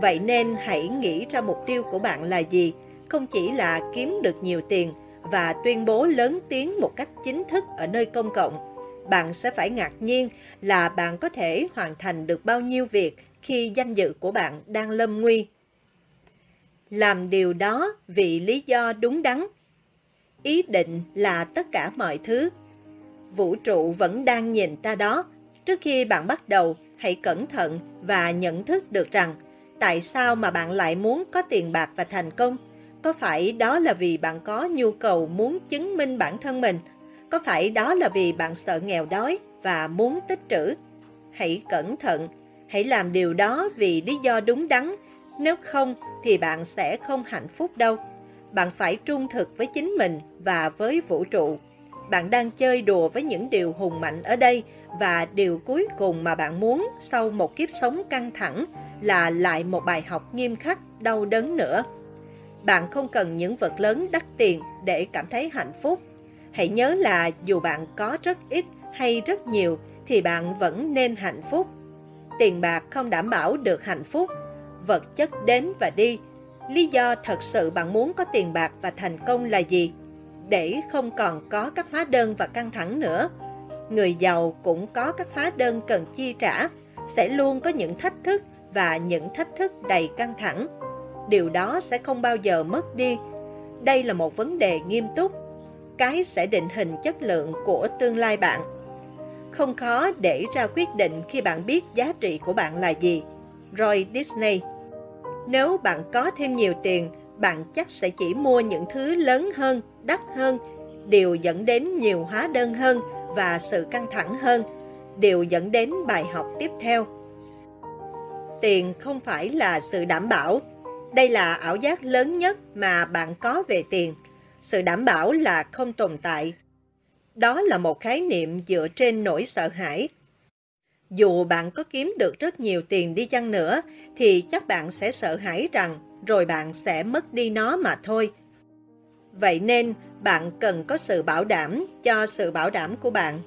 Vậy nên hãy nghĩ ra mục tiêu của bạn là gì, không chỉ là kiếm được nhiều tiền và tuyên bố lớn tiếng một cách chính thức ở nơi công cộng. Bạn sẽ phải ngạc nhiên là bạn có thể hoàn thành được bao nhiêu việc khi danh dự của bạn đang lâm nguy. Làm điều đó vì lý do đúng đắn. Ý định là tất cả mọi thứ. Vũ trụ vẫn đang nhìn ta đó Trước khi bạn bắt đầu, hãy cẩn thận và nhận thức được rằng tại sao mà bạn lại muốn có tiền bạc và thành công. Có phải đó là vì bạn có nhu cầu muốn chứng minh bản thân mình? Có phải đó là vì bạn sợ nghèo đói và muốn tích trữ? Hãy cẩn thận, hãy làm điều đó vì lý do đúng đắn. Nếu không thì bạn sẽ không hạnh phúc đâu. Bạn phải trung thực với chính mình và với vũ trụ. Bạn đang chơi đùa với những điều hùng mạnh ở đây và điều cuối cùng mà bạn muốn sau một kiếp sống căng thẳng là lại một bài học nghiêm khắc đau đớn nữa. Bạn không cần những vật lớn đắt tiền để cảm thấy hạnh phúc. Hãy nhớ là dù bạn có rất ít hay rất nhiều thì bạn vẫn nên hạnh phúc. Tiền bạc không đảm bảo được hạnh phúc, vật chất đến và đi. Lý do thật sự bạn muốn có tiền bạc và thành công là gì? Để không còn có các hóa đơn và căng thẳng nữa. Người giàu cũng có các hóa đơn cần chi trả, sẽ luôn có những thách thức và những thách thức đầy căng thẳng. Điều đó sẽ không bao giờ mất đi. Đây là một vấn đề nghiêm túc. Cái sẽ định hình chất lượng của tương lai bạn. Không khó để ra quyết định khi bạn biết giá trị của bạn là gì. Roy Disney Nếu bạn có thêm nhiều tiền, bạn chắc sẽ chỉ mua những thứ lớn hơn, đắt hơn, điều dẫn đến nhiều hóa đơn hơn và sự căng thẳng hơn, đều dẫn đến bài học tiếp theo. Tiền không phải là sự đảm bảo. Đây là ảo giác lớn nhất mà bạn có về tiền. Sự đảm bảo là không tồn tại. Đó là một khái niệm dựa trên nỗi sợ hãi. Dù bạn có kiếm được rất nhiều tiền đi chăng nữa, thì chắc bạn sẽ sợ hãi rằng rồi bạn sẽ mất đi nó mà thôi. Vậy nên, bạn cần có sự bảo đảm cho sự bảo đảm của bạn.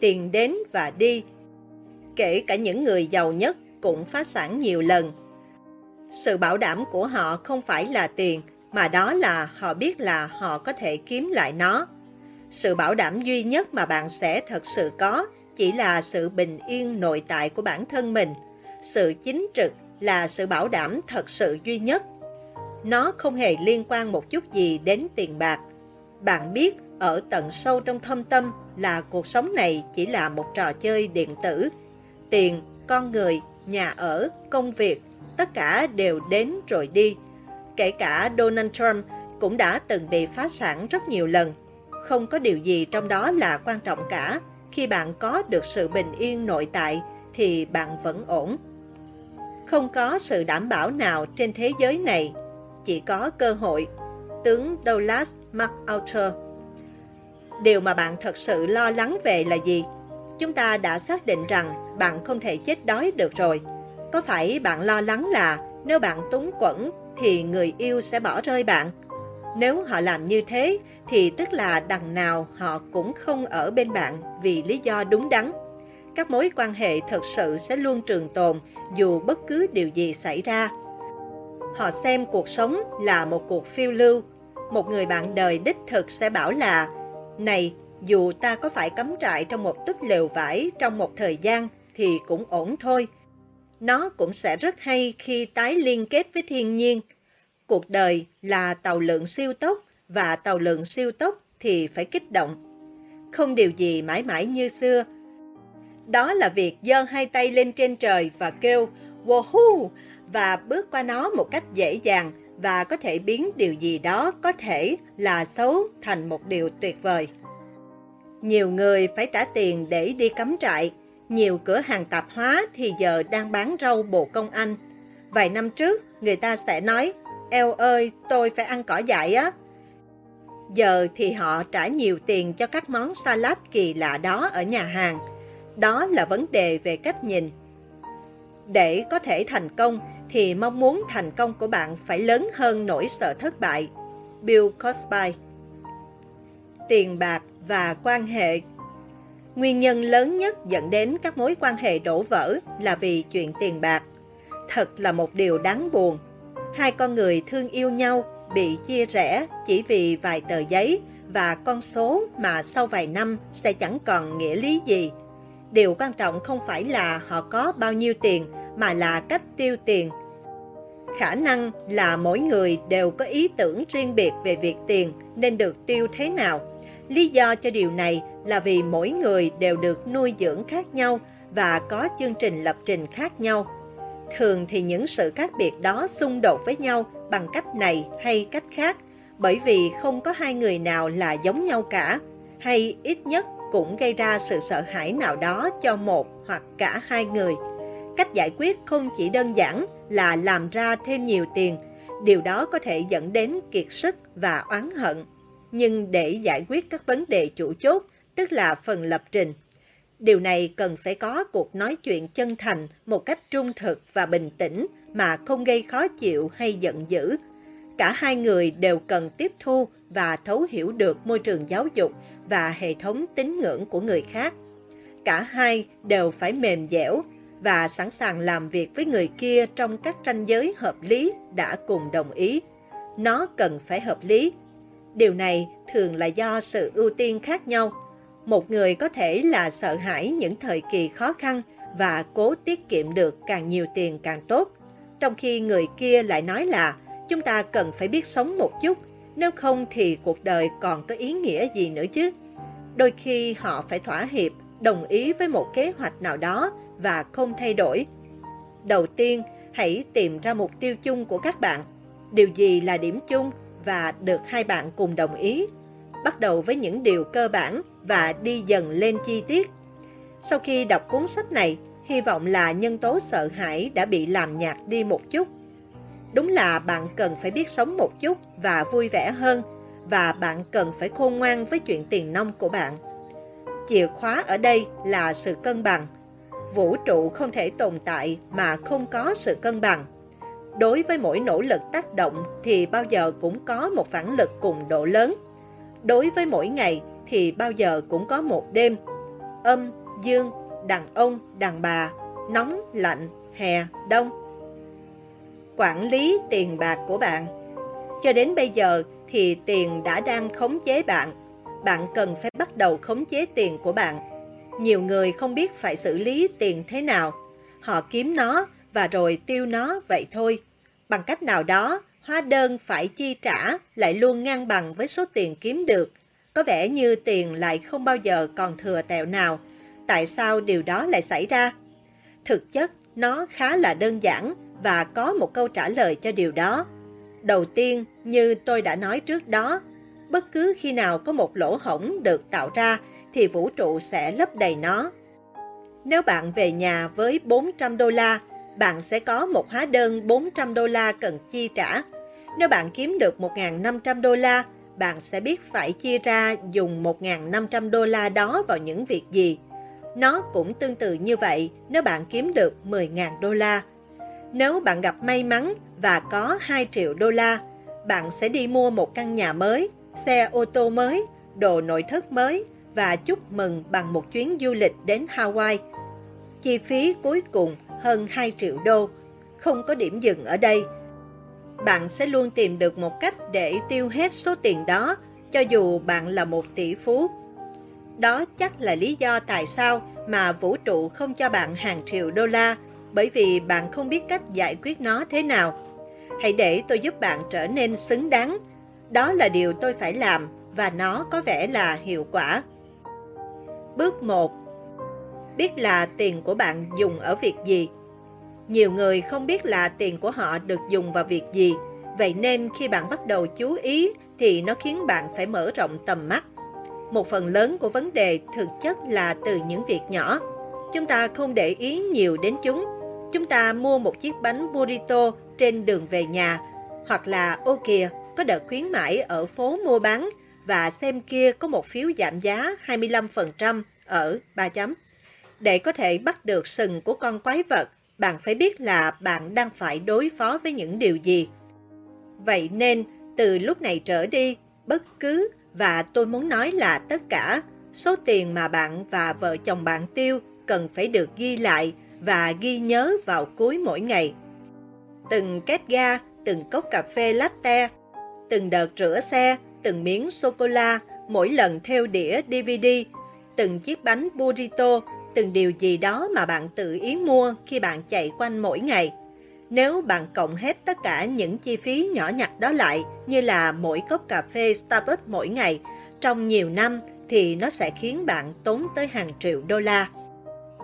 Tiền đến và đi. Kể cả những người giàu nhất cũng phá sản nhiều lần. Sự bảo đảm của họ không phải là tiền, mà đó là họ biết là họ có thể kiếm lại nó. Sự bảo đảm duy nhất mà bạn sẽ thật sự có chỉ là sự bình yên nội tại của bản thân mình. Sự chính trực là sự bảo đảm thật sự duy nhất. Nó không hề liên quan một chút gì đến tiền bạc. Bạn biết ở tận sâu trong thâm tâm là cuộc sống này chỉ là một trò chơi điện tử. Tiền, con người, nhà ở, công việc, tất cả đều đến rồi đi. Kể cả Donald Trump cũng đã từng bị phá sản rất nhiều lần. Không có điều gì trong đó là quan trọng cả. Khi bạn có được sự bình yên nội tại thì bạn vẫn ổn. Không có sự đảm bảo nào trên thế giới này, chỉ có cơ hội. Tướng Douglas MacArthur Điều mà bạn thật sự lo lắng về là gì? Chúng ta đã xác định rằng bạn không thể chết đói được rồi. Có phải bạn lo lắng là nếu bạn túng quẫn thì người yêu sẽ bỏ rơi bạn? Nếu họ làm như thế thì tức là đằng nào họ cũng không ở bên bạn vì lý do đúng đắn. Các mối quan hệ thật sự sẽ luôn trường tồn dù bất cứ điều gì xảy ra. Họ xem cuộc sống là một cuộc phiêu lưu. Một người bạn đời đích thực sẽ bảo là Này, dù ta có phải cắm trại trong một túp lều vải trong một thời gian thì cũng ổn thôi. Nó cũng sẽ rất hay khi tái liên kết với thiên nhiên. Cuộc đời là tàu lượng siêu tốc và tàu lượng siêu tốc thì phải kích động. Không điều gì mãi mãi như xưa. Đó là việc giơ hai tay lên trên trời và kêu Woohoo! và bước qua nó một cách dễ dàng và có thể biến điều gì đó có thể là xấu thành một điều tuyệt vời. Nhiều người phải trả tiền để đi cắm trại, nhiều cửa hàng tạp hóa thì giờ đang bán rau bồ công anh. Vài năm trước, người ta sẽ nói, eo ơi, tôi phải ăn cỏ dại á. Giờ thì họ trả nhiều tiền cho các món salad kỳ lạ đó ở nhà hàng. Đó là vấn đề về cách nhìn. Để có thể thành công, thì mong muốn thành công của bạn phải lớn hơn nỗi sợ thất bại. Bill Cosby Tiền bạc và quan hệ Nguyên nhân lớn nhất dẫn đến các mối quan hệ đổ vỡ là vì chuyện tiền bạc. Thật là một điều đáng buồn. Hai con người thương yêu nhau, bị chia rẽ chỉ vì vài tờ giấy và con số mà sau vài năm sẽ chẳng còn nghĩa lý gì. Điều quan trọng không phải là họ có bao nhiêu tiền mà là cách tiêu tiền. Khả năng là mỗi người đều có ý tưởng riêng biệt về việc tiền nên được tiêu thế nào. Lý do cho điều này là vì mỗi người đều được nuôi dưỡng khác nhau và có chương trình lập trình khác nhau. Thường thì những sự khác biệt đó xung đột với nhau bằng cách này hay cách khác, bởi vì không có hai người nào là giống nhau cả, hay ít nhất cũng gây ra sự sợ hãi nào đó cho một hoặc cả hai người. Cách giải quyết không chỉ đơn giản là làm ra thêm nhiều tiền, điều đó có thể dẫn đến kiệt sức và oán hận. Nhưng để giải quyết các vấn đề chủ chốt, tức là phần lập trình, điều này cần phải có cuộc nói chuyện chân thành một cách trung thực và bình tĩnh mà không gây khó chịu hay giận dữ. Cả hai người đều cần tiếp thu và thấu hiểu được môi trường giáo dục và hệ thống tín ngưỡng của người khác. cả hai đều phải mềm dẻo và sẵn sàng làm việc với người kia trong các ranh giới hợp lý đã cùng đồng ý. Nó cần phải hợp lý. Điều này thường là do sự ưu tiên khác nhau. Một người có thể là sợ hãi những thời kỳ khó khăn và cố tiết kiệm được càng nhiều tiền càng tốt, trong khi người kia lại nói là chúng ta cần phải biết sống một chút, nếu không thì cuộc đời còn có ý nghĩa gì nữa chứ. Đôi khi họ phải thỏa hiệp, đồng ý với một kế hoạch nào đó và không thay đổi. Đầu tiên, hãy tìm ra mục tiêu chung của các bạn. Điều gì là điểm chung và được hai bạn cùng đồng ý? Bắt đầu với những điều cơ bản và đi dần lên chi tiết. Sau khi đọc cuốn sách này, hy vọng là nhân tố sợ hãi đã bị làm nhạt đi một chút. Đúng là bạn cần phải biết sống một chút và vui vẻ hơn, và bạn cần phải khôn ngoan với chuyện tiền nông của bạn. Chìa khóa ở đây là sự cân bằng. Vũ trụ không thể tồn tại mà không có sự cân bằng. Đối với mỗi nỗ lực tác động thì bao giờ cũng có một phản lực cùng độ lớn. Đối với mỗi ngày thì bao giờ cũng có một đêm. Âm, dương, đàn ông, đàn bà, nóng, lạnh, hè, đông. Quản lý tiền bạc của bạn Cho đến bây giờ thì tiền đã đang khống chế bạn. Bạn cần phải bắt đầu khống chế tiền của bạn. Nhiều người không biết phải xử lý tiền thế nào. Họ kiếm nó và rồi tiêu nó vậy thôi. Bằng cách nào đó, hóa đơn phải chi trả lại luôn ngang bằng với số tiền kiếm được. Có vẻ như tiền lại không bao giờ còn thừa tẹo nào. Tại sao điều đó lại xảy ra? Thực chất, nó khá là đơn giản và có một câu trả lời cho điều đó. Đầu tiên, như tôi đã nói trước đó, bất cứ khi nào có một lỗ hổng được tạo ra thì vũ trụ sẽ lấp đầy nó. Nếu bạn về nhà với 400 đô la, bạn sẽ có một hóa đơn 400 đô la cần chi trả. Nếu bạn kiếm được 1.500 đô la, bạn sẽ biết phải chia ra dùng 1.500 đô la đó vào những việc gì. Nó cũng tương tự như vậy nếu bạn kiếm được 10.000 đô la. Nếu bạn gặp may mắn và có 2 triệu đô la, bạn sẽ đi mua một căn nhà mới, xe ô tô mới, đồ nội thất mới và chúc mừng bằng một chuyến du lịch đến Hawaii. Chi phí cuối cùng hơn 2 triệu đô, không có điểm dừng ở đây. Bạn sẽ luôn tìm được một cách để tiêu hết số tiền đó, cho dù bạn là một tỷ phú. Đó chắc là lý do tại sao mà vũ trụ không cho bạn hàng triệu đô la, bởi vì bạn không biết cách giải quyết nó thế nào. Hãy để tôi giúp bạn trở nên xứng đáng. Đó là điều tôi phải làm và nó có vẻ là hiệu quả. Bước 1. Biết là tiền của bạn dùng ở việc gì. Nhiều người không biết là tiền của họ được dùng vào việc gì, vậy nên khi bạn bắt đầu chú ý thì nó khiến bạn phải mở rộng tầm mắt. Một phần lớn của vấn đề thực chất là từ những việc nhỏ. Chúng ta không để ý nhiều đến chúng. Chúng ta mua một chiếc bánh burrito trên đường về nhà, hoặc là ô kìa, có đợt khuyến mãi ở phố mua bán và xem kia có một phiếu giảm giá 25% ở 3 chấm. Để có thể bắt được sừng của con quái vật, bạn phải biết là bạn đang phải đối phó với những điều gì. Vậy nên, từ lúc này trở đi, bất cứ và tôi muốn nói là tất cả số tiền mà bạn và vợ chồng bạn tiêu cần phải được ghi lại và ghi nhớ vào cuối mỗi ngày. Từng két ga, từng cốc cà phê latte, từng đợt rửa xe, từng miếng sô-cô-la, mỗi lần theo đĩa DVD, từng chiếc bánh burrito, từng điều gì đó mà bạn tự ý mua khi bạn chạy quanh mỗi ngày. Nếu bạn cộng hết tất cả những chi phí nhỏ nhặt đó lại như là mỗi cốc cà phê Starbucks mỗi ngày trong nhiều năm thì nó sẽ khiến bạn tốn tới hàng triệu đô la.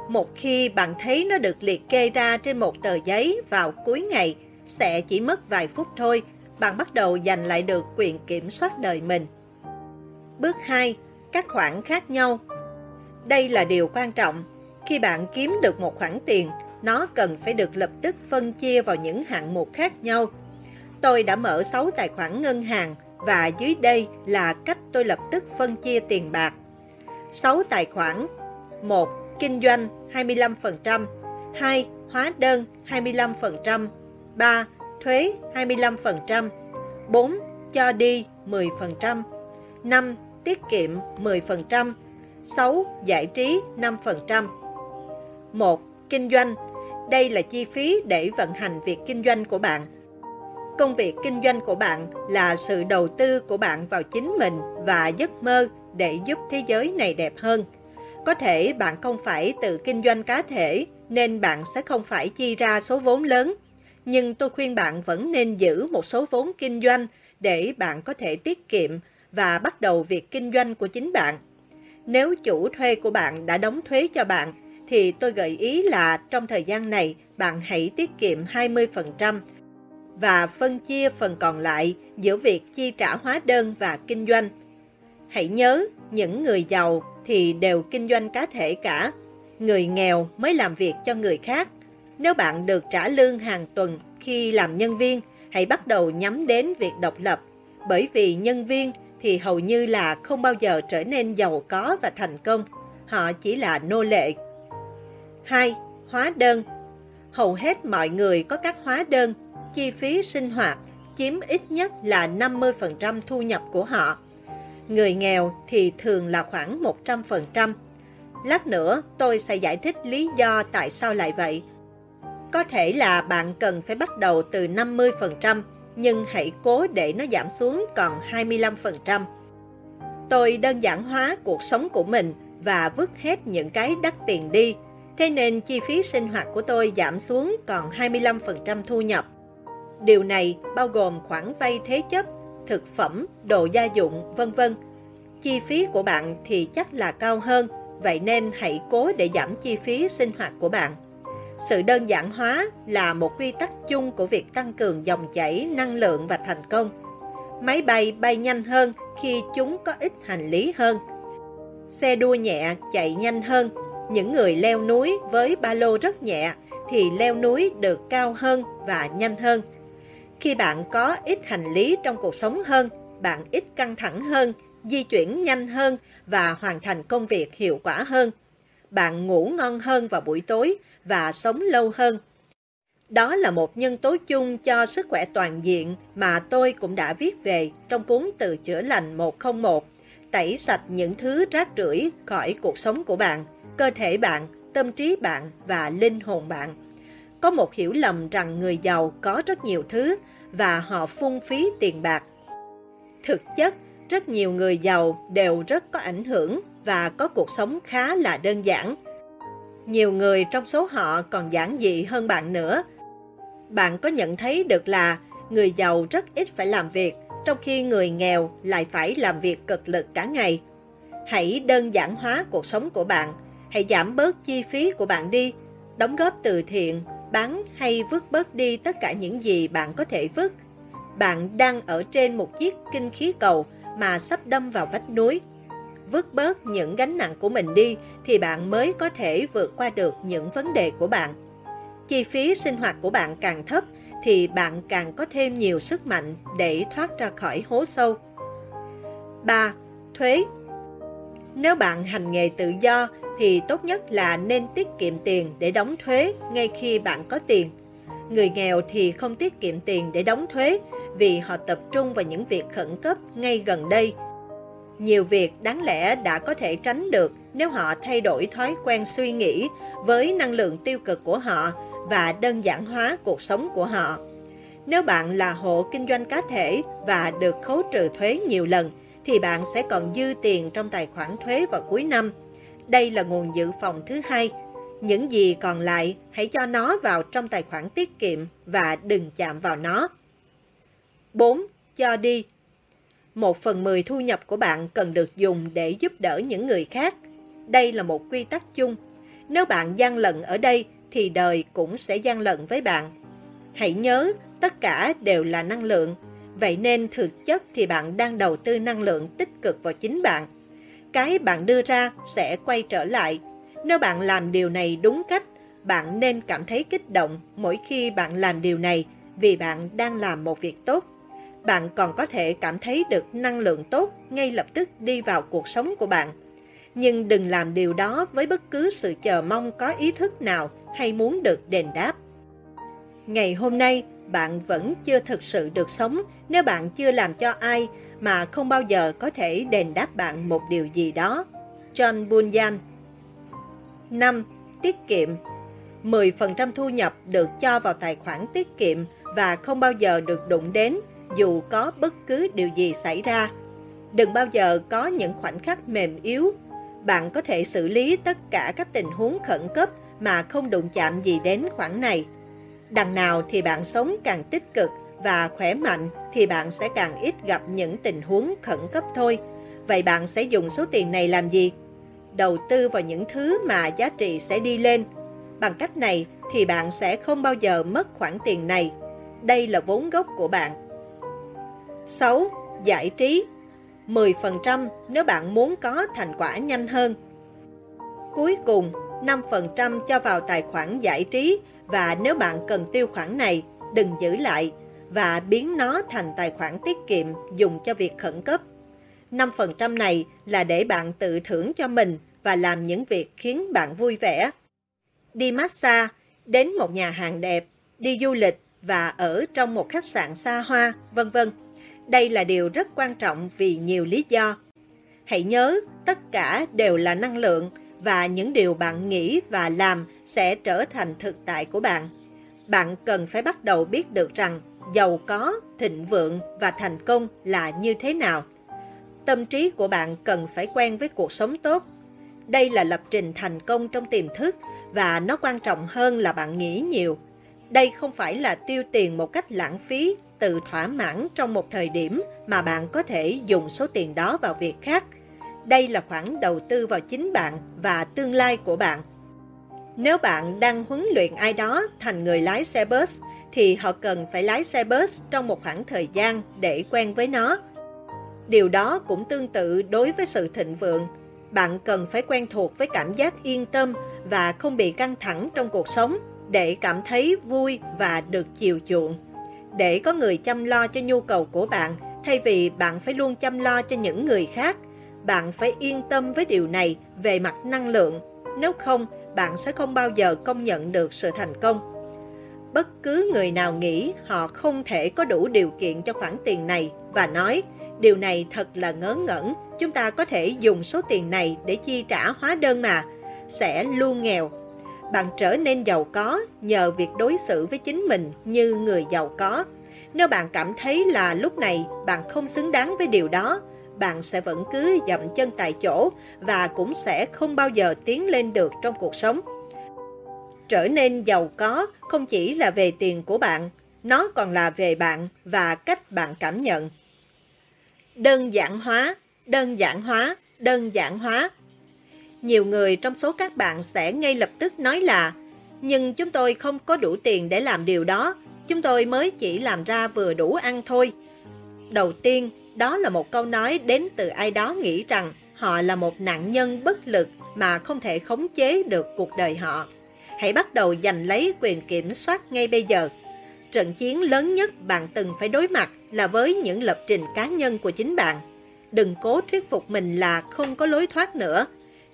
Một khi bạn thấy nó được liệt kê ra trên một tờ giấy vào cuối ngày, sẽ chỉ mất vài phút thôi, bạn bắt đầu giành lại được quyền kiểm soát đời mình. Bước 2. Các khoản khác nhau Đây là điều quan trọng. Khi bạn kiếm được một khoản tiền, nó cần phải được lập tức phân chia vào những hạng mục khác nhau. Tôi đã mở 6 tài khoản ngân hàng và dưới đây là cách tôi lập tức phân chia tiền bạc. 6 tài khoản 1. Kinh doanh 25% 2. Hóa đơn 25% 3. Thuế 25% 4. Cho đi 10% 5. Tiết kiệm 10% 6. Giải trí 5%. 1. Kinh doanh. Đây là chi phí để vận hành việc kinh doanh của bạn. Công việc kinh doanh của bạn là sự đầu tư của bạn vào chính mình và giấc mơ để giúp thế giới này đẹp hơn. Có thể bạn không phải tự kinh doanh cá thể nên bạn sẽ không phải chi ra số vốn lớn. Nhưng tôi khuyên bạn vẫn nên giữ một số vốn kinh doanh để bạn có thể tiết kiệm và bắt đầu việc kinh doanh của chính bạn. Nếu chủ thuê của bạn đã đóng thuế cho bạn, thì tôi gợi ý là trong thời gian này bạn hãy tiết kiệm 20% và phân chia phần còn lại giữa việc chi trả hóa đơn và kinh doanh. Hãy nhớ, những người giàu thì đều kinh doanh cá thể cả. Người nghèo mới làm việc cho người khác. Nếu bạn được trả lương hàng tuần khi làm nhân viên, hãy bắt đầu nhắm đến việc độc lập. Bởi vì nhân viên thì hầu như là không bao giờ trở nên giàu có và thành công. Họ chỉ là nô lệ. 2. Hóa đơn Hầu hết mọi người có các hóa đơn, chi phí sinh hoạt chiếm ít nhất là 50% thu nhập của họ. Người nghèo thì thường là khoảng 100%. Lát nữa tôi sẽ giải thích lý do tại sao lại vậy. Có thể là bạn cần phải bắt đầu từ 50%, nhưng hãy cố để nó giảm xuống còn 25%. Tôi đơn giản hóa cuộc sống của mình và vứt hết những cái đắt tiền đi, thế nên chi phí sinh hoạt của tôi giảm xuống còn 25% thu nhập. Điều này bao gồm khoản vay thế chấp, thực phẩm, đồ gia dụng, vân vân. Chi phí của bạn thì chắc là cao hơn, vậy nên hãy cố để giảm chi phí sinh hoạt của bạn. Sự đơn giản hóa là một quy tắc chung của việc tăng cường dòng chảy, năng lượng và thành công. Máy bay bay nhanh hơn khi chúng có ít hành lý hơn. Xe đua nhẹ chạy nhanh hơn. Những người leo núi với ba lô rất nhẹ thì leo núi được cao hơn và nhanh hơn. Khi bạn có ít hành lý trong cuộc sống hơn, bạn ít căng thẳng hơn, di chuyển nhanh hơn và hoàn thành công việc hiệu quả hơn. Bạn ngủ ngon hơn vào buổi tối và sống lâu hơn. Đó là một nhân tố chung cho sức khỏe toàn diện mà tôi cũng đã viết về trong cuốn Từ chữa lành 101, tẩy sạch những thứ rác rưởi khỏi cuộc sống của bạn, cơ thể bạn, tâm trí bạn và linh hồn bạn. Có một hiểu lầm rằng người giàu có rất nhiều thứ và họ phung phí tiền bạc. Thực chất, rất nhiều người giàu đều rất có ảnh hưởng và có cuộc sống khá là đơn giản. Nhiều người trong số họ còn giản dị hơn bạn nữa. Bạn có nhận thấy được là người giàu rất ít phải làm việc, trong khi người nghèo lại phải làm việc cực lực cả ngày. Hãy đơn giản hóa cuộc sống của bạn, hãy giảm bớt chi phí của bạn đi, đóng góp từ thiện, bán hay vứt bớt đi tất cả những gì bạn có thể vứt. Bạn đang ở trên một chiếc kinh khí cầu mà sắp đâm vào vách núi vứt bớt những gánh nặng của mình đi thì bạn mới có thể vượt qua được những vấn đề của bạn. Chi phí sinh hoạt của bạn càng thấp thì bạn càng có thêm nhiều sức mạnh để thoát ra khỏi hố sâu. 3. Thuế Nếu bạn hành nghề tự do thì tốt nhất là nên tiết kiệm tiền để đóng thuế ngay khi bạn có tiền. Người nghèo thì không tiết kiệm tiền để đóng thuế vì họ tập trung vào những việc khẩn cấp ngay gần đây nhiều việc đáng lẽ đã có thể tránh được nếu họ thay đổi thói quen suy nghĩ với năng lượng tiêu cực của họ và đơn giản hóa cuộc sống của họ. Nếu bạn là hộ kinh doanh cá thể và được khấu trừ thuế nhiều lần, thì bạn sẽ còn dư tiền trong tài khoản thuế vào cuối năm. Đây là nguồn dự phòng thứ hai. Những gì còn lại, hãy cho nó vào trong tài khoản tiết kiệm và đừng chạm vào nó. 4. Cho đi một phần mười thu nhập của bạn cần được dùng để giúp đỡ những người khác. Đây là một quy tắc chung. Nếu bạn gian lận ở đây, thì đời cũng sẽ gian lận với bạn. Hãy nhớ, tất cả đều là năng lượng. Vậy nên thực chất thì bạn đang đầu tư năng lượng tích cực vào chính bạn. Cái bạn đưa ra sẽ quay trở lại. Nếu bạn làm điều này đúng cách, bạn nên cảm thấy kích động mỗi khi bạn làm điều này vì bạn đang làm một việc tốt bạn còn có thể cảm thấy được năng lượng tốt ngay lập tức đi vào cuộc sống của bạn. Nhưng đừng làm điều đó với bất cứ sự chờ mong có ý thức nào hay muốn được đền đáp. Ngày hôm nay, bạn vẫn chưa thực sự được sống nếu bạn chưa làm cho ai mà không bao giờ có thể đền đáp bạn một điều gì đó. John Bunyan 5. Tiết kiệm 10% thu nhập được cho vào tài khoản tiết kiệm và không bao giờ được đụng đến dù có bất cứ điều gì xảy ra. Đừng bao giờ có những khoảnh khắc mềm yếu. Bạn có thể xử lý tất cả các tình huống khẩn cấp mà không đụng chạm gì đến khoản này. Đằng nào thì bạn sống càng tích cực và khỏe mạnh thì bạn sẽ càng ít gặp những tình huống khẩn cấp thôi. Vậy bạn sẽ dùng số tiền này làm gì? Đầu tư vào những thứ mà giá trị sẽ đi lên. Bằng cách này thì bạn sẽ không bao giờ mất khoản tiền này. Đây là vốn gốc của bạn. 6. Giải trí 10% nếu bạn muốn có thành quả nhanh hơn. Cuối cùng, 5% cho vào tài khoản giải trí và nếu bạn cần tiêu khoản này, đừng giữ lại và biến nó thành tài khoản tiết kiệm dùng cho việc khẩn cấp. 5% này là để bạn tự thưởng cho mình và làm những việc khiến bạn vui vẻ. Đi massage, đến một nhà hàng đẹp, đi du lịch và ở trong một khách sạn xa hoa, vân vân. Đây là điều rất quan trọng vì nhiều lý do. Hãy nhớ, tất cả đều là năng lượng và những điều bạn nghĩ và làm sẽ trở thành thực tại của bạn. Bạn cần phải bắt đầu biết được rằng giàu có, thịnh vượng và thành công là như thế nào. Tâm trí của bạn cần phải quen với cuộc sống tốt. Đây là lập trình thành công trong tiềm thức và nó quan trọng hơn là bạn nghĩ nhiều. Đây không phải là tiêu tiền một cách lãng phí, tự thỏa mãn trong một thời điểm mà bạn có thể dùng số tiền đó vào việc khác. Đây là khoản đầu tư vào chính bạn và tương lai của bạn. Nếu bạn đang huấn luyện ai đó thành người lái xe bus, thì họ cần phải lái xe bus trong một khoảng thời gian để quen với nó. Điều đó cũng tương tự đối với sự thịnh vượng. Bạn cần phải quen thuộc với cảm giác yên tâm và không bị căng thẳng trong cuộc sống để cảm thấy vui và được chiều chuộng. Để có người chăm lo cho nhu cầu của bạn thay vì bạn phải luôn chăm lo cho những người khác. Bạn phải yên tâm với điều này về mặt năng lượng. Nếu không, bạn sẽ không bao giờ công nhận được sự thành công. Bất cứ người nào nghĩ họ không thể có đủ điều kiện cho khoản tiền này và nói điều này thật là ngớ ngẩn, chúng ta có thể dùng số tiền này để chi trả hóa đơn mà, sẽ luôn nghèo. Bạn trở nên giàu có nhờ việc đối xử với chính mình như người giàu có. Nếu bạn cảm thấy là lúc này bạn không xứng đáng với điều đó, bạn sẽ vẫn cứ dậm chân tại chỗ và cũng sẽ không bao giờ tiến lên được trong cuộc sống. Trở nên giàu có không chỉ là về tiền của bạn, nó còn là về bạn và cách bạn cảm nhận. Đơn giản hóa, đơn giản hóa, đơn giản hóa. Nhiều người trong số các bạn sẽ ngay lập tức nói là Nhưng chúng tôi không có đủ tiền để làm điều đó, chúng tôi mới chỉ làm ra vừa đủ ăn thôi. Đầu tiên, đó là một câu nói đến từ ai đó nghĩ rằng họ là một nạn nhân bất lực mà không thể khống chế được cuộc đời họ. Hãy bắt đầu giành lấy quyền kiểm soát ngay bây giờ. Trận chiến lớn nhất bạn từng phải đối mặt là với những lập trình cá nhân của chính bạn. Đừng cố thuyết phục mình là không có lối thoát nữa.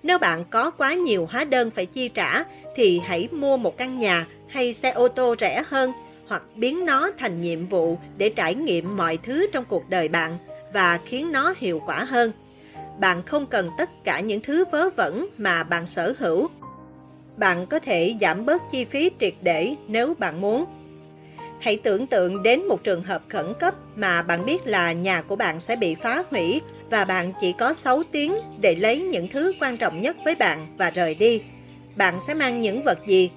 Nếu bạn có quá nhiều hóa đơn phải chi trả, thì hãy mua một căn nhà hay xe ô tô rẻ hơn hoặc biến nó thành nhiệm vụ để trải nghiệm mọi thứ trong cuộc đời bạn và khiến nó hiệu quả hơn. Bạn không cần tất cả những thứ vớ vẩn mà bạn sở hữu. Bạn có thể giảm bớt chi phí triệt để nếu bạn muốn. Hãy tưởng tượng đến một trường hợp khẩn cấp mà bạn biết là nhà của bạn sẽ bị phá hủy và bạn chỉ có 6 tiếng để lấy những thứ quan trọng nhất với bạn và rời đi. Bạn sẽ mang những vật gì?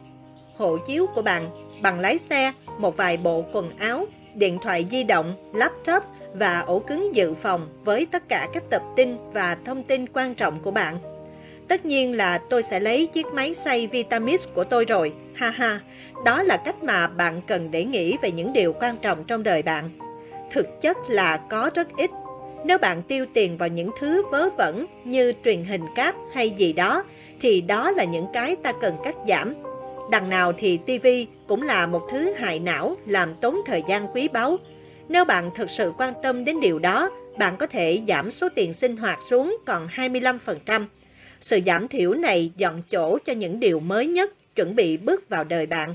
Hộ chiếu của bạn, bằng lái xe, một vài bộ quần áo, điện thoại di động, laptop và ổ cứng dự phòng với tất cả các tập tin và thông tin quan trọng của bạn. Tất nhiên là tôi sẽ lấy chiếc máy xay Vitamix của tôi rồi, ha ha. Đó là cách mà bạn cần để nghĩ về những điều quan trọng trong đời bạn. Thực chất là có rất ít. Nếu bạn tiêu tiền vào những thứ vớ vẩn như truyền hình cáp hay gì đó, thì đó là những cái ta cần cắt giảm. Đằng nào thì TV cũng là một thứ hại não làm tốn thời gian quý báu. Nếu bạn thực sự quan tâm đến điều đó, bạn có thể giảm số tiền sinh hoạt xuống còn 25%. Sự giảm thiểu này dọn chỗ cho những điều mới nhất chuẩn bị bước vào đời bạn.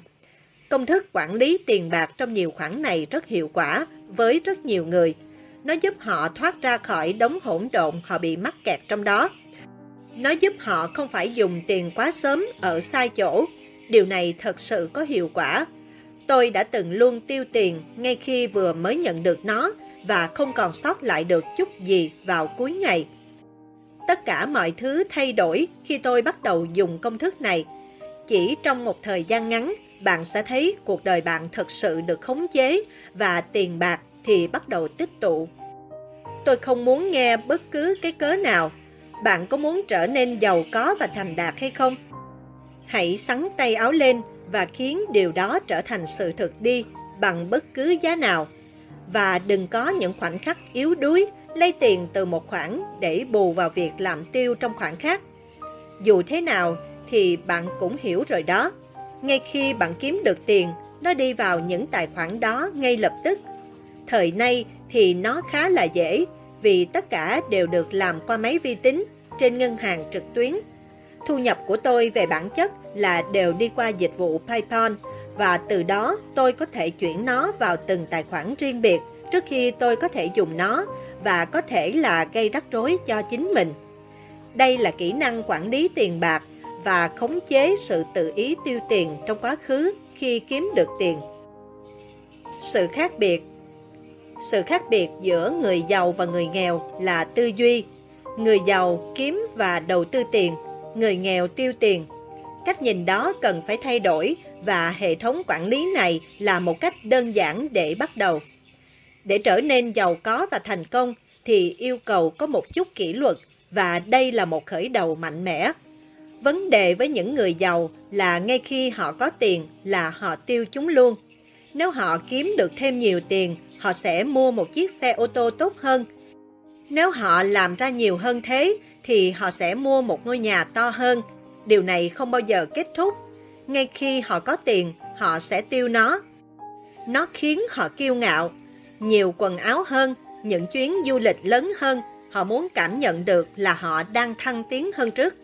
Công thức quản lý tiền bạc trong nhiều khoản này rất hiệu quả với rất nhiều người. Nó giúp họ thoát ra khỏi đống hỗn độn họ bị mắc kẹt trong đó. Nó giúp họ không phải dùng tiền quá sớm ở sai chỗ. Điều này thật sự có hiệu quả. Tôi đã từng luôn tiêu tiền ngay khi vừa mới nhận được nó và không còn sót lại được chút gì vào cuối ngày. Tất cả mọi thứ thay đổi khi tôi bắt đầu dùng công thức này. Chỉ trong một thời gian ngắn, bạn sẽ thấy cuộc đời bạn thật sự được khống chế và tiền bạc thì bắt đầu tích tụ. Tôi không muốn nghe bất cứ cái cớ nào. Bạn có muốn trở nên giàu có và thành đạt hay không? Hãy sắn tay áo lên và khiến điều đó trở thành sự thực đi bằng bất cứ giá nào. Và đừng có những khoảnh khắc yếu đuối, lấy tiền từ một khoản để bù vào việc làm tiêu trong khoản khác. Dù thế nào thì bạn cũng hiểu rồi đó. Ngay khi bạn kiếm được tiền, nó đi vào những tài khoản đó ngay lập tức. Thời nay thì nó khá là dễ vì tất cả đều được làm qua máy vi tính trên ngân hàng trực tuyến. Thu nhập của tôi về bản chất là đều đi qua dịch vụ PayPal và từ đó tôi có thể chuyển nó vào từng tài khoản riêng biệt trước khi tôi có thể dùng nó và có thể là gây rắc rối cho chính mình. Đây là kỹ năng quản lý tiền bạc và khống chế sự tự ý tiêu tiền trong quá khứ khi kiếm được tiền. Sự khác biệt Sự khác biệt giữa người giàu và người nghèo là tư duy. Người giàu kiếm và đầu tư tiền, người nghèo tiêu tiền. Cách nhìn đó cần phải thay đổi và hệ thống quản lý này là một cách đơn giản để bắt đầu. Để trở nên giàu có và thành công thì yêu cầu có một chút kỷ luật và đây là một khởi đầu mạnh mẽ. Vấn đề với những người giàu là ngay khi họ có tiền là họ tiêu chúng luôn. Nếu họ kiếm được thêm nhiều tiền, họ sẽ mua một chiếc xe ô tô tốt hơn. Nếu họ làm ra nhiều hơn thế, thì họ sẽ mua một ngôi nhà to hơn. Điều này không bao giờ kết thúc. Ngay khi họ có tiền, họ sẽ tiêu nó. Nó khiến họ kiêu ngạo, nhiều quần áo hơn, những chuyến du lịch lớn hơn, họ muốn cảm nhận được là họ đang thăng tiến hơn trước.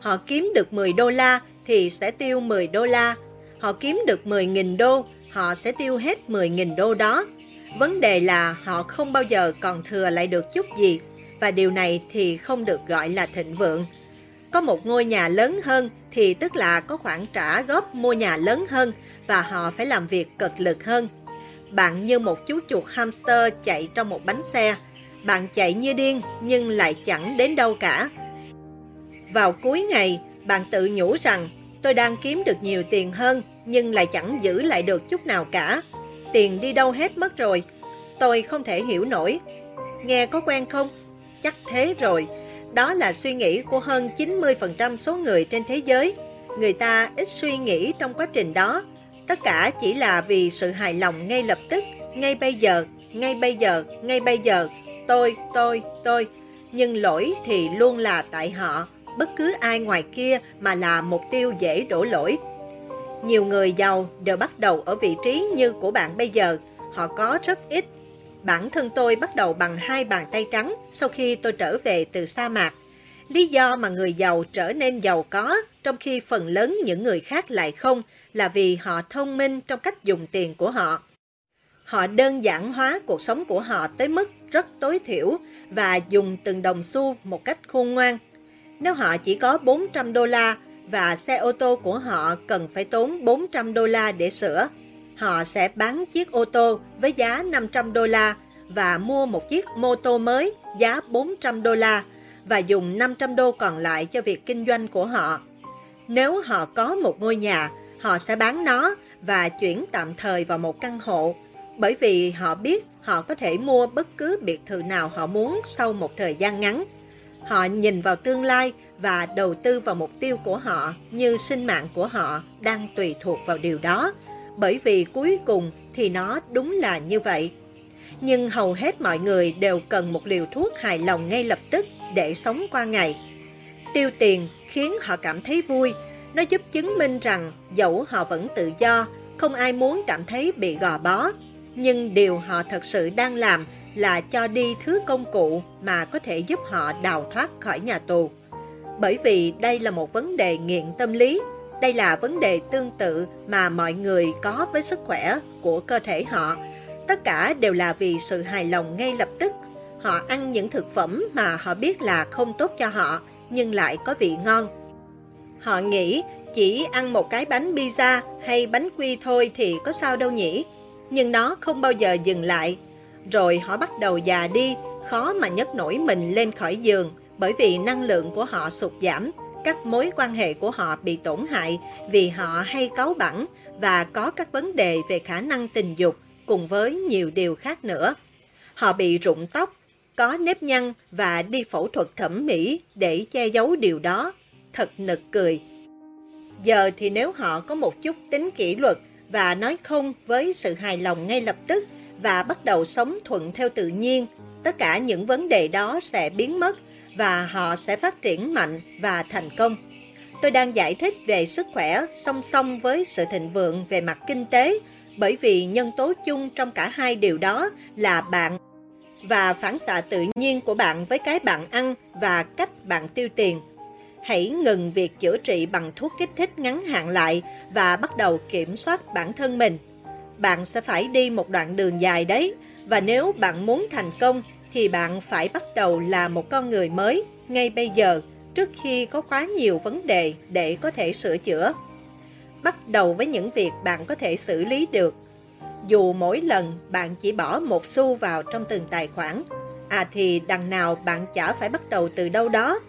Họ kiếm được 10 đô la thì sẽ tiêu 10 đô la. Họ kiếm được 10.000 đô, họ sẽ tiêu hết 10.000 đô đó. Vấn đề là họ không bao giờ còn thừa lại được chút gì, và điều này thì không được gọi là thịnh vượng. Có một ngôi nhà lớn hơn thì tức là có khoản trả góp mua nhà lớn hơn và họ phải làm việc cực lực hơn. Bạn như một chú chuột hamster chạy trong một bánh xe. Bạn chạy như điên nhưng lại chẳng đến đâu cả. Vào cuối ngày, bạn tự nhủ rằng tôi đang kiếm được nhiều tiền hơn nhưng lại chẳng giữ lại được chút nào cả. Tiền đi đâu hết mất rồi. Tôi không thể hiểu nổi. Nghe có quen không? Chắc thế rồi. Đó là suy nghĩ của hơn 90% số người trên thế giới. Người ta ít suy nghĩ trong quá trình đó Tất cả chỉ là vì sự hài lòng ngay lập tức, ngay bây giờ, ngay bây giờ, ngay bây giờ. Tôi, tôi, tôi. Nhưng lỗi thì luôn là tại họ, bất cứ ai ngoài kia mà là mục tiêu dễ đổ lỗi. Nhiều người giàu đều bắt đầu ở vị trí như của bạn bây giờ, họ có rất ít. Bản thân tôi bắt đầu bằng hai bàn tay trắng sau khi tôi trở về từ sa mạc. Lý do mà người giàu trở nên giàu có, trong khi phần lớn những người khác lại không, là vì họ thông minh trong cách dùng tiền của họ. Họ đơn giản hóa cuộc sống của họ tới mức rất tối thiểu và dùng từng đồng xu một cách khôn ngoan. Nếu họ chỉ có 400 đô la và xe ô tô của họ cần phải tốn 400 đô la để sửa, họ sẽ bán chiếc ô tô với giá 500 đô la và mua một chiếc mô tô mới giá 400 đô la và dùng 500 đô còn lại cho việc kinh doanh của họ. Nếu họ có một ngôi nhà họ sẽ bán nó và chuyển tạm thời vào một căn hộ, bởi vì họ biết họ có thể mua bất cứ biệt thự nào họ muốn sau một thời gian ngắn. Họ nhìn vào tương lai và đầu tư vào mục tiêu của họ như sinh mạng của họ đang tùy thuộc vào điều đó, bởi vì cuối cùng thì nó đúng là như vậy. Nhưng hầu hết mọi người đều cần một liều thuốc hài lòng ngay lập tức để sống qua ngày. Tiêu tiền khiến họ cảm thấy vui nó giúp chứng minh rằng dẫu họ vẫn tự do, không ai muốn cảm thấy bị gò bó. Nhưng điều họ thật sự đang làm là cho đi thứ công cụ mà có thể giúp họ đào thoát khỏi nhà tù. Bởi vì đây là một vấn đề nghiện tâm lý, đây là vấn đề tương tự mà mọi người có với sức khỏe của cơ thể họ. Tất cả đều là vì sự hài lòng ngay lập tức. Họ ăn những thực phẩm mà họ biết là không tốt cho họ, nhưng lại có vị ngon. Họ nghĩ chỉ ăn một cái bánh pizza hay bánh quy thôi thì có sao đâu nhỉ? Nhưng nó không bao giờ dừng lại. Rồi họ bắt đầu già đi, khó mà nhấc nổi mình lên khỏi giường bởi vì năng lượng của họ sụt giảm. Các mối quan hệ của họ bị tổn hại vì họ hay cáu bẳn và có các vấn đề về khả năng tình dục cùng với nhiều điều khác nữa. Họ bị rụng tóc, có nếp nhăn và đi phẫu thuật thẩm mỹ để che giấu điều đó. Thật nực cười. Giờ thì nếu họ có một chút tính kỷ luật và nói không với sự hài lòng ngay lập tức và bắt đầu sống thuận theo tự nhiên, tất cả những vấn đề đó sẽ biến mất và họ sẽ phát triển mạnh và thành công. Tôi đang giải thích về sức khỏe song song với sự thịnh vượng về mặt kinh tế bởi vì nhân tố chung trong cả hai điều đó là bạn và phản xạ tự nhiên của bạn với cái bạn ăn và cách bạn tiêu tiền. Hãy ngừng việc chữa trị bằng thuốc kích thích ngắn hạn lại và bắt đầu kiểm soát bản thân mình. Bạn sẽ phải đi một đoạn đường dài đấy, và nếu bạn muốn thành công thì bạn phải bắt đầu là một con người mới ngay bây giờ trước khi có quá nhiều vấn đề để có thể sửa chữa. Bắt đầu với những việc bạn có thể xử lý được dù mỗi lần bạn chỉ bỏ một xu vào trong từng tài khoản, à thì đằng nào bạn chả phải bắt đầu từ đâu đó.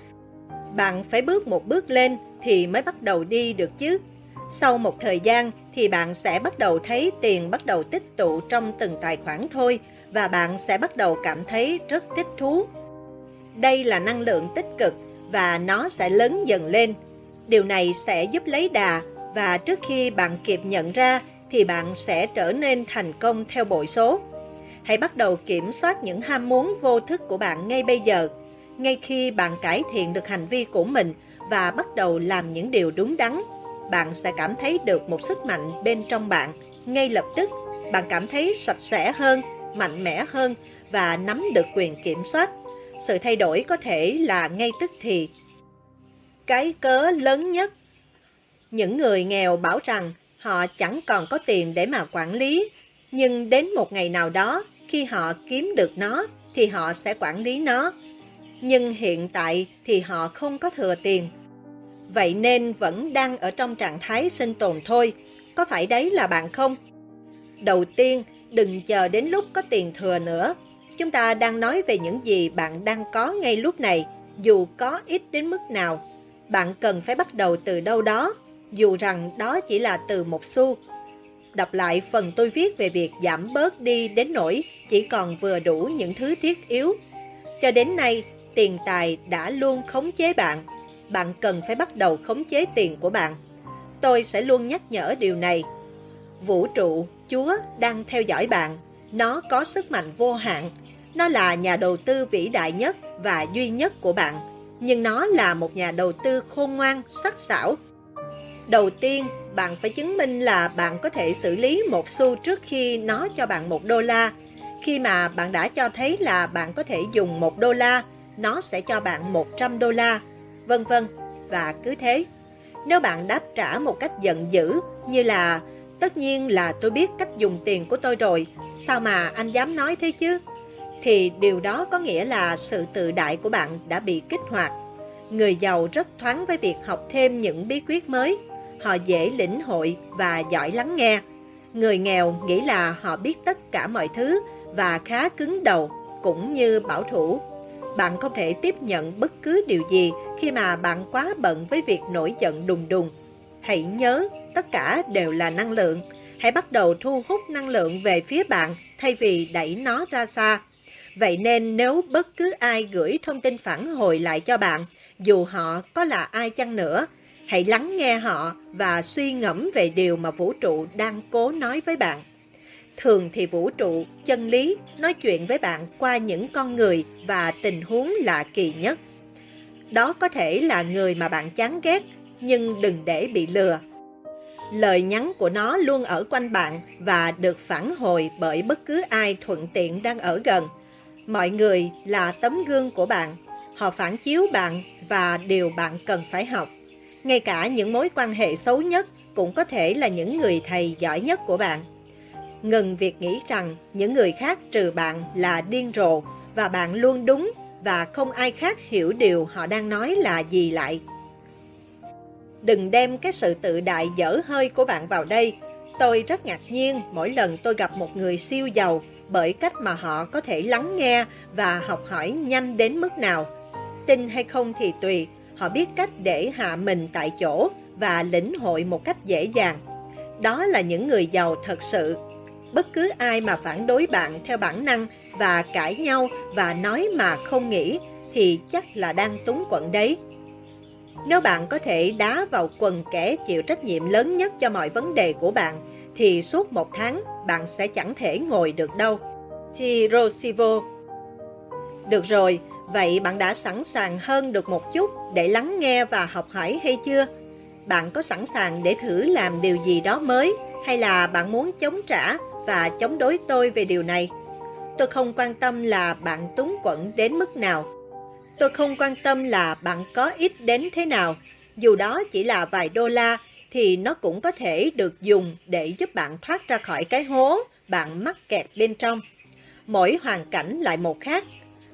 Bạn phải bước một bước lên thì mới bắt đầu đi được chứ. Sau một thời gian thì bạn sẽ bắt đầu thấy tiền bắt đầu tích tụ trong từng tài khoản thôi và bạn sẽ bắt đầu cảm thấy rất thích thú. Đây là năng lượng tích cực và nó sẽ lớn dần lên. Điều này sẽ giúp lấy đà và trước khi bạn kịp nhận ra thì bạn sẽ trở nên thành công theo bội số. Hãy bắt đầu kiểm soát những ham muốn vô thức của bạn ngay bây giờ. Ngay khi bạn cải thiện được hành vi của mình và bắt đầu làm những điều đúng đắn, bạn sẽ cảm thấy được một sức mạnh bên trong bạn. Ngay lập tức, bạn cảm thấy sạch sẽ hơn, mạnh mẽ hơn và nắm được quyền kiểm soát. Sự thay đổi có thể là ngay tức thì. Cái cớ lớn nhất Những người nghèo bảo rằng họ chẳng còn có tiền để mà quản lý. Nhưng đến một ngày nào đó, khi họ kiếm được nó, thì họ sẽ quản lý nó. Nhưng hiện tại thì họ không có thừa tiền. Vậy nên vẫn đang ở trong trạng thái sinh tồn thôi. Có phải đấy là bạn không? Đầu tiên, đừng chờ đến lúc có tiền thừa nữa. Chúng ta đang nói về những gì bạn đang có ngay lúc này, dù có ít đến mức nào. Bạn cần phải bắt đầu từ đâu đó dù rằng đó chỉ là từ một xu. Đọc lại phần tôi viết về việc giảm bớt đi đến nỗi chỉ còn vừa đủ những thứ thiết yếu. Cho đến nay, tiền tài đã luôn khống chế bạn. Bạn cần phải bắt đầu khống chế tiền của bạn. Tôi sẽ luôn nhắc nhở điều này. Vũ trụ, Chúa đang theo dõi bạn. Nó có sức mạnh vô hạn. Nó là nhà đầu tư vĩ đại nhất và duy nhất của bạn. Nhưng nó là một nhà đầu tư khôn ngoan, sắc sảo Đầu tiên, bạn phải chứng minh là bạn có thể xử lý một xu trước khi nó cho bạn một đô la. Khi mà bạn đã cho thấy là bạn có thể dùng một đô la, nó sẽ cho bạn 100 đô la, vân vân và cứ thế. Nếu bạn đáp trả một cách giận dữ như là Tất nhiên là tôi biết cách dùng tiền của tôi rồi, sao mà anh dám nói thế chứ? Thì điều đó có nghĩa là sự tự đại của bạn đã bị kích hoạt. Người giàu rất thoáng với việc học thêm những bí quyết mới họ dễ lĩnh hội và giỏi lắng nghe. Người nghèo nghĩ là họ biết tất cả mọi thứ và khá cứng đầu, cũng như bảo thủ. Bạn không thể tiếp nhận bất cứ điều gì khi mà bạn quá bận với việc nổi giận đùng đùng. Hãy nhớ, tất cả đều là năng lượng. Hãy bắt đầu thu hút năng lượng về phía bạn thay vì đẩy nó ra xa. Vậy nên nếu bất cứ ai gửi thông tin phản hồi lại cho bạn, dù họ có là ai chăng nữa, Hãy lắng nghe họ và suy ngẫm về điều mà vũ trụ đang cố nói với bạn. Thường thì vũ trụ, chân lý nói chuyện với bạn qua những con người và tình huống lạ kỳ nhất. Đó có thể là người mà bạn chán ghét, nhưng đừng để bị lừa. Lời nhắn của nó luôn ở quanh bạn và được phản hồi bởi bất cứ ai thuận tiện đang ở gần. Mọi người là tấm gương của bạn, họ phản chiếu bạn và điều bạn cần phải học. Ngay cả những mối quan hệ xấu nhất cũng có thể là những người thầy giỏi nhất của bạn. Ngừng việc nghĩ rằng những người khác trừ bạn là điên rồ và bạn luôn đúng và không ai khác hiểu điều họ đang nói là gì lại. Đừng đem cái sự tự đại dở hơi của bạn vào đây. Tôi rất ngạc nhiên mỗi lần tôi gặp một người siêu giàu bởi cách mà họ có thể lắng nghe và học hỏi nhanh đến mức nào. Tin hay không thì tùy, họ biết cách để hạ mình tại chỗ và lĩnh hội một cách dễ dàng. Đó là những người giàu thật sự. Bất cứ ai mà phản đối bạn theo bản năng và cãi nhau và nói mà không nghĩ thì chắc là đang túng quẫn đấy. Nếu bạn có thể đá vào quần kẻ chịu trách nhiệm lớn nhất cho mọi vấn đề của bạn, thì suốt một tháng bạn sẽ chẳng thể ngồi được đâu. Chirosivo Được rồi, vậy bạn đã sẵn sàng hơn được một chút để lắng nghe và học hỏi hay chưa? Bạn có sẵn sàng để thử làm điều gì đó mới hay là bạn muốn chống trả và chống đối tôi về điều này? Tôi không quan tâm là bạn túng quẫn đến mức nào. Tôi không quan tâm là bạn có ít đến thế nào. Dù đó chỉ là vài đô la, thì nó cũng có thể được dùng để giúp bạn thoát ra khỏi cái hố bạn mắc kẹt bên trong. Mỗi hoàn cảnh lại một khác.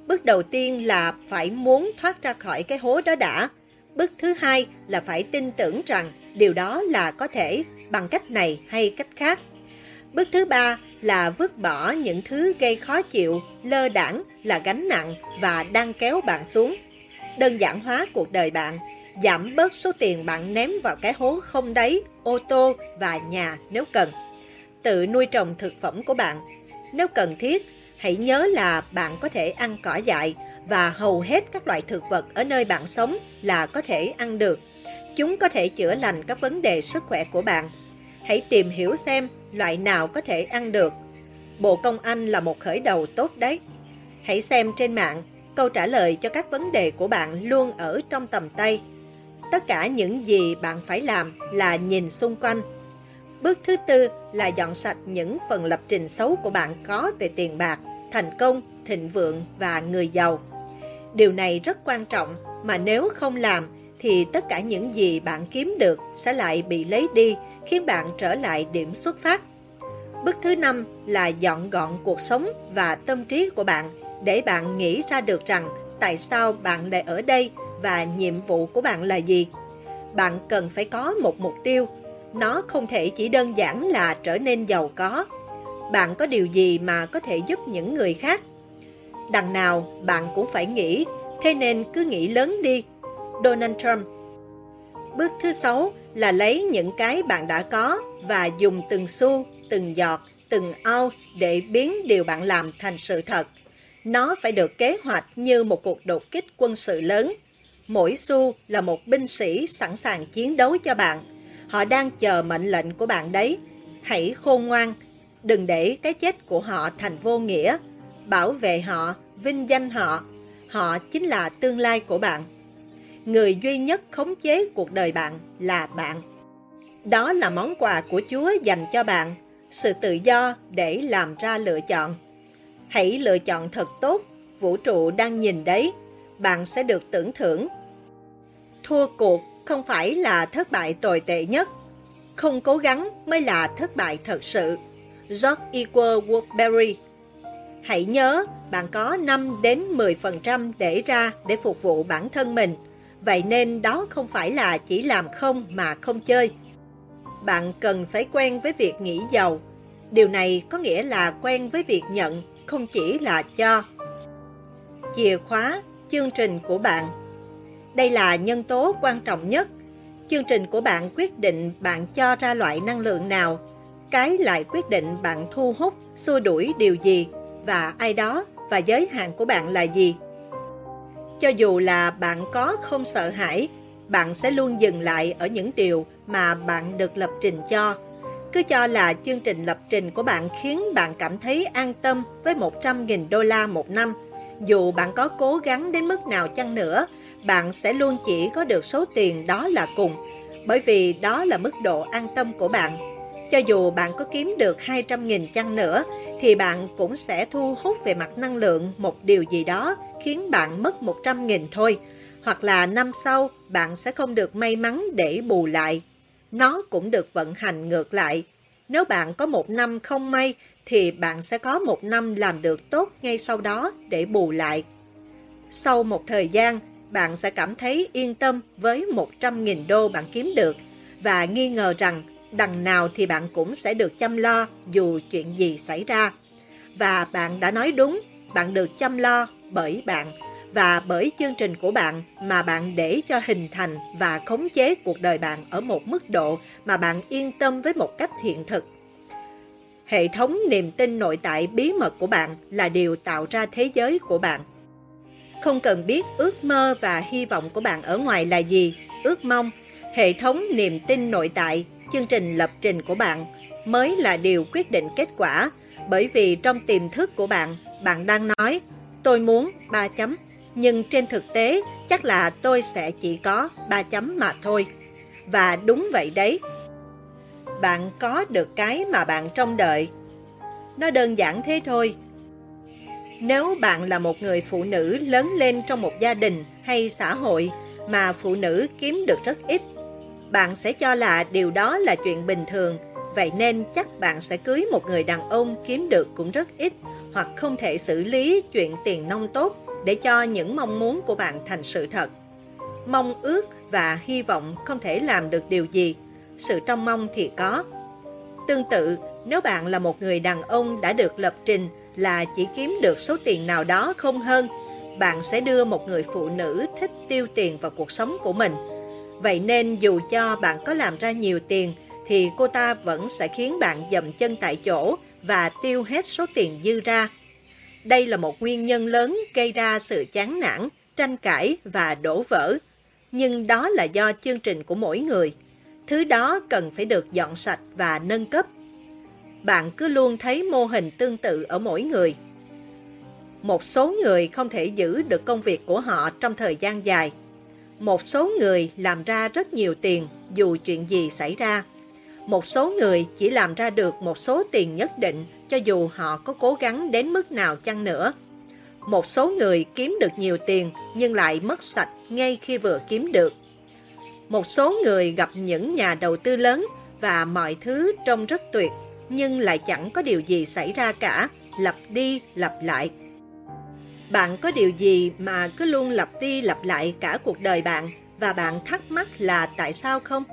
Bước đầu tiên là phải muốn thoát ra khỏi cái hố đó đã. Bước thứ hai là phải tin tưởng rằng điều đó là có thể bằng cách này hay cách khác. Bước thứ ba là vứt bỏ những thứ gây khó chịu, lơ đảng là gánh nặng và đang kéo bạn xuống. Đơn giản hóa cuộc đời bạn, giảm bớt số tiền bạn ném vào cái hố không đáy, ô tô và nhà nếu cần. Tự nuôi trồng thực phẩm của bạn. Nếu cần thiết, hãy nhớ là bạn có thể ăn cỏ dại và hầu hết các loại thực vật ở nơi bạn sống là có thể ăn được. Chúng có thể chữa lành các vấn đề sức khỏe của bạn. Hãy tìm hiểu xem loại nào có thể ăn được. Bộ công anh là một khởi đầu tốt đấy. Hãy xem trên mạng, câu trả lời cho các vấn đề của bạn luôn ở trong tầm tay. Tất cả những gì bạn phải làm là nhìn xung quanh. Bước thứ tư là dọn sạch những phần lập trình xấu của bạn có về tiền bạc, thành công, thịnh vượng và người giàu. Điều này rất quan trọng mà nếu không làm thì tất cả những gì bạn kiếm được sẽ lại bị lấy đi khiến bạn trở lại điểm xuất phát. Bước thứ năm là dọn gọn cuộc sống và tâm trí của bạn để bạn nghĩ ra được rằng tại sao bạn lại ở đây và nhiệm vụ của bạn là gì. Bạn cần phải có một mục tiêu. Nó không thể chỉ đơn giản là trở nên giàu có. Bạn có điều gì mà có thể giúp những người khác? Đằng nào bạn cũng phải nghĩ, thế nên cứ nghĩ lớn đi. Donald Trump Bước thứ sáu là lấy những cái bạn đã có và dùng từng xu, từng giọt, từng ao để biến điều bạn làm thành sự thật. Nó phải được kế hoạch như một cuộc đột kích quân sự lớn. Mỗi xu là một binh sĩ sẵn sàng chiến đấu cho bạn. Họ đang chờ mệnh lệnh của bạn đấy. Hãy khôn ngoan, đừng để cái chết của họ thành vô nghĩa. Bảo vệ họ, vinh danh họ. Họ chính là tương lai của bạn người duy nhất khống chế cuộc đời bạn là bạn. Đó là món quà của Chúa dành cho bạn, sự tự do để làm ra lựa chọn. Hãy lựa chọn thật tốt, vũ trụ đang nhìn đấy, bạn sẽ được tưởng thưởng. Thua cuộc không phải là thất bại tồi tệ nhất, không cố gắng mới là thất bại thật sự. George Equal Woodbury Hãy nhớ, bạn có 5 đến 10% để ra để phục vụ bản thân mình – Vậy nên đó không phải là chỉ làm không mà không chơi. Bạn cần phải quen với việc nghĩ giàu. Điều này có nghĩa là quen với việc nhận, không chỉ là cho. Chìa khóa, chương trình của bạn Đây là nhân tố quan trọng nhất. Chương trình của bạn quyết định bạn cho ra loại năng lượng nào. Cái lại quyết định bạn thu hút, xua đuổi điều gì và ai đó và giới hạn của bạn là gì. Cho dù là bạn có không sợ hãi, bạn sẽ luôn dừng lại ở những điều mà bạn được lập trình cho. Cứ cho là chương trình lập trình của bạn khiến bạn cảm thấy an tâm với 100.000 đô la một năm. Dù bạn có cố gắng đến mức nào chăng nữa, bạn sẽ luôn chỉ có được số tiền đó là cùng, bởi vì đó là mức độ an tâm của bạn. Cho dù bạn có kiếm được 200.000 chăng nữa, thì bạn cũng sẽ thu hút về mặt năng lượng một điều gì đó khiến bạn mất 100.000 thôi, hoặc là năm sau bạn sẽ không được may mắn để bù lại. Nó cũng được vận hành ngược lại. Nếu bạn có một năm không may, thì bạn sẽ có một năm làm được tốt ngay sau đó để bù lại. Sau một thời gian, bạn sẽ cảm thấy yên tâm với 100.000 đô bạn kiếm được và nghi ngờ rằng đằng nào thì bạn cũng sẽ được chăm lo dù chuyện gì xảy ra. Và bạn đã nói đúng, bạn được chăm lo bởi bạn và bởi chương trình của bạn mà bạn để cho hình thành và khống chế cuộc đời bạn ở một mức độ mà bạn yên tâm với một cách hiện thực. Hệ thống niềm tin nội tại bí mật của bạn là điều tạo ra thế giới của bạn. Không cần biết ước mơ và hy vọng của bạn ở ngoài là gì, ước mong, hệ thống niềm tin nội tại, chương trình lập trình của bạn mới là điều quyết định kết quả, bởi vì trong tiềm thức của bạn, bạn đang nói, tôi muốn ba chấm, nhưng trên thực tế chắc là tôi sẽ chỉ có ba chấm mà thôi. Và đúng vậy đấy, bạn có được cái mà bạn trông đợi. Nó đơn giản thế thôi, nếu bạn là một người phụ nữ lớn lên trong một gia đình hay xã hội mà phụ nữ kiếm được rất ít, bạn sẽ cho là điều đó là chuyện bình thường, vậy nên chắc bạn sẽ cưới một người đàn ông kiếm được cũng rất ít hoặc không thể xử lý chuyện tiền nông tốt để cho những mong muốn của bạn thành sự thật. Mong ước và hy vọng không thể làm được điều gì, sự trong mong thì có. Tương tự, nếu bạn là một người đàn ông đã được lập trình là chỉ kiếm được số tiền nào đó không hơn, bạn sẽ đưa một người phụ nữ thích tiêu tiền vào cuộc sống của mình. Vậy nên dù cho bạn có làm ra nhiều tiền, thì cô ta vẫn sẽ khiến bạn dậm chân tại chỗ và tiêu hết số tiền dư ra. Đây là một nguyên nhân lớn gây ra sự chán nản, tranh cãi và đổ vỡ. Nhưng đó là do chương trình của mỗi người. Thứ đó cần phải được dọn sạch và nâng cấp bạn cứ luôn thấy mô hình tương tự ở mỗi người. Một số người không thể giữ được công việc của họ trong thời gian dài. Một số người làm ra rất nhiều tiền dù chuyện gì xảy ra. Một số người chỉ làm ra được một số tiền nhất định cho dù họ có cố gắng đến mức nào chăng nữa. Một số người kiếm được nhiều tiền nhưng lại mất sạch ngay khi vừa kiếm được. Một số người gặp những nhà đầu tư lớn và mọi thứ trông rất tuyệt nhưng lại chẳng có điều gì xảy ra cả, lặp đi lặp lại. Bạn có điều gì mà cứ luôn lặp đi lặp lại cả cuộc đời bạn và bạn thắc mắc là tại sao không?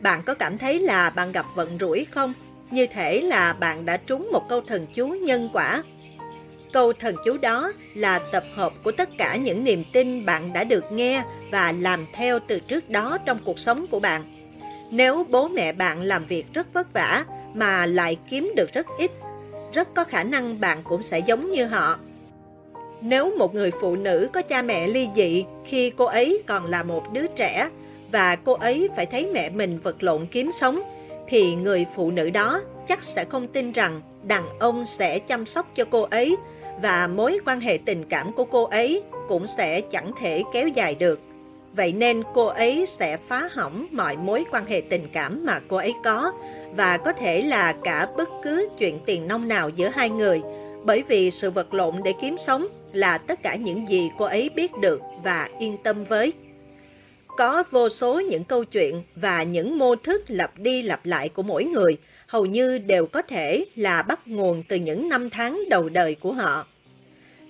Bạn có cảm thấy là bạn gặp vận rủi không? Như thể là bạn đã trúng một câu thần chú nhân quả. Câu thần chú đó là tập hợp của tất cả những niềm tin bạn đã được nghe và làm theo từ trước đó trong cuộc sống của bạn. Nếu bố mẹ bạn làm việc rất vất vả mà lại kiếm được rất ít, rất có khả năng bạn cũng sẽ giống như họ. Nếu một người phụ nữ có cha mẹ ly dị khi cô ấy còn là một đứa trẻ và cô ấy phải thấy mẹ mình vật lộn kiếm sống, thì người phụ nữ đó chắc sẽ không tin rằng đàn ông sẽ chăm sóc cho cô ấy và mối quan hệ tình cảm của cô ấy cũng sẽ chẳng thể kéo dài được. Vậy nên cô ấy sẽ phá hỏng mọi mối quan hệ tình cảm mà cô ấy có và có thể là cả bất cứ chuyện tiền nông nào giữa hai người, bởi vì sự vật lộn để kiếm sống là tất cả những gì cô ấy biết được và yên tâm với. Có vô số những câu chuyện và những mô thức lặp đi lặp lại của mỗi người hầu như đều có thể là bắt nguồn từ những năm tháng đầu đời của họ.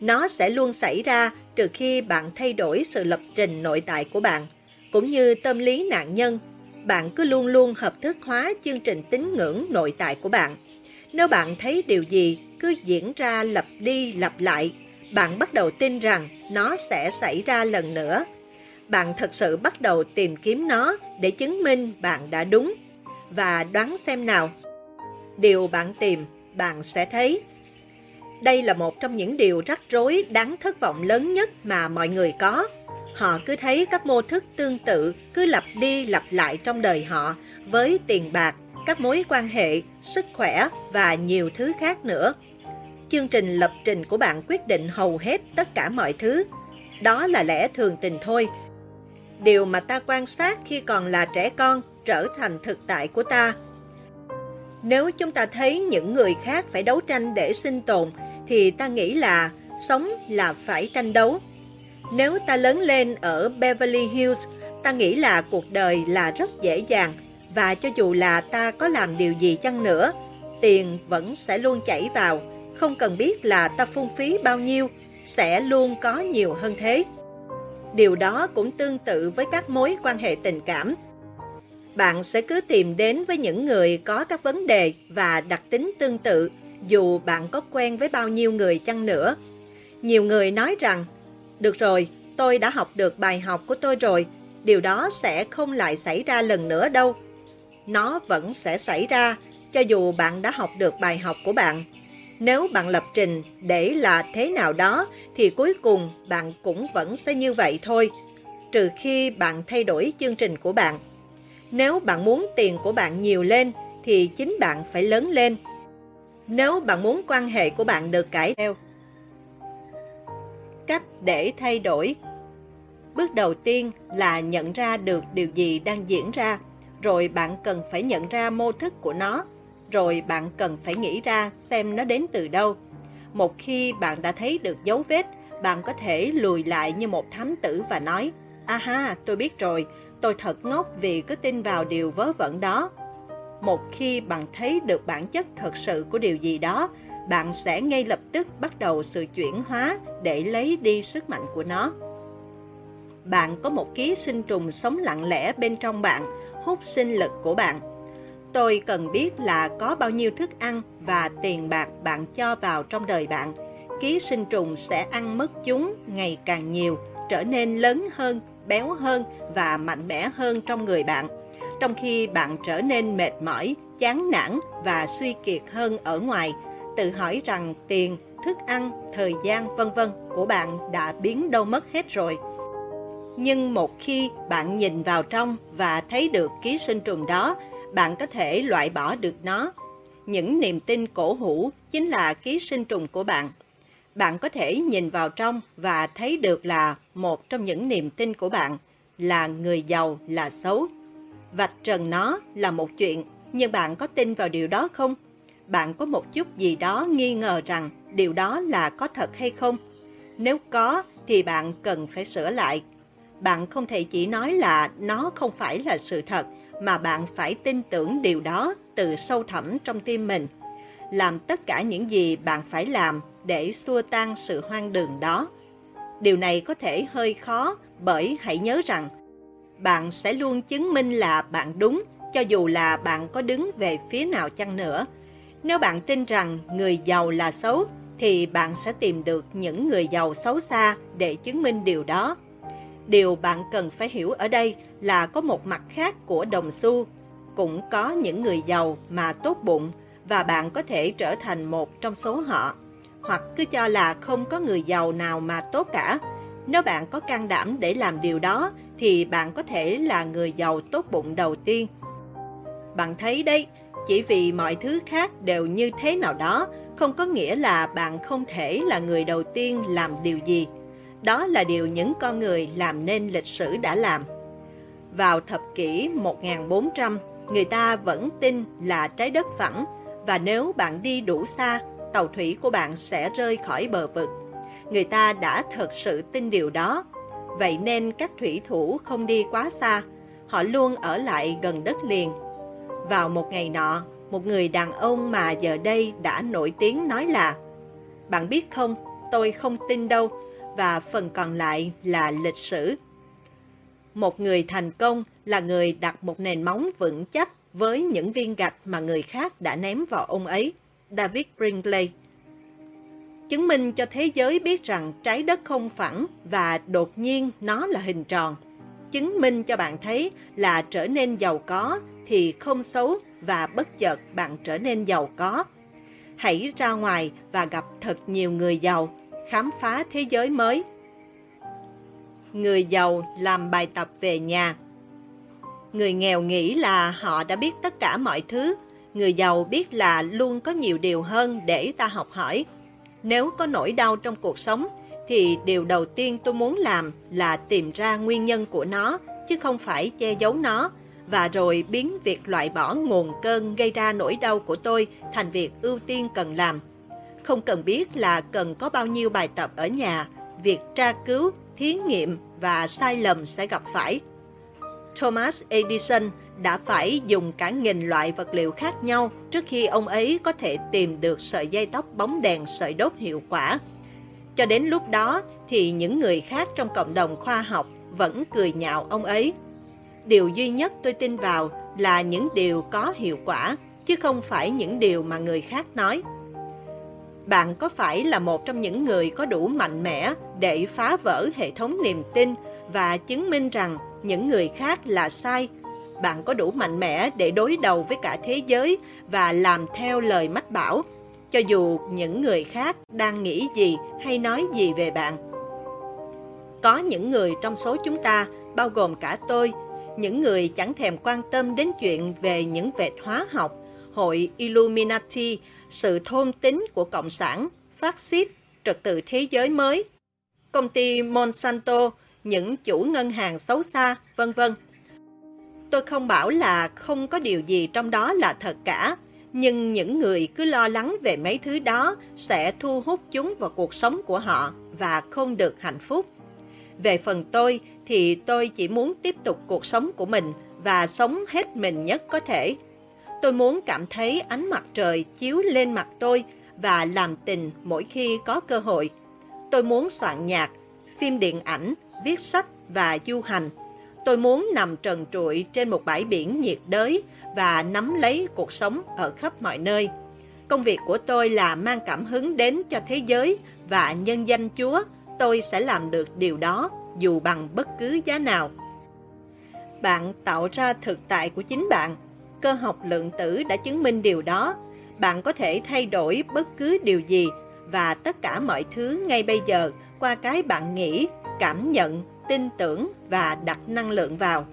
Nó sẽ luôn xảy ra trừ khi bạn thay đổi sự lập trình nội tại của bạn, cũng như tâm lý nạn nhân bạn cứ luôn luôn hợp thức hóa chương trình tín ngưỡng nội tại của bạn. Nếu bạn thấy điều gì cứ diễn ra lặp đi lặp lại, bạn bắt đầu tin rằng nó sẽ xảy ra lần nữa. Bạn thật sự bắt đầu tìm kiếm nó để chứng minh bạn đã đúng. Và đoán xem nào, điều bạn tìm, bạn sẽ thấy. Đây là một trong những điều rắc rối đáng thất vọng lớn nhất mà mọi người có. Họ cứ thấy các mô thức tương tự cứ lặp đi lặp lại trong đời họ với tiền bạc, các mối quan hệ, sức khỏe và nhiều thứ khác nữa. Chương trình lập trình của bạn quyết định hầu hết tất cả mọi thứ. Đó là lẽ thường tình thôi. Điều mà ta quan sát khi còn là trẻ con trở thành thực tại của ta. Nếu chúng ta thấy những người khác phải đấu tranh để sinh tồn, thì ta nghĩ là sống là phải tranh đấu nếu ta lớn lên ở Beverly Hills, ta nghĩ là cuộc đời là rất dễ dàng và cho dù là ta có làm điều gì chăng nữa, tiền vẫn sẽ luôn chảy vào, không cần biết là ta phung phí bao nhiêu, sẽ luôn có nhiều hơn thế. Điều đó cũng tương tự với các mối quan hệ tình cảm. Bạn sẽ cứ tìm đến với những người có các vấn đề và đặc tính tương tự dù bạn có quen với bao nhiêu người chăng nữa. Nhiều người nói rằng, được rồi, tôi đã học được bài học của tôi rồi, điều đó sẽ không lại xảy ra lần nữa đâu. Nó vẫn sẽ xảy ra, cho dù bạn đã học được bài học của bạn. Nếu bạn lập trình để là thế nào đó, thì cuối cùng bạn cũng vẫn sẽ như vậy thôi, trừ khi bạn thay đổi chương trình của bạn. Nếu bạn muốn tiền của bạn nhiều lên, thì chính bạn phải lớn lên. Nếu bạn muốn quan hệ của bạn được cải theo. Cách để thay đổi Bước đầu tiên là nhận ra được điều gì đang diễn ra, rồi bạn cần phải nhận ra mô thức của nó, rồi bạn cần phải nghĩ ra xem nó đến từ đâu. Một khi bạn đã thấy được dấu vết, bạn có thể lùi lại như một thám tử và nói, Aha, tôi biết rồi, tôi thật ngốc vì cứ tin vào điều vớ vẩn đó. Một khi bạn thấy được bản chất thật sự của điều gì đó, bạn sẽ ngay lập tức bắt đầu sự chuyển hóa để lấy đi sức mạnh của nó bạn có một ký sinh trùng sống lặng lẽ bên trong bạn, hút sinh lực của bạn. Tôi cần biết là có bao nhiêu thức ăn và tiền bạc bạn cho vào trong đời bạn. Ký sinh trùng sẽ ăn mất chúng ngày càng nhiều, trở nên lớn hơn, béo hơn và mạnh mẽ hơn trong người bạn. Trong khi bạn trở nên mệt mỏi, chán nản và suy kiệt hơn ở ngoài, tự hỏi rằng tiền, thức ăn, thời gian vân vân của bạn đã biến đâu mất hết rồi. Nhưng một khi bạn nhìn vào trong và thấy được ký sinh trùng đó, bạn có thể loại bỏ được nó. Những niềm tin cổ hủ chính là ký sinh trùng của bạn. Bạn có thể nhìn vào trong và thấy được là một trong những niềm tin của bạn là người giàu là xấu. Vạch trần nó là một chuyện, nhưng bạn có tin vào điều đó không? Bạn có một chút gì đó nghi ngờ rằng điều đó là có thật hay không? Nếu có, thì bạn cần phải sửa lại bạn không thể chỉ nói là nó không phải là sự thật, mà bạn phải tin tưởng điều đó từ sâu thẳm trong tim mình. Làm tất cả những gì bạn phải làm để xua tan sự hoang đường đó. Điều này có thể hơi khó bởi hãy nhớ rằng, bạn sẽ luôn chứng minh là bạn đúng, cho dù là bạn có đứng về phía nào chăng nữa. Nếu bạn tin rằng người giàu là xấu, thì bạn sẽ tìm được những người giàu xấu xa để chứng minh điều đó. Điều bạn cần phải hiểu ở đây là có một mặt khác của đồng xu. Cũng có những người giàu mà tốt bụng và bạn có thể trở thành một trong số họ. Hoặc cứ cho là không có người giàu nào mà tốt cả. Nếu bạn có can đảm để làm điều đó thì bạn có thể là người giàu tốt bụng đầu tiên. Bạn thấy đấy, chỉ vì mọi thứ khác đều như thế nào đó không có nghĩa là bạn không thể là người đầu tiên làm điều gì đó là điều những con người làm nên lịch sử đã làm. Vào thập kỷ 1400, người ta vẫn tin là trái đất phẳng và nếu bạn đi đủ xa, tàu thủy của bạn sẽ rơi khỏi bờ vực. Người ta đã thật sự tin điều đó, vậy nên các thủy thủ không đi quá xa, họ luôn ở lại gần đất liền. Vào một ngày nọ, một người đàn ông mà giờ đây đã nổi tiếng nói là Bạn biết không, tôi không tin đâu, và phần còn lại là lịch sử. Một người thành công là người đặt một nền móng vững chắc với những viên gạch mà người khác đã ném vào ông ấy, David Brinkley. Chứng minh cho thế giới biết rằng trái đất không phẳng và đột nhiên nó là hình tròn. Chứng minh cho bạn thấy là trở nên giàu có thì không xấu và bất chợt bạn trở nên giàu có. Hãy ra ngoài và gặp thật nhiều người giàu khám phá thế giới mới. Người giàu làm bài tập về nhà. Người nghèo nghĩ là họ đã biết tất cả mọi thứ. Người giàu biết là luôn có nhiều điều hơn để ta học hỏi. Nếu có nỗi đau trong cuộc sống, thì điều đầu tiên tôi muốn làm là tìm ra nguyên nhân của nó, chứ không phải che giấu nó, và rồi biến việc loại bỏ nguồn cơn gây ra nỗi đau của tôi thành việc ưu tiên cần làm. Không cần biết là cần có bao nhiêu bài tập ở nhà, việc tra cứu, thí nghiệm và sai lầm sẽ gặp phải. Thomas Edison đã phải dùng cả nghìn loại vật liệu khác nhau trước khi ông ấy có thể tìm được sợi dây tóc bóng đèn sợi đốt hiệu quả. Cho đến lúc đó thì những người khác trong cộng đồng khoa học vẫn cười nhạo ông ấy. Điều duy nhất tôi tin vào là những điều có hiệu quả, chứ không phải những điều mà người khác nói. Bạn có phải là một trong những người có đủ mạnh mẽ để phá vỡ hệ thống niềm tin và chứng minh rằng những người khác là sai? Bạn có đủ mạnh mẽ để đối đầu với cả thế giới và làm theo lời mách bảo, cho dù những người khác đang nghĩ gì hay nói gì về bạn? Có những người trong số chúng ta, bao gồm cả tôi, những người chẳng thèm quan tâm đến chuyện về những vệt hóa học, hội Illuminati, sự thôn tính của Cộng sản, phát xít, trật tự thế giới mới, công ty Monsanto, những chủ ngân hàng xấu xa, vân vân. Tôi không bảo là không có điều gì trong đó là thật cả, nhưng những người cứ lo lắng về mấy thứ đó sẽ thu hút chúng vào cuộc sống của họ và không được hạnh phúc. Về phần tôi thì tôi chỉ muốn tiếp tục cuộc sống của mình và sống hết mình nhất có thể. Tôi muốn cảm thấy ánh mặt trời chiếu lên mặt tôi và làm tình mỗi khi có cơ hội. Tôi muốn soạn nhạc, phim điện ảnh, viết sách và du hành. Tôi muốn nằm trần trụi trên một bãi biển nhiệt đới và nắm lấy cuộc sống ở khắp mọi nơi. Công việc của tôi là mang cảm hứng đến cho thế giới và nhân danh Chúa, tôi sẽ làm được điều đó dù bằng bất cứ giá nào. Bạn tạo ra thực tại của chính bạn. Cơ học lượng tử đã chứng minh điều đó. Bạn có thể thay đổi bất cứ điều gì và tất cả mọi thứ ngay bây giờ qua cái bạn nghĩ, cảm nhận, tin tưởng và đặt năng lượng vào.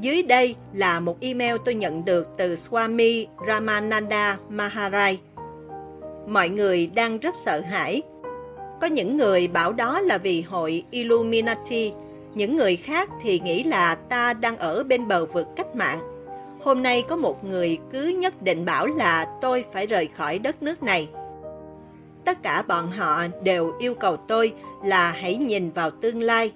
Dưới đây là một email tôi nhận được từ Swami Ramananda Maharaj. Mọi người đang rất sợ hãi có những người bảo đó là vì hội Illuminati, những người khác thì nghĩ là ta đang ở bên bờ vực cách mạng. Hôm nay có một người cứ nhất định bảo là tôi phải rời khỏi đất nước này. Tất cả bọn họ đều yêu cầu tôi là hãy nhìn vào tương lai.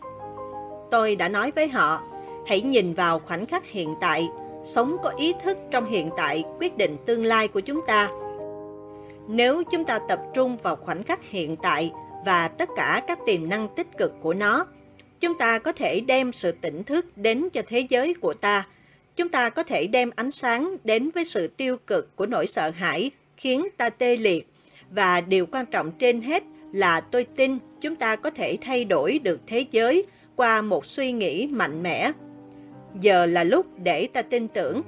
Tôi đã nói với họ, hãy nhìn vào khoảnh khắc hiện tại, sống có ý thức trong hiện tại quyết định tương lai của chúng ta. Nếu chúng ta tập trung vào khoảnh khắc hiện tại và tất cả các tiềm năng tích cực của nó. Chúng ta có thể đem sự tỉnh thức đến cho thế giới của ta. Chúng ta có thể đem ánh sáng đến với sự tiêu cực của nỗi sợ hãi, khiến ta tê liệt. Và điều quan trọng trên hết là tôi tin chúng ta có thể thay đổi được thế giới qua một suy nghĩ mạnh mẽ. Giờ là lúc để ta tin tưởng.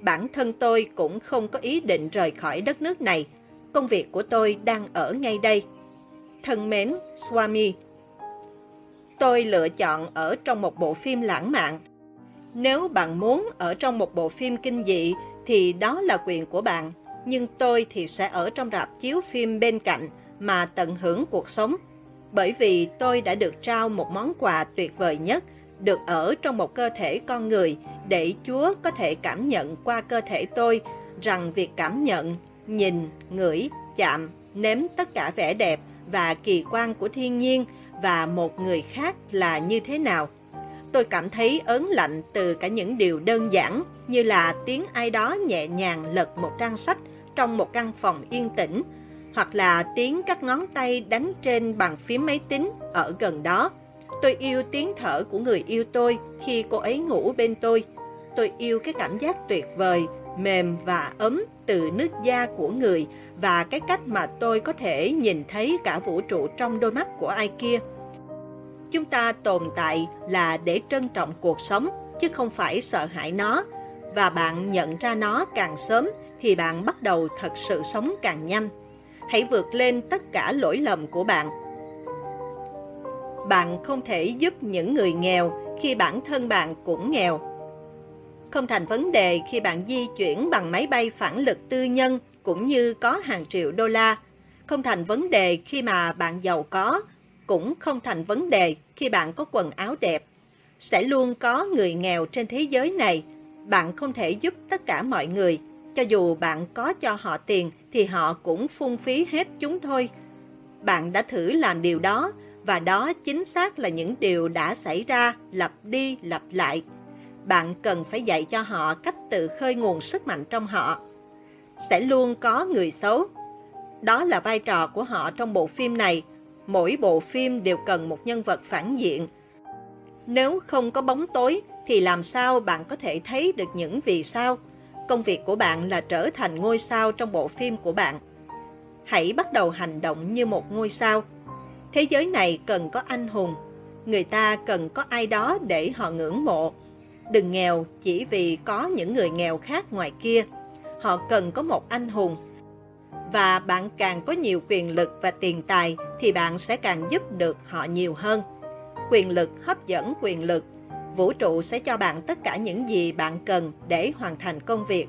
Bản thân tôi cũng không có ý định rời khỏi đất nước này. Công việc của tôi đang ở ngay đây thân mến Swami. Tôi lựa chọn ở trong một bộ phim lãng mạn. Nếu bạn muốn ở trong một bộ phim kinh dị thì đó là quyền của bạn, nhưng tôi thì sẽ ở trong rạp chiếu phim bên cạnh mà tận hưởng cuộc sống. Bởi vì tôi đã được trao một món quà tuyệt vời nhất, được ở trong một cơ thể con người để Chúa có thể cảm nhận qua cơ thể tôi rằng việc cảm nhận, nhìn, ngửi, chạm, nếm tất cả vẻ đẹp và kỳ quan của thiên nhiên và một người khác là như thế nào. Tôi cảm thấy ớn lạnh từ cả những điều đơn giản như là tiếng ai đó nhẹ nhàng lật một trang sách trong một căn phòng yên tĩnh hoặc là tiếng các ngón tay đánh trên bàn phím máy tính ở gần đó. Tôi yêu tiếng thở của người yêu tôi khi cô ấy ngủ bên tôi. Tôi yêu cái cảm giác tuyệt vời, mềm và ấm từ nước da của người và cái cách mà tôi có thể nhìn thấy cả vũ trụ trong đôi mắt của ai kia. Chúng ta tồn tại là để trân trọng cuộc sống, chứ không phải sợ hãi nó. Và bạn nhận ra nó càng sớm thì bạn bắt đầu thật sự sống càng nhanh. Hãy vượt lên tất cả lỗi lầm của bạn. Bạn không thể giúp những người nghèo khi bản thân bạn cũng nghèo. Không thành vấn đề khi bạn di chuyển bằng máy bay phản lực tư nhân cũng như có hàng triệu đô la. Không thành vấn đề khi mà bạn giàu có, cũng không thành vấn đề khi bạn có quần áo đẹp. Sẽ luôn có người nghèo trên thế giới này. Bạn không thể giúp tất cả mọi người. Cho dù bạn có cho họ tiền thì họ cũng phung phí hết chúng thôi. Bạn đã thử làm điều đó, và đó chính xác là những điều đã xảy ra, lặp đi lặp lại. Bạn cần phải dạy cho họ cách tự khơi nguồn sức mạnh trong họ sẽ luôn có người xấu. Đó là vai trò của họ trong bộ phim này mỗi bộ phim đều cần một nhân vật phản diện. Nếu không có bóng tối, thì làm sao bạn có thể thấy được những vì sao? Công việc của bạn là trở thành ngôi sao trong bộ phim của bạn. Hãy bắt đầu hành động như một ngôi sao. Thế giới này cần có anh hùng. Người ta cần có ai đó để họ ngưỡng mộ. Đừng nghèo chỉ vì có những người nghèo khác ngoài kia. Họ cần có một anh hùng. Và bạn càng có nhiều quyền lực và tiền tài thì bạn sẽ càng giúp được họ nhiều hơn. Quyền lực hấp dẫn quyền lực vũ trụ sẽ cho bạn tất cả những gì bạn cần để hoàn thành công việc.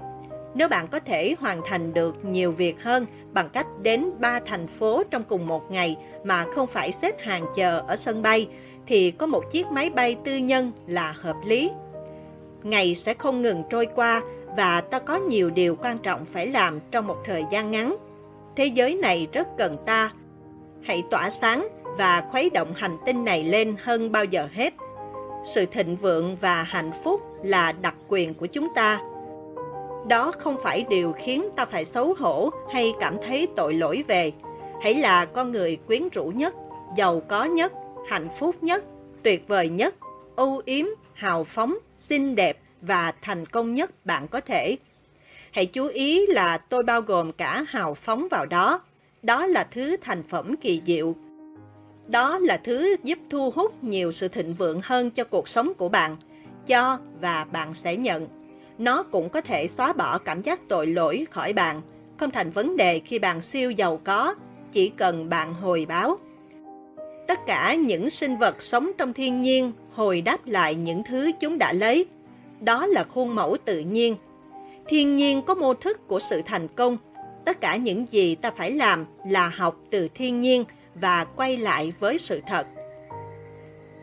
Nếu bạn có thể hoàn thành được nhiều việc hơn bằng cách đến ba thành phố trong cùng một ngày mà không phải xếp hàng chờ ở sân bay, thì có một chiếc máy bay tư nhân là hợp lý. Ngày sẽ không ngừng trôi qua và ta có nhiều điều quan trọng phải làm trong một thời gian ngắn. Thế giới này rất cần ta. Hãy tỏa sáng và khuấy động hành tinh này lên hơn bao giờ hết sự thịnh vượng và hạnh phúc là đặc quyền của chúng ta. Đó không phải điều khiến ta phải xấu hổ hay cảm thấy tội lỗi về. Hãy là con người quyến rũ nhất, giàu có nhất, hạnh phúc nhất, tuyệt vời nhất, ưu yếm, hào phóng, xinh đẹp và thành công nhất bạn có thể. Hãy chú ý là tôi bao gồm cả hào phóng vào đó. Đó là thứ thành phẩm kỳ diệu đó là thứ giúp thu hút nhiều sự thịnh vượng hơn cho cuộc sống của bạn. Cho và bạn sẽ nhận. Nó cũng có thể xóa bỏ cảm giác tội lỗi khỏi bạn. Không thành vấn đề khi bạn siêu giàu có, chỉ cần bạn hồi báo. Tất cả những sinh vật sống trong thiên nhiên hồi đáp lại những thứ chúng đã lấy. Đó là khuôn mẫu tự nhiên. Thiên nhiên có mô thức của sự thành công. Tất cả những gì ta phải làm là học từ thiên nhiên – và quay lại với sự thật.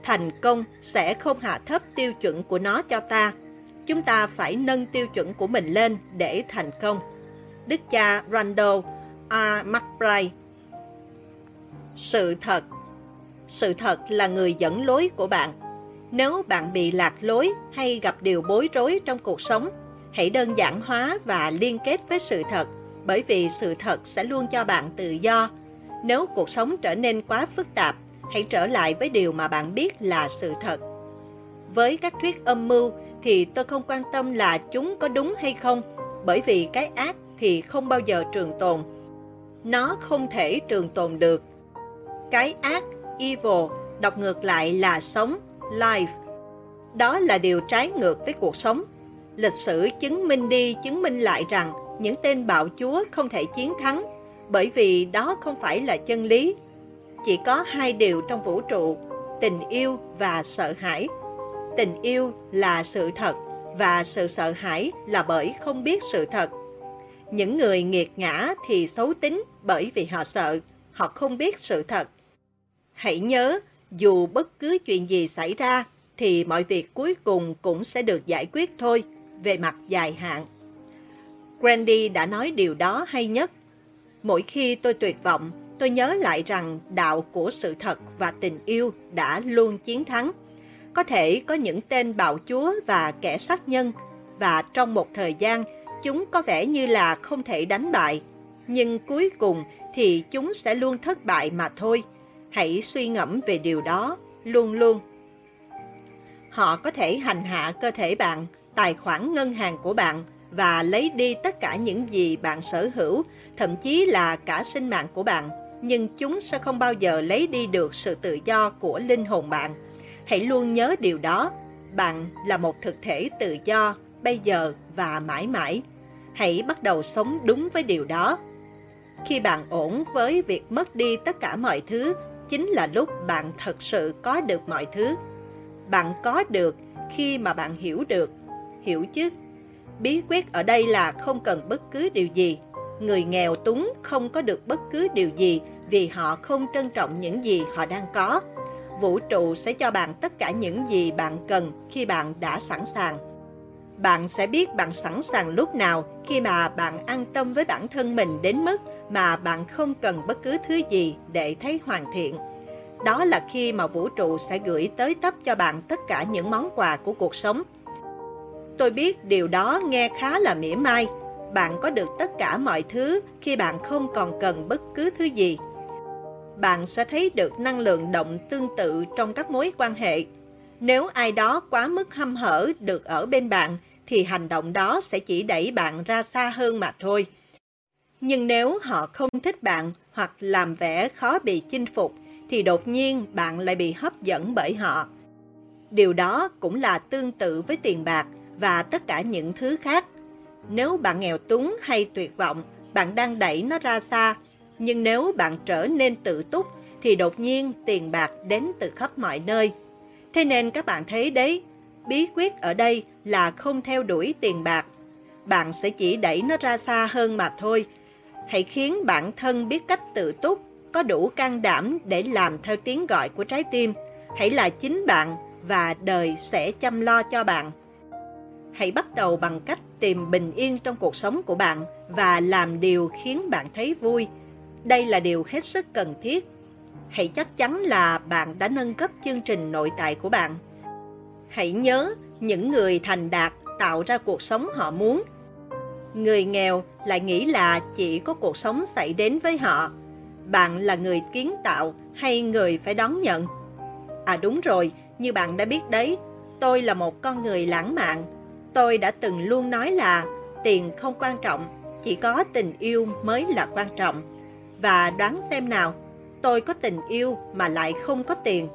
Thành công sẽ không hạ thấp tiêu chuẩn của nó cho ta. Chúng ta phải nâng tiêu chuẩn của mình lên để thành công. Đức cha Randall R. McBride Sự thật Sự thật là người dẫn lối của bạn. Nếu bạn bị lạc lối hay gặp điều bối rối trong cuộc sống, hãy đơn giản hóa và liên kết với sự thật, bởi vì sự thật sẽ luôn cho bạn tự do, nếu cuộc sống trở nên quá phức tạp, hãy trở lại với điều mà bạn biết là sự thật. Với các thuyết âm mưu thì tôi không quan tâm là chúng có đúng hay không, bởi vì cái ác thì không bao giờ trường tồn. Nó không thể trường tồn được. Cái ác, evil, đọc ngược lại là sống, life. Đó là điều trái ngược với cuộc sống. Lịch sử chứng minh đi chứng minh lại rằng những tên bạo chúa không thể chiến thắng bởi vì đó không phải là chân lý. Chỉ có hai điều trong vũ trụ, tình yêu và sợ hãi. Tình yêu là sự thật và sự sợ hãi là bởi không biết sự thật. Những người nghiệt ngã thì xấu tính bởi vì họ sợ, họ không biết sự thật. Hãy nhớ, dù bất cứ chuyện gì xảy ra, thì mọi việc cuối cùng cũng sẽ được giải quyết thôi, về mặt dài hạn. Grandy đã nói điều đó hay nhất Mỗi khi tôi tuyệt vọng, tôi nhớ lại rằng đạo của sự thật và tình yêu đã luôn chiến thắng. Có thể có những tên bạo chúa và kẻ sát nhân, và trong một thời gian, chúng có vẻ như là không thể đánh bại. Nhưng cuối cùng thì chúng sẽ luôn thất bại mà thôi. Hãy suy ngẫm về điều đó, luôn luôn. Họ có thể hành hạ cơ thể bạn, tài khoản ngân hàng của bạn và lấy đi tất cả những gì bạn sở hữu thậm chí là cả sinh mạng của bạn, nhưng chúng sẽ không bao giờ lấy đi được sự tự do của linh hồn bạn. Hãy luôn nhớ điều đó, bạn là một thực thể tự do, bây giờ và mãi mãi. Hãy bắt đầu sống đúng với điều đó. Khi bạn ổn với việc mất đi tất cả mọi thứ, chính là lúc bạn thật sự có được mọi thứ. Bạn có được khi mà bạn hiểu được. Hiểu chứ? Bí quyết ở đây là không cần bất cứ điều gì, người nghèo túng không có được bất cứ điều gì vì họ không trân trọng những gì họ đang có. Vũ trụ sẽ cho bạn tất cả những gì bạn cần khi bạn đã sẵn sàng. Bạn sẽ biết bạn sẵn sàng lúc nào khi mà bạn an tâm với bản thân mình đến mức mà bạn không cần bất cứ thứ gì để thấy hoàn thiện. Đó là khi mà vũ trụ sẽ gửi tới tấp cho bạn tất cả những món quà của cuộc sống. Tôi biết điều đó nghe khá là mỉa mai, bạn có được tất cả mọi thứ khi bạn không còn cần bất cứ thứ gì. bạn sẽ thấy được năng lượng động tương tự trong các mối quan hệ. Nếu ai đó quá mức hâm hở được ở bên bạn, thì hành động đó sẽ chỉ đẩy bạn ra xa hơn mà thôi. Nhưng nếu họ không thích bạn hoặc làm vẻ khó bị chinh phục, thì đột nhiên bạn lại bị hấp dẫn bởi họ. Điều đó cũng là tương tự với tiền bạc và tất cả những thứ khác. Nếu bạn nghèo túng hay tuyệt vọng, bạn đang đẩy nó ra xa. Nhưng nếu bạn trở nên tự túc, thì đột nhiên tiền bạc đến từ khắp mọi nơi. Thế nên các bạn thấy đấy, bí quyết ở đây là không theo đuổi tiền bạc. Bạn sẽ chỉ đẩy nó ra xa hơn mà thôi. Hãy khiến bản thân biết cách tự túc, có đủ can đảm để làm theo tiếng gọi của trái tim. Hãy là chính bạn và đời sẽ chăm lo cho bạn. Hãy bắt đầu bằng cách tìm bình yên trong cuộc sống của bạn và làm điều khiến bạn thấy vui. Đây là điều hết sức cần thiết. Hãy chắc chắn là bạn đã nâng cấp chương trình nội tại của bạn. Hãy nhớ, những người thành đạt tạo ra cuộc sống họ muốn. Người nghèo lại nghĩ là chỉ có cuộc sống xảy đến với họ. Bạn là người kiến tạo hay người phải đón nhận? À đúng rồi, như bạn đã biết đấy, tôi là một con người lãng mạn. Tôi đã từng luôn nói là tiền không quan trọng, chỉ có tình yêu mới là quan trọng. Và đoán xem nào, tôi có tình yêu mà lại không có tiền.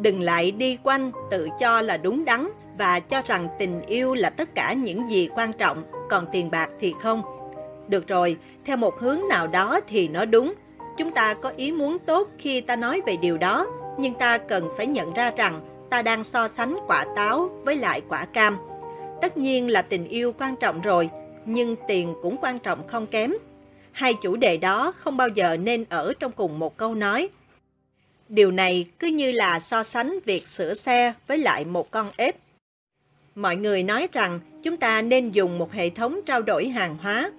Đừng lại đi quanh tự cho là đúng đắn và cho rằng tình yêu là tất cả những gì quan trọng, còn tiền bạc thì không. Được rồi, theo một hướng nào đó thì nó đúng. Chúng ta có ý muốn tốt khi ta nói về điều đó, nhưng ta cần phải nhận ra rằng ta đang so sánh quả táo với lại quả cam. Tất nhiên là tình yêu quan trọng rồi, nhưng tiền cũng quan trọng không kém. Hai chủ đề đó không bao giờ nên ở trong cùng một câu nói. Điều này cứ như là so sánh việc sửa xe với lại một con ếch. Mọi người nói rằng chúng ta nên dùng một hệ thống trao đổi hàng hóa.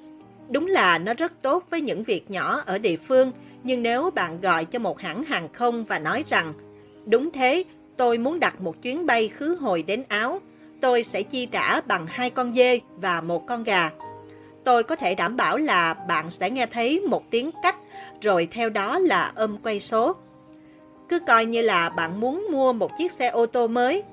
Đúng là nó rất tốt với những việc nhỏ ở địa phương, nhưng nếu bạn gọi cho một hãng hàng không và nói rằng Đúng thế, tôi muốn đặt một chuyến bay khứ hồi đến Áo, tôi sẽ chi trả bằng hai con dê và một con gà. Tôi có thể đảm bảo là bạn sẽ nghe thấy một tiếng cách, rồi theo đó là âm quay số. Cứ coi như là bạn muốn mua một chiếc xe ô tô mới.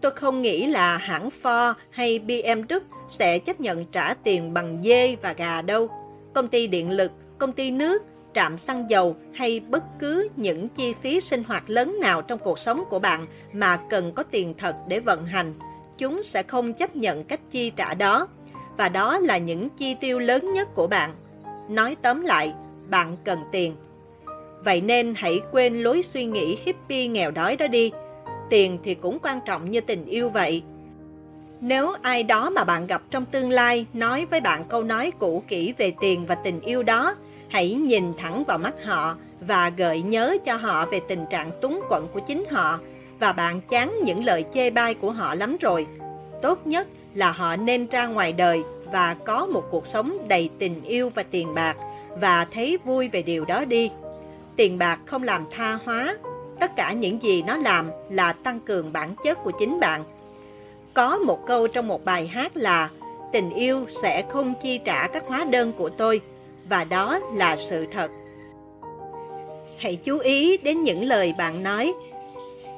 Tôi không nghĩ là hãng Ford hay BMW sẽ chấp nhận trả tiền bằng dê và gà đâu. Công ty điện lực, công ty nước, trạm xăng dầu hay bất cứ những chi phí sinh hoạt lớn nào trong cuộc sống của bạn mà cần có tiền thật để vận hành, chúng sẽ không chấp nhận cách chi trả đó. Và đó là những chi tiêu lớn nhất của bạn. Nói tóm lại, bạn cần tiền. Vậy nên hãy quên lối suy nghĩ hippie nghèo đói đó đi. Tiền thì cũng quan trọng như tình yêu vậy. Nếu ai đó mà bạn gặp trong tương lai nói với bạn câu nói cũ kỹ về tiền và tình yêu đó, hãy nhìn thẳng vào mắt họ và gợi nhớ cho họ về tình trạng túng quẫn của chính họ và bạn chán những lời chê bai của họ lắm rồi. Tốt nhất là họ nên ra ngoài đời và có một cuộc sống đầy tình yêu và tiền bạc và thấy vui về điều đó đi. Tiền bạc không làm tha hóa, tất cả những gì nó làm là tăng cường bản chất của chính bạn. Có một câu trong một bài hát là tình yêu sẽ không chi trả các hóa đơn của tôi và đó là sự thật. Hãy chú ý đến những lời bạn nói.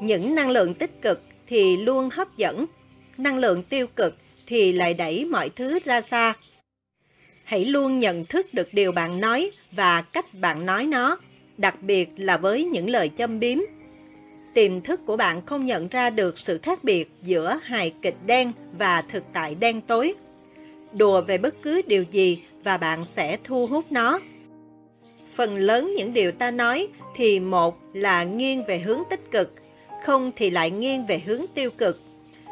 Những năng lượng tích cực thì luôn hấp dẫn, năng lượng tiêu cực thì lại đẩy mọi thứ ra xa. Hãy luôn nhận thức được điều bạn nói và cách bạn nói nó, đặc biệt là với những lời châm biếm. Tiềm thức của bạn không nhận ra được sự khác biệt giữa hài kịch đen và thực tại đen tối. Đùa về bất cứ điều gì và bạn sẽ thu hút nó. Phần lớn những điều ta nói thì một là nghiêng về hướng tích cực, không thì lại nghiêng về hướng tiêu cực.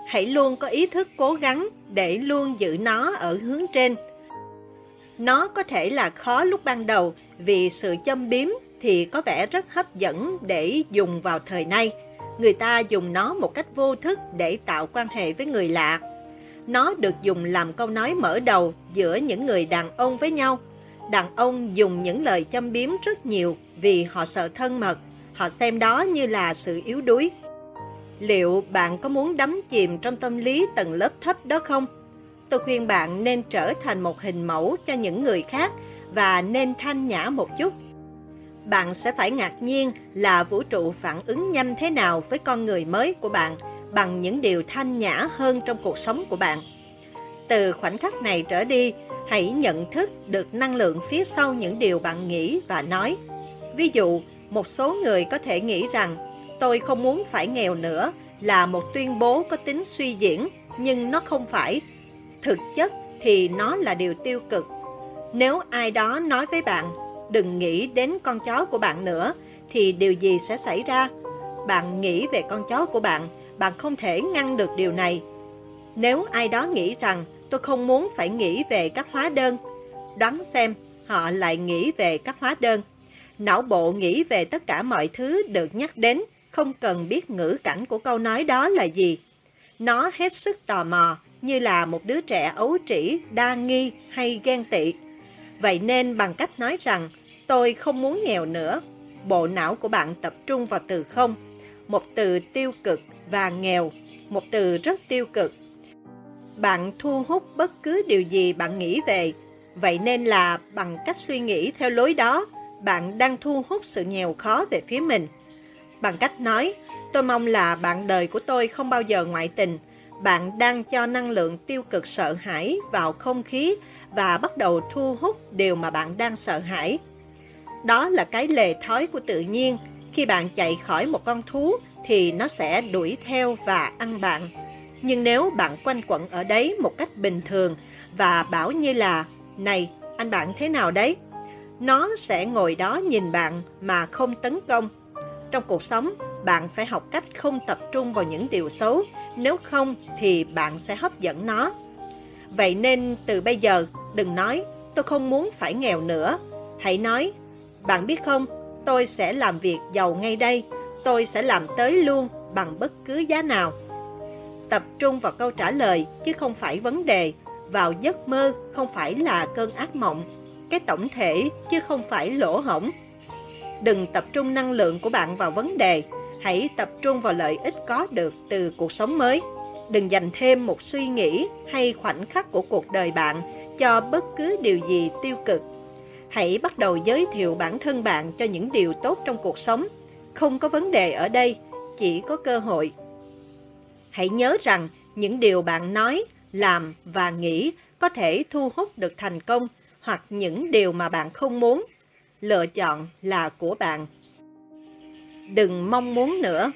Hãy luôn có ý thức cố gắng để luôn giữ nó ở hướng trên. Nó có thể là khó lúc ban đầu vì sự châm biếm thì có vẻ rất hấp dẫn để dùng vào thời nay. Người ta dùng nó một cách vô thức để tạo quan hệ với người lạ. Nó được dùng làm câu nói mở đầu giữa những người đàn ông với nhau. Đàn ông dùng những lời châm biếm rất nhiều vì họ sợ thân mật, họ xem đó như là sự yếu đuối. Liệu bạn có muốn đắm chìm trong tâm lý tầng lớp thấp đó không? Tôi khuyên bạn nên trở thành một hình mẫu cho những người khác và nên thanh nhã một chút. bạn sẽ phải ngạc nhiên là vũ trụ phản ứng nhanh thế nào với con người mới của bạn bằng những điều thanh nhã hơn trong cuộc sống của bạn. Từ khoảnh khắc này trở đi, hãy nhận thức được năng lượng phía sau những điều bạn nghĩ và nói. Ví dụ, một số người có thể nghĩ rằng tôi không muốn phải nghèo nữa là một tuyên bố có tính suy diễn, nhưng nó không phải. Thực chất thì nó là điều tiêu cực. Nếu ai đó nói với bạn, đừng nghĩ đến con chó của bạn nữa, thì điều gì sẽ xảy ra? Bạn nghĩ về con chó của bạn, bạn không thể ngăn được điều này. Nếu ai đó nghĩ rằng tôi không muốn phải nghĩ về các hóa đơn, đoán xem họ lại nghĩ về các hóa đơn. Não bộ nghĩ về tất cả mọi thứ được nhắc đến, không cần biết ngữ cảnh của câu nói đó là gì. Nó hết sức tò mò, như là một đứa trẻ ấu trĩ, đa nghi hay ghen tị. Vậy nên bằng cách nói rằng tôi không muốn nghèo nữa, bộ não của bạn tập trung vào từ không, một từ tiêu cực và nghèo, một từ rất tiêu cực. Bạn thu hút bất cứ điều gì bạn nghĩ về, vậy nên là bằng cách suy nghĩ theo lối đó, bạn đang thu hút sự nghèo khó về phía mình. Bằng cách nói, tôi mong là bạn đời của tôi không bao giờ ngoại tình, bạn đang cho năng lượng tiêu cực sợ hãi vào không khí và bắt đầu thu hút điều mà bạn đang sợ hãi. Đó là cái lề thói của tự nhiên. Khi bạn chạy khỏi một con thú thì nó sẽ đuổi theo và ăn bạn. Nhưng nếu bạn quanh quẩn ở đấy một cách bình thường và bảo như là Này, anh bạn thế nào đấy? Nó sẽ ngồi đó nhìn bạn mà không tấn công. Trong cuộc sống, bạn phải học cách không tập trung vào những điều xấu, nếu không thì bạn sẽ hấp dẫn nó. Vậy nên từ bây giờ, đừng nói tôi không muốn phải nghèo nữa. Hãy nói, bạn biết không, tôi sẽ làm việc giàu ngay đây, tôi sẽ làm tới luôn bằng bất cứ giá nào. Tập trung vào câu trả lời chứ không phải vấn đề, vào giấc mơ không phải là cơn ác mộng, cái tổng thể chứ không phải lỗ hổng. Đừng tập trung năng lượng của bạn vào vấn đề, hãy tập trung vào lợi ích có được từ cuộc sống mới. Đừng dành thêm một suy nghĩ hay khoảnh khắc của cuộc đời bạn cho bất cứ điều gì tiêu cực. Hãy bắt đầu giới thiệu bản thân bạn cho những điều tốt trong cuộc sống. Không có vấn đề ở đây, chỉ có cơ hội. Hãy nhớ rằng những điều bạn nói, làm và nghĩ có thể thu hút được thành công hoặc những điều mà bạn không muốn. Lựa chọn là của bạn. Đừng mong muốn nữa.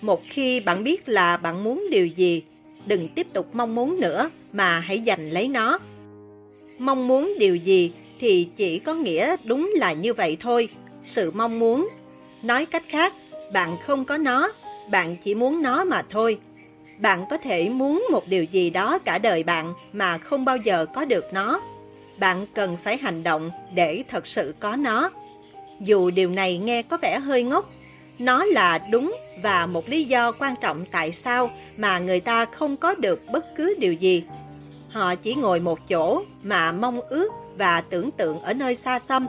Một khi bạn biết là bạn muốn điều gì, đừng tiếp tục mong muốn nữa mà hãy giành lấy nó. Mong muốn điều gì thì chỉ có nghĩa đúng là như vậy thôi, sự mong muốn. Nói cách khác, bạn không có nó, bạn chỉ muốn nó mà thôi. Bạn có thể muốn một điều gì đó cả đời bạn mà không bao giờ có được nó. Bạn cần phải hành động để thật sự có nó. Dù điều này nghe có vẻ hơi ngốc, nó là đúng và một lý do quan trọng tại sao mà người ta không có được bất cứ điều gì. Họ chỉ ngồi một chỗ mà mong ước và tưởng tượng ở nơi xa xăm.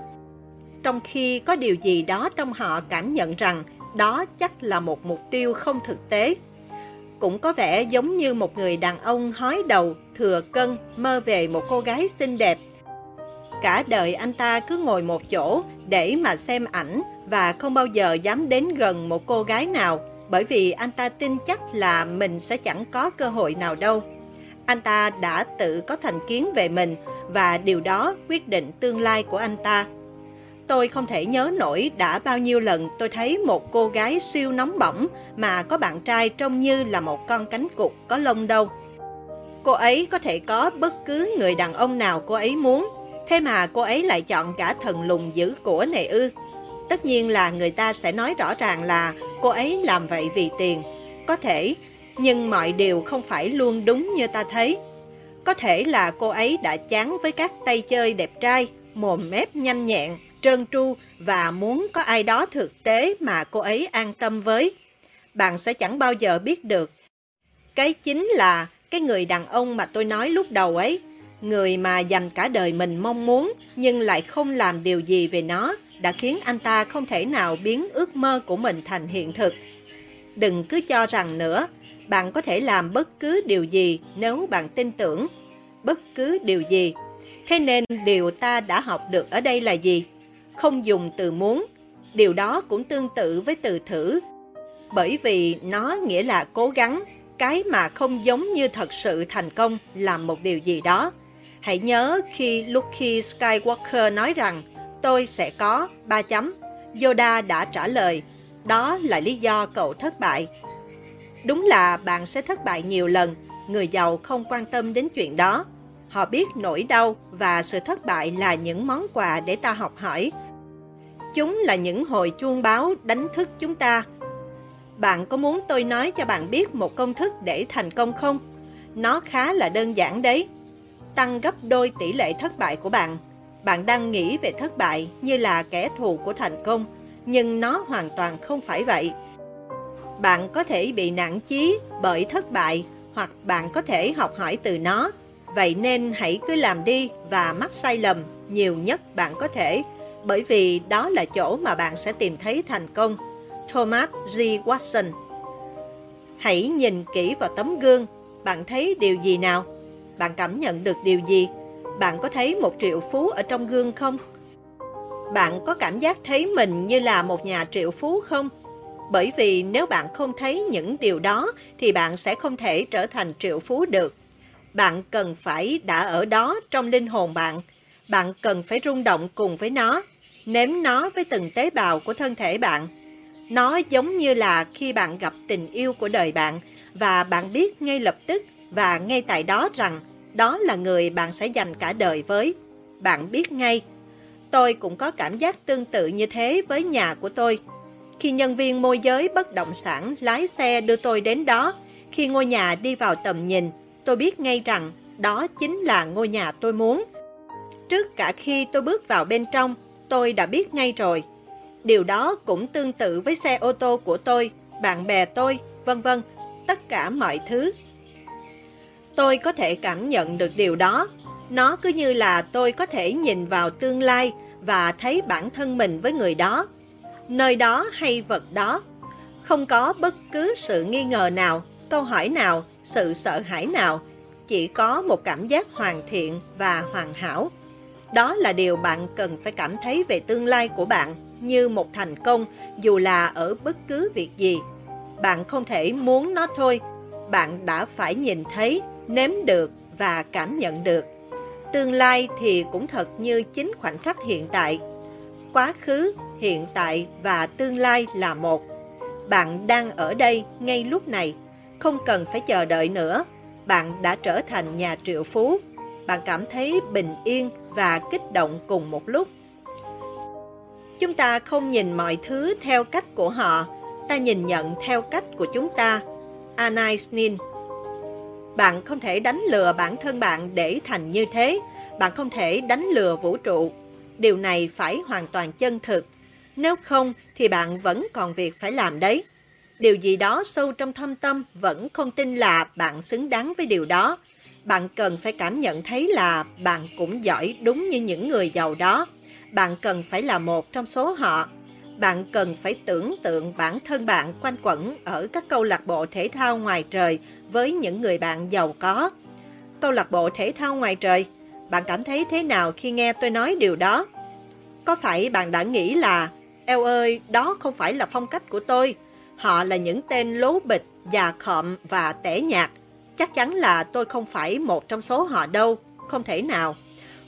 Trong khi có điều gì đó trong họ cảm nhận rằng đó chắc là một mục tiêu không thực tế. Cũng có vẻ giống như một người đàn ông hói đầu, thừa cân, mơ về một cô gái xinh đẹp. Cả đời anh ta cứ ngồi một chỗ để mà xem ảnh và không bao giờ dám đến gần một cô gái nào bởi vì anh ta tin chắc là mình sẽ chẳng có cơ hội nào đâu. Anh ta đã tự có thành kiến về mình và điều đó quyết định tương lai của anh ta. Tôi không thể nhớ nổi đã bao nhiêu lần tôi thấy một cô gái siêu nóng bỏng mà có bạn trai trông như là một con cánh cụt có lông đâu. Cô ấy có thể có bất cứ người đàn ông nào cô ấy muốn, thế mà cô ấy lại chọn cả thần lùng giữ của này ư. Tất nhiên là người ta sẽ nói rõ ràng là cô ấy làm vậy vì tiền. Có thể, nhưng mọi điều không phải luôn đúng như ta thấy. Có thể là cô ấy đã chán với các tay chơi đẹp trai, mồm mép nhanh nhẹn, trơn tru và muốn có ai đó thực tế mà cô ấy an tâm với. Bạn sẽ chẳng bao giờ biết được. Cái chính là cái người đàn ông mà tôi nói lúc đầu ấy, người mà dành cả đời mình mong muốn nhưng lại không làm điều gì về nó đã khiến anh ta không thể nào biến ước mơ của mình thành hiện thực. Đừng cứ cho rằng nữa, bạn có thể làm bất cứ điều gì nếu bạn tin tưởng. Bất cứ điều gì. Thế nên điều ta đã học được ở đây là gì? không dùng từ muốn. Điều đó cũng tương tự với từ thử, bởi vì nó nghĩa là cố gắng, cái mà không giống như thật sự thành công làm một điều gì đó. Hãy nhớ khi Luke Skywalker nói rằng tôi sẽ có ba chấm. Yoda đã trả lời, đó là lý do cậu thất bại. Đúng là bạn sẽ thất bại nhiều lần, người giàu không quan tâm đến chuyện đó. Họ biết nỗi đau và sự thất bại là những món quà để ta học hỏi. Chúng là những hồi chuông báo đánh thức chúng ta. Bạn có muốn tôi nói cho bạn biết một công thức để thành công không? Nó khá là đơn giản đấy. Tăng gấp đôi tỷ lệ thất bại của bạn. Bạn đang nghĩ về thất bại như là kẻ thù của thành công, nhưng nó hoàn toàn không phải vậy. Bạn có thể bị nản chí bởi thất bại hoặc bạn có thể học hỏi từ nó. Vậy nên hãy cứ làm đi và mắc sai lầm nhiều nhất bạn có thể, bởi vì đó là chỗ mà bạn sẽ tìm thấy thành công. Thomas G. Watson Hãy nhìn kỹ vào tấm gương, bạn thấy điều gì nào? Bạn cảm nhận được điều gì? Bạn có thấy một triệu phú ở trong gương không? Bạn có cảm giác thấy mình như là một nhà triệu phú không? Bởi vì nếu bạn không thấy những điều đó thì bạn sẽ không thể trở thành triệu phú được. Bạn cần phải đã ở đó trong linh hồn bạn. Bạn cần phải rung động cùng với nó, nếm nó với từng tế bào của thân thể bạn. Nó giống như là khi bạn gặp tình yêu của đời bạn và bạn biết ngay lập tức và ngay tại đó rằng đó là người bạn sẽ dành cả đời với. Bạn biết ngay. Tôi cũng có cảm giác tương tự như thế với nhà của tôi. Khi nhân viên môi giới bất động sản lái xe đưa tôi đến đó, khi ngôi nhà đi vào tầm nhìn, tôi biết ngay rằng đó chính là ngôi nhà tôi muốn. Trước cả khi tôi bước vào bên trong, tôi đã biết ngay rồi. Điều đó cũng tương tự với xe ô tô của tôi, bạn bè tôi, vân vân, tất cả mọi thứ. Tôi có thể cảm nhận được điều đó. Nó cứ như là tôi có thể nhìn vào tương lai và thấy bản thân mình với người đó nơi đó hay vật đó. Không có bất cứ sự nghi ngờ nào, câu hỏi nào, sự sợ hãi nào, chỉ có một cảm giác hoàn thiện và hoàn hảo. Đó là điều bạn cần phải cảm thấy về tương lai của bạn như một thành công dù là ở bất cứ việc gì. Bạn không thể muốn nó thôi, bạn đã phải nhìn thấy, nếm được và cảm nhận được. Tương lai thì cũng thật như chính khoảnh khắc hiện tại. Quá khứ hiện tại và tương lai là một. Bạn đang ở đây ngay lúc này, không cần phải chờ đợi nữa. Bạn đã trở thành nhà triệu phú. Bạn cảm thấy bình yên và kích động cùng một lúc. Chúng ta không nhìn mọi thứ theo cách của họ, ta nhìn nhận theo cách của chúng ta. Anais Nin bạn không thể đánh lừa bản thân bạn để thành như thế. Bạn không thể đánh lừa vũ trụ. Điều này phải hoàn toàn chân thực. Nếu không, thì bạn vẫn còn việc phải làm đấy. Điều gì đó sâu trong thâm tâm vẫn không tin là bạn xứng đáng với điều đó. Bạn cần phải cảm nhận thấy là bạn cũng giỏi đúng như những người giàu đó. Bạn cần phải là một trong số họ. Bạn cần phải tưởng tượng bản thân bạn quanh quẩn ở các câu lạc bộ thể thao ngoài trời với những người bạn giàu có. Câu lạc bộ thể thao ngoài trời, bạn cảm thấy thế nào khi nghe tôi nói điều đó? Có phải bạn đã nghĩ là Eo ơi, đó không phải là phong cách của tôi. Họ là những tên lố bịch, già khọm và tẻ nhạt. Chắc chắn là tôi không phải một trong số họ đâu, không thể nào.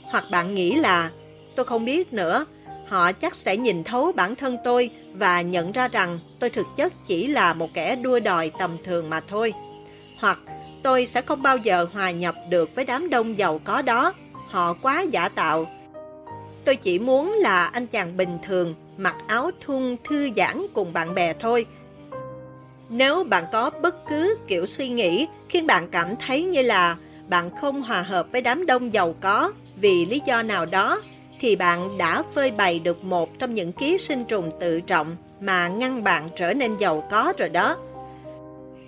Hoặc bạn nghĩ là, tôi không biết nữa, họ chắc sẽ nhìn thấu bản thân tôi và nhận ra rằng tôi thực chất chỉ là một kẻ đua đòi tầm thường mà thôi. Hoặc tôi sẽ không bao giờ hòa nhập được với đám đông giàu có đó, họ quá giả tạo. Tôi chỉ muốn là anh chàng bình thường mặc áo thun thư giãn cùng bạn bè thôi. Nếu bạn có bất cứ kiểu suy nghĩ khiến bạn cảm thấy như là bạn không hòa hợp với đám đông giàu có vì lý do nào đó, thì bạn đã phơi bày được một trong những ký sinh trùng tự trọng mà ngăn bạn trở nên giàu có rồi đó.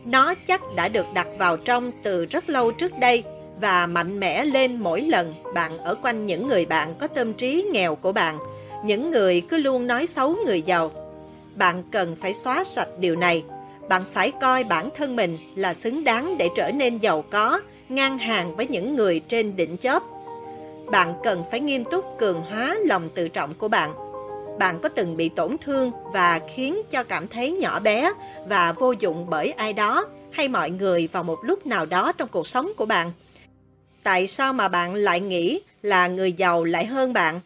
Nó chắc đã được đặt vào trong từ rất lâu trước đây và mạnh mẽ lên mỗi lần bạn ở quanh những người bạn có tâm trí nghèo của bạn những người cứ luôn nói xấu người giàu. Bạn cần phải xóa sạch điều này. Bạn phải coi bản thân mình là xứng đáng để trở nên giàu có, ngang hàng với những người trên đỉnh chóp. Bạn cần phải nghiêm túc cường hóa lòng tự trọng của bạn bạn có từng bị tổn thương và khiến cho cảm thấy nhỏ bé và vô dụng bởi ai đó hay mọi người vào một lúc nào đó trong cuộc sống của bạn? Tại sao mà bạn lại nghĩ là người giàu lại hơn bạn?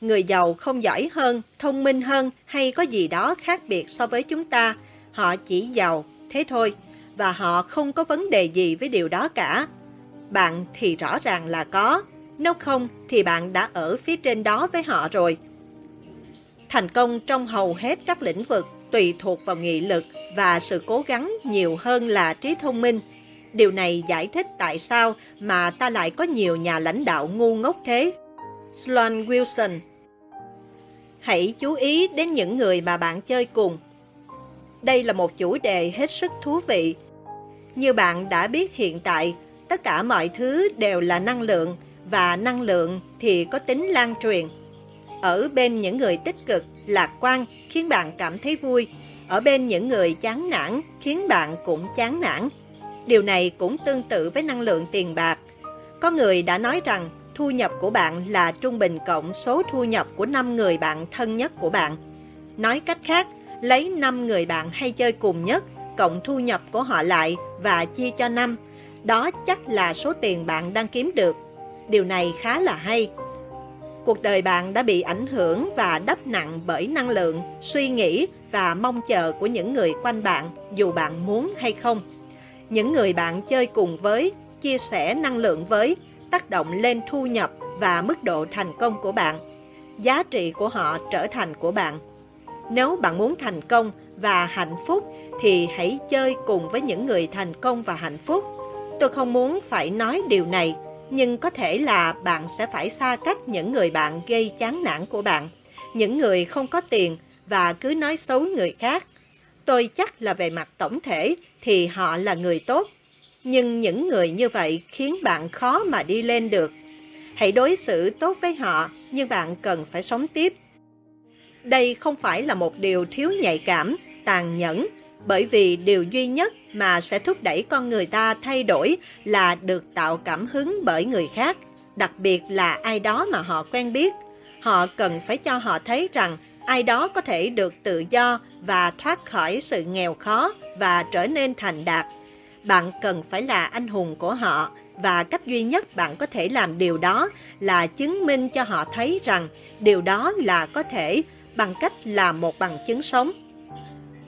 Người giàu không giỏi hơn, thông minh hơn hay có gì đó khác biệt so với chúng ta. Họ chỉ giàu, thế thôi, và họ không có vấn đề gì với điều đó cả. Bạn thì rõ ràng là có, nếu không thì bạn đã ở phía trên đó với họ rồi. Thành công trong hầu hết các lĩnh vực tùy thuộc vào nghị lực và sự cố gắng nhiều hơn là trí thông minh. Điều này giải thích tại sao mà ta lại có nhiều nhà lãnh đạo ngu ngốc thế. Sloan Wilson Hãy chú ý đến những người mà bạn chơi cùng. Đây là một chủ đề hết sức thú vị. Như bạn đã biết hiện tại, tất cả mọi thứ đều là năng lượng và năng lượng thì có tính lan truyền. Ở bên những người tích cực, lạc quan khiến bạn cảm thấy vui, ở bên những người chán nản khiến bạn cũng chán nản. Điều này cũng tương tự với năng lượng tiền bạc. Có người đã nói rằng thu nhập của bạn là trung bình cộng số thu nhập của 5 người bạn thân nhất của bạn. Nói cách khác, lấy 5 người bạn hay chơi cùng nhất, cộng thu nhập của họ lại và chia cho 5. Đó chắc là số tiền bạn đang kiếm được. Điều này khá là hay. Cuộc đời bạn đã bị ảnh hưởng và đắp nặng bởi năng lượng, suy nghĩ và mong chờ của những người quanh bạn dù bạn muốn hay không. Những người bạn chơi cùng với, chia sẻ năng lượng với, tác động lên thu nhập và mức độ thành công của bạn. Giá trị của họ trở thành của bạn. Nếu bạn muốn thành công và hạnh phúc thì hãy chơi cùng với những người thành công và hạnh phúc. Tôi không muốn phải nói điều này, nhưng có thể là bạn sẽ phải xa cách những người bạn gây chán nản của bạn, những người không có tiền và cứ nói xấu người khác. Tôi chắc là về mặt tổng thể thì họ là người tốt, nhưng những người như vậy khiến bạn khó mà đi lên được. Hãy đối xử tốt với họ, nhưng bạn cần phải sống tiếp. Đây không phải là một điều thiếu nhạy cảm, tàn nhẫn, bởi vì điều duy nhất mà sẽ thúc đẩy con người ta thay đổi là được tạo cảm hứng bởi người khác, đặc biệt là ai đó mà họ quen biết. Họ cần phải cho họ thấy rằng ai đó có thể được tự do và thoát khỏi sự nghèo khó và trở nên thành đạt. Bạn cần phải là anh hùng của họ và cách duy nhất bạn có thể làm điều đó là chứng minh cho họ thấy rằng điều đó là có thể bằng cách làm một bằng chứng sống.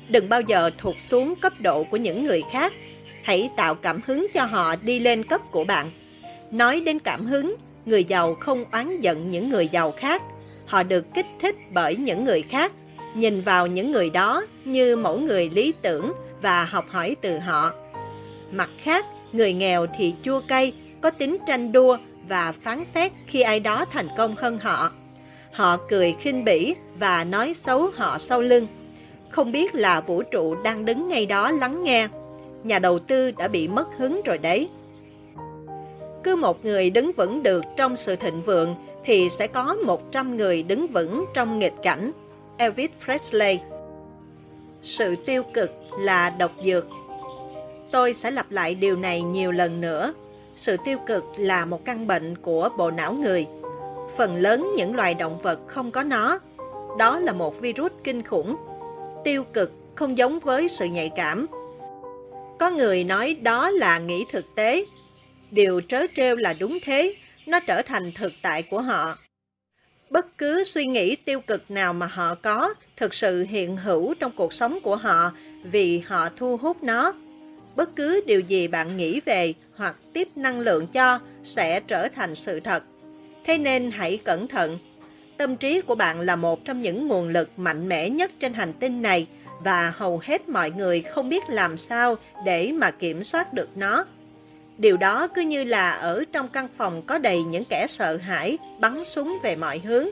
Đừng bao giờ thụt xuống cấp độ của những người khác. Hãy tạo cảm hứng cho họ đi lên cấp của bạn. Nói đến cảm hứng, người giàu không oán giận những người giàu khác. Họ được kích thích bởi những người khác. Nhìn vào những người đó như mẫu người lý tưởng và học hỏi từ họ. Mặt khác, người nghèo thì chua cay, có tính tranh đua và phán xét khi ai đó thành công hơn họ. Họ cười khinh bỉ và nói xấu họ sau lưng không biết là vũ trụ đang đứng ngay đó lắng nghe. Nhà đầu tư đã bị mất hứng rồi đấy. Cứ một người đứng vững được trong sự thịnh vượng, thì sẽ có 100 người đứng vững trong nghịch cảnh. Elvis Presley Sự tiêu cực là độc dược. Tôi sẽ lặp lại điều này nhiều lần nữa. Sự tiêu cực là một căn bệnh của bộ não người. Phần lớn những loài động vật không có nó. Đó là một virus kinh khủng tiêu cực không giống với sự nhạy cảm. Có người nói đó là nghĩ thực tế. Điều trớ trêu là đúng thế, nó trở thành thực tại của họ. Bất cứ suy nghĩ tiêu cực nào mà họ có thực sự hiện hữu trong cuộc sống của họ vì họ thu hút nó. Bất cứ điều gì bạn nghĩ về hoặc tiếp năng lượng cho sẽ trở thành sự thật. Thế nên hãy cẩn thận Tâm trí của bạn là một trong những nguồn lực mạnh mẽ nhất trên hành tinh này và hầu hết mọi người không biết làm sao để mà kiểm soát được nó. Điều đó cứ như là ở trong căn phòng có đầy những kẻ sợ hãi bắn súng về mọi hướng.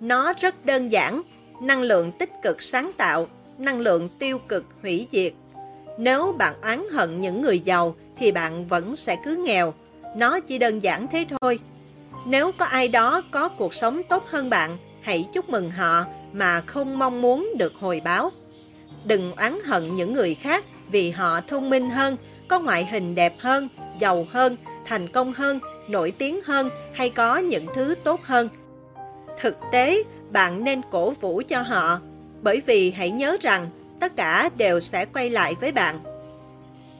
Nó rất đơn giản, năng lượng tích cực sáng tạo, năng lượng tiêu cực hủy diệt. Nếu bạn oán hận những người giàu thì bạn vẫn sẽ cứ nghèo. Nó chỉ đơn giản thế thôi. Nếu có ai đó có cuộc sống tốt hơn bạn, hãy chúc mừng họ mà không mong muốn được hồi báo. Đừng oán hận những người khác vì họ thông minh hơn, có ngoại hình đẹp hơn, giàu hơn, thành công hơn, nổi tiếng hơn hay có những thứ tốt hơn. Thực tế, bạn nên cổ vũ cho họ, bởi vì hãy nhớ rằng tất cả đều sẽ quay lại với bạn.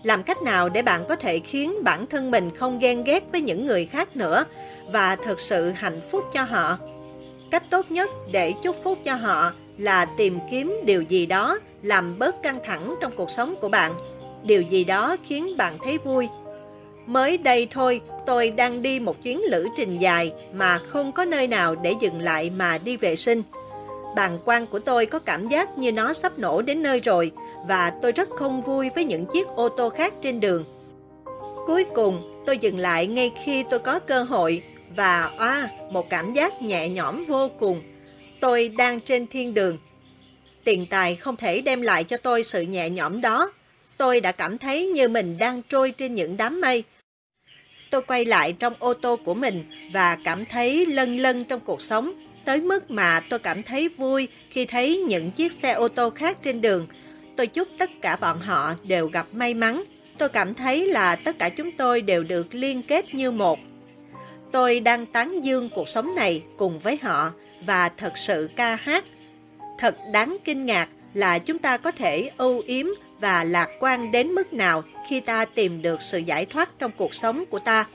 Làm cách nào để bạn có thể khiến bản thân mình không ghen ghét với những người khác nữa và thực sự hạnh phúc cho họ? Cách tốt nhất để chúc phúc cho họ là tìm kiếm điều gì đó làm bớt căng thẳng trong cuộc sống của bạn, điều gì đó khiến bạn thấy vui. Mới đây thôi, tôi đang đi một chuyến lữ trình dài mà không có nơi nào để dừng lại mà đi vệ sinh. Bàn quan của tôi có cảm giác như nó sắp nổ đến nơi rồi và tôi rất không vui với những chiếc ô tô khác trên đường. Cuối cùng, tôi dừng lại ngay khi tôi có cơ hội và oa, một cảm giác nhẹ nhõm vô cùng. Tôi đang trên thiên đường. Tiền tài không thể đem lại cho tôi sự nhẹ nhõm đó. Tôi đã cảm thấy như mình đang trôi trên những đám mây. Tôi quay lại trong ô tô của mình và cảm thấy lân lân trong cuộc sống, tới mức mà tôi cảm thấy vui khi thấy những chiếc xe ô tô khác trên đường. Tôi chúc tất cả bọn họ đều gặp may mắn. Tôi cảm thấy là tất cả chúng tôi đều được liên kết như một. Tôi đang tán dương cuộc sống này cùng với họ và thật sự ca hát. Thật đáng kinh ngạc là chúng ta có thể ưu yếm và lạc quan đến mức nào khi ta tìm được sự giải thoát trong cuộc sống của ta.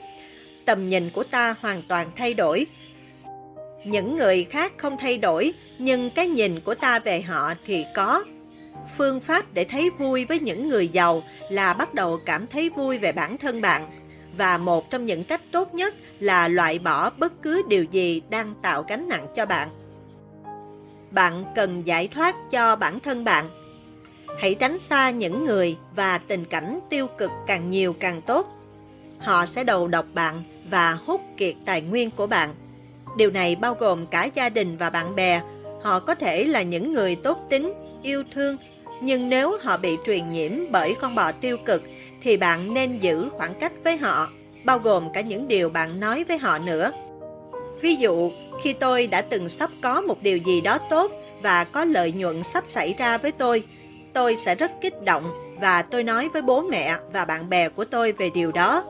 Tầm nhìn của ta hoàn toàn thay đổi. Những người khác không thay đổi, nhưng cái nhìn của ta về họ thì có. Phương pháp để thấy vui với những người giàu là bắt đầu cảm thấy vui về bản thân bạn. Và một trong những cách tốt nhất là loại bỏ bất cứ điều gì đang tạo gánh nặng cho bạn. Bạn cần giải thoát cho bản thân bạn. Hãy tránh xa những người và tình cảnh tiêu cực càng nhiều càng tốt. Họ sẽ đầu độc bạn và hút kiệt tài nguyên của bạn. Điều này bao gồm cả gia đình và bạn bè. Họ có thể là những người tốt tính, yêu thương, nhưng nếu họ bị truyền nhiễm bởi con bò tiêu cực thì bạn nên giữ khoảng cách với họ bao gồm cả những điều bạn nói với họ nữa. Ví dụ, khi tôi đã từng sắp có một điều gì đó tốt và có lợi nhuận sắp xảy ra với tôi, tôi sẽ rất kích động và tôi nói với bố mẹ và bạn bè của tôi về điều đó.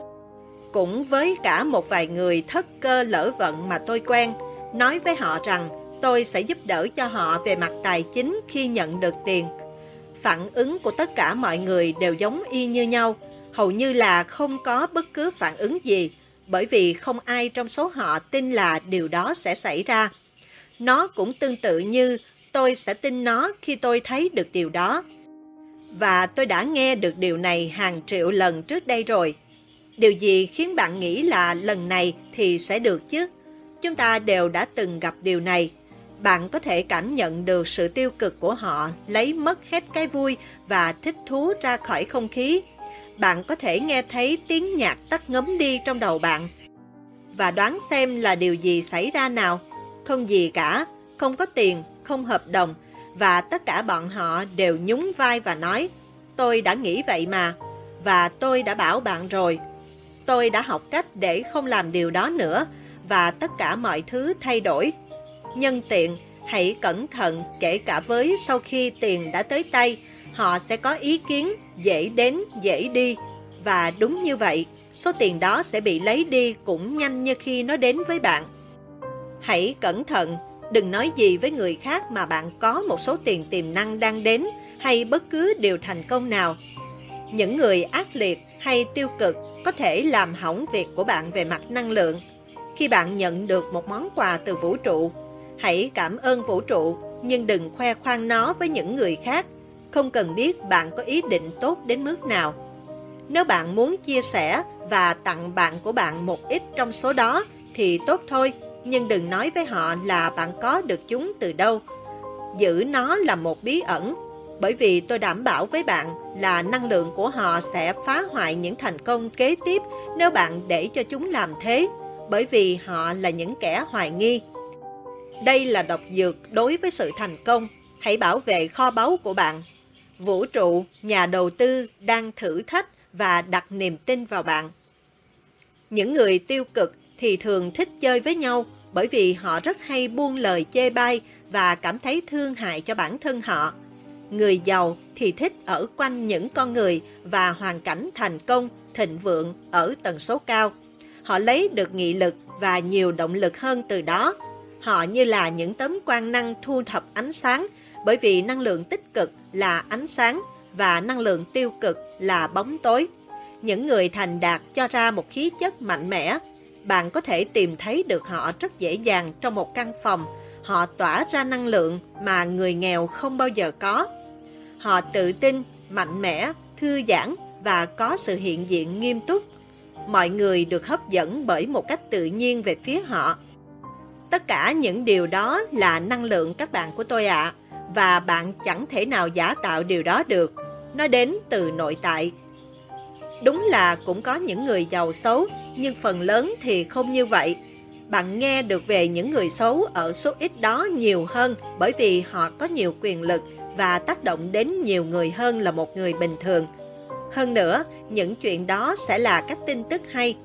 Cũng với cả một vài người thất cơ lỡ vận mà tôi quen, nói với họ rằng tôi sẽ giúp đỡ cho họ về mặt tài chính khi nhận được tiền. Phản ứng của tất cả mọi người đều giống y như nhau – hầu như là không có bất cứ phản ứng gì, bởi vì không ai trong số họ tin là điều đó sẽ xảy ra. Nó cũng tương tự như tôi sẽ tin nó khi tôi thấy được điều đó. Và tôi đã nghe được điều này hàng triệu lần trước đây rồi. Điều gì khiến bạn nghĩ là lần này thì sẽ được chứ? Chúng ta đều đã từng gặp điều này. Bạn có thể cảm nhận được sự tiêu cực của họ lấy mất hết cái vui và thích thú ra khỏi không khí bạn có thể nghe thấy tiếng nhạc tắt ngấm đi trong đầu bạn. Và đoán xem là điều gì xảy ra nào? Không gì cả, không có tiền, không hợp đồng, và tất cả bọn họ đều nhún vai và nói, tôi đã nghĩ vậy mà, và tôi đã bảo bạn rồi. Tôi đã học cách để không làm điều đó nữa, và tất cả mọi thứ thay đổi. Nhân tiện, hãy cẩn thận kể cả với sau khi tiền đã tới tay, họ sẽ có ý kiến dễ đến, dễ đi. Và đúng như vậy, số tiền đó sẽ bị lấy đi cũng nhanh như khi nó đến với bạn. Hãy cẩn thận, đừng nói gì với người khác mà bạn có một số tiền tiềm năng đang đến hay bất cứ điều thành công nào. Những người ác liệt hay tiêu cực có thể làm hỏng việc của bạn về mặt năng lượng. Khi bạn nhận được một món quà từ vũ trụ, hãy cảm ơn vũ trụ nhưng đừng khoe khoang nó với những người khác không cần biết bạn có ý định tốt đến mức nào. Nếu bạn muốn chia sẻ và tặng bạn của bạn một ít trong số đó thì tốt thôi, nhưng đừng nói với họ là bạn có được chúng từ đâu. Giữ nó là một bí ẩn, bởi vì tôi đảm bảo với bạn là năng lượng của họ sẽ phá hoại những thành công kế tiếp nếu bạn để cho chúng làm thế, bởi vì họ là những kẻ hoài nghi. Đây là độc dược đối với sự thành công. Hãy bảo vệ kho báu của bạn vũ trụ, nhà đầu tư đang thử thách và đặt niềm tin vào bạn. Những người tiêu cực thì thường thích chơi với nhau bởi vì họ rất hay buông lời chê bai và cảm thấy thương hại cho bản thân họ. Người giàu thì thích ở quanh những con người và hoàn cảnh thành công, thịnh vượng ở tần số cao. Họ lấy được nghị lực và nhiều động lực hơn từ đó. Họ như là những tấm quang năng thu thập ánh sáng, bởi vì năng lượng tích cực là ánh sáng và năng lượng tiêu cực là bóng tối. Những người thành đạt cho ra một khí chất mạnh mẽ. Bạn có thể tìm thấy được họ rất dễ dàng trong một căn phòng. Họ tỏa ra năng lượng mà người nghèo không bao giờ có. Họ tự tin, mạnh mẽ, thư giãn và có sự hiện diện nghiêm túc. Mọi người được hấp dẫn bởi một cách tự nhiên về phía họ. Tất cả những điều đó là năng lượng các bạn của tôi ạ, à, và bạn chẳng thể nào giả tạo điều đó được. Nó đến từ nội tại. Đúng là cũng có những người giàu xấu, nhưng phần lớn thì không như vậy. Bạn nghe được về những người xấu ở số ít đó nhiều hơn bởi vì họ có nhiều quyền lực và tác động đến nhiều người hơn là một người bình thường. Hơn nữa, những chuyện đó sẽ là các tin tức hay.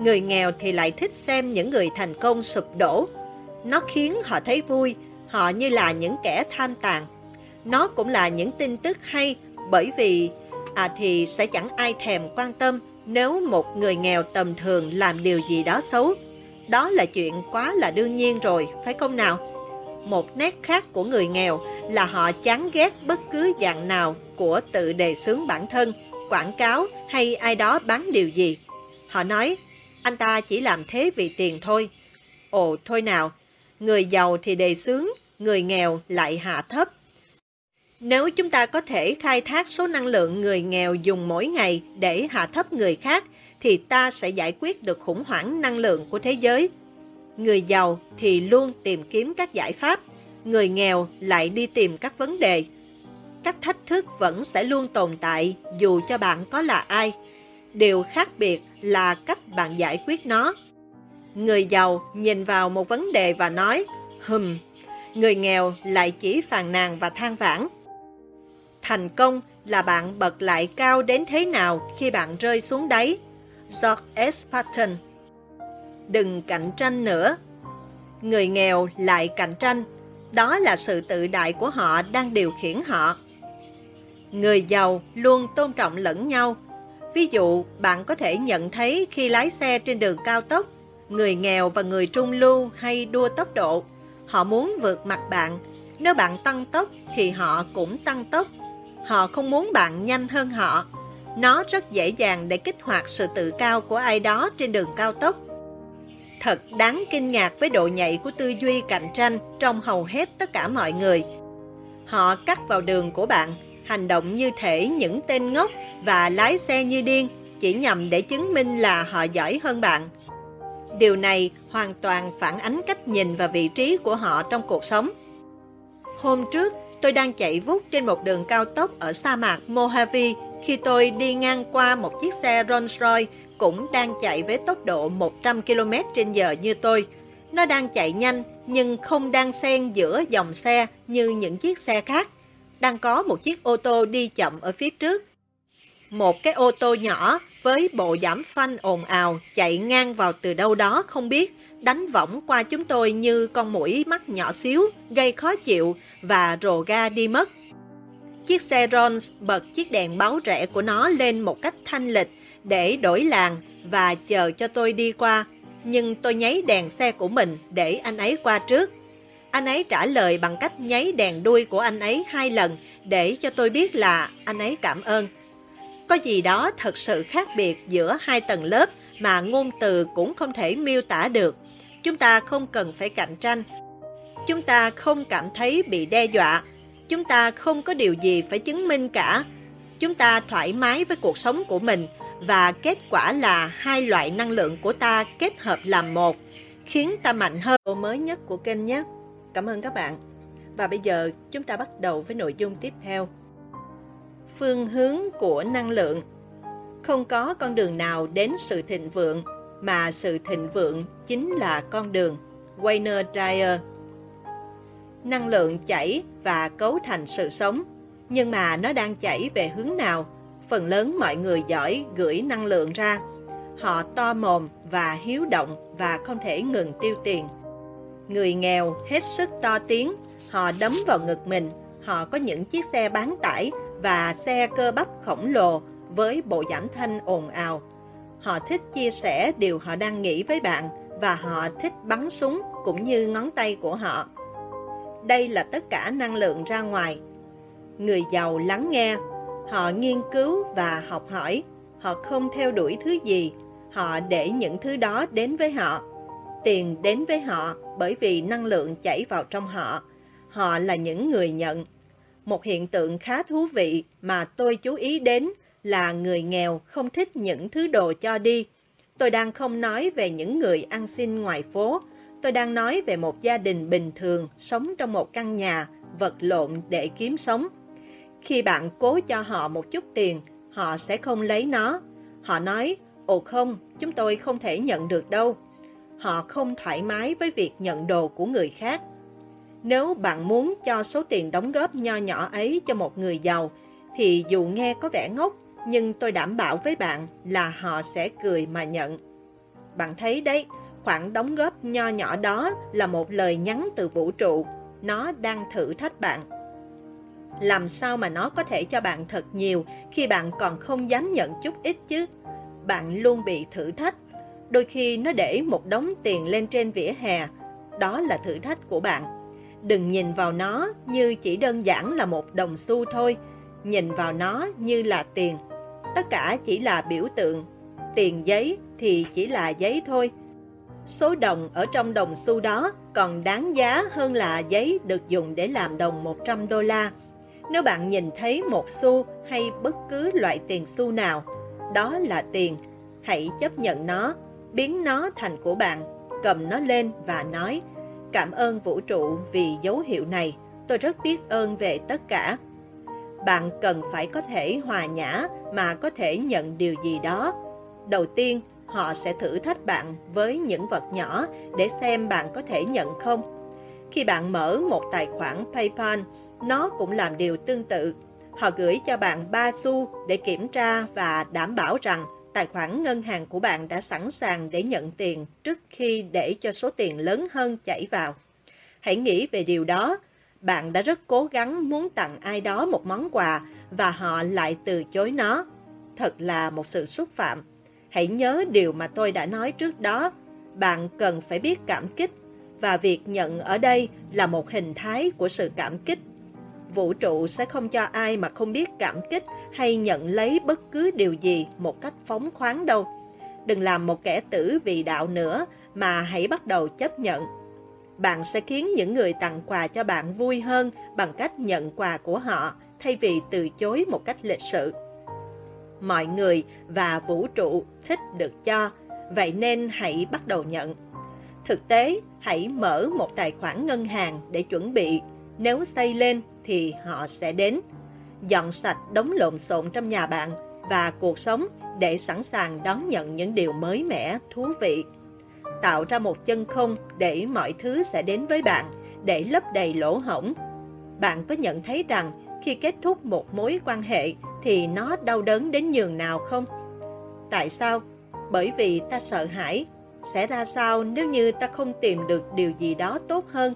Người nghèo thì lại thích xem những người thành công sụp đổ. Nó khiến họ thấy vui, họ như là những kẻ tham tàn. Nó cũng là những tin tức hay bởi vì à thì sẽ chẳng ai thèm quan tâm nếu một người nghèo tầm thường làm điều gì đó xấu. Đó là chuyện quá là đương nhiên rồi, phải không nào? Một nét khác của người nghèo là họ chán ghét bất cứ dạng nào của tự đề xướng bản thân, quảng cáo hay ai đó bán điều gì. Họ nói, anh ta chỉ làm thế vì tiền thôi. Ồ, thôi nào, người giàu thì đề xướng, người nghèo lại hạ thấp. Nếu chúng ta có thể khai thác số năng lượng người nghèo dùng mỗi ngày để hạ thấp người khác, thì ta sẽ giải quyết được khủng hoảng năng lượng của thế giới. Người giàu thì luôn tìm kiếm các giải pháp, người nghèo lại đi tìm các vấn đề. Các thách thức vẫn sẽ luôn tồn tại dù cho bạn có là ai. Điều khác biệt là cách bạn giải quyết nó. Người giàu nhìn vào một vấn đề và nói, hừm, người nghèo lại chỉ phàn nàn và than vãn. Thành công là bạn bật lại cao đến thế nào khi bạn rơi xuống đáy. George S. Patton Đừng cạnh tranh nữa. Người nghèo lại cạnh tranh. Đó là sự tự đại của họ đang điều khiển họ. Người giàu luôn tôn trọng lẫn nhau. Ví dụ, bạn có thể nhận thấy khi lái xe trên đường cao tốc, người nghèo và người trung lưu hay đua tốc độ. Họ muốn vượt mặt bạn. Nếu bạn tăng tốc thì họ cũng tăng tốc. Họ không muốn bạn nhanh hơn họ. Nó rất dễ dàng để kích hoạt sự tự cao của ai đó trên đường cao tốc. Thật đáng kinh ngạc với độ nhạy của tư duy cạnh tranh trong hầu hết tất cả mọi người. Họ cắt vào đường của bạn, hành động như thể những tên ngốc và lái xe như điên chỉ nhằm để chứng minh là họ giỏi hơn bạn. Điều này hoàn toàn phản ánh cách nhìn và vị trí của họ trong cuộc sống. Hôm trước, tôi đang chạy vút trên một đường cao tốc ở sa mạc Mojave khi tôi đi ngang qua một chiếc xe Rolls-Royce cũng đang chạy với tốc độ 100 km h như tôi. Nó đang chạy nhanh nhưng không đang xen giữa dòng xe như những chiếc xe khác. Đang có một chiếc ô tô đi chậm ở phía trước. Một cái ô tô nhỏ với bộ giảm phanh ồn ào chạy ngang vào từ đâu đó không biết, đánh võng qua chúng tôi như con mũi mắt nhỏ xíu, gây khó chịu và rồ ga đi mất. Chiếc xe Rolls bật chiếc đèn báo rẽ của nó lên một cách thanh lịch để đổi làng và chờ cho tôi đi qua. Nhưng tôi nháy đèn xe của mình để anh ấy qua trước. Anh ấy trả lời bằng cách nháy đèn đuôi của anh ấy hai lần để cho tôi biết là anh ấy cảm ơn. Có gì đó thật sự khác biệt giữa hai tầng lớp mà ngôn từ cũng không thể miêu tả được. Chúng ta không cần phải cạnh tranh. Chúng ta không cảm thấy bị đe dọa Chúng ta không có điều gì phải chứng minh cả. Chúng ta thoải mái với cuộc sống của mình và kết quả là hai loại năng lượng của ta kết hợp làm một, khiến ta mạnh hơn. Câu mới nhất của kênh nhé. Cảm ơn các bạn. Và bây giờ chúng ta bắt đầu với nội dung tiếp theo. Phương hướng của năng lượng Không có con đường nào đến sự thịnh vượng, mà sự thịnh vượng chính là con đường. Wayne Dyer năng lượng chảy và cấu thành sự sống. Nhưng mà nó đang chảy về hướng nào? Phần lớn mọi người giỏi gửi năng lượng ra. Họ to mồm và hiếu động và không thể ngừng tiêu tiền. Người nghèo hết sức to tiếng, họ đấm vào ngực mình. Họ có những chiếc xe bán tải và xe cơ bắp khổng lồ với bộ giảm thanh ồn ào. Họ thích chia sẻ điều họ đang nghĩ với bạn và họ thích bắn súng cũng như ngón tay của họ. Đây là tất cả năng lượng ra ngoài. Người giàu lắng nghe, họ nghiên cứu và học hỏi, họ không theo đuổi thứ gì, họ để những thứ đó đến với họ. Tiền đến với họ bởi vì năng lượng chảy vào trong họ. Họ là những người nhận. Một hiện tượng khá thú vị mà tôi chú ý đến là người nghèo không thích những thứ đồ cho đi. Tôi đang không nói về những người ăn xin ngoài phố, tôi đang nói về một gia đình bình thường sống trong một căn nhà, vật lộn để kiếm sống. Khi bạn cố cho họ một chút tiền, họ sẽ không lấy nó. Họ nói, ồ không, chúng tôi không thể nhận được đâu. Họ không thoải mái với việc nhận đồ của người khác. Nếu bạn muốn cho số tiền đóng góp nho nhỏ ấy cho một người giàu, thì dù nghe có vẻ ngốc, nhưng tôi đảm bảo với bạn là họ sẽ cười mà nhận. Bạn thấy đấy, khoản đóng góp nho nhỏ đó là một lời nhắn từ vũ trụ. Nó đang thử thách bạn. Làm sao mà nó có thể cho bạn thật nhiều khi bạn còn không dám nhận chút ít chứ? Bạn luôn bị thử thách. Đôi khi nó để một đống tiền lên trên vỉa hè. Đó là thử thách của bạn. Đừng nhìn vào nó như chỉ đơn giản là một đồng xu thôi. Nhìn vào nó như là tiền. Tất cả chỉ là biểu tượng. Tiền giấy thì chỉ là giấy thôi. Số đồng ở trong đồng xu đó còn đáng giá hơn là giấy được dùng để làm đồng 100 đô la. Nếu bạn nhìn thấy một xu hay bất cứ loại tiền xu nào, đó là tiền. Hãy chấp nhận nó, biến nó thành của bạn, cầm nó lên và nói Cảm ơn vũ trụ vì dấu hiệu này, tôi rất biết ơn về tất cả. Bạn cần phải có thể hòa nhã mà có thể nhận điều gì đó. Đầu tiên, họ sẽ thử thách bạn với những vật nhỏ để xem bạn có thể nhận không. Khi bạn mở một tài khoản PayPal, nó cũng làm điều tương tự. Họ gửi cho bạn 3 xu để kiểm tra và đảm bảo rằng tài khoản ngân hàng của bạn đã sẵn sàng để nhận tiền trước khi để cho số tiền lớn hơn chảy vào. Hãy nghĩ về điều đó. Bạn đã rất cố gắng muốn tặng ai đó một món quà và họ lại từ chối nó. Thật là một sự xúc phạm. Hãy nhớ điều mà tôi đã nói trước đó. Bạn cần phải biết cảm kích và việc nhận ở đây là một hình thái của sự cảm kích. Vũ trụ sẽ không cho ai mà không biết cảm kích hay nhận lấy bất cứ điều gì một cách phóng khoáng đâu. Đừng làm một kẻ tử vì đạo nữa mà hãy bắt đầu chấp nhận. Bạn sẽ khiến những người tặng quà cho bạn vui hơn bằng cách nhận quà của họ thay vì từ chối một cách lịch sự mọi người và vũ trụ thích được cho, vậy nên hãy bắt đầu nhận. Thực tế, hãy mở một tài khoản ngân hàng để chuẩn bị, nếu xây lên thì họ sẽ đến. Dọn sạch đống lộn xộn trong nhà bạn và cuộc sống để sẵn sàng đón nhận những điều mới mẻ, thú vị. Tạo ra một chân không để mọi thứ sẽ đến với bạn, để lấp đầy lỗ hổng. Bạn có nhận thấy rằng khi kết thúc một mối quan hệ thì nó đau đớn đến nhường nào không? Tại sao? Bởi vì ta sợ hãi. Sẽ ra sao nếu như ta không tìm được điều gì đó tốt hơn?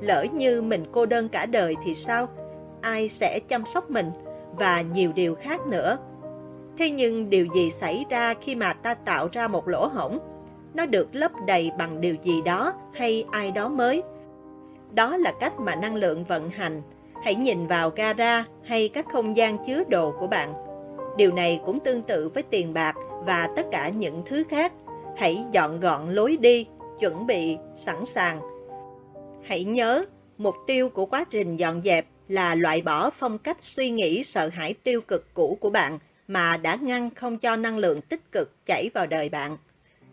Lỡ như mình cô đơn cả đời thì sao? Ai sẽ chăm sóc mình? Và nhiều điều khác nữa. Thế nhưng điều gì xảy ra khi mà ta tạo ra một lỗ hổng? Nó được lấp đầy bằng điều gì đó hay ai đó mới? Đó là cách mà năng lượng vận hành Hãy nhìn vào gara hay các không gian chứa đồ của bạn. Điều này cũng tương tự với tiền bạc và tất cả những thứ khác. Hãy dọn gọn lối đi, chuẩn bị, sẵn sàng. Hãy nhớ, mục tiêu của quá trình dọn dẹp là loại bỏ phong cách suy nghĩ sợ hãi tiêu cực cũ của bạn mà đã ngăn không cho năng lượng tích cực chảy vào đời bạn.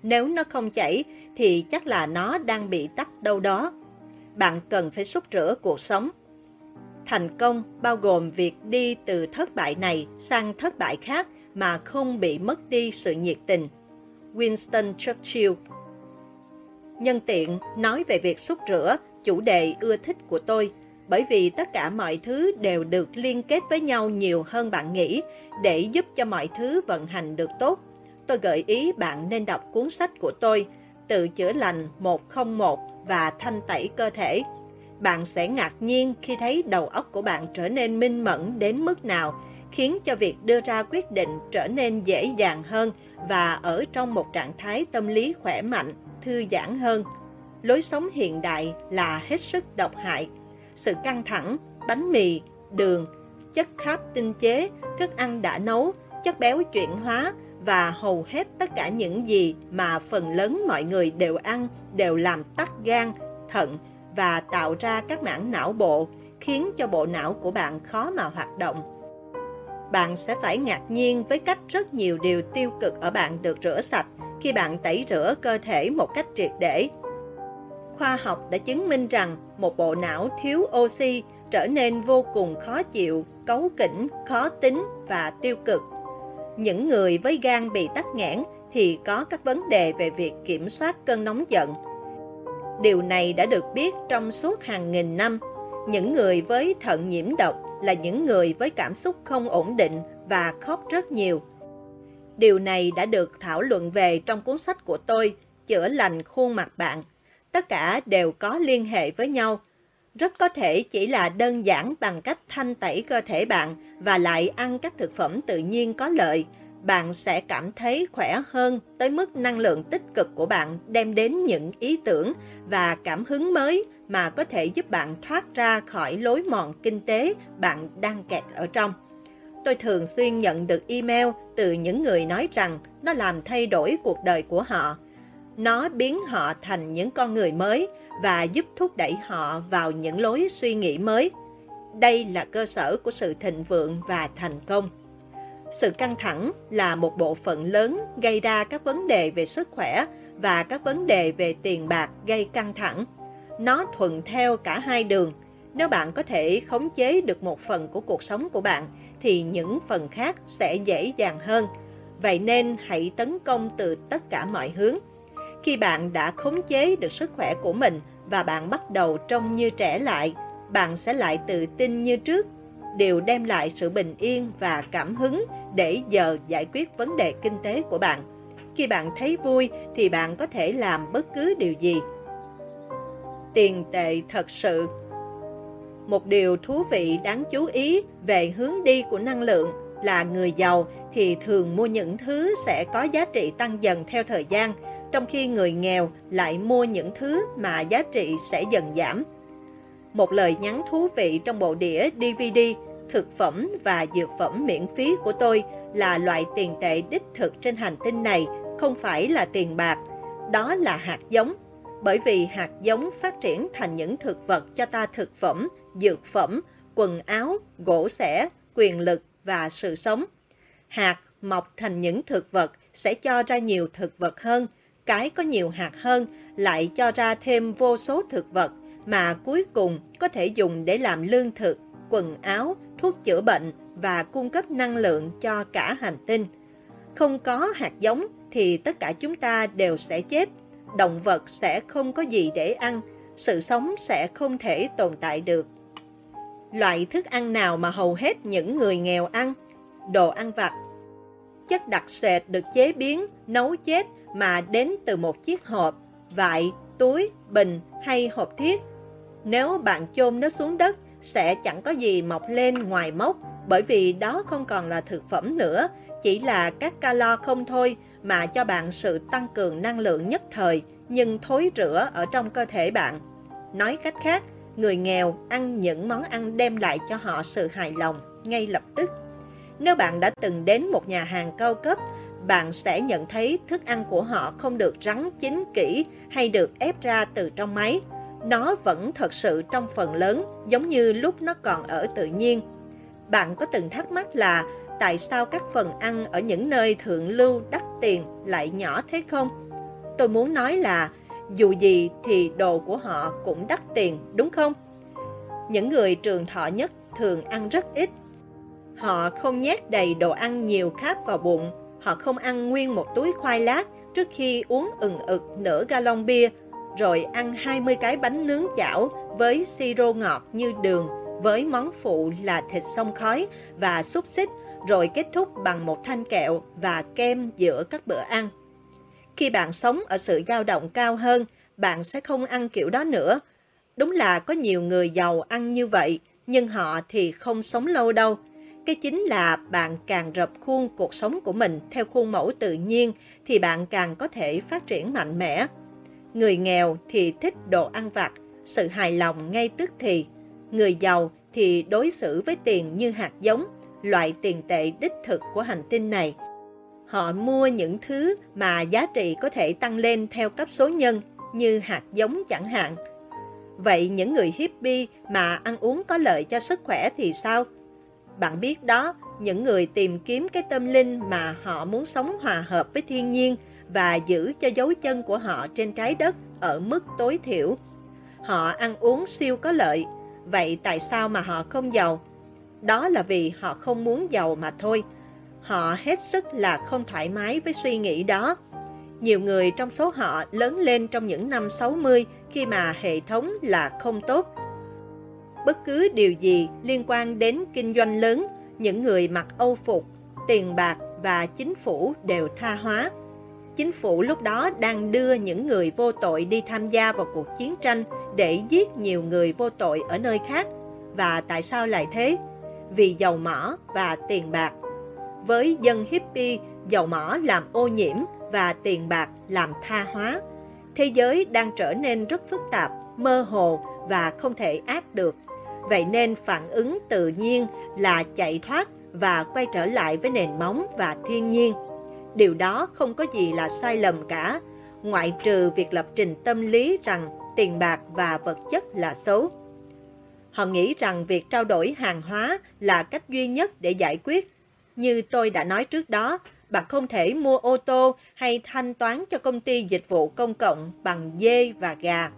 Nếu nó không chảy thì chắc là nó đang bị tắt đâu đó. Bạn cần phải xúc rửa cuộc sống Thành công bao gồm việc đi từ thất bại này sang thất bại khác mà không bị mất đi sự nhiệt tình. Winston Churchill Nhân tiện nói về việc xúc rửa, chủ đề ưa thích của tôi, bởi vì tất cả mọi thứ đều được liên kết với nhau nhiều hơn bạn nghĩ để giúp cho mọi thứ vận hành được tốt. Tôi gợi ý bạn nên đọc cuốn sách của tôi, Tự chữa lành 101 và Thanh tẩy cơ thể bạn sẽ ngạc nhiên khi thấy đầu óc của bạn trở nên minh mẫn đến mức nào, khiến cho việc đưa ra quyết định trở nên dễ dàng hơn và ở trong một trạng thái tâm lý khỏe mạnh, thư giãn hơn lối sống hiện đại là hết sức độc hại. Sự căng thẳng, bánh mì, đường, chất khắp tinh chế, thức ăn đã nấu, chất béo chuyển hóa và hầu hết tất cả những gì mà phần lớn mọi người đều ăn đều làm tắc gan, thận và tạo ra các mảng não bộ, khiến cho bộ não của bạn khó mà hoạt động. Bạn sẽ phải ngạc nhiên với cách rất nhiều điều tiêu cực ở bạn được rửa sạch khi bạn tẩy rửa cơ thể một cách triệt để. Khoa học đã chứng minh rằng một bộ não thiếu oxy trở nên vô cùng khó chịu, cấu kỉnh, khó tính và tiêu cực. Những người với gan bị tắc nghẽn thì có các vấn đề về việc kiểm soát cơn nóng giận. Điều này đã được biết trong suốt hàng nghìn năm. Những người với thận nhiễm độc là những người với cảm xúc không ổn định và khóc rất nhiều. Điều này đã được thảo luận về trong cuốn sách của tôi, Chữa lành khuôn mặt bạn. Tất cả đều có liên hệ với nhau. Rất có thể chỉ là đơn giản bằng cách thanh tẩy cơ thể bạn và lại ăn các thực phẩm tự nhiên có lợi. Bạn sẽ cảm thấy khỏe hơn tới mức năng lượng tích cực của bạn đem đến những ý tưởng và cảm hứng mới mà có thể giúp bạn thoát ra khỏi lối mòn kinh tế bạn đang kẹt ở trong. Tôi thường xuyên nhận được email từ những người nói rằng nó làm thay đổi cuộc đời của họ. Nó biến họ thành những con người mới và giúp thúc đẩy họ vào những lối suy nghĩ mới. Đây là cơ sở của sự thịnh vượng và thành công. Sự căng thẳng là một bộ phận lớn gây ra các vấn đề về sức khỏe và các vấn đề về tiền bạc gây căng thẳng. Nó thuận theo cả hai đường. Nếu bạn có thể khống chế được một phần của cuộc sống của bạn, thì những phần khác sẽ dễ dàng hơn. Vậy nên hãy tấn công từ tất cả mọi hướng. Khi bạn đã khống chế được sức khỏe của mình và bạn bắt đầu trông như trẻ lại, bạn sẽ lại tự tin như trước. Điều đem lại sự bình yên và cảm hứng để giờ giải quyết vấn đề kinh tế của bạn. Khi bạn thấy vui thì bạn có thể làm bất cứ điều gì tiền tệ thật sự. Một điều thú vị đáng chú ý về hướng đi của năng lượng là người giàu thì thường mua những thứ sẽ có giá trị tăng dần theo thời gian, trong khi người nghèo lại mua những thứ mà giá trị sẽ dần giảm. Một lời nhắn thú vị trong bộ đĩa DVD Thực phẩm và dược phẩm miễn phí của tôi là loại tiền tệ đích thực trên hành tinh này không phải là tiền bạc, đó là hạt giống bởi vì hạt giống phát triển thành những thực vật cho ta thực phẩm, dược phẩm, quần áo, gỗ xẻ, quyền lực và sự sống. Hạt mọc thành những thực vật sẽ cho ra nhiều thực vật hơn, cái có nhiều hạt hơn lại cho ra thêm vô số thực vật mà cuối cùng có thể dùng để làm lương thực, quần áo, thuốc chữa bệnh và cung cấp năng lượng cho cả hành tinh. Không có hạt giống thì tất cả chúng ta đều sẽ chết động vật sẽ không có gì để ăn, sự sống sẽ không thể tồn tại được. Loại thức ăn nào mà hầu hết những người nghèo ăn? Đồ ăn vặt. Chất đặc sệt được chế biến, nấu chết mà đến từ một chiếc hộp, vại, túi, bình hay hộp thiết. Nếu bạn chôn nó xuống đất, sẽ chẳng có gì mọc lên ngoài mốc, bởi vì đó không còn là thực phẩm nữa, chỉ là các calo không thôi, mà cho bạn sự tăng cường năng lượng nhất thời nhưng thối rữa ở trong cơ thể bạn. Nói cách khác, người nghèo ăn những món ăn đem lại cho họ sự hài lòng ngay lập tức. Nếu bạn đã từng đến một nhà hàng cao cấp, bạn sẽ nhận thấy thức ăn của họ không được rắn chín kỹ hay được ép ra từ trong máy. Nó vẫn thật sự trong phần lớn giống như lúc nó còn ở tự nhiên. Bạn có từng thắc mắc là tại sao các phần ăn ở những nơi thượng lưu đắt tiền lại nhỏ thế không? Tôi muốn nói là dù gì thì đồ của họ cũng đắt tiền, đúng không? Những người trường thọ nhất thường ăn rất ít. Họ không nhét đầy đồ ăn nhiều khác vào bụng. Họ không ăn nguyên một túi khoai lát trước khi uống ừng ực nửa galon bia, rồi ăn 20 cái bánh nướng chảo với siro ngọt như đường, với món phụ là thịt sông khói và xúc xích rồi kết thúc bằng một thanh kẹo và kem giữa các bữa ăn. Khi bạn sống ở sự dao động cao hơn, bạn sẽ không ăn kiểu đó nữa. Đúng là có nhiều người giàu ăn như vậy, nhưng họ thì không sống lâu đâu. Cái chính là bạn càng rập khuôn cuộc sống của mình theo khuôn mẫu tự nhiên thì bạn càng có thể phát triển mạnh mẽ. Người nghèo thì thích đồ ăn vặt, sự hài lòng ngay tức thì. Người giàu thì đối xử với tiền như hạt giống, loại tiền tệ đích thực của hành tinh này. Họ mua những thứ mà giá trị có thể tăng lên theo cấp số nhân như hạt giống chẳng hạn. Vậy những người hippie mà ăn uống có lợi cho sức khỏe thì sao? Bạn biết đó, những người tìm kiếm cái tâm linh mà họ muốn sống hòa hợp với thiên nhiên và giữ cho dấu chân của họ trên trái đất ở mức tối thiểu. Họ ăn uống siêu có lợi, vậy tại sao mà họ không giàu? Đó là vì họ không muốn giàu mà thôi. Họ hết sức là không thoải mái với suy nghĩ đó. Nhiều người trong số họ lớn lên trong những năm 60 khi mà hệ thống là không tốt. Bất cứ điều gì liên quan đến kinh doanh lớn, những người mặc âu phục, tiền bạc và chính phủ đều tha hóa. Chính phủ lúc đó đang đưa những người vô tội đi tham gia vào cuộc chiến tranh để giết nhiều người vô tội ở nơi khác. Và tại sao lại thế? Vì dầu mỏ và tiền bạc. Với dân hippie, dầu mỏ làm ô nhiễm và tiền bạc làm tha hóa. Thế giới đang trở nên rất phức tạp, mơ hồ và không thể ác được. Vậy nên phản ứng tự nhiên là chạy thoát và quay trở lại với nền móng và thiên nhiên. Điều đó không có gì là sai lầm cả, ngoại trừ việc lập trình tâm lý rằng tiền bạc và vật chất là xấu. Họ nghĩ rằng việc trao đổi hàng hóa là cách duy nhất để giải quyết. Như tôi đã nói trước đó, bạn không thể mua ô tô hay thanh toán cho công ty dịch vụ công cộng bằng dê và gà.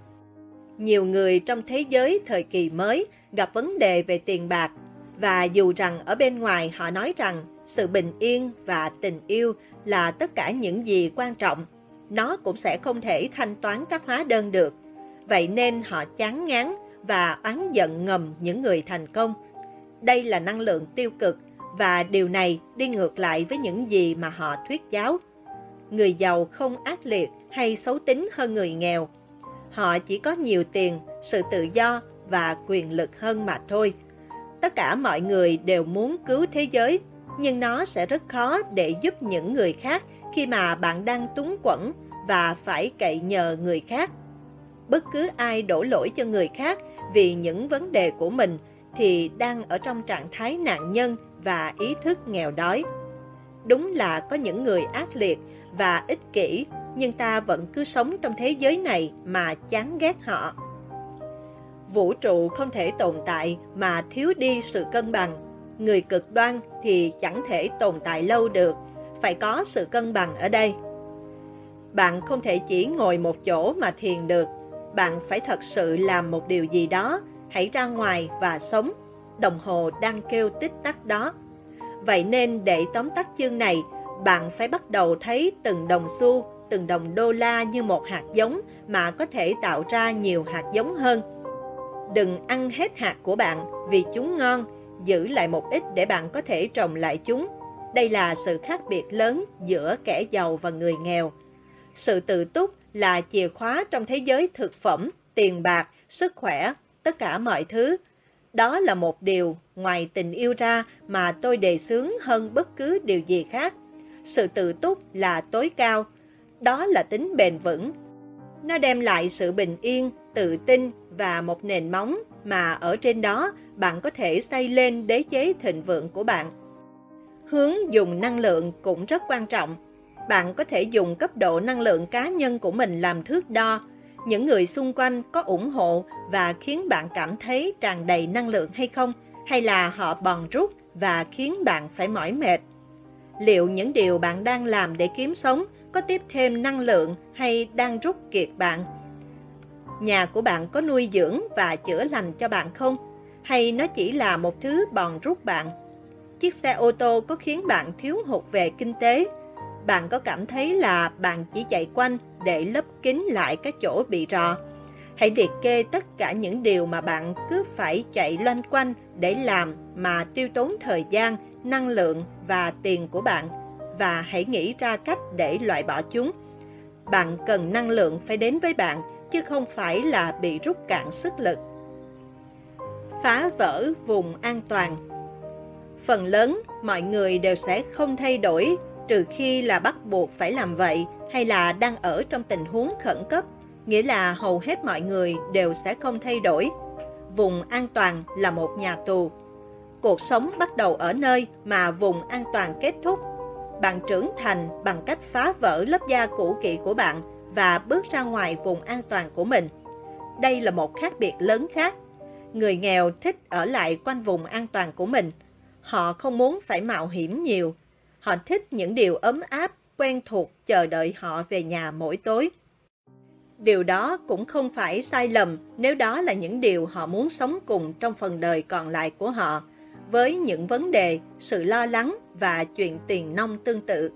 Nhiều người trong thế giới thời kỳ mới gặp vấn đề về tiền bạc và dù rằng ở bên ngoài họ nói rằng sự bình yên và tình yêu là tất cả những gì quan trọng, nó cũng sẽ không thể thanh toán các hóa đơn được. Vậy nên họ chán ngán và oán giận ngầm những người thành công. Đây là năng lượng tiêu cực và điều này đi ngược lại với những gì mà họ thuyết giáo. Người giàu không ác liệt hay xấu tính hơn người nghèo. Họ chỉ có nhiều tiền, sự tự do và quyền lực hơn mà thôi. Tất cả mọi người đều muốn cứu thế giới, nhưng nó sẽ rất khó để giúp những người khác khi mà bạn đang túng quẫn và phải cậy nhờ người khác. Bất cứ ai đổ lỗi cho người khác vì những vấn đề của mình thì đang ở trong trạng thái nạn nhân và ý thức nghèo đói. Đúng là có những người ác liệt và ích kỷ, nhưng ta vẫn cứ sống trong thế giới này mà chán ghét họ. Vũ trụ không thể tồn tại mà thiếu đi sự cân bằng. Người cực đoan thì chẳng thể tồn tại lâu được, phải có sự cân bằng ở đây. Bạn không thể chỉ ngồi một chỗ mà thiền được, bạn phải thật sự làm một điều gì đó, hãy ra ngoài và sống. Đồng hồ đang kêu tích tắc đó. Vậy nên để tóm tắt chương này, bạn phải bắt đầu thấy từng đồng xu, từng đồng đô la như một hạt giống mà có thể tạo ra nhiều hạt giống hơn. Đừng ăn hết hạt của bạn vì chúng ngon, giữ lại một ít để bạn có thể trồng lại chúng. Đây là sự khác biệt lớn giữa kẻ giàu và người nghèo. Sự tự túc là chìa khóa trong thế giới thực phẩm, tiền bạc, sức khỏe, tất cả mọi thứ. Đó là một điều ngoài tình yêu ra mà tôi đề xướng hơn bất cứ điều gì khác. Sự tự túc là tối cao, đó là tính bền vững. Nó đem lại sự bình yên, tự tin và một nền móng mà ở trên đó bạn có thể xây lên đế chế thịnh vượng của bạn. Hướng dùng năng lượng cũng rất quan trọng. Bạn có thể dùng cấp độ năng lượng cá nhân của mình làm thước đo. Những người xung quanh có ủng hộ và khiến bạn cảm thấy tràn đầy năng lượng hay không, hay là họ bòn rút và khiến bạn phải mỏi mệt. Liệu những điều bạn đang làm để kiếm sống có tiếp thêm năng lượng hay đang rút kiệt bạn? Nhà của bạn có nuôi dưỡng và chữa lành cho bạn không? Hay nó chỉ là một thứ bòn rút bạn? Chiếc xe ô tô có khiến bạn thiếu hụt về kinh tế? Bạn có cảm thấy là bạn chỉ chạy quanh để lấp kín lại các chỗ bị rò? Hãy liệt kê tất cả những điều mà bạn cứ phải chạy loanh quanh để làm mà tiêu tốn thời gian, năng lượng và tiền của bạn và hãy nghĩ ra cách để loại bỏ chúng. Bạn cần năng lượng phải đến với bạn chứ không phải là bị rút cạn sức lực. Phá vỡ vùng an toàn Phần lớn, mọi người đều sẽ không thay đổi trừ khi là bắt buộc phải làm vậy hay là đang ở trong tình huống khẩn cấp. nghĩa là hầu hết mọi người đều sẽ không thay đổi. Vùng an toàn là một nhà tù. Cuộc sống bắt đầu ở nơi mà vùng an toàn kết thúc. Bạn trưởng thành bằng cách phá vỡ lớp da cũ kỹ của bạn và bước ra ngoài vùng an toàn của mình. Đây là một khác biệt lớn khác. Người nghèo thích ở lại quanh vùng an toàn của mình. Họ không muốn phải mạo hiểm nhiều. Họ thích những điều ấm áp, quen thuộc chờ đợi họ về nhà mỗi tối. Điều đó cũng không phải sai lầm nếu đó là những điều họ muốn sống cùng trong phần đời còn lại của họ, với những vấn đề, sự lo lắng và chuyện tiền nông tương tự.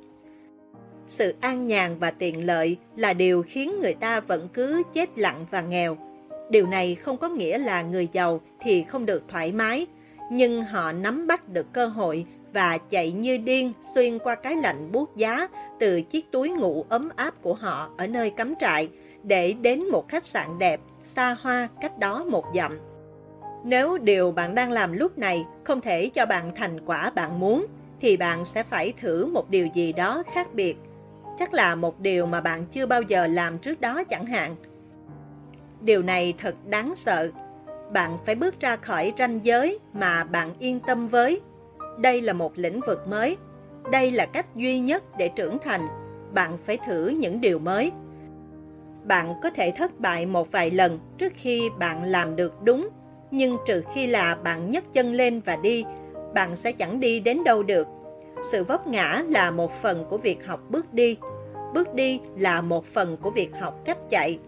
Sự an nhàn và tiện lợi là điều khiến người ta vẫn cứ chết lặng và nghèo. Điều này không có nghĩa là người giàu thì không được thoải mái, nhưng họ nắm bắt được cơ hội và chạy như điên xuyên qua cái lạnh buốt giá từ chiếc túi ngủ ấm áp của họ ở nơi cắm trại để đến một khách sạn đẹp, xa hoa cách đó một dặm. Nếu điều bạn đang làm lúc này không thể cho bạn thành quả bạn muốn, thì bạn sẽ phải thử một điều gì đó khác biệt. Chắc là một điều mà bạn chưa bao giờ làm trước đó chẳng hạn. Điều này thật đáng sợ. Bạn phải bước ra khỏi ranh giới mà bạn yên tâm với. Đây là một lĩnh vực mới. Đây là cách duy nhất để trưởng thành. Bạn phải thử những điều mới. Bạn có thể thất bại một vài lần trước khi bạn làm được đúng, nhưng trừ khi là bạn nhấc chân lên và đi, bạn sẽ chẳng đi đến đâu được. Sự vấp ngã là một phần của việc học bước đi. Bước đi là một phần của việc học cách chạy.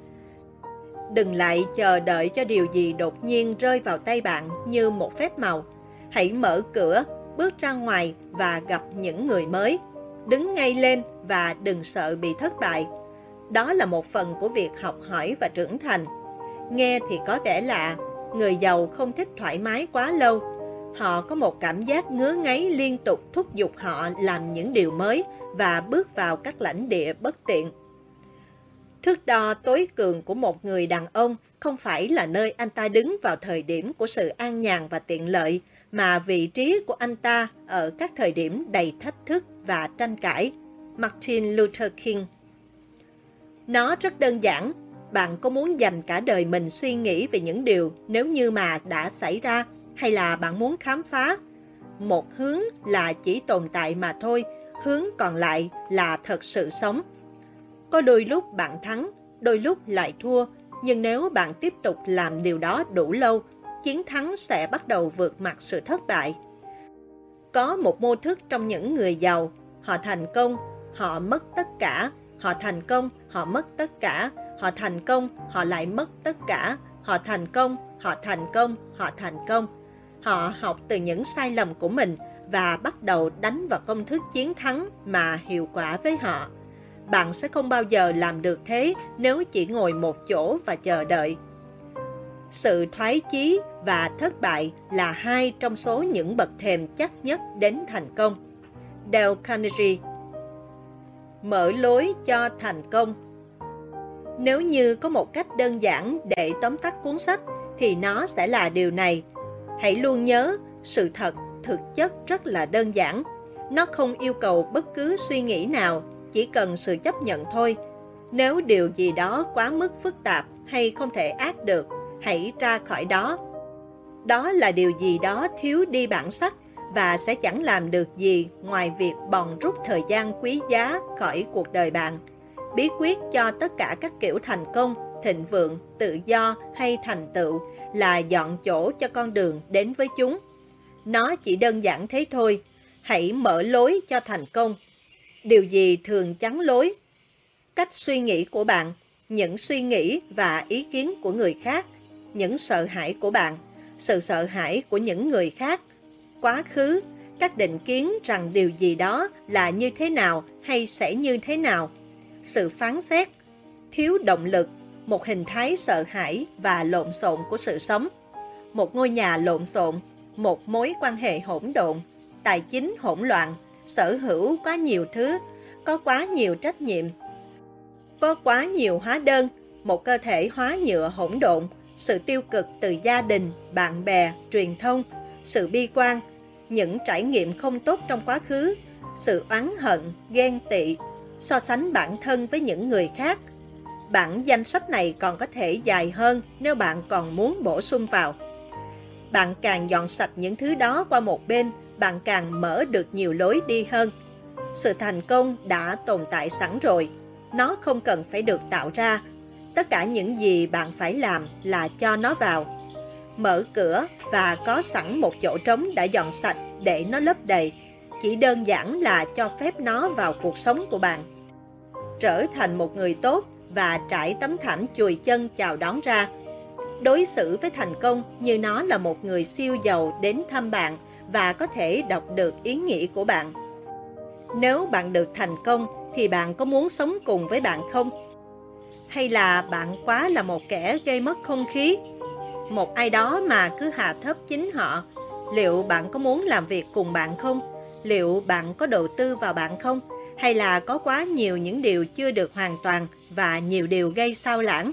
Đừng lại chờ đợi cho điều gì đột nhiên rơi vào tay bạn như một phép màu. Hãy mở cửa, bước ra ngoài và gặp những người mới. Đứng ngay lên và đừng sợ bị thất bại. Đó là một phần của việc học hỏi và trưởng thành. Nghe thì có vẻ lạ, người giàu không thích thoải mái quá lâu. Họ có một cảm giác ngứa ngáy liên tục thúc giục họ làm những điều mới và bước vào các lãnh địa bất tiện. Thước đo tối cường của một người đàn ông không phải là nơi anh ta đứng vào thời điểm của sự an nhàn và tiện lợi, mà vị trí của anh ta ở các thời điểm đầy thách thức và tranh cãi. Martin Luther King nó rất đơn giản. Bạn có muốn dành cả đời mình suy nghĩ về những điều nếu như mà đã xảy ra hay là bạn muốn khám phá? Một hướng là chỉ tồn tại mà thôi, hướng còn lại là thật sự sống. Có đôi lúc bạn thắng, đôi lúc lại thua, nhưng nếu bạn tiếp tục làm điều đó đủ lâu, chiến thắng sẽ bắt đầu vượt mặt sự thất bại. Có một mô thức trong những người giàu, họ thành công, họ mất tất cả, họ thành công, họ mất tất cả, họ thành công, họ lại mất tất cả, họ thành công, họ thành công, họ thành công. Họ học từ những sai lầm của mình và bắt đầu đánh vào công thức chiến thắng mà hiệu quả với họ. Bạn sẽ không bao giờ làm được thế nếu chỉ ngồi một chỗ và chờ đợi. Sự thoái chí và thất bại là hai trong số những bậc thềm chắc nhất đến thành công. Dale Carnegie mở lối cho thành công. Nếu như có một cách đơn giản để tóm tắt cuốn sách, thì nó sẽ là điều này. Hãy luôn nhớ, sự thật, thực chất rất là đơn giản. Nó không yêu cầu bất cứ suy nghĩ nào, chỉ cần sự chấp nhận thôi. Nếu điều gì đó quá mức phức tạp hay không thể ác được, hãy ra khỏi đó. Đó là điều gì đó thiếu đi bản sắc và sẽ chẳng làm được gì ngoài việc bòn rút thời gian quý giá khỏi cuộc đời bạn. Bí quyết cho tất cả các kiểu thành công, thịnh vượng, tự do hay thành tựu là dọn chỗ cho con đường đến với chúng. Nó chỉ đơn giản thế thôi, hãy mở lối cho thành công. Điều gì thường chắn lối? Cách suy nghĩ của bạn, những suy nghĩ và ý kiến của người khác, những sợ hãi của bạn, sự sợ hãi của những người khác quá khứ, các định kiến rằng điều gì đó là như thế nào hay sẽ như thế nào, sự phán xét, thiếu động lực, một hình thái sợ hãi và lộn xộn của sự sống, một ngôi nhà lộn xộn, một mối quan hệ hỗn độn, tài chính hỗn loạn, sở hữu quá nhiều thứ, có quá nhiều trách nhiệm, có quá nhiều hóa đơn, một cơ thể hóa nhựa hỗn độn, sự tiêu cực từ gia đình, bạn bè, truyền thông, sự bi quan, những trải nghiệm không tốt trong quá khứ, sự oán hận, ghen tị, so sánh bản thân với những người khác. Bản danh sách này còn có thể dài hơn nếu bạn còn muốn bổ sung vào. Bạn càng dọn sạch những thứ đó qua một bên, bạn càng mở được nhiều lối đi hơn. Sự thành công đã tồn tại sẵn rồi, nó không cần phải được tạo ra. Tất cả những gì bạn phải làm là cho nó vào. Mở cửa và có sẵn một chỗ trống đã dọn sạch để nó lấp đầy. Chỉ đơn giản là cho phép nó vào cuộc sống của bạn. Trở thành một người tốt và trải tấm thảm chùi chân chào đón ra. Đối xử với thành công như nó là một người siêu giàu đến thăm bạn và có thể đọc được ý nghĩ của bạn. Nếu bạn được thành công thì bạn có muốn sống cùng với bạn không? Hay là bạn quá là một kẻ gây mất không khí? Một ai đó mà cứ hạ thấp chính họ, liệu bạn có muốn làm việc cùng bạn không? Liệu bạn có đầu tư vào bạn không? Hay là có quá nhiều những điều chưa được hoàn toàn và nhiều điều gây sao lãng?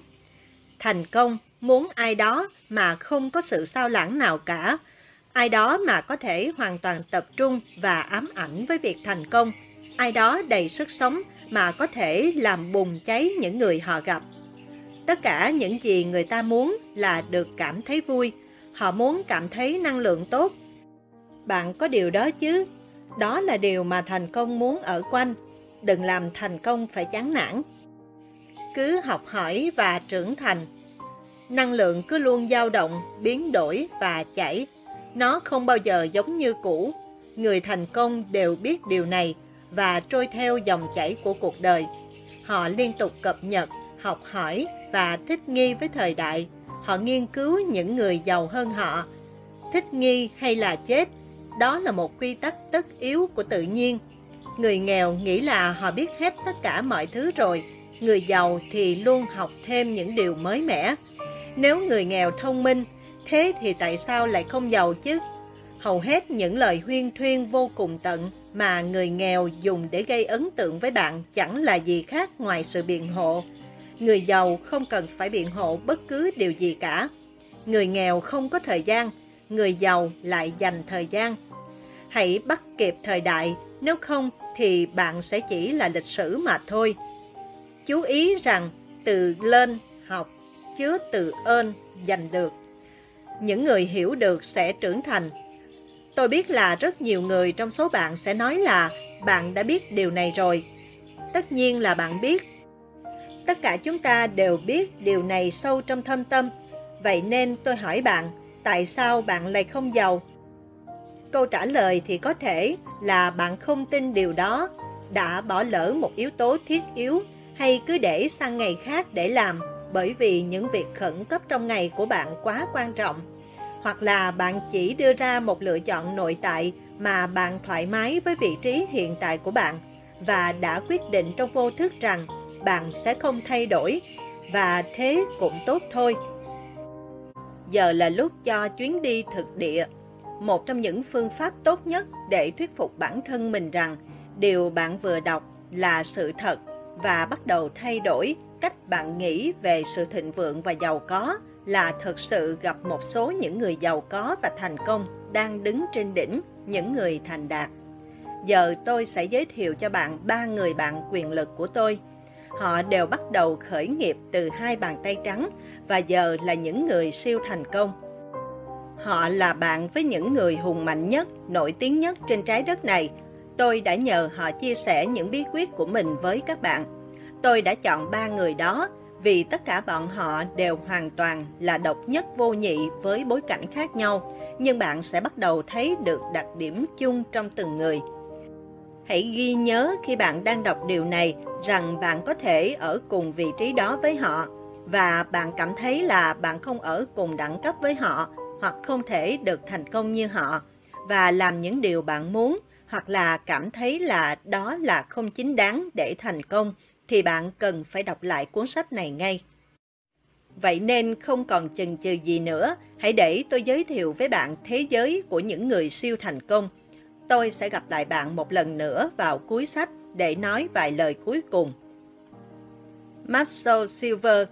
Thành công muốn ai đó mà không có sự sao lãng nào cả, ai đó mà có thể hoàn toàn tập trung và ám ảnh với việc thành công, ai đó đầy sức sống mà có thể làm bùng cháy những người họ gặp. Tất cả những gì người ta muốn là được cảm thấy vui, họ muốn cảm thấy năng lượng tốt. Bạn có điều đó chứ? Đó là điều mà thành công muốn ở quanh. Đừng làm thành công phải chán nản. Cứ học hỏi và trưởng thành Năng lượng cứ luôn dao động, biến đổi và chảy. Nó không bao giờ giống như cũ. Người thành công đều biết điều này và trôi theo dòng chảy của cuộc đời. Họ liên tục cập nhật, học hỏi và thích nghi với thời đại. Họ nghiên cứu những người giàu hơn họ. Thích nghi hay là chết, đó là một quy tắc tất yếu của tự nhiên. Người nghèo nghĩ là họ biết hết tất cả mọi thứ rồi. Người giàu thì luôn học thêm những điều mới mẻ. Nếu người nghèo thông minh, thế thì tại sao lại không giàu chứ? Hầu hết những lời huyên thuyên vô cùng tận mà người nghèo dùng để gây ấn tượng với bạn chẳng là gì khác ngoài sự biện hộ. Người giàu không cần phải biện hộ bất cứ điều gì cả. Người nghèo không có thời gian, người giàu lại dành thời gian. Hãy bắt kịp thời đại, nếu không thì bạn sẽ chỉ là lịch sử mà thôi. Chú ý rằng từ lên học chứa từ ơn giành được. Những người hiểu được sẽ trưởng thành. Tôi biết là rất nhiều người trong số bạn sẽ nói là bạn đã biết điều này rồi. Tất nhiên là bạn biết. Tất cả chúng ta đều biết điều này sâu trong thâm tâm. Vậy nên tôi hỏi bạn, tại sao bạn lại không giàu? Câu trả lời thì có thể là bạn không tin điều đó, đã bỏ lỡ một yếu tố thiết yếu hay cứ để sang ngày khác để làm bởi vì những việc khẩn cấp trong ngày của bạn quá quan trọng. Hoặc là bạn chỉ đưa ra một lựa chọn nội tại mà bạn thoải mái với vị trí hiện tại của bạn và đã quyết định trong vô thức rằng bạn sẽ không thay đổi và thế cũng tốt thôi. Giờ là lúc cho chuyến đi thực địa. Một trong những phương pháp tốt nhất để thuyết phục bản thân mình rằng điều bạn vừa đọc là sự thật và bắt đầu thay đổi cách bạn nghĩ về sự thịnh vượng và giàu có là thực sự gặp một số những người giàu có và thành công đang đứng trên đỉnh những người thành đạt. Giờ tôi sẽ giới thiệu cho bạn ba người bạn quyền lực của tôi. Họ đều bắt đầu khởi nghiệp từ hai bàn tay trắng và giờ là những người siêu thành công. Họ là bạn với những người hùng mạnh nhất, nổi tiếng nhất trên trái đất này. Tôi đã nhờ họ chia sẻ những bí quyết của mình với các bạn Tôi đã chọn ba người đó vì tất cả bọn họ đều hoàn toàn là độc nhất vô nhị với bối cảnh khác nhau, nhưng bạn sẽ bắt đầu thấy được đặc điểm chung trong từng người. Hãy ghi nhớ khi bạn đang đọc điều này rằng bạn có thể ở cùng vị trí đó với họ và bạn cảm thấy là bạn không ở cùng đẳng cấp với họ hoặc không thể được thành công như họ và làm những điều bạn muốn hoặc là cảm thấy là đó là không chính đáng để thành công thì bạn cần phải đọc lại cuốn sách này ngay. Vậy nên không còn chần chừ gì nữa, hãy để tôi giới thiệu với bạn thế giới của những người siêu thành công. Tôi sẽ gặp lại bạn một lần nữa vào cuối sách để nói vài lời cuối cùng. Maxwell Silver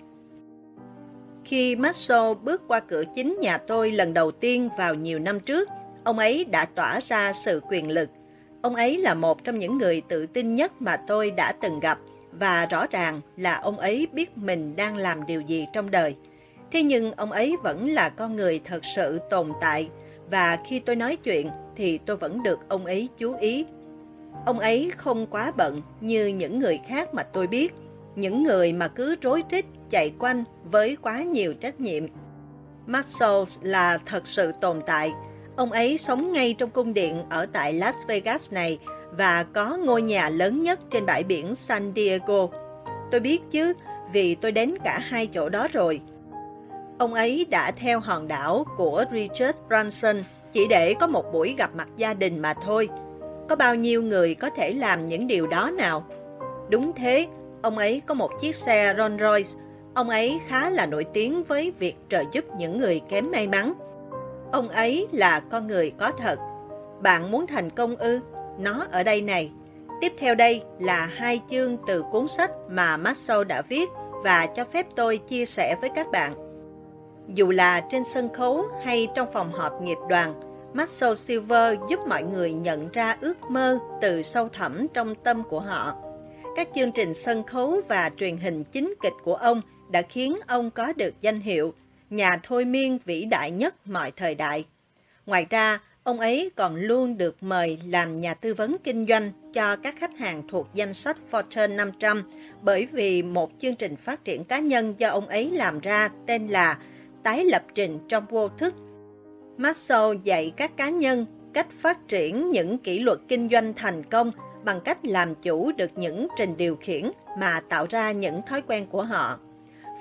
khi Maxwell bước qua cửa chính nhà tôi lần đầu tiên vào nhiều năm trước, ông ấy đã tỏa ra sự quyền lực. Ông ấy là một trong những người tự tin nhất mà tôi đã từng gặp và rõ ràng là ông ấy biết mình đang làm điều gì trong đời. Thế nhưng ông ấy vẫn là con người thật sự tồn tại và khi tôi nói chuyện thì tôi vẫn được ông ấy chú ý. Ông ấy không quá bận như những người khác mà tôi biết, những người mà cứ rối rít chạy quanh với quá nhiều trách nhiệm. Maxwell là thật sự tồn tại. Ông ấy sống ngay trong cung điện ở tại Las Vegas này và có ngôi nhà lớn nhất trên bãi biển San Diego. Tôi biết chứ, vì tôi đến cả hai chỗ đó rồi. Ông ấy đã theo hòn đảo của Richard Branson chỉ để có một buổi gặp mặt gia đình mà thôi. Có bao nhiêu người có thể làm những điều đó nào? Đúng thế, ông ấy có một chiếc xe Rolls Royce. Ông ấy khá là nổi tiếng với việc trợ giúp những người kém may mắn. Ông ấy là con người có thật. Bạn muốn thành công ư? Nó ở đây này. Tiếp theo đây là hai chương từ cuốn sách mà Maxwell đã viết và cho phép tôi chia sẻ với các bạn. Dù là trên sân khấu hay trong phòng họp nghiệp đoàn, Maxwell Silver giúp mọi người nhận ra ước mơ từ sâu thẳm trong tâm của họ. Các chương trình sân khấu và truyền hình chính kịch của ông đã khiến ông có được danh hiệu nhà thôi miên vĩ đại nhất mọi thời đại. Ngoài ra, ông ấy còn luôn được mời làm nhà tư vấn kinh doanh cho các khách hàng thuộc danh sách Fortune 500 bởi vì một chương trình phát triển cá nhân do ông ấy làm ra tên là tái lập trình trong vô thức. Maslow dạy các cá nhân cách phát triển những kỷ luật kinh doanh thành công bằng cách làm chủ được những trình điều khiển mà tạo ra những thói quen của họ.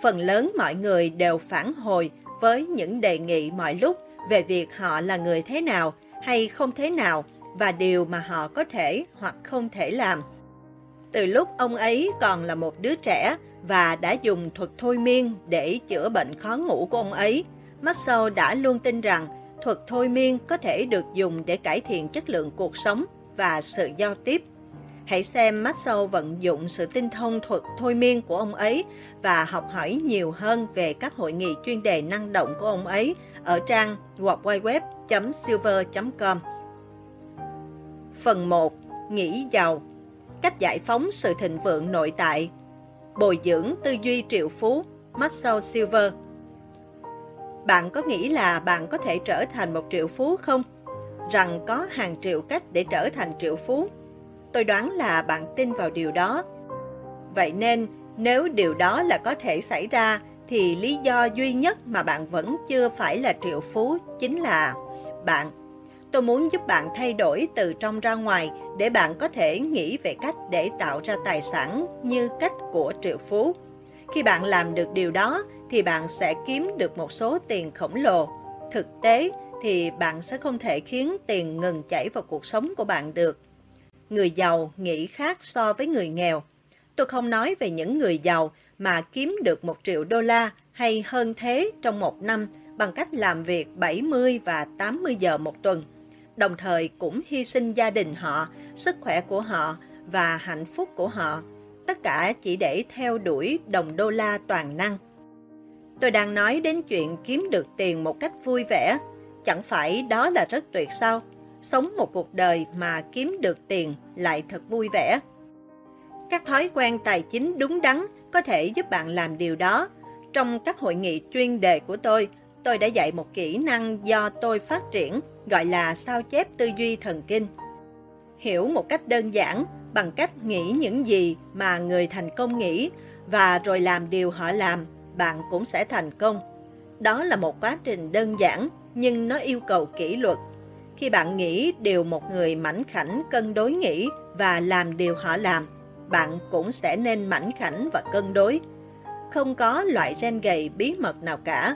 Phần lớn mọi người đều phản hồi với những đề nghị mọi lúc về việc họ là người thế nào hay không thế nào và điều mà họ có thể hoặc không thể làm. Từ lúc ông ấy còn là một đứa trẻ, và đã dùng thuật thôi miên để chữa bệnh khó ngủ của ông ấy. Maxwell đã luôn tin rằng thuật thôi miên có thể được dùng để cải thiện chất lượng cuộc sống và sự giao tiếp. Hãy xem Maxwell vận dụng sự tinh thông thuật thôi miên của ông ấy và học hỏi nhiều hơn về các hội nghị chuyên đề năng động của ông ấy ở trang www.silver.com Phần 1. Nghĩ giàu Cách giải phóng sự thịnh vượng nội tại Bồi dưỡng tư duy triệu phú, Maxwell Silver. Bạn có nghĩ là bạn có thể trở thành một triệu phú không? Rằng có hàng triệu cách để trở thành triệu phú? Tôi đoán là bạn tin vào điều đó. Vậy nên, nếu điều đó là có thể xảy ra, thì lý do duy nhất mà bạn vẫn chưa phải là triệu phú chính là bạn Tôi muốn giúp bạn thay đổi từ trong ra ngoài để bạn có thể nghĩ về cách để tạo ra tài sản như cách của triệu phú. Khi bạn làm được điều đó thì bạn sẽ kiếm được một số tiền khổng lồ. Thực tế thì bạn sẽ không thể khiến tiền ngừng chảy vào cuộc sống của bạn được. Người giàu nghĩ khác so với người nghèo. Tôi không nói về những người giàu mà kiếm được một triệu đô la hay hơn thế trong một năm bằng cách làm việc 70 và 80 giờ một tuần đồng thời cũng hy sinh gia đình họ, sức khỏe của họ và hạnh phúc của họ, tất cả chỉ để theo đuổi đồng đô la toàn năng. Tôi đang nói đến chuyện kiếm được tiền một cách vui vẻ, chẳng phải đó là rất tuyệt sao? Sống một cuộc đời mà kiếm được tiền lại thật vui vẻ. Các thói quen tài chính đúng đắn có thể giúp bạn làm điều đó. Trong các hội nghị chuyên đề của tôi, tôi đã dạy một kỹ năng do tôi phát triển gọi là sao chép tư duy thần kinh. Hiểu một cách đơn giản bằng cách nghĩ những gì mà người thành công nghĩ và rồi làm điều họ làm, bạn cũng sẽ thành công. Đó là một quá trình đơn giản nhưng nó yêu cầu kỷ luật. Khi bạn nghĩ điều một người mảnh khảnh cân đối nghĩ và làm điều họ làm, bạn cũng sẽ nên mảnh khảnh và cân đối. Không có loại gen gầy bí mật nào cả.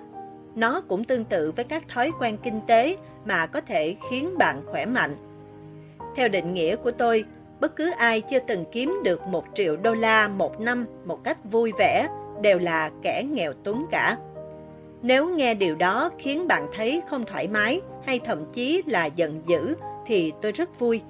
Nó cũng tương tự với các thói quen kinh tế mà có thể khiến bạn khỏe mạnh. Theo định nghĩa của tôi, bất cứ ai chưa từng kiếm được một triệu đô la một năm một cách vui vẻ đều là kẻ nghèo túng cả. Nếu nghe điều đó khiến bạn thấy không thoải mái hay thậm chí là giận dữ thì tôi rất vui.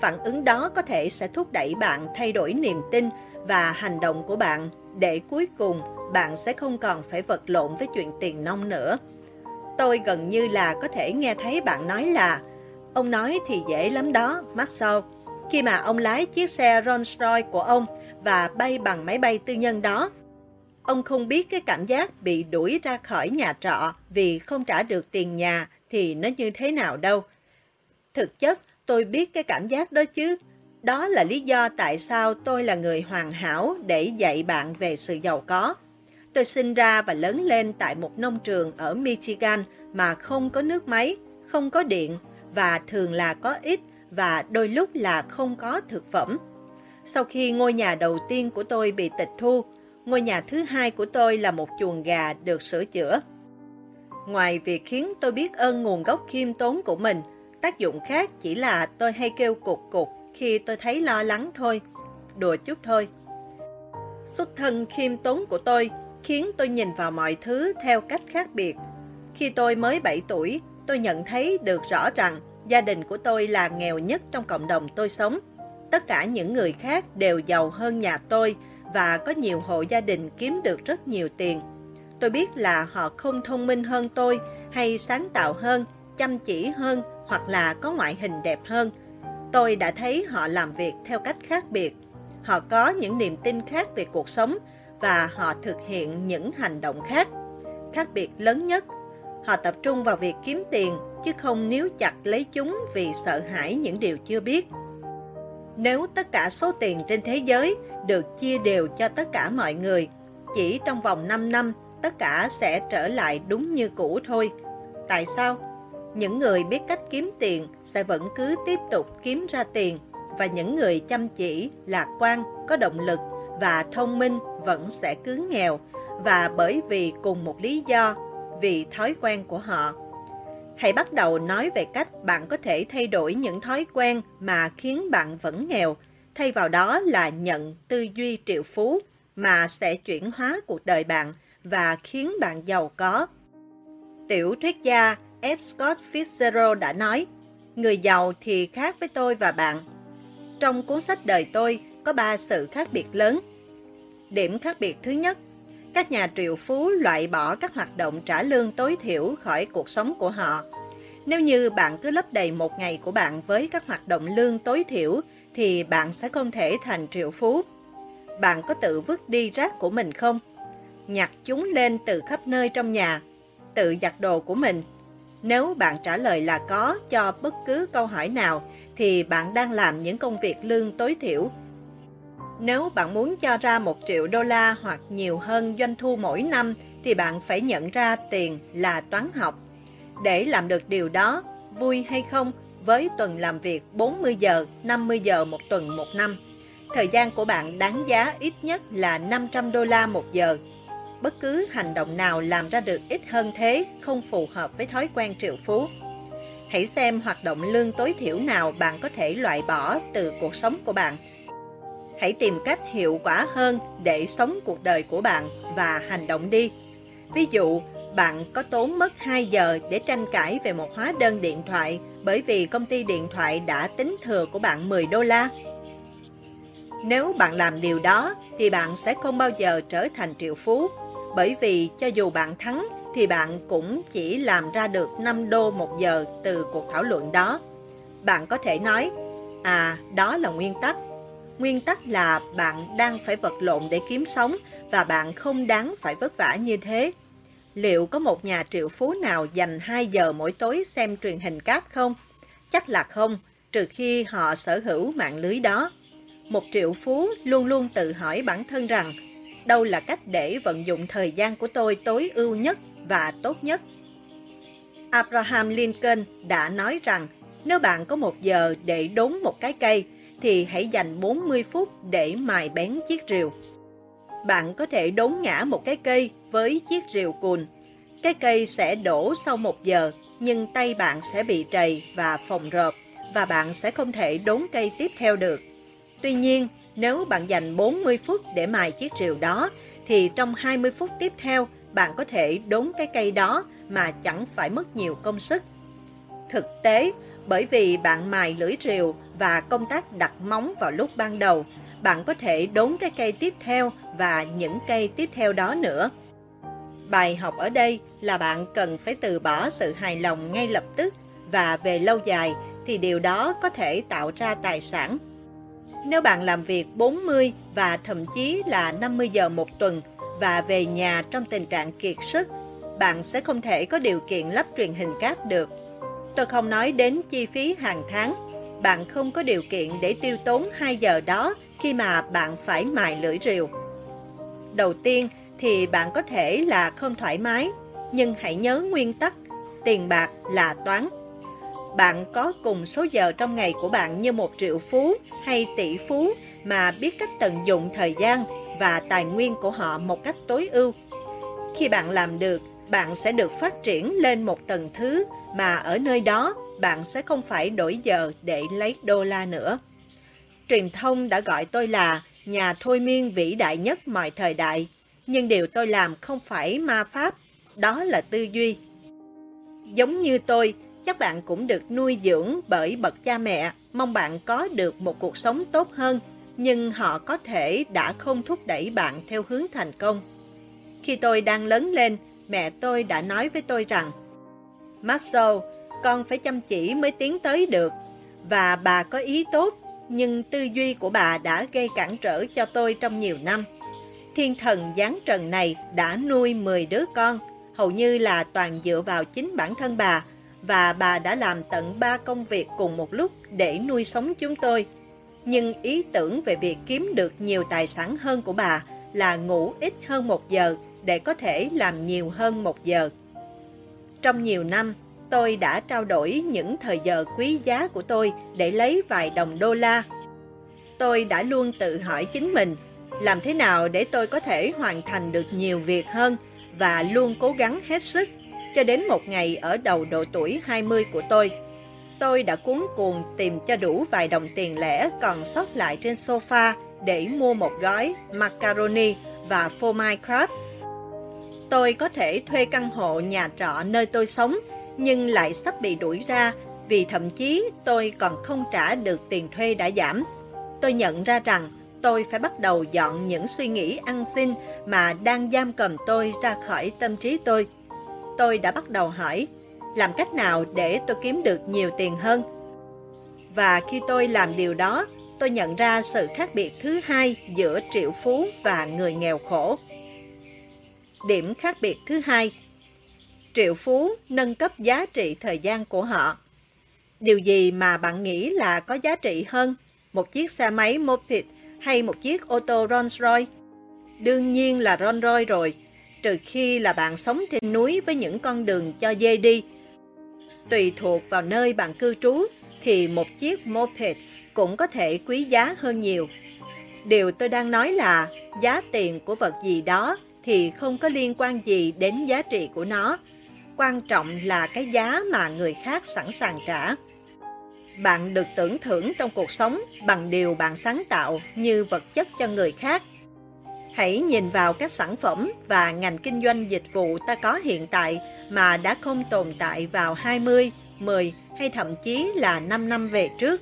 Phản ứng đó có thể sẽ thúc đẩy bạn thay đổi niềm tin và hành động của bạn để cuối cùng bạn sẽ không còn phải vật lộn với chuyện tiền nông nữa. Tôi gần như là có thể nghe thấy bạn nói là Ông nói thì dễ lắm đó, Marcel. Khi mà ông lái chiếc xe Rolls Royce của ông, và bay bằng máy bay tư nhân đó. Ông không biết cái cảm giác bị đuổi ra khỏi nhà trọ vì không trả được tiền nhà thì nó như thế nào đâu. Thực chất, tôi biết cái cảm giác đó chứ. Đó là lý do tại sao tôi là người hoàn hảo để dạy bạn về sự giàu có. Tôi sinh ra và lớn lên tại một nông trường ở Michigan mà không có nước máy, không có điện và thường là có ít và đôi lúc là không có thực phẩm. Sau khi ngôi nhà đầu tiên của tôi bị tịch thu, ngôi nhà thứ hai của tôi là một chuồng gà được sửa chữa. Ngoài việc khiến tôi biết ơn nguồn gốc khiêm tốn của mình, tác dụng khác chỉ là tôi hay kêu cục cục khi tôi thấy lo lắng thôi, đùa chút thôi. Xuất thân khiêm tốn của tôi khiến tôi nhìn vào mọi thứ theo cách khác biệt. Khi tôi mới 7 tuổi, tôi nhận thấy được rõ rằng gia đình của tôi là nghèo nhất trong cộng đồng tôi sống. Tất cả những người khác đều giàu hơn nhà tôi và có nhiều hộ gia đình kiếm được rất nhiều tiền. Tôi biết là họ không thông minh hơn tôi hay sáng tạo hơn, chăm chỉ hơn hoặc là có ngoại hình đẹp hơn. Tôi đã thấy họ làm việc theo cách khác biệt. Họ có những niềm tin khác về cuộc sống và họ thực hiện những hành động khác. Khác biệt lớn nhất, họ tập trung vào việc kiếm tiền chứ không níu chặt lấy chúng vì sợ hãi những điều chưa biết. Nếu tất cả số tiền trên thế giới được chia đều cho tất cả mọi người, chỉ trong vòng 5 năm tất cả sẽ trở lại đúng như cũ thôi. Tại sao? Những người biết cách kiếm tiền sẽ vẫn cứ tiếp tục kiếm ra tiền và những người chăm chỉ, lạc quan, có động lực và thông minh vẫn sẽ cứ nghèo và bởi vì cùng một lý do, vì thói quen của họ. Hãy bắt đầu nói về cách bạn có thể thay đổi những thói quen mà khiến bạn vẫn nghèo, thay vào đó là nhận tư duy triệu phú mà sẽ chuyển hóa cuộc đời bạn và khiến bạn giàu có. Tiểu thuyết gia F. Scott Fitzgerald đã nói, người giàu thì khác với tôi và bạn. Trong cuốn sách đời tôi có ba sự khác biệt lớn. Điểm khác biệt thứ nhất, các nhà triệu phú loại bỏ các hoạt động trả lương tối thiểu khỏi cuộc sống của họ. Nếu như bạn cứ lấp đầy một ngày của bạn với các hoạt động lương tối thiểu, thì bạn sẽ không thể thành triệu phú. Bạn có tự vứt đi rác của mình không? Nhặt chúng lên từ khắp nơi trong nhà, tự giặt đồ của mình. Nếu bạn trả lời là có cho bất cứ câu hỏi nào, thì bạn đang làm những công việc lương tối thiểu nếu bạn muốn cho ra 1 triệu đô la hoặc nhiều hơn doanh thu mỗi năm thì bạn phải nhận ra tiền là toán học. Để làm được điều đó, vui hay không với tuần làm việc 40 giờ, 50 giờ một tuần một năm, thời gian của bạn đáng giá ít nhất là 500 đô la một giờ. Bất cứ hành động nào làm ra được ít hơn thế không phù hợp với thói quen triệu phú. Hãy xem hoạt động lương tối thiểu nào bạn có thể loại bỏ từ cuộc sống của bạn hãy tìm cách hiệu quả hơn để sống cuộc đời của bạn và hành động đi. Ví dụ, bạn có tốn mất 2 giờ để tranh cãi về một hóa đơn điện thoại bởi vì công ty điện thoại đã tính thừa của bạn 10 đô la. Nếu bạn làm điều đó thì bạn sẽ không bao giờ trở thành triệu phú bởi vì cho dù bạn thắng thì bạn cũng chỉ làm ra được 5 đô một giờ từ cuộc thảo luận đó. Bạn có thể nói, à đó là nguyên tắc Nguyên tắc là bạn đang phải vật lộn để kiếm sống và bạn không đáng phải vất vả như thế. Liệu có một nhà triệu phú nào dành 2 giờ mỗi tối xem truyền hình cáp không? Chắc là không, trừ khi họ sở hữu mạng lưới đó. Một triệu phú luôn luôn tự hỏi bản thân rằng đâu là cách để vận dụng thời gian của tôi tối ưu nhất và tốt nhất. Abraham Lincoln đã nói rằng nếu bạn có một giờ để đốn một cái cây, thì hãy dành 40 phút để mài bén chiếc rìu. Bạn có thể đốn ngã một cái cây với chiếc rìu cùn. Cái cây sẽ đổ sau một giờ, nhưng tay bạn sẽ bị trầy và phồng rộp và bạn sẽ không thể đốn cây tiếp theo được. Tuy nhiên, nếu bạn dành 40 phút để mài chiếc rìu đó, thì trong 20 phút tiếp theo, bạn có thể đốn cái cây đó mà chẳng phải mất nhiều công sức. Thực tế, bởi vì bạn mài lưỡi rìu và công tác đặt móng vào lúc ban đầu, bạn có thể đốn cái cây tiếp theo và những cây tiếp theo đó nữa. Bài học ở đây là bạn cần phải từ bỏ sự hài lòng ngay lập tức và về lâu dài thì điều đó có thể tạo ra tài sản. Nếu bạn làm việc 40 và thậm chí là 50 giờ một tuần và về nhà trong tình trạng kiệt sức, bạn sẽ không thể có điều kiện lắp truyền hình cáp được. Tôi không nói đến chi phí hàng tháng. Bạn không có điều kiện để tiêu tốn 2 giờ đó khi mà bạn phải mài lưỡi rìu. Đầu tiên thì bạn có thể là không thoải mái, nhưng hãy nhớ nguyên tắc, tiền bạc là toán. Bạn có cùng số giờ trong ngày của bạn như một triệu phú hay tỷ phú mà biết cách tận dụng thời gian và tài nguyên của họ một cách tối ưu. Khi bạn làm được, bạn sẽ được phát triển lên một tầng thứ mà ở nơi đó bạn sẽ không phải đổi giờ để lấy đô la nữa. Truyền thông đã gọi tôi là nhà thôi miên vĩ đại nhất mọi thời đại, nhưng điều tôi làm không phải ma pháp, đó là tư duy. Giống như tôi, các bạn cũng được nuôi dưỡng bởi bậc cha mẹ, mong bạn có được một cuộc sống tốt hơn, nhưng họ có thể đã không thúc đẩy bạn theo hướng thành công. Khi tôi đang lớn lên, mẹ tôi đã nói với tôi rằng, Marcel, con phải chăm chỉ mới tiến tới được, và bà có ý tốt, nhưng tư duy của bà đã gây cản trở cho tôi trong nhiều năm. Thiên thần giáng trần này đã nuôi 10 đứa con, hầu như là toàn dựa vào chính bản thân bà, và bà đã làm tận ba công việc cùng một lúc để nuôi sống chúng tôi. Nhưng ý tưởng về việc kiếm được nhiều tài sản hơn của bà là ngủ ít hơn một giờ để có thể làm nhiều hơn một giờ. Trong nhiều năm, tôi đã trao đổi những thời giờ quý giá của tôi để lấy vài đồng đô la. Tôi đã luôn tự hỏi chính mình, làm thế nào để tôi có thể hoàn thành được nhiều việc hơn và luôn cố gắng hết sức cho đến một ngày ở đầu độ tuổi 20 của tôi. Tôi đã cuốn cuồng tìm cho đủ vài đồng tiền lẻ còn sót lại trên sofa để mua một gói macaroni và phô mai crab. Tôi có thể thuê căn hộ nhà trọ nơi tôi sống, nhưng lại sắp bị đuổi ra vì thậm chí tôi còn không trả được tiền thuê đã giảm. Tôi nhận ra rằng tôi phải bắt đầu dọn những suy nghĩ ăn xin mà đang giam cầm tôi ra khỏi tâm trí tôi. Tôi đã bắt đầu hỏi, làm cách nào để tôi kiếm được nhiều tiền hơn? Và khi tôi làm điều đó, tôi nhận ra sự khác biệt thứ hai giữa triệu phú và người nghèo khổ. Điểm khác biệt thứ hai triệu phú nâng cấp giá trị thời gian của họ. Điều gì mà bạn nghĩ là có giá trị hơn, một chiếc xe máy moped hay một chiếc ô tô Rolls Royce? Đương nhiên là Rolls Royce rồi, trừ khi là bạn sống trên núi với những con đường cho dê đi. Tùy thuộc vào nơi bạn cư trú, thì một chiếc moped cũng có thể quý giá hơn nhiều. Điều tôi đang nói là giá tiền của vật gì đó thì không có liên quan gì đến giá trị của nó, quan trọng là cái giá mà người khác sẵn sàng trả. Bạn được tưởng thưởng trong cuộc sống bằng điều bạn sáng tạo như vật chất cho người khác. Hãy nhìn vào các sản phẩm và ngành kinh doanh dịch vụ ta có hiện tại mà đã không tồn tại vào 20, 10 hay thậm chí là 5 năm về trước.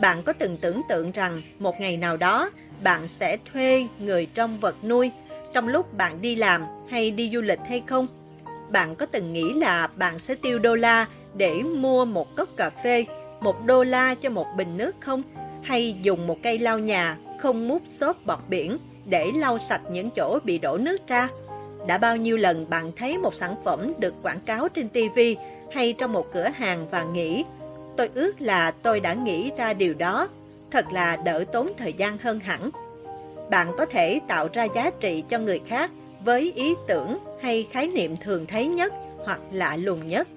Bạn có từng tưởng tượng rằng một ngày nào đó bạn sẽ thuê người trong vật nuôi trong lúc bạn đi làm hay đi du lịch hay không? Bạn có từng nghĩ là bạn sẽ tiêu đô la để mua một cốc cà phê, một đô la cho một bình nước không? Hay dùng một cây lau nhà không mút xốp bọt biển để lau sạch những chỗ bị đổ nước ra? Đã bao nhiêu lần bạn thấy một sản phẩm được quảng cáo trên TV hay trong một cửa hàng và nghĩ Tôi ước là tôi đã nghĩ ra điều đó, thật là đỡ tốn thời gian hơn hẳn. Bạn có thể tạo ra giá trị cho người khác với ý tưởng hay khái niệm thường thấy nhất hoặc lạ lùng nhất.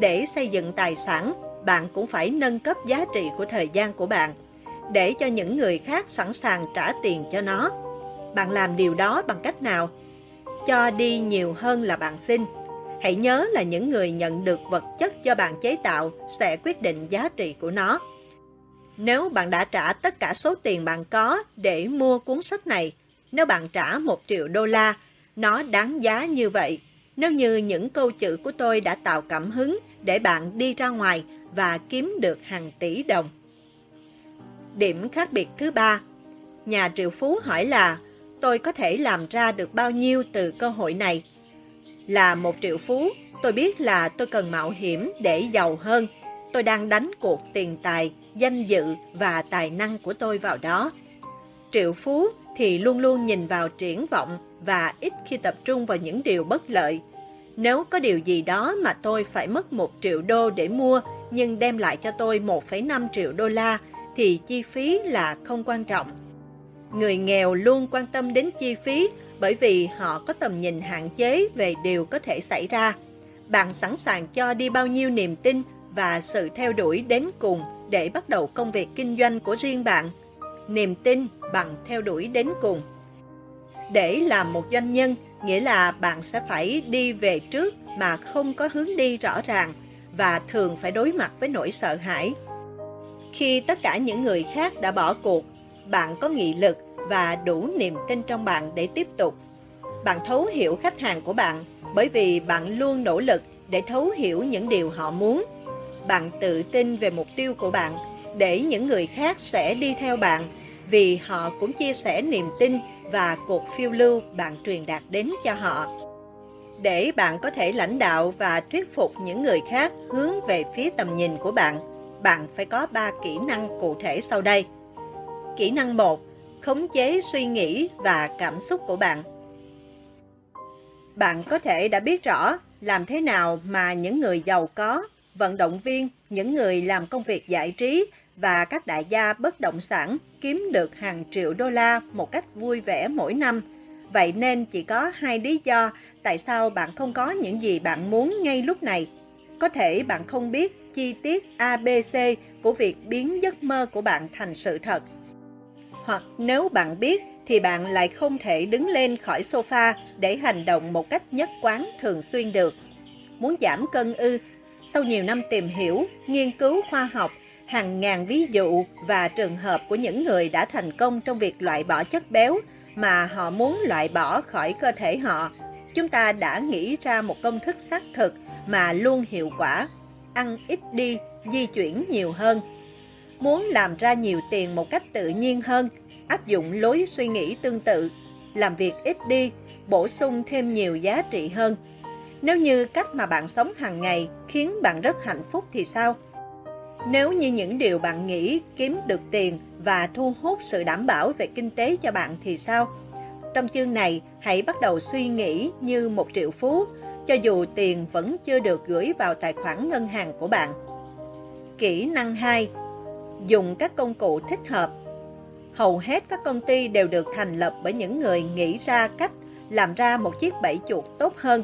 Để xây dựng tài sản, bạn cũng phải nâng cấp giá trị của thời gian của bạn, để cho những người khác sẵn sàng trả tiền cho nó. Bạn làm điều đó bằng cách nào? Cho đi nhiều hơn là bạn xin. Hãy nhớ là những người nhận được vật chất do bạn chế tạo sẽ quyết định giá trị của nó. Nếu bạn đã trả tất cả số tiền bạn có để mua cuốn sách này, nếu bạn trả một triệu đô la, nó đáng giá như vậy. Nếu như những câu chữ của tôi đã tạo cảm hứng để bạn đi ra ngoài và kiếm được hàng tỷ đồng. Điểm khác biệt thứ ba, nhà triệu phú hỏi là tôi có thể làm ra được bao nhiêu từ cơ hội này? Là một triệu phú, tôi biết là tôi cần mạo hiểm để giàu hơn. tôi đang đánh cuộc tiền tài, danh dự và tài năng của tôi vào đó. Triệu phú thì luôn luôn nhìn vào triển vọng và ít khi tập trung vào những điều bất lợi. Nếu có điều gì đó mà tôi phải mất một triệu đô để mua nhưng đem lại cho tôi 1,5 triệu đô la thì chi phí là không quan trọng. Người nghèo luôn quan tâm đến chi phí bởi vì họ có tầm nhìn hạn chế về điều có thể xảy ra. Bạn sẵn sàng cho đi bao nhiêu niềm tin và sự theo đuổi đến cùng để bắt đầu công việc kinh doanh của riêng bạn. Niềm tin bằng theo đuổi đến cùng. Để làm một doanh nhân, nghĩa là bạn sẽ phải đi về trước mà không có hướng đi rõ ràng và thường phải đối mặt với nỗi sợ hãi. Khi tất cả những người khác đã bỏ cuộc, bạn có nghị lực và đủ niềm tin trong bạn để tiếp tục. Bạn thấu hiểu khách hàng của bạn bởi vì bạn luôn nỗ lực để thấu hiểu những điều họ muốn. Bạn tự tin về mục tiêu của bạn để những người khác sẽ đi theo bạn vì họ cũng chia sẻ niềm tin và cuộc phiêu lưu bạn truyền đạt đến cho họ. Để bạn có thể lãnh đạo và thuyết phục những người khác hướng về phía tầm nhìn của bạn, bạn phải có 3 kỹ năng cụ thể sau đây. Kỹ năng 1. Khống chế suy nghĩ và cảm xúc của bạn. Bạn có thể đã biết rõ làm thế nào mà những người giàu có, vận động viên, những người làm công việc giải trí và các đại gia bất động sản kiếm được hàng triệu đô la một cách vui vẻ mỗi năm. Vậy nên chỉ có hai lý do tại sao bạn không có những gì bạn muốn ngay lúc này. Có thể bạn không biết chi tiết ABC của việc biến giấc mơ của bạn thành sự thật. Hoặc nếu bạn biết thì bạn lại không thể đứng lên khỏi sofa để hành động một cách nhất quán thường xuyên được. Muốn giảm cân ư? Sau nhiều năm tìm hiểu, nghiên cứu khoa học, hàng ngàn ví dụ và trường hợp của những người đã thành công trong việc loại bỏ chất béo mà họ muốn loại bỏ khỏi cơ thể họ, chúng ta đã nghĩ ra một công thức xác thực mà luôn hiệu quả. Ăn ít đi, di chuyển nhiều hơn. Muốn làm ra nhiều tiền một cách tự nhiên hơn, áp dụng lối suy nghĩ tương tự, làm việc ít đi, bổ sung thêm nhiều giá trị hơn. Nếu như cách mà bạn sống hàng ngày khiến bạn rất hạnh phúc thì sao? Nếu như những điều bạn nghĩ kiếm được tiền và thu hút sự đảm bảo về kinh tế cho bạn thì sao? Trong chương này, hãy bắt đầu suy nghĩ như một triệu phú, cho dù tiền vẫn chưa được gửi vào tài khoản ngân hàng của bạn. Kỹ năng 2. Dùng các công cụ thích hợp. Hầu hết các công ty đều được thành lập bởi những người nghĩ ra cách làm ra một chiếc bẫy chuột tốt hơn.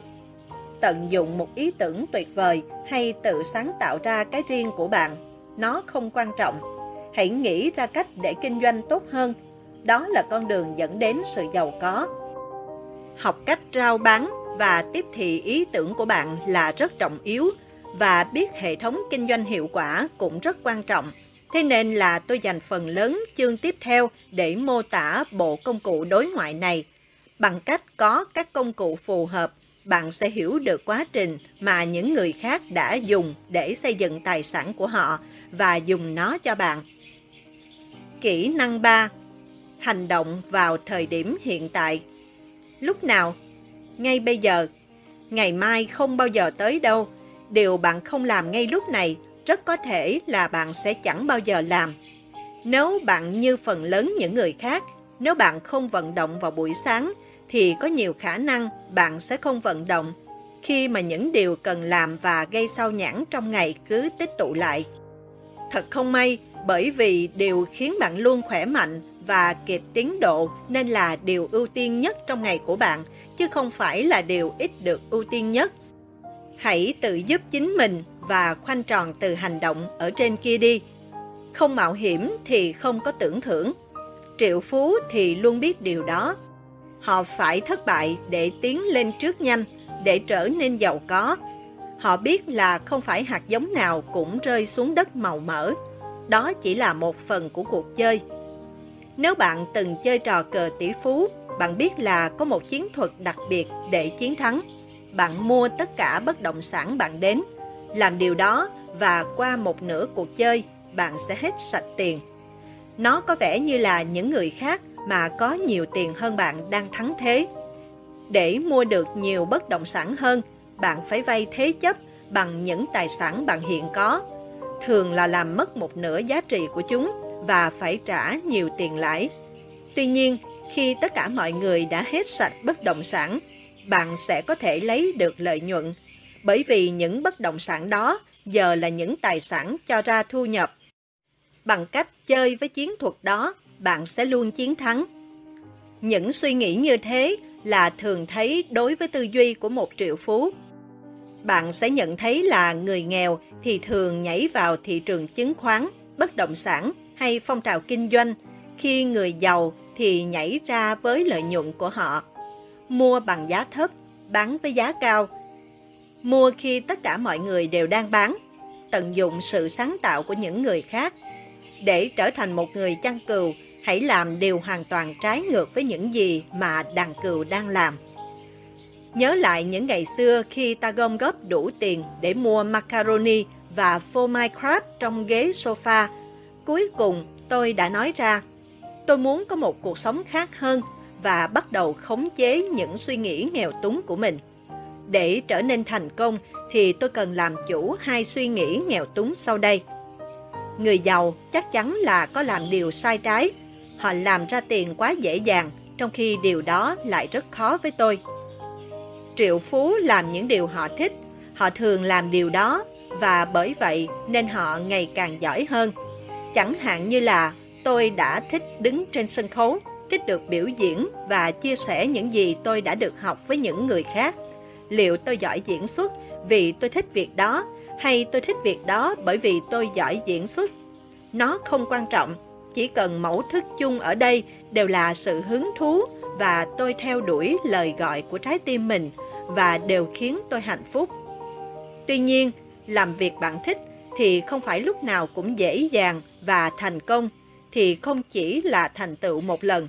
Tận dụng một ý tưởng tuyệt vời hay tự sáng tạo ra cái riêng của bạn, nó không quan trọng. Hãy nghĩ ra cách để kinh doanh tốt hơn. Đó là con đường dẫn đến sự giàu có. Học cách rao bán và tiếp thị ý tưởng của bạn là rất trọng yếu và biết hệ thống kinh doanh hiệu quả cũng rất quan trọng. Thế nên là tôi dành phần lớn chương tiếp theo để mô tả bộ công cụ đối ngoại này. Bằng cách có các công cụ phù hợp, bạn sẽ hiểu được quá trình mà những người khác đã dùng để xây dựng tài sản của họ và dùng nó cho bạn. Kỹ năng 3. Hành động vào thời điểm hiện tại. Lúc nào? Ngay bây giờ. Ngày mai không bao giờ tới đâu. Điều bạn không làm ngay lúc này rất có thể là bạn sẽ chẳng bao giờ làm. Nếu bạn như phần lớn những người khác, nếu bạn không vận động vào buổi sáng, thì có nhiều khả năng bạn sẽ không vận động khi mà những điều cần làm và gây sao nhãn trong ngày cứ tích tụ lại. Thật không may, bởi vì điều khiến bạn luôn khỏe mạnh và kịp tiến độ nên là điều ưu tiên nhất trong ngày của bạn, chứ không phải là điều ít được ưu tiên nhất. Hãy tự giúp chính mình và khoanh tròn từ hành động ở trên kia đi. Không mạo hiểm thì không có tưởng thưởng. Triệu phú thì luôn biết điều đó. Họ phải thất bại để tiến lên trước nhanh, để trở nên giàu có. Họ biết là không phải hạt giống nào cũng rơi xuống đất màu mỡ. Đó chỉ là một phần của cuộc chơi. Nếu bạn từng chơi trò cờ tỷ phú, bạn biết là có một chiến thuật đặc biệt để chiến thắng. Bạn mua tất cả bất động sản bạn đến. Làm điều đó và qua một nửa cuộc chơi, bạn sẽ hết sạch tiền. Nó có vẻ như là những người khác mà có nhiều tiền hơn bạn đang thắng thế. Để mua được nhiều bất động sản hơn, bạn phải vay thế chấp bằng những tài sản bạn hiện có. thường là làm mất một nửa giá trị của chúng và phải trả nhiều tiền lãi. Tuy nhiên, khi tất cả mọi người đã hết sạch bất động sản, bạn sẽ có thể lấy được lợi nhuận, bởi vì những bất động sản đó giờ là những tài sản cho ra thu nhập. Bằng cách chơi với chiến thuật đó, bạn sẽ luôn chiến thắng. Những suy nghĩ như thế là thường thấy đối với tư duy của một triệu phú. Bạn sẽ nhận thấy là người nghèo thì thường nhảy vào thị trường chứng khoán, bất động sản hay phong trào kinh doanh, khi người giàu thì nhảy ra với lợi nhuận của họ. Mua bằng giá thấp, bán với giá cao. Mua khi tất cả mọi người đều đang bán, tận dụng sự sáng tạo của những người khác. Để trở thành một người chăn cừu, hãy làm điều hoàn toàn trái ngược với những gì mà đàn cừu đang làm. Nhớ lại những ngày xưa khi ta gom góp đủ tiền để mua macaroni và phô mai crab trong ghế sofa. Cuối cùng tôi đã nói ra, tôi muốn có một cuộc sống khác hơn và bắt đầu khống chế những suy nghĩ nghèo túng của mình. Để trở nên thành công thì tôi cần làm chủ hai suy nghĩ nghèo túng sau đây. Người giàu chắc chắn là có làm điều sai trái. Họ làm ra tiền quá dễ dàng, trong khi điều đó lại rất khó với tôi. Triệu phú làm những điều họ thích, họ thường làm điều đó và bởi vậy nên họ ngày càng giỏi hơn. Chẳng hạn như là tôi đã thích đứng trên sân khấu, thích được biểu diễn và chia sẻ những gì tôi đã được học với những người khác. Liệu tôi giỏi diễn xuất vì tôi thích việc đó hay tôi thích việc đó bởi vì tôi giỏi diễn xuất? Nó không quan trọng, chỉ cần mẫu thức chung ở đây đều là sự hứng thú và tôi theo đuổi lời gọi của trái tim mình và đều khiến tôi hạnh phúc. Tuy nhiên, làm việc bạn thích thì không phải lúc nào cũng dễ dàng và thành công thì không chỉ là thành tựu một lần.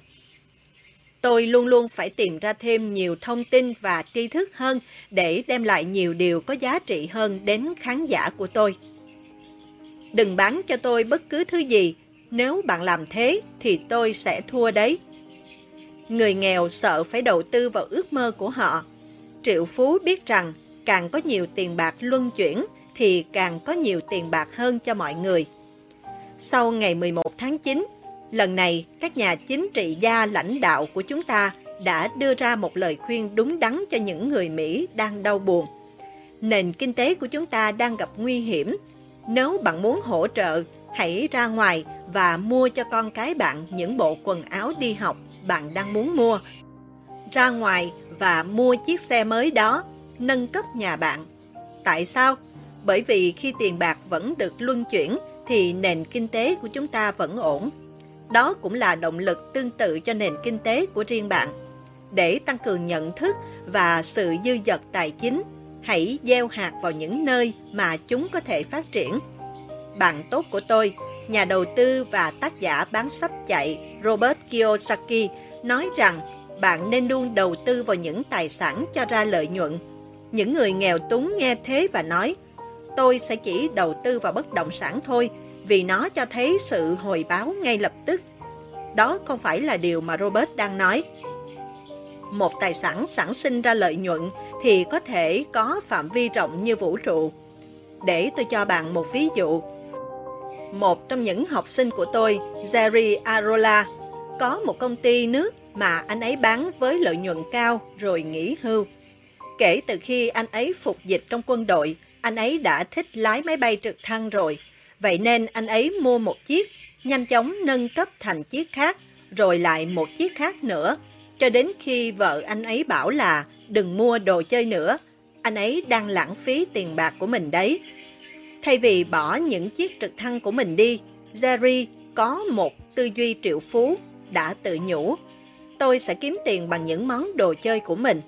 Tôi luôn luôn phải tìm ra thêm nhiều thông tin và tri thức hơn để đem lại nhiều điều có giá trị hơn đến khán giả của tôi. Đừng bán cho tôi bất cứ thứ gì, nếu bạn làm thế thì tôi sẽ thua đấy. Người nghèo sợ phải đầu tư vào ước mơ của họ. Triệu Phú biết rằng càng có nhiều tiền bạc luân chuyển thì càng có nhiều tiền bạc hơn cho mọi người. Sau ngày 11 tháng 9, lần này các nhà chính trị gia lãnh đạo của chúng ta đã đưa ra một lời khuyên đúng đắn cho những người Mỹ đang đau buồn. Nền kinh tế của chúng ta đang gặp nguy hiểm. Nếu bạn muốn hỗ trợ, hãy ra ngoài và mua cho con cái bạn những bộ quần áo đi học bạn đang muốn mua. Ra ngoài và mua chiếc xe mới đó, nâng cấp nhà bạn. Tại sao? Bởi vì khi tiền bạc vẫn được luân chuyển thì nền kinh tế của chúng ta vẫn ổn. Đó cũng là động lực tương tự cho nền kinh tế của riêng bạn. Để tăng cường nhận thức và sự dư dật tài chính, hãy gieo hạt vào những nơi mà chúng có thể phát triển. Bạn tốt của tôi, nhà đầu tư và tác giả bán sách chạy Robert Kiyosaki nói rằng bạn nên luôn đầu tư vào những tài sản cho ra lợi nhuận. Những người nghèo túng nghe thế và nói, tôi sẽ chỉ đầu tư vào bất động sản thôi, vì nó cho thấy sự hồi báo ngay lập tức. Đó không phải là điều mà Robert đang nói. Một tài sản sản sinh ra lợi nhuận thì có thể có phạm vi rộng như vũ trụ. Để tôi cho bạn một ví dụ. Một trong những học sinh của tôi, Jerry Arola, có một công ty nước mà anh ấy bán với lợi nhuận cao rồi nghỉ hưu. Kể từ khi anh ấy phục dịch trong quân đội, anh ấy đã thích lái máy bay trực thăng rồi. Vậy nên anh ấy mua một chiếc, nhanh chóng nâng cấp thành chiếc khác, rồi lại một chiếc khác nữa. Cho đến khi vợ anh ấy bảo là đừng mua đồ chơi nữa, anh ấy đang lãng phí tiền bạc của mình đấy. Thay vì bỏ những chiếc trực thăng của mình đi, Jerry có một tư duy triệu phú đã tự nhủ. Tôi sẽ kiếm tiền bằng những món đồ chơi của mình.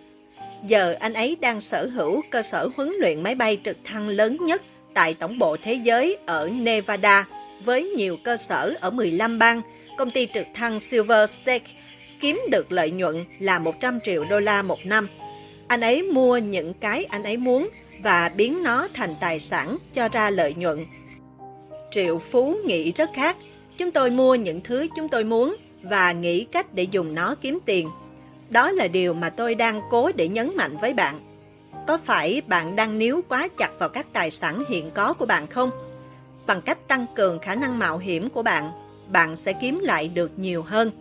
Giờ anh ấy đang sở hữu cơ sở huấn luyện máy bay trực thăng lớn nhất tại tổng bộ thế giới ở Nevada, với nhiều cơ sở ở 15 bang. Công ty trực thăng Silver Stake kiếm được lợi nhuận là 100 triệu đô la một năm. Anh ấy mua những cái anh ấy muốn và biến nó thành tài sản cho ra lợi nhuận. Triệu Phú nghĩ rất khác. Chúng tôi mua những thứ chúng tôi muốn và nghĩ cách để dùng nó kiếm tiền. Đó là điều mà tôi đang cố để nhấn mạnh với bạn. Có phải bạn đang níu quá chặt vào các tài sản hiện có của bạn không? Bằng cách tăng cường khả năng mạo hiểm của bạn, bạn sẽ kiếm lại được nhiều hơn.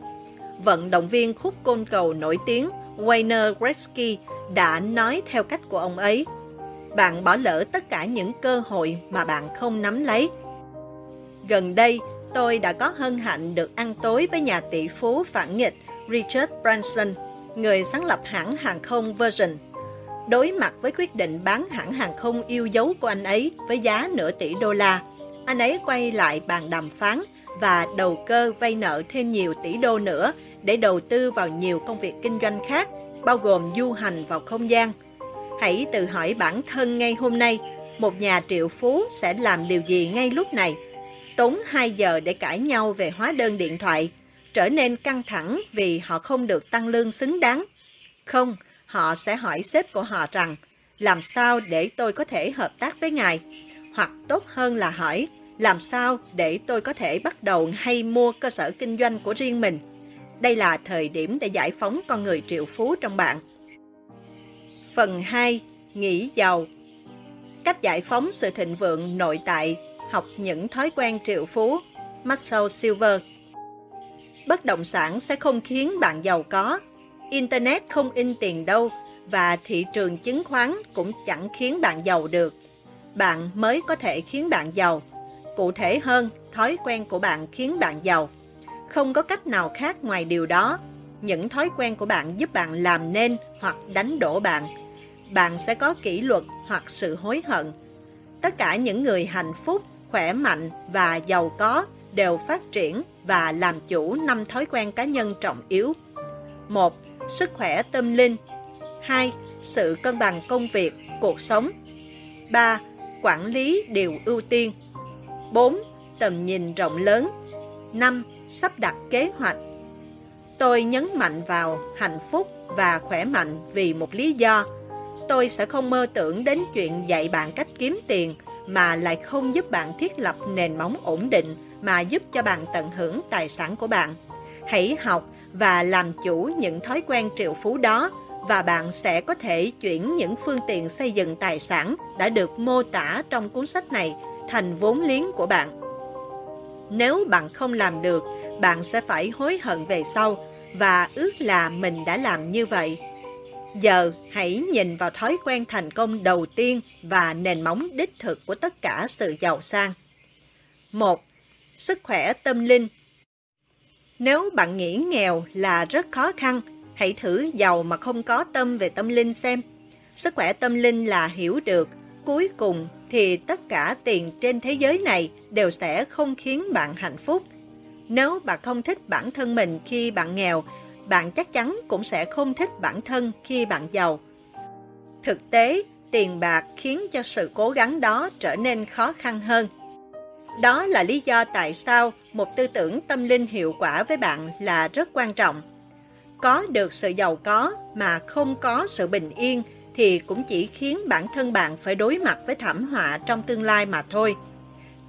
Vận động viên khúc côn cầu nổi tiếng Wayne Gretzky đã nói theo cách của ông ấy. Bạn bỏ lỡ tất cả những cơ hội mà bạn không nắm lấy. Gần đây, tôi đã có hân hạnh được ăn tối với nhà tỷ phú phản nghịch Richard Branson, người sáng lập hãng hàng không Virgin. Đối mặt với quyết định bán hãng hàng không yêu dấu của anh ấy với giá nửa tỷ đô la, anh ấy quay lại bàn đàm phán và đầu cơ vay nợ thêm nhiều tỷ đô nữa để đầu tư vào nhiều công việc kinh doanh khác, bao gồm du hành vào không gian. Hãy tự hỏi bản thân ngay hôm nay, một nhà triệu phú sẽ làm điều gì ngay lúc này? Tốn 2 giờ để cãi nhau về hóa đơn điện thoại, trở nên căng thẳng vì họ không được tăng lương xứng đáng. Không, họ sẽ hỏi sếp của họ rằng, làm sao để tôi có thể hợp tác với ngài? Hoặc tốt hơn là hỏi, làm sao để tôi có thể bắt đầu hay mua cơ sở kinh doanh của riêng mình? Đây là thời điểm để giải phóng con người triệu phú trong bạn. Phần 2. Nghĩ giàu Cách giải phóng sự thịnh vượng nội tại, học những thói quen triệu phú, Marshall Silver Bất động sản sẽ không khiến bạn giàu có, Internet không in tiền đâu, và thị trường chứng khoán cũng chẳng khiến bạn giàu được. Bạn mới có thể khiến bạn giàu. Cụ thể hơn, thói quen của bạn khiến bạn giàu. Không có cách nào khác ngoài điều đó. Những thói quen của bạn giúp bạn làm nên hoặc đánh đổ bạn. Bạn sẽ có kỷ luật hoặc sự hối hận. Tất cả những người hạnh phúc, khỏe mạnh và giàu có đều phát triển và làm chủ năm thói quen cá nhân trọng yếu. 1. Sức khỏe tâm linh 2. Sự cân bằng công việc, cuộc sống 3. Quản lý điều ưu tiên 4. Tầm nhìn rộng lớn 5. Sắp đặt kế hoạch Tôi nhấn mạnh vào hạnh phúc và khỏe mạnh vì một lý do. Tôi sẽ không mơ tưởng đến chuyện dạy bạn cách kiếm tiền mà lại không giúp bạn thiết lập nền móng ổn định mà giúp cho bạn tận hưởng tài sản của bạn. Hãy học và làm chủ những thói quen triệu phú đó và bạn sẽ có thể chuyển những phương tiện xây dựng tài sản đã được mô tả trong cuốn sách này thành vốn liếng của bạn. Nếu bạn không làm được, bạn sẽ phải hối hận về sau và ước là mình đã làm như vậy. Giờ hãy nhìn vào thói quen thành công đầu tiên và nền móng đích thực của tất cả sự giàu sang. 1. Sức khỏe tâm linh Nếu bạn nghĩ nghèo là rất khó khăn, hãy thử giàu mà không có tâm về tâm linh xem. Sức khỏe tâm linh là hiểu được, cuối cùng thì tất cả tiền trên thế giới này đều sẽ không khiến bạn hạnh phúc. Nếu bạn không thích bản thân mình khi bạn nghèo, bạn chắc chắn cũng sẽ không thích bản thân khi bạn giàu. Thực tế, tiền bạc khiến cho sự cố gắng đó trở nên khó khăn hơn. Đó là lý do tại sao một tư tưởng tâm linh hiệu quả với bạn là rất quan trọng. Có được sự giàu có mà không có sự bình yên thì cũng chỉ khiến bản thân bạn phải đối mặt với thảm họa trong tương lai mà thôi.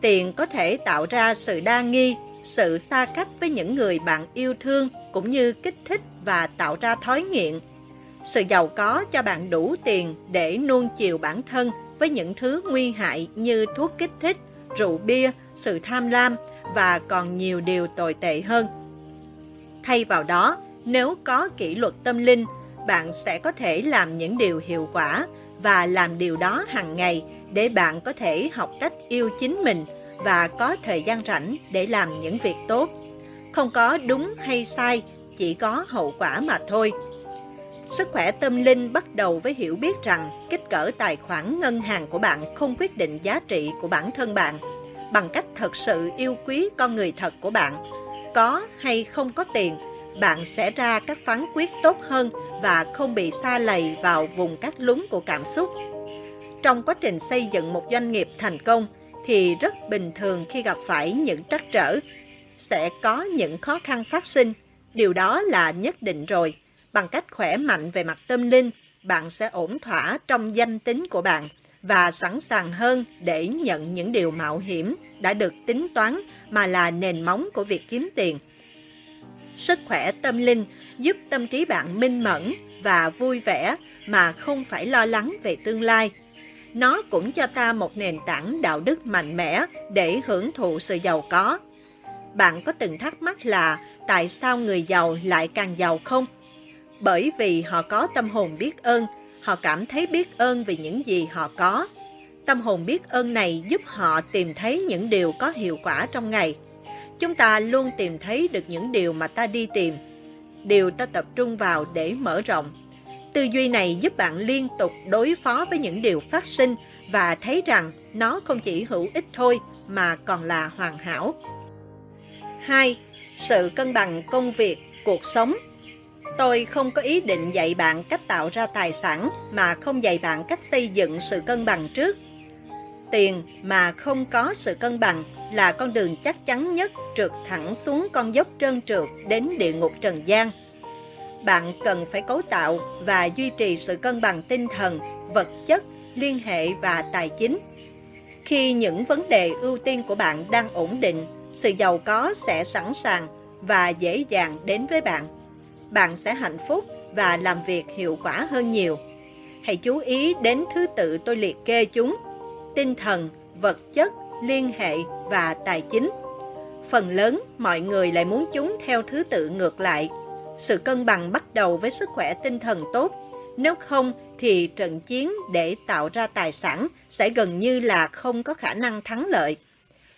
Tiền có thể tạo ra sự đa nghi, sự xa cách với những người bạn yêu thương cũng như kích thích và tạo ra thói nghiện. Sự giàu có cho bạn đủ tiền để nuông chiều bản thân với những thứ nguy hại như thuốc kích thích, rượu bia, sự tham lam và còn nhiều điều tồi tệ hơn. Thay vào đó, nếu có kỷ luật tâm linh, bạn sẽ có thể làm những điều hiệu quả và làm điều đó hàng ngày để bạn có thể học cách yêu chính mình và có thời gian rảnh để làm những việc tốt. Không có đúng hay sai, chỉ có hậu quả mà thôi. Sức khỏe tâm linh bắt đầu với hiểu biết rằng kích cỡ tài khoản ngân hàng của bạn không quyết định giá trị của bản thân bạn. Bằng cách thật sự yêu quý con người thật của bạn, có hay không có tiền, bạn sẽ ra các phán quyết tốt hơn và không bị xa lầy vào vùng các lúng của cảm xúc. Trong quá trình xây dựng một doanh nghiệp thành công thì rất bình thường khi gặp phải những trắc trở. Sẽ có những khó khăn phát sinh, điều đó là nhất định rồi. Bằng cách khỏe mạnh về mặt tâm linh, bạn sẽ ổn thỏa trong danh tính của bạn và sẵn sàng hơn để nhận những điều mạo hiểm đã được tính toán mà là nền móng của việc kiếm tiền. Sức khỏe tâm linh giúp tâm trí bạn minh mẫn và vui vẻ mà không phải lo lắng về tương lai. nó cũng cho ta một nền tảng đạo đức mạnh mẽ để hưởng thụ sự giàu có. Bạn có từng thắc mắc là tại sao người giàu lại càng giàu không? Bởi vì họ có tâm hồn biết ơn, họ cảm thấy biết ơn vì những gì họ có. Tâm hồn biết ơn này giúp họ tìm thấy những điều có hiệu quả trong ngày. Chúng ta luôn tìm thấy được những điều mà ta đi tìm, điều ta tập trung vào để mở rộng. Tư duy này giúp bạn liên tục đối phó với những điều phát sinh và thấy rằng nó không chỉ hữu ích thôi mà còn là hoàn hảo. 2. Sự cân bằng công việc, cuộc sống Tôi không có ý định dạy bạn cách tạo ra tài sản mà không dạy bạn cách xây dựng sự cân bằng trước. Tiền mà không có sự cân bằng là con đường chắc chắn nhất trượt thẳng xuống con dốc trơn trượt đến địa ngục trần gian. Bạn cần phải cấu tạo và duy trì sự cân bằng tinh thần, vật chất, liên hệ và tài chính. Khi những vấn đề ưu tiên của bạn đang ổn định, sự giàu có sẽ sẵn sàng và dễ dàng đến với bạn. Bạn sẽ hạnh phúc và làm việc hiệu quả hơn nhiều. Hãy chú ý đến thứ tự tôi liệt kê chúng. Tinh thần, vật chất, liên hệ và tài chính. Phần lớn mọi người lại muốn chúng theo thứ tự ngược lại. Sự cân bằng bắt đầu với sức khỏe tinh thần tốt. Nếu không thì trận chiến để tạo ra tài sản sẽ gần như là không có khả năng thắng lợi.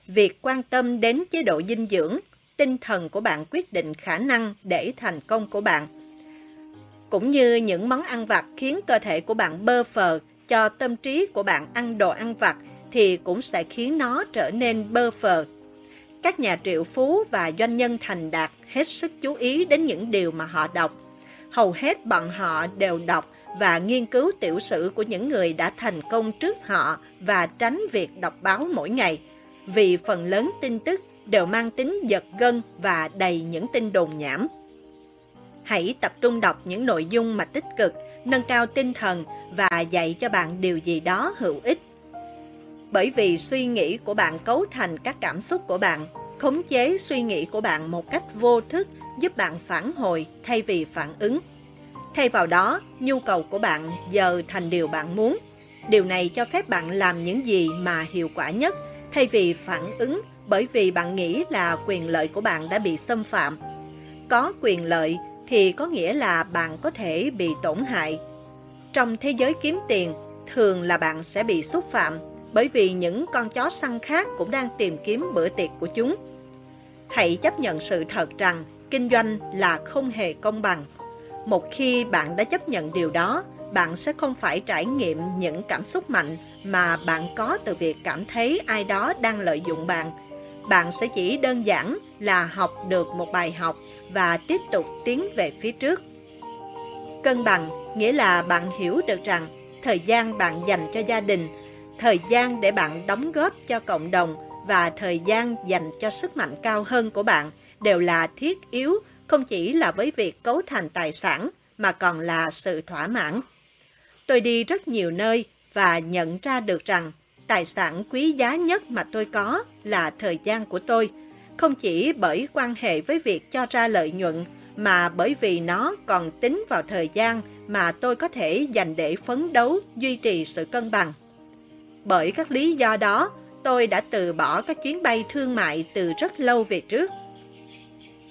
Việc quan tâm đến chế độ dinh dưỡng, tinh thần của bạn quyết định khả năng để thành công của bạn. Cũng như những món ăn vặt khiến cơ thể của bạn bơ phờ, cho tâm trí của bạn ăn đồ ăn vặt thì cũng sẽ khiến nó trở nên bơ phờ. Các nhà triệu phú và doanh nhân thành đạt hết sức chú ý đến những điều mà họ đọc. Hầu hết bọn họ đều đọc và nghiên cứu tiểu sử của những người đã thành công trước họ và tránh việc đọc báo mỗi ngày vì phần lớn tin tức đều mang tính giật gân và đầy những tin đồn nhảm. Hãy tập trung đọc những nội dung mà tích cực, nâng cao tinh thần và dạy cho bạn điều gì đó hữu ích. Bởi vì suy nghĩ của bạn cấu thành các cảm xúc của bạn, khống chế suy nghĩ của bạn một cách vô thức giúp bạn phản hồi thay vì phản ứng. Thay vào đó, nhu cầu của bạn giờ thành điều bạn muốn. Điều này cho phép bạn làm những gì mà hiệu quả nhất thay vì phản ứng bởi vì bạn nghĩ là quyền lợi của bạn đã bị xâm phạm. Có quyền lợi thì có nghĩa là bạn có thể bị tổn hại. Trong thế giới kiếm tiền, thường là bạn sẽ bị xúc phạm bởi vì những con chó săn khác cũng đang tìm kiếm bữa tiệc của chúng. Hãy chấp nhận sự thật rằng kinh doanh là không hề công bằng. Một khi bạn đã chấp nhận điều đó, bạn sẽ không phải trải nghiệm những cảm xúc mạnh mà bạn có từ việc cảm thấy ai đó đang lợi dụng bạn. Bạn sẽ chỉ đơn giản là học được một bài học và tiếp tục tiến về phía trước. Cân bằng nghĩa là bạn hiểu được rằng thời gian bạn dành cho gia đình, thời gian để bạn đóng góp cho cộng đồng và thời gian dành cho sức mạnh cao hơn của bạn đều là thiết yếu không chỉ là với việc cấu thành tài sản mà còn là sự thỏa mãn. Tôi đi rất nhiều nơi và nhận ra được rằng tài sản quý giá nhất mà tôi có là thời gian của tôi, không chỉ bởi quan hệ với việc cho ra lợi nhuận mà bởi vì nó còn tính vào thời gian mà tôi có thể dành để phấn đấu duy trì sự cân bằng. Bởi các lý do đó, tôi đã từ bỏ các chuyến bay thương mại từ rất lâu về trước.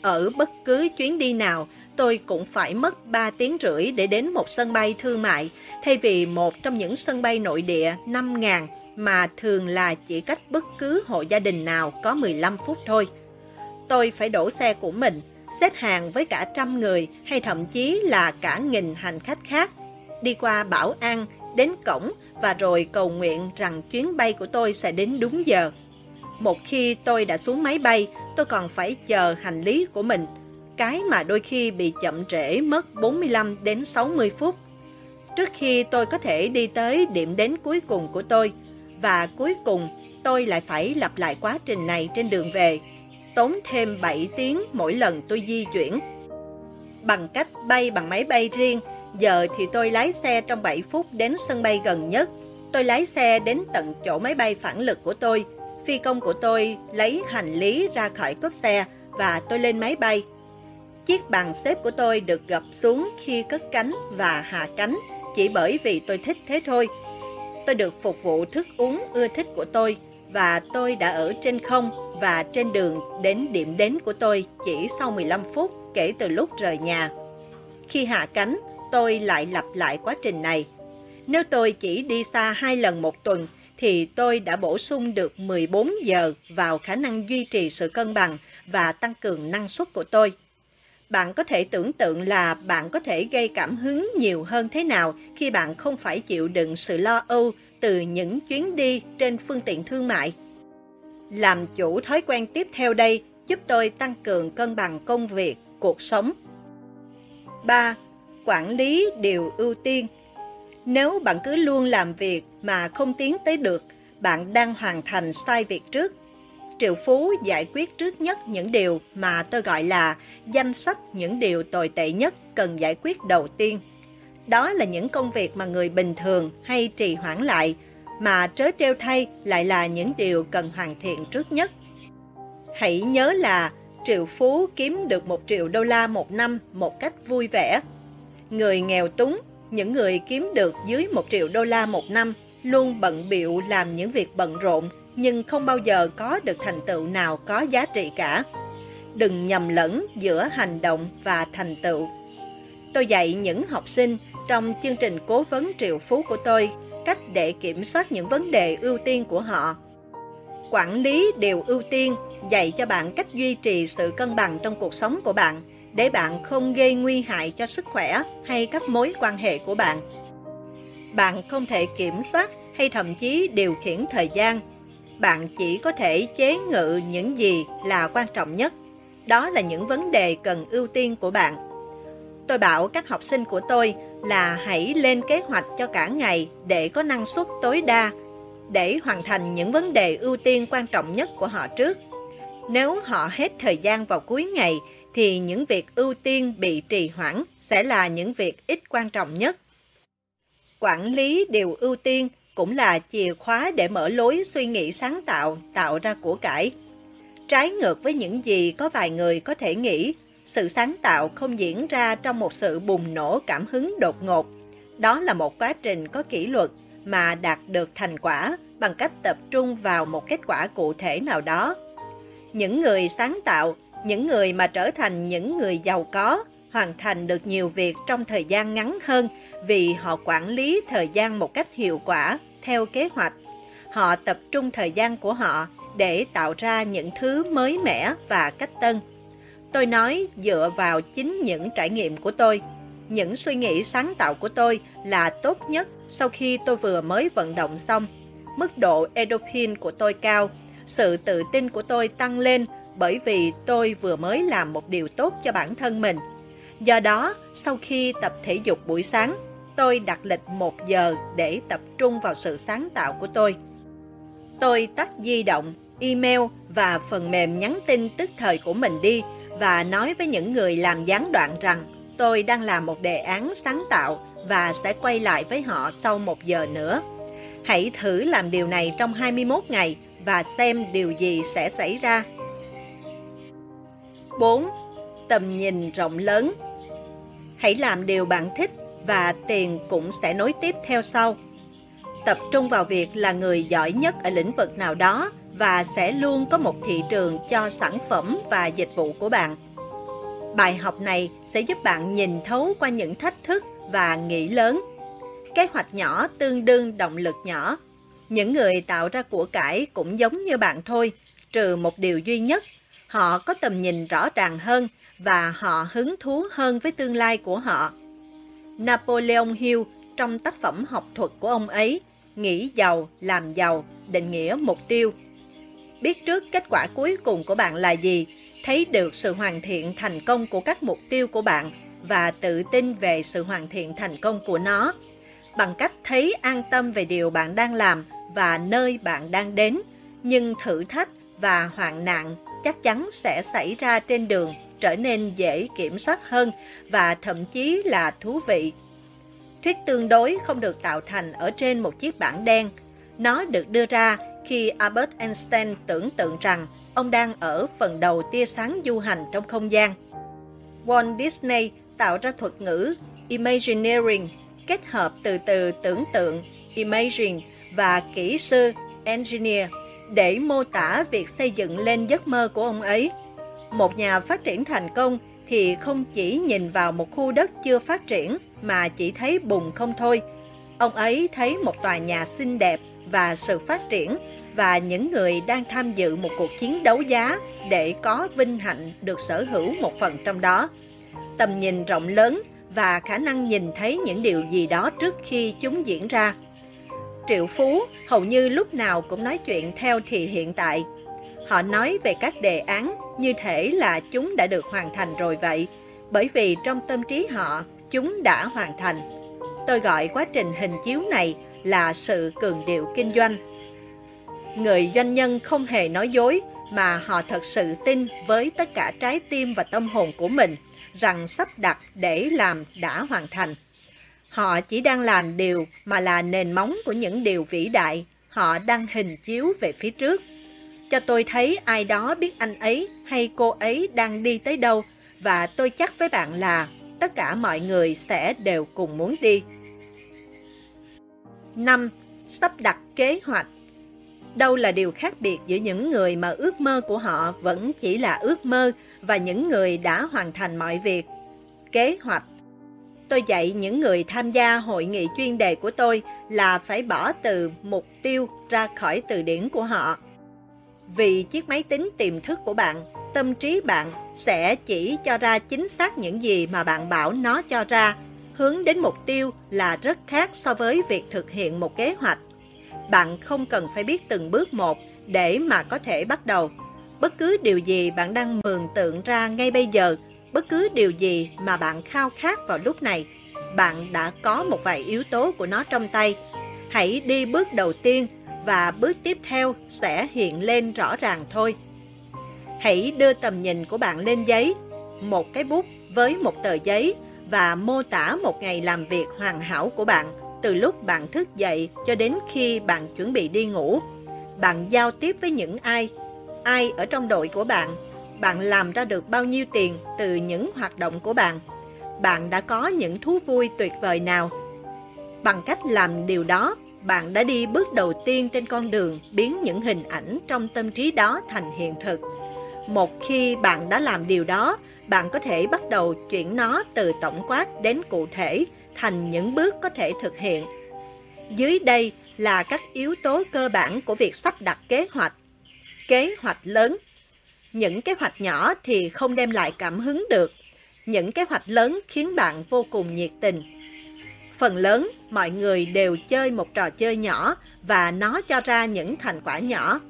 Ở bất cứ chuyến đi nào, tôi cũng phải mất 3 tiếng rưỡi để đến một sân bay thương mại, thay vì một trong những sân bay nội địa 5.000 mà thường là chỉ cách bất cứ hộ gia đình nào có 15 phút thôi. Tôi phải đổ xe của mình, xếp hàng với cả trăm người hay thậm chí là cả nghìn hành khách khác, đi qua bảo an, đến cổng và rồi cầu nguyện rằng chuyến bay của tôi sẽ đến đúng giờ. Một khi tôi đã xuống máy bay, tôi còn phải chờ hành lý của mình, cái mà đôi khi bị chậm trễ mất 45 đến 60 phút. Trước khi tôi có thể đi tới điểm đến cuối cùng của tôi, và cuối cùng tôi lại phải lặp lại quá trình này trên đường về, tốn thêm 7 tiếng mỗi lần tôi di chuyển. Bằng cách bay bằng máy bay riêng, giờ thì tôi lái xe trong 7 phút đến sân bay gần nhất. Tôi lái xe đến tận chỗ máy bay phản lực của tôi. Phi công của tôi lấy hành lý ra khỏi cốp xe và tôi lên máy bay. Chiếc bàn xếp của tôi được gập xuống khi cất cánh và hạ cánh chỉ bởi vì tôi thích thế thôi tôi được phục vụ thức uống ưa thích của tôi và tôi đã ở trên không và trên đường đến điểm đến của tôi chỉ sau 15 phút kể từ lúc rời nhà. Khi hạ cánh, tôi lại lặp lại quá trình này. Nếu tôi chỉ đi xa hai lần một tuần, thì tôi đã bổ sung được 14 giờ vào khả năng duy trì sự cân bằng và tăng cường năng suất của tôi. Bạn có thể tưởng tượng là bạn có thể gây cảm hứng nhiều hơn thế nào khi bạn không phải chịu đựng sự lo âu từ những chuyến đi trên phương tiện thương mại. Làm chủ thói quen tiếp theo đây giúp tôi tăng cường cân bằng công việc, cuộc sống. 3. Quản lý điều ưu tiên Nếu bạn cứ luôn làm việc mà không tiến tới được, bạn đang hoàn thành sai việc trước. Triệu Phú giải quyết trước nhất những điều mà tôi gọi là danh sách những điều tồi tệ nhất cần giải quyết đầu tiên. Đó là những công việc mà người bình thường hay trì hoãn lại, mà trớ treo thay lại là những điều cần hoàn thiện trước nhất. Hãy nhớ là triệu phú kiếm được một triệu đô la một năm một cách vui vẻ. Người nghèo túng, những người kiếm được dưới một triệu đô la một năm luôn bận biệu làm những việc bận rộn nhưng không bao giờ có được thành tựu nào có giá trị cả. Đừng nhầm lẫn giữa hành động và thành tựu. Tôi dạy những học sinh trong chương trình cố vấn triệu phú của tôi cách để kiểm soát những vấn đề ưu tiên của họ. Quản lý điều ưu tiên dạy cho bạn cách duy trì sự cân bằng trong cuộc sống của bạn để bạn không gây nguy hại cho sức khỏe hay các mối quan hệ của bạn. Bạn không thể kiểm soát hay thậm chí điều khiển thời gian. Bạn chỉ có thể chế ngự những gì là quan trọng nhất. Đó là những vấn đề cần ưu tiên của bạn. Tôi bảo các học sinh của tôi là hãy lên kế hoạch cho cả ngày để có năng suất tối đa, để hoàn thành những vấn đề ưu tiên quan trọng nhất của họ trước. Nếu họ hết thời gian vào cuối ngày, thì những việc ưu tiên bị trì hoãn sẽ là những việc ít quan trọng nhất. Quản lý điều ưu tiên cũng là chìa khóa để mở lối suy nghĩ sáng tạo, tạo ra của cải. Trái ngược với những gì có vài người có thể nghĩ, sự sáng tạo không diễn ra trong một sự bùng nổ cảm hứng đột ngột. Đó là một quá trình có kỷ luật mà đạt được thành quả bằng cách tập trung vào một kết quả cụ thể nào đó. Những người sáng tạo, những người mà trở thành những người giàu có, hoàn thành được nhiều việc trong thời gian ngắn hơn vì họ quản lý thời gian một cách hiệu quả, theo kế hoạch. Họ tập trung thời gian của họ để tạo ra những thứ mới mẻ và cách tân. Tôi nói dựa vào chính những trải nghiệm của tôi. Những suy nghĩ sáng tạo của tôi là tốt nhất sau khi tôi vừa mới vận động xong. Mức độ endorphin của tôi cao, sự tự tin của tôi tăng lên bởi vì tôi vừa mới làm một điều tốt cho bản thân mình. Do đó, sau khi tập thể dục buổi sáng, tôi đặt lịch một giờ để tập trung vào sự sáng tạo của tôi. Tôi tắt di động, email và phần mềm nhắn tin tức thời của mình đi và nói với những người làm gián đoạn rằng tôi đang làm một đề án sáng tạo và sẽ quay lại với họ sau một giờ nữa. Hãy thử làm điều này trong 21 ngày và xem điều gì sẽ xảy ra. 4. Tầm nhìn rộng lớn Hãy làm điều bạn thích và tiền cũng sẽ nối tiếp theo sau. Tập trung vào việc là người giỏi nhất ở lĩnh vực nào đó và sẽ luôn có một thị trường cho sản phẩm và dịch vụ của bạn. Bài học này sẽ giúp bạn nhìn thấu qua những thách thức và nghĩ lớn. Kế hoạch nhỏ tương đương động lực nhỏ. Những người tạo ra của cải cũng giống như bạn thôi, trừ một điều duy nhất. Họ có tầm nhìn rõ ràng hơn và họ hứng thú hơn với tương lai của họ. Napoleon Hill trong tác phẩm học thuật của ông ấy, Nghĩ giàu, làm giàu, định nghĩa mục tiêu biết trước kết quả cuối cùng của bạn là gì, thấy được sự hoàn thiện thành công của các mục tiêu của bạn và tự tin về sự hoàn thiện thành công của nó. Bằng cách thấy an tâm về điều bạn đang làm và nơi bạn đang đến, nhưng thử thách và hoạn nạn chắc chắn sẽ xảy ra trên đường trở nên dễ kiểm soát hơn và thậm chí là thú vị. Thuyết tương đối không được tạo thành ở trên một chiếc bảng đen. Nó được đưa ra khi Albert Einstein tưởng tượng rằng ông đang ở phần đầu tia sáng du hành trong không gian. Walt Disney tạo ra thuật ngữ Imagineering, kết hợp từ từ tưởng tượng "imagine" và kỹ sư Engineer để mô tả việc xây dựng lên giấc mơ của ông ấy. Một nhà phát triển thành công thì không chỉ nhìn vào một khu đất chưa phát triển mà chỉ thấy bùn không thôi. Ông ấy thấy một tòa nhà xinh đẹp và sự phát triển và những người đang tham dự một cuộc chiến đấu giá để có vinh hạnh được sở hữu một phần trong đó. Tầm nhìn rộng lớn và khả năng nhìn thấy những điều gì đó trước khi chúng diễn ra. Triệu Phú hầu như lúc nào cũng nói chuyện theo thì hiện tại. Họ nói về các đề án như thể là chúng đã được hoàn thành rồi vậy, bởi vì trong tâm trí họ, chúng đã hoàn thành. Tôi gọi quá trình hình chiếu này là sự cường điệu kinh doanh. Người doanh nhân không hề nói dối mà họ thật sự tin với tất cả trái tim và tâm hồn của mình rằng sắp đặt để làm đã hoàn thành. Họ chỉ đang làm điều mà là nền móng của những điều vĩ đại, họ đang hình chiếu về phía trước. Cho tôi thấy ai đó biết anh ấy hay cô ấy đang đi tới đâu, và tôi chắc với bạn là tất cả mọi người sẽ đều cùng muốn đi. 5. Sắp đặt kế hoạch Đâu là điều khác biệt giữa những người mà ước mơ của họ vẫn chỉ là ước mơ và những người đã hoàn thành mọi việc? Kế hoạch Tôi dạy những người tham gia hội nghị chuyên đề của tôi là phải bỏ từ mục tiêu ra khỏi từ điển của họ. Vì chiếc máy tính tiềm thức của bạn, tâm trí bạn sẽ chỉ cho ra chính xác những gì mà bạn bảo nó cho ra. Hướng đến mục tiêu là rất khác so với việc thực hiện một kế hoạch. Bạn không cần phải biết từng bước một để mà có thể bắt đầu. Bất cứ điều gì bạn đang mường tượng ra ngay bây giờ bất cứ điều gì mà bạn khao khát vào lúc này, bạn đã có một vài yếu tố của nó trong tay. Hãy đi bước đầu tiên và bước tiếp theo sẽ hiện lên rõ ràng thôi. Hãy đưa tầm nhìn của bạn lên giấy, một cái bút với một tờ giấy và mô tả một ngày làm việc hoàn hảo của bạn từ lúc bạn thức dậy cho đến khi bạn chuẩn bị đi ngủ. Bạn giao tiếp với những ai? Ai ở trong đội của bạn bạn làm ra được bao nhiêu tiền từ những hoạt động của bạn? Bạn đã có những thú vui tuyệt vời nào? Bằng cách làm điều đó, bạn đã đi bước đầu tiên trên con đường biến những hình ảnh trong tâm trí đó thành hiện thực. Một khi bạn đã làm điều đó, bạn có thể bắt đầu chuyển nó từ tổng quát đến cụ thể thành những bước có thể thực hiện. Dưới đây là các yếu tố cơ bản của việc sắp đặt kế hoạch. Kế hoạch lớn những kế hoạch nhỏ thì không đem lại cảm hứng được. Những kế hoạch lớn khiến bạn vô cùng nhiệt tình. Phần lớn, mọi người đều chơi một trò chơi nhỏ và nó cho ra những thành quả nhỏ.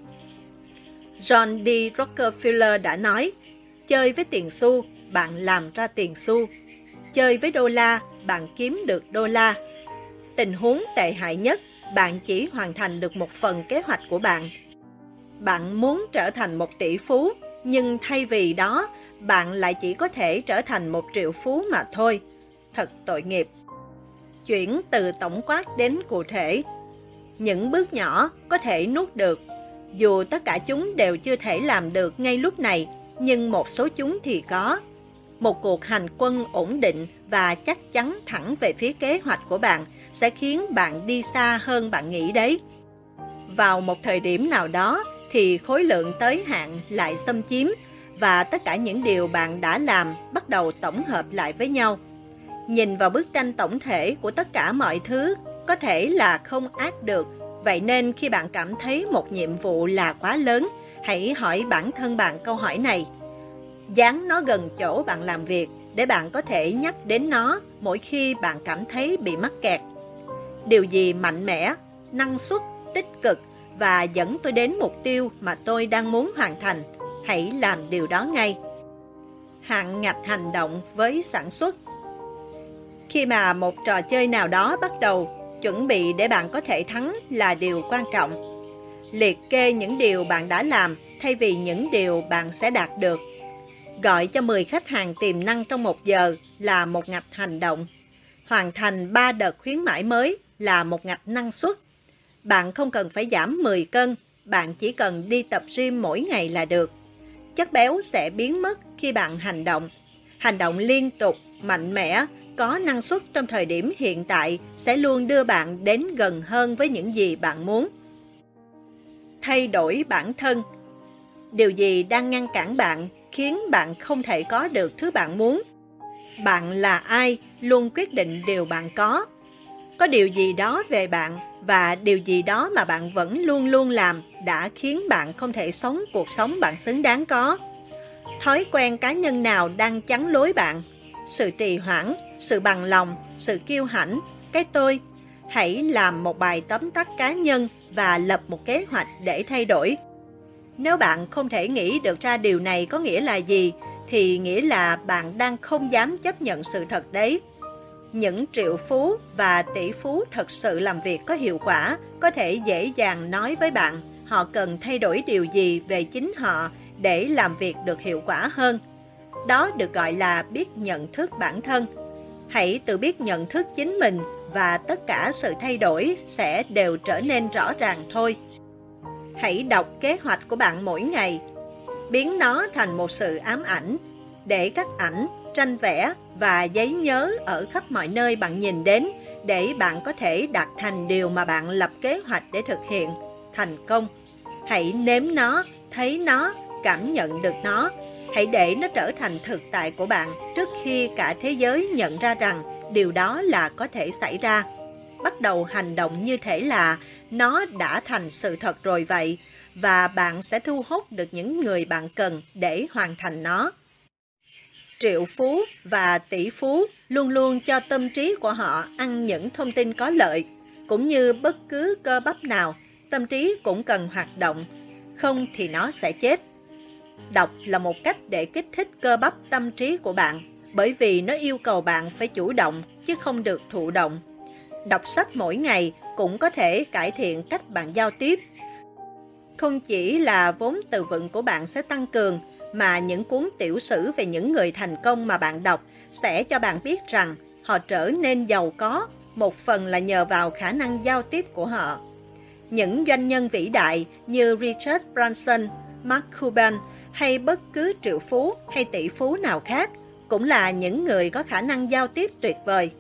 John D. Rockefeller đã nói, chơi với tiền xu, bạn làm ra tiền xu. Chơi với đô la, bạn kiếm được đô la. Tình huống tệ hại nhất, bạn chỉ hoàn thành được một phần kế hoạch của bạn. Bạn muốn trở thành một tỷ phú, nhưng thay vì đó, bạn lại chỉ có thể trở thành một triệu phú mà thôi. Thật tội nghiệp. Chuyển từ tổng quát đến cụ thể. Những bước nhỏ có thể nuốt được. Dù tất cả chúng đều chưa thể làm được ngay lúc này, nhưng một số chúng thì có. Một cuộc hành quân ổn định và chắc chắn thẳng về phía kế hoạch của bạn sẽ khiến bạn đi xa hơn bạn nghĩ đấy. Vào một thời điểm nào đó, thì khối lượng tới hạn lại xâm chiếm và tất cả những điều bạn đã làm bắt đầu tổng hợp lại với nhau. Nhìn vào bức tranh tổng thể của tất cả mọi thứ có thể là không ác được, vậy nên khi bạn cảm thấy một nhiệm vụ là quá lớn, hãy hỏi bản thân bạn câu hỏi này. Dán nó gần chỗ bạn làm việc để bạn có thể nhắc đến nó mỗi khi bạn cảm thấy bị mắc kẹt. Điều gì mạnh mẽ, năng suất, tích cực và dẫn tôi đến mục tiêu mà tôi đang muốn hoàn thành. Hãy làm điều đó ngay. Hạn ngạch hành động với sản xuất khi mà một trò chơi nào đó bắt đầu, chuẩn bị để bạn có thể thắng là điều quan trọng. Liệt kê những điều bạn đã làm thay vì những điều bạn sẽ đạt được. Gọi cho 10 khách hàng tiềm năng trong một giờ là một ngạch hành động. Hoàn thành 3 đợt khuyến mãi mới là một ngạch năng suất. Bạn không cần phải giảm 10 cân, bạn chỉ cần đi tập gym mỗi ngày là được. Chất béo sẽ biến mất khi bạn hành động. Hành động liên tục, mạnh mẽ có năng suất trong thời điểm hiện tại sẽ luôn đưa bạn đến gần hơn với những gì bạn muốn. Thay đổi bản thân Điều gì đang ngăn cản bạn khiến bạn không thể có được thứ bạn muốn? Bạn là ai luôn quyết định điều bạn có. Có điều gì đó về bạn và điều gì đó mà bạn vẫn luôn luôn làm đã khiến bạn không thể sống cuộc sống bạn xứng đáng có. Thói quen cá nhân nào đang chắn lối bạn? Sự trì hoãn, sự bằng lòng, sự kiêu hãnh, cái tôi. Hãy làm một bài tóm tắt cá nhân và lập một kế hoạch để thay đổi. Nếu bạn không thể nghĩ được ra điều này có nghĩa là gì, thì nghĩa là bạn đang không dám chấp nhận sự thật đấy. Những triệu phú và tỷ phú thật sự làm việc có hiệu quả có thể dễ dàng nói với bạn họ cần thay đổi điều gì về chính họ để làm việc được hiệu quả hơn. Đó được gọi là biết nhận thức bản thân. Hãy tự biết nhận thức chính mình và tất cả sự thay đổi sẽ đều trở nên rõ ràng thôi. Hãy đọc kế hoạch của bạn mỗi ngày, biến nó thành một sự ám ảnh, để các ảnh, tranh vẽ và giấy nhớ ở khắp mọi nơi bạn nhìn đến để bạn có thể đạt thành điều mà bạn lập kế hoạch để thực hiện thành công. Hãy nếm nó, thấy nó, cảm nhận được nó. Hãy để nó trở thành thực tại của bạn trước khi cả thế giới nhận ra rằng điều đó là có thể xảy ra. Bắt đầu hành động như thể là nó đã thành sự thật rồi vậy và bạn sẽ thu hút được những người bạn cần để hoàn thành nó. Triệu phú và tỷ phú luôn luôn cho tâm trí của họ ăn những thông tin có lợi, cũng như bất cứ cơ bắp nào, tâm trí cũng cần hoạt động, không thì nó sẽ chết. Đọc là một cách để kích thích cơ bắp tâm trí của bạn, bởi vì nó yêu cầu bạn phải chủ động chứ không được thụ động. Đọc sách mỗi ngày cũng có thể cải thiện cách bạn giao tiếp. Không chỉ là vốn từ vựng của bạn sẽ tăng cường, mà những cuốn tiểu sử về những người thành công mà bạn đọc sẽ cho bạn biết rằng họ trở nên giàu có, một phần là nhờ vào khả năng giao tiếp của họ. Những doanh nhân vĩ đại như Richard Branson, Mark Cuban hay bất cứ triệu phú hay tỷ phú nào khác cũng là những người có khả năng giao tiếp tuyệt vời.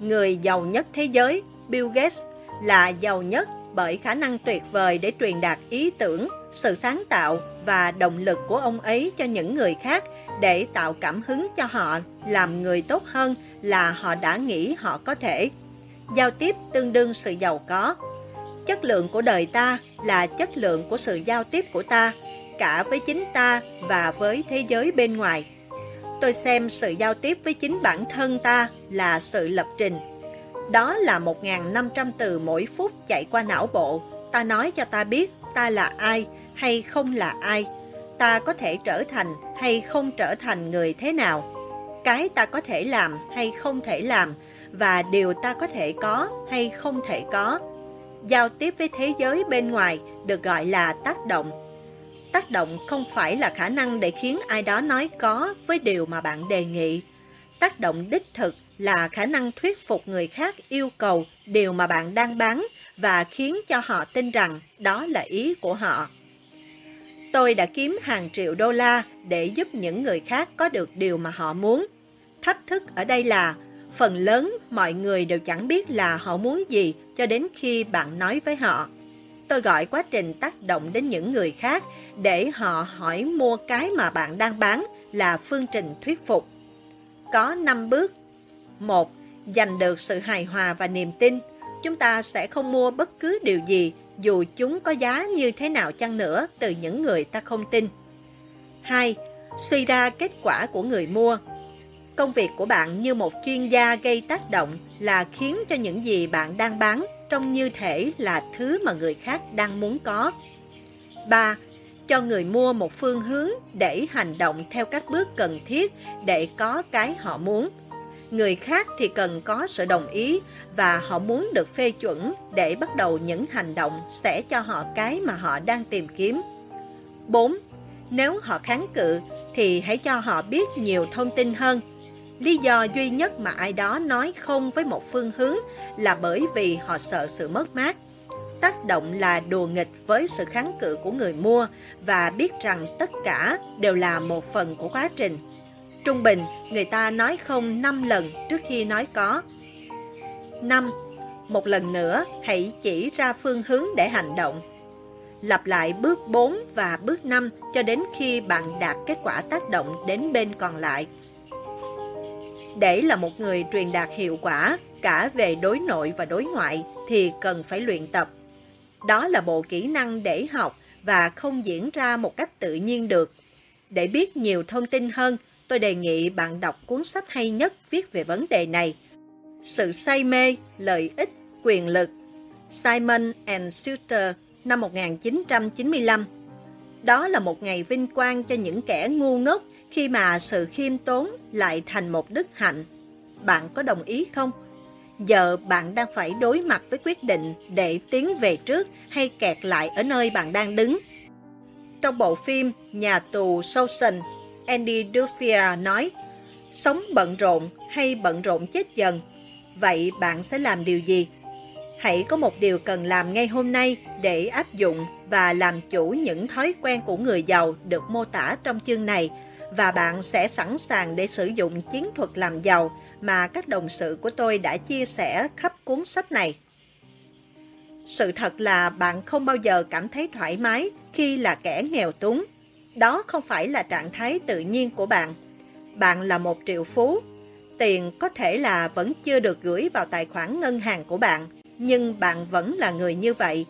Người giàu nhất thế giới, Bill Gates, là giàu nhất bởi khả năng tuyệt vời để truyền đạt ý tưởng, sự sáng tạo và động lực của ông ấy cho những người khác để tạo cảm hứng cho họ làm người tốt hơn là họ đã nghĩ họ có thể. Giao tiếp tương đương sự giàu có. Chất lượng của đời ta là chất lượng của sự giao tiếp của ta, cả với chính ta và với thế giới bên ngoài. Tôi xem sự giao tiếp với chính bản thân ta là sự lập trình đó là 1.500 từ mỗi phút chạy qua não bộ. Ta nói cho ta biết ta là ai hay không là ai. Ta có thể trở thành hay không trở thành người thế nào. Cái ta có thể làm hay không thể làm và điều ta có thể có hay không thể có. Giao tiếp với thế giới bên ngoài được gọi là tác động. Tác động không phải là khả năng để khiến ai đó nói có với điều mà bạn đề nghị. Tác động đích thực là khả năng thuyết phục người khác yêu cầu điều mà bạn đang bán và khiến cho họ tin rằng đó là ý của họ. Tôi đã kiếm hàng triệu đô la để giúp những người khác có được điều mà họ muốn. Thách thức ở đây là, phần lớn mọi người đều chẳng biết là họ muốn gì cho đến khi bạn nói với họ. Tôi gọi quá trình tác động đến những người khác để họ hỏi mua cái mà bạn đang bán là phương trình thuyết phục. Có 5 bước một, giành được sự hài hòa và niềm tin. Chúng ta sẽ không mua bất cứ điều gì dù chúng có giá như thế nào chăng nữa từ những người ta không tin. 2. Suy ra kết quả của người mua. Công việc của bạn như một chuyên gia gây tác động là khiến cho những gì bạn đang bán trông như thể là thứ mà người khác đang muốn có. 3. Cho người mua một phương hướng để hành động theo các bước cần thiết để có cái họ muốn người khác thì cần có sự đồng ý và họ muốn được phê chuẩn để bắt đầu những hành động sẽ cho họ cái mà họ đang tìm kiếm. 4. Nếu họ kháng cự thì hãy cho họ biết nhiều thông tin hơn. Lý do duy nhất mà ai đó nói không với một phương hướng là bởi vì họ sợ sự mất mát. Tác động là đùa nghịch với sự kháng cự của người mua và biết rằng tất cả đều là một phần của quá trình. Trung bình, người ta nói không 5 lần trước khi nói có. 5. Một lần nữa, hãy chỉ ra phương hướng để hành động. Lặp lại bước 4 và bước 5 cho đến khi bạn đạt kết quả tác động đến bên còn lại. Để là một người truyền đạt hiệu quả cả về đối nội và đối ngoại thì cần phải luyện tập. Đó là bộ kỹ năng để học và không diễn ra một cách tự nhiên được. Để biết nhiều thông tin hơn, tôi đề nghị bạn đọc cuốn sách hay nhất viết về vấn đề này. Sự say mê, lợi ích, quyền lực Simon and Schuster năm 1995 Đó là một ngày vinh quang cho những kẻ ngu ngốc khi mà sự khiêm tốn lại thành một đức hạnh. Bạn có đồng ý không? Giờ bạn đang phải đối mặt với quyết định để tiến về trước hay kẹt lại ở nơi bạn đang đứng. Trong bộ phim Nhà tù Shawshank, Andy Duffier nói, sống bận rộn hay bận rộn chết dần, vậy bạn sẽ làm điều gì? Hãy có một điều cần làm ngay hôm nay để áp dụng và làm chủ những thói quen của người giàu được mô tả trong chương này và bạn sẽ sẵn sàng để sử dụng chiến thuật làm giàu mà các đồng sự của tôi đã chia sẻ khắp cuốn sách này. Sự thật là bạn không bao giờ cảm thấy thoải mái khi là kẻ nghèo túng. Đó không phải là trạng thái tự nhiên của bạn. Bạn là một triệu phú. Tiền có thể là vẫn chưa được gửi vào tài khoản ngân hàng của bạn, nhưng bạn vẫn là người như vậy.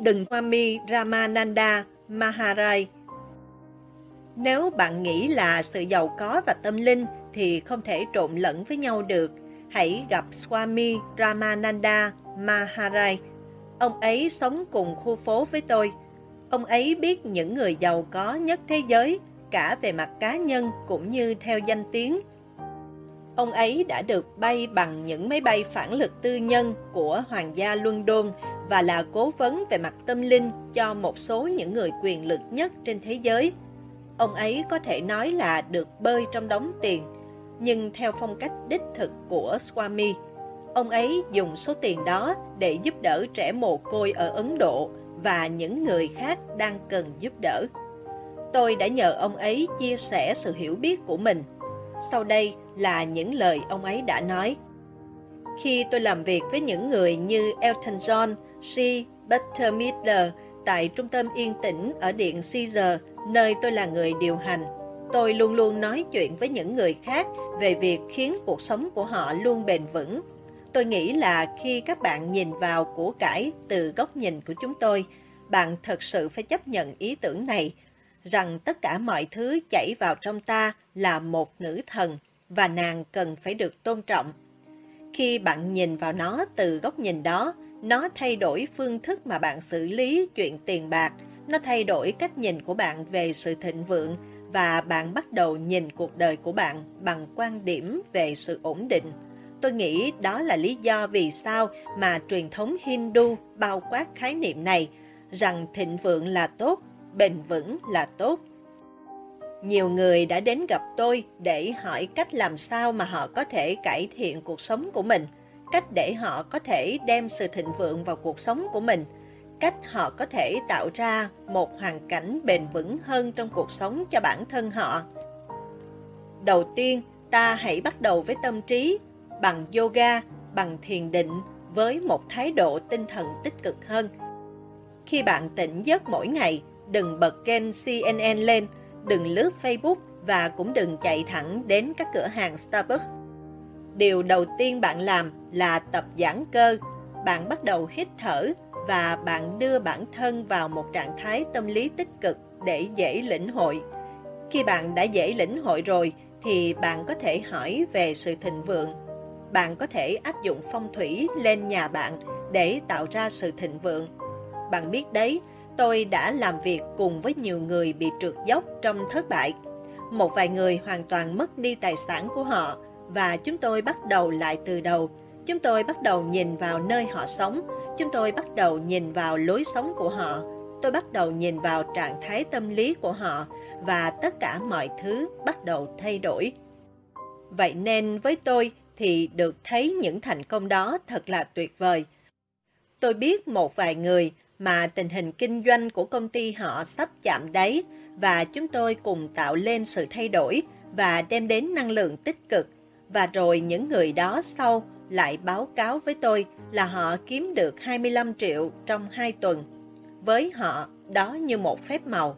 Đừng Swami Ramananda Maharaj nếu bạn nghĩ là sự giàu có và tâm linh thì không thể trộn lẫn với nhau được. Hãy gặp Swami Ramananda Maharaj. Ông ấy sống cùng khu phố với tôi. Ông ấy biết những người giàu có nhất thế giới, cả về mặt cá nhân cũng như theo danh tiếng. Ông ấy đã được bay bằng những máy bay phản lực tư nhân của Hoàng gia London và là cố vấn về mặt tâm linh cho một số những người quyền lực nhất trên thế giới. Ông ấy có thể nói là được bơi trong đống tiền, nhưng theo phong cách đích thực của Swami, ông ấy dùng số tiền đó để giúp đỡ trẻ mồ côi ở Ấn Độ và những người khác đang cần giúp đỡ. Tôi đã nhờ ông ấy chia sẻ sự hiểu biết của mình. Sau đây là những lời ông ấy đã nói. Khi tôi làm việc với những người như Elton John, She, Butter Midler tại trung tâm yên tĩnh ở Điện Caesar nơi tôi là người điều hành. Tôi luôn luôn nói chuyện với những người khác về việc khiến cuộc sống của họ luôn bền vững. Tôi nghĩ là khi các bạn nhìn vào của cải từ góc nhìn của chúng tôi, bạn thật sự phải chấp nhận ý tưởng này, rằng tất cả mọi thứ chảy vào trong ta là một nữ thần và nàng cần phải được tôn trọng. Khi bạn nhìn vào nó từ góc nhìn đó, nó thay đổi phương thức mà bạn xử lý chuyện tiền bạc, nó thay đổi cách nhìn của bạn về sự thịnh vượng và bạn bắt đầu nhìn cuộc đời của bạn bằng quan điểm về sự ổn định. Tôi nghĩ đó là lý do vì sao mà truyền thống Hindu bao quát khái niệm này rằng thịnh vượng là tốt, bền vững là tốt. Nhiều người đã đến gặp tôi để hỏi cách làm sao mà họ có thể cải thiện cuộc sống của mình, cách để họ có thể đem sự thịnh vượng vào cuộc sống của mình – cách họ có thể tạo ra một hoàn cảnh bền vững hơn trong cuộc sống cho bản thân họ. Đầu tiên, ta hãy bắt đầu với tâm trí, bằng yoga, bằng thiền định, với một thái độ tinh thần tích cực hơn. Khi bạn tỉnh giấc mỗi ngày, đừng bật kênh CNN lên, đừng lướt Facebook và cũng đừng chạy thẳng đến các cửa hàng Starbucks. Điều đầu tiên bạn làm là tập giãn cơ. Bạn bắt đầu hít thở và bạn đưa bản thân vào một trạng thái tâm lý tích cực để dễ lĩnh hội. Khi bạn đã dễ lĩnh hội rồi thì bạn có thể hỏi về sự thịnh vượng. Bạn có thể áp dụng phong thủy lên nhà bạn để tạo ra sự thịnh vượng. Bạn biết đấy, tôi đã làm việc cùng với nhiều người bị trượt dốc trong thất bại. Một vài người hoàn toàn mất đi tài sản của họ và chúng tôi bắt đầu lại từ đầu. Chúng tôi bắt đầu nhìn vào nơi họ sống Chúng tôi bắt đầu nhìn vào lối sống của họ, tôi bắt đầu nhìn vào trạng thái tâm lý của họ và tất cả mọi thứ bắt đầu thay đổi. Vậy nên với tôi thì được thấy những thành công đó thật là tuyệt vời. Tôi biết một vài người mà tình hình kinh doanh của công ty họ sắp chạm đáy và chúng tôi cùng tạo lên sự thay đổi và đem đến năng lượng tích cực. Và rồi những người đó sau lại báo cáo với tôi là họ kiếm được 25 triệu trong 2 tuần. Với họ, đó như một phép màu.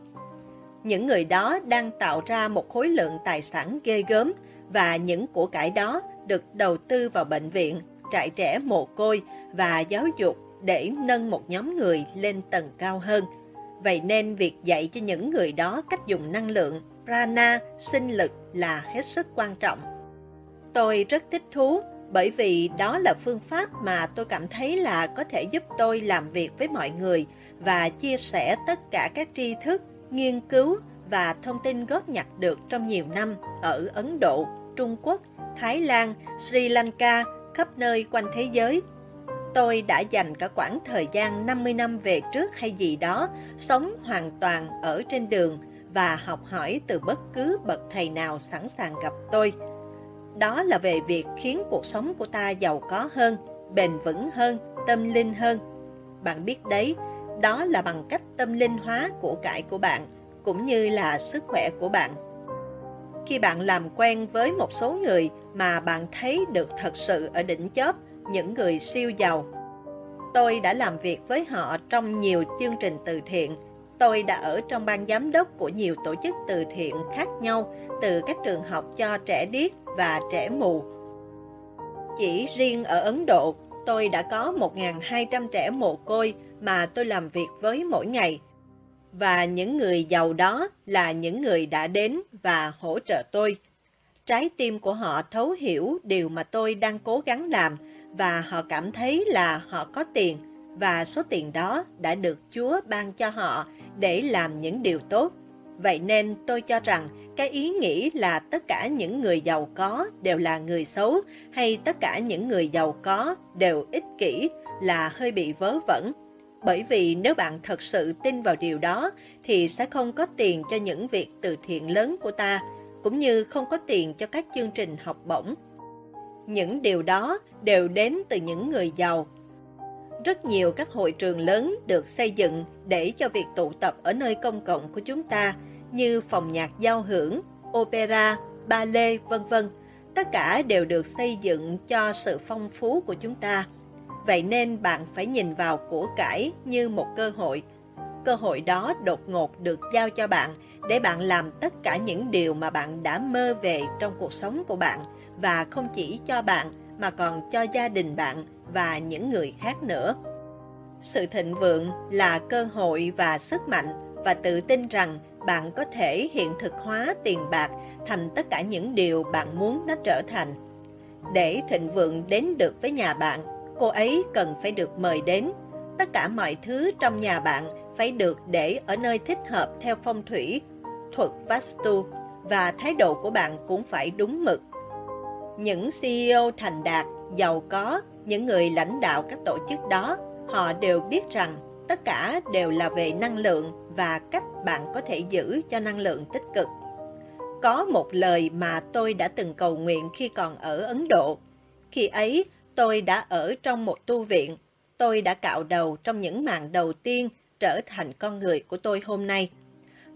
Những người đó đang tạo ra một khối lượng tài sản ghê gớm và những của cải đó được đầu tư vào bệnh viện, trại trẻ mồ côi và giáo dục để nâng một nhóm người lên tầng cao hơn. Vậy nên việc dạy cho những người đó cách dùng năng lượng, prana, sinh lực là hết sức quan trọng. Tôi rất thích thú bởi vì đó là phương pháp mà tôi cảm thấy là có thể giúp tôi làm việc với mọi người và chia sẻ tất cả các tri thức, nghiên cứu và thông tin góp nhặt được trong nhiều năm ở Ấn Độ, Trung Quốc, Thái Lan, Sri Lanka, khắp nơi quanh thế giới. Tôi đã dành cả quãng thời gian 50 năm về trước hay gì đó, sống hoàn toàn ở trên đường và học hỏi từ bất cứ bậc thầy nào sẵn sàng gặp tôi. Đó là về việc khiến cuộc sống của ta giàu có hơn, bền vững hơn, tâm linh hơn. Bạn biết đấy, đó là bằng cách tâm linh hóa của cải của bạn, cũng như là sức khỏe của bạn. Khi bạn làm quen với một số người mà bạn thấy được thật sự ở đỉnh chóp, những người siêu giàu. Tôi đã làm việc với họ trong nhiều chương trình từ thiện. Tôi đã ở trong ban giám đốc của nhiều tổ chức từ thiện khác nhau, từ các trường học cho trẻ điếc và trẻ mù. Chỉ riêng ở Ấn Độ, tôi đã có 1.200 trẻ mồ côi mà tôi làm việc với mỗi ngày. Và những người giàu đó là những người đã đến và hỗ trợ tôi. Trái tim của họ thấu hiểu điều mà tôi đang cố gắng làm và họ cảm thấy là họ có tiền và số tiền đó đã được Chúa ban cho họ để làm những điều tốt. Vậy nên tôi cho rằng cái ý nghĩ là tất cả những người giàu có đều là người xấu hay tất cả những người giàu có đều ích kỷ là hơi bị vớ vẩn. Bởi vì nếu bạn thật sự tin vào điều đó thì sẽ không có tiền cho những việc từ thiện lớn của ta, cũng như không có tiền cho các chương trình học bổng. Những điều đó đều đến từ những người giàu. Rất nhiều các hội trường lớn được xây dựng để cho việc tụ tập ở nơi công cộng của chúng ta như phòng nhạc giao hưởng, opera, ballet, vân vân. Tất cả đều được xây dựng cho sự phong phú của chúng ta. Vậy nên bạn phải nhìn vào của cải như một cơ hội. Cơ hội đó đột ngột được giao cho bạn để bạn làm tất cả những điều mà bạn đã mơ về trong cuộc sống của bạn và không chỉ cho bạn mà còn cho gia đình bạn và những người khác nữa. Sự thịnh vượng là cơ hội và sức mạnh và tự tin rằng bạn có thể hiện thực hóa tiền bạc thành tất cả những điều bạn muốn nó trở thành. Để thịnh vượng đến được với nhà bạn, cô ấy cần phải được mời đến. Tất cả mọi thứ trong nhà bạn phải được để ở nơi thích hợp theo phong thủy, thuật Vastu và thái độ của bạn cũng phải đúng mực. Những CEO thành đạt, giàu có, những người lãnh đạo các tổ chức đó, họ đều biết rằng tất cả đều là về năng lượng và cách bạn có thể giữ cho năng lượng tích cực. Có một lời mà tôi đã từng cầu nguyện khi còn ở Ấn Độ. Khi ấy, tôi đã ở trong một tu viện. Tôi đã cạo đầu trong những màn đầu tiên trở thành con người của tôi hôm nay.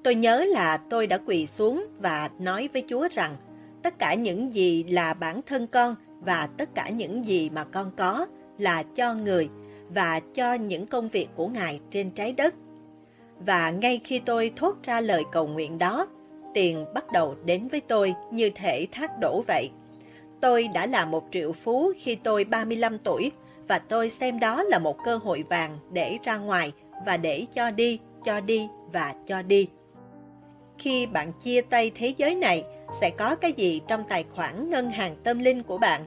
Tôi nhớ là tôi đã quỳ xuống và nói với Chúa rằng tất cả những gì là bản thân con và tất cả những gì mà con có là cho người và cho những công việc của Ngài trên trái đất. Và ngay khi tôi thốt ra lời cầu nguyện đó, tiền bắt đầu đến với tôi như thể thác đổ vậy. Tôi đã là một triệu phú khi tôi 35 tuổi và tôi xem đó là một cơ hội vàng để ra ngoài và để cho đi, cho đi và cho đi. Khi bạn chia tay thế giới này, sẽ có cái gì trong tài khoản ngân hàng tâm linh của bạn?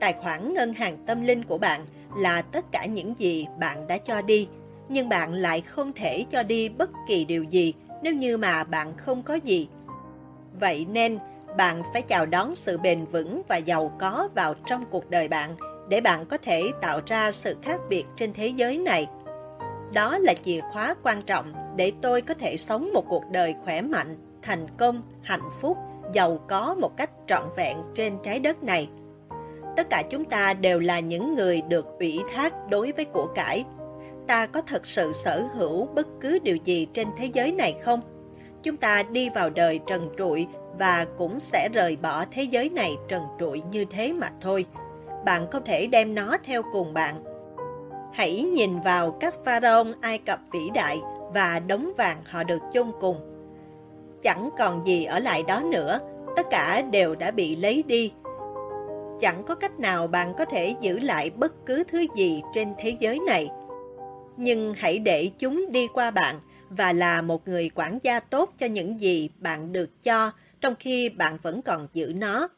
Tài khoản ngân hàng tâm linh của bạn là tất cả những gì bạn đã cho đi, nhưng bạn lại không thể cho đi bất kỳ điều gì nếu như mà bạn không có gì. Vậy nên, bạn phải chào đón sự bền vững và giàu có vào trong cuộc đời bạn để bạn có thể tạo ra sự khác biệt trên thế giới này. Đó là chìa khóa quan trọng để tôi có thể sống một cuộc đời khỏe mạnh, thành công, hạnh phúc, giàu có một cách trọn vẹn trên trái đất này. Tất cả chúng ta đều là những người được ủy thác đối với của cải. Ta có thật sự sở hữu bất cứ điều gì trên thế giới này không? Chúng ta đi vào đời trần trụi và cũng sẽ rời bỏ thế giới này trần trụi như thế mà thôi. Bạn không thể đem nó theo cùng bạn. Hãy nhìn vào các pharaoh Ai Cập vĩ đại và đống vàng họ được chôn cùng. Chẳng còn gì ở lại đó nữa, tất cả đều đã bị lấy đi. Chẳng có cách nào bạn có thể giữ lại bất cứ thứ gì trên thế giới này. Nhưng hãy để chúng đi qua bạn và là một người quản gia tốt cho những gì bạn được cho trong khi bạn vẫn còn giữ nó.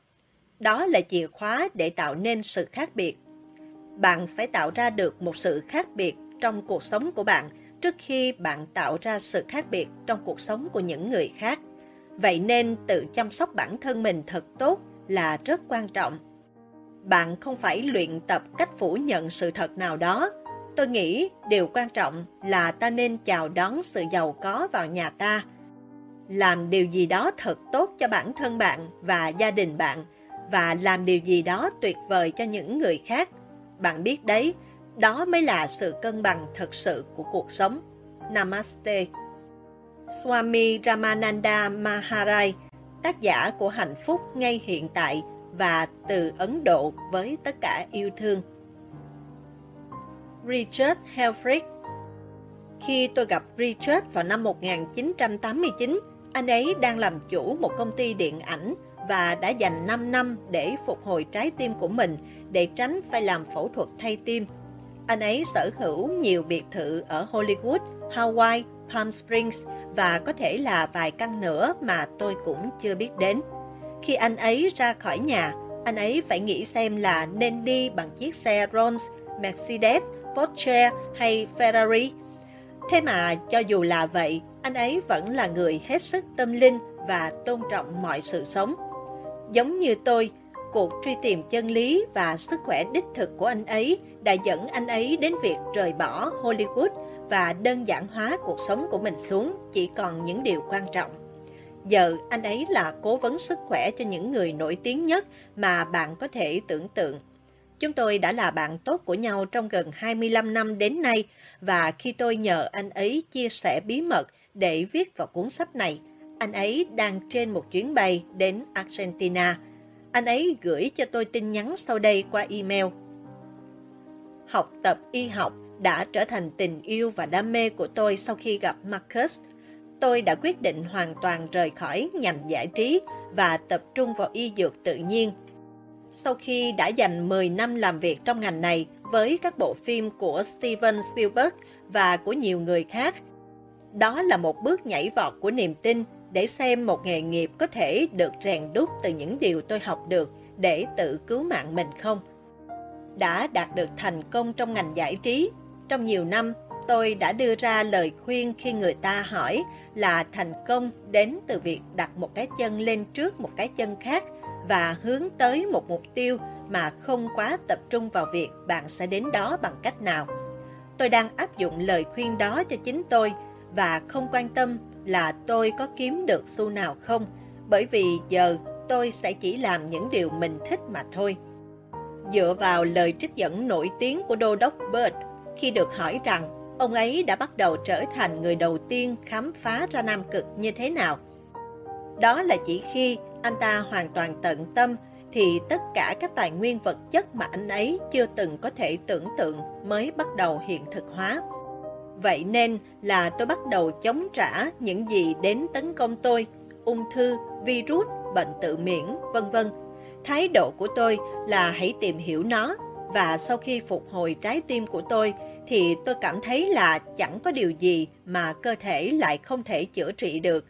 Đó là chìa khóa để tạo nên sự khác biệt. Bạn phải tạo ra được một sự khác biệt trong cuộc sống của bạn trước khi bạn tạo ra sự khác biệt trong cuộc sống của những người khác. Vậy nên tự chăm sóc bản thân mình thật tốt là rất quan trọng. Bạn không phải luyện tập cách phủ nhận sự thật nào đó. Tôi nghĩ điều quan trọng là ta nên chào đón sự giàu có vào nhà ta. Làm điều gì đó thật tốt cho bản thân bạn và gia đình bạn và làm điều gì đó tuyệt vời cho những người khác. Bạn biết đấy, đó mới là sự cân bằng thật sự của cuộc sống. Namaste. Swami Ramananda Maharaj, tác giả của hạnh phúc ngay hiện tại và từ Ấn Độ với tất cả yêu thương. Richard Helfrich Khi tôi gặp Richard vào năm 1989, anh ấy đang làm chủ một công ty điện ảnh và đã dành 5 năm để phục hồi trái tim của mình để tránh phải làm phẫu thuật thay tim. Anh ấy sở hữu nhiều biệt thự ở Hollywood, Hawaii, Palm Springs và có thể là vài căn nữa mà tôi cũng chưa biết đến. Khi anh ấy ra khỏi nhà, anh ấy phải nghĩ xem là nên đi bằng chiếc xe Rolls, Mercedes, Porsche hay Ferrari. Thế mà cho dù là vậy, anh ấy vẫn là người hết sức tâm linh và tôn trọng mọi sự sống. Giống như tôi, cuộc truy tìm chân lý và sức khỏe đích thực của anh ấy đã dẫn anh ấy đến việc rời bỏ Hollywood và đơn giản hóa cuộc sống của mình xuống chỉ còn những điều quan trọng. Giờ anh ấy là cố vấn sức khỏe cho những người nổi tiếng nhất mà bạn có thể tưởng tượng. Chúng tôi đã là bạn tốt của nhau trong gần 25 năm đến nay và khi tôi nhờ anh ấy chia sẻ bí mật để viết vào cuốn sách này, anh ấy đang trên một chuyến bay đến Argentina. Anh ấy gửi cho tôi tin nhắn sau đây qua email. Học tập y học đã trở thành tình yêu và đam mê của tôi sau khi gặp Marcus. Tôi đã quyết định hoàn toàn rời khỏi ngành giải trí và tập trung vào y dược tự nhiên. Sau khi đã dành 10 năm làm việc trong ngành này với các bộ phim của Steven Spielberg và của nhiều người khác, đó là một bước nhảy vọt của niềm tin để xem một nghề nghiệp có thể được rèn đúc từ những điều tôi học được để tự cứu mạng mình không. Đã đạt được thành công trong ngành giải trí, trong nhiều năm tôi đã đưa ra lời khuyên khi người ta hỏi là thành công đến từ việc đặt một cái chân lên trước một cái chân khác và hướng tới một mục tiêu mà không quá tập trung vào việc bạn sẽ đến đó bằng cách nào. Tôi đang áp dụng lời khuyên đó cho chính tôi và không quan tâm là tôi có kiếm được xu nào không, bởi vì giờ tôi sẽ chỉ làm những điều mình thích mà thôi. Dựa vào lời trích dẫn nổi tiếng của Đô đốc Bird, khi được hỏi rằng ông ấy đã bắt đầu trở thành người đầu tiên khám phá ra Nam Cực như thế nào. Đó là chỉ khi anh ta hoàn toàn tận tâm thì tất cả các tài nguyên vật chất mà anh ấy chưa từng có thể tưởng tượng mới bắt đầu hiện thực hóa. Vậy nên là tôi bắt đầu chống trả những gì đến tấn công tôi, ung thư, virus, bệnh tự miễn, vân vân. Thái độ của tôi là hãy tìm hiểu nó và sau khi phục hồi trái tim của tôi thì tôi cảm thấy là chẳng có điều gì mà cơ thể lại không thể chữa trị được.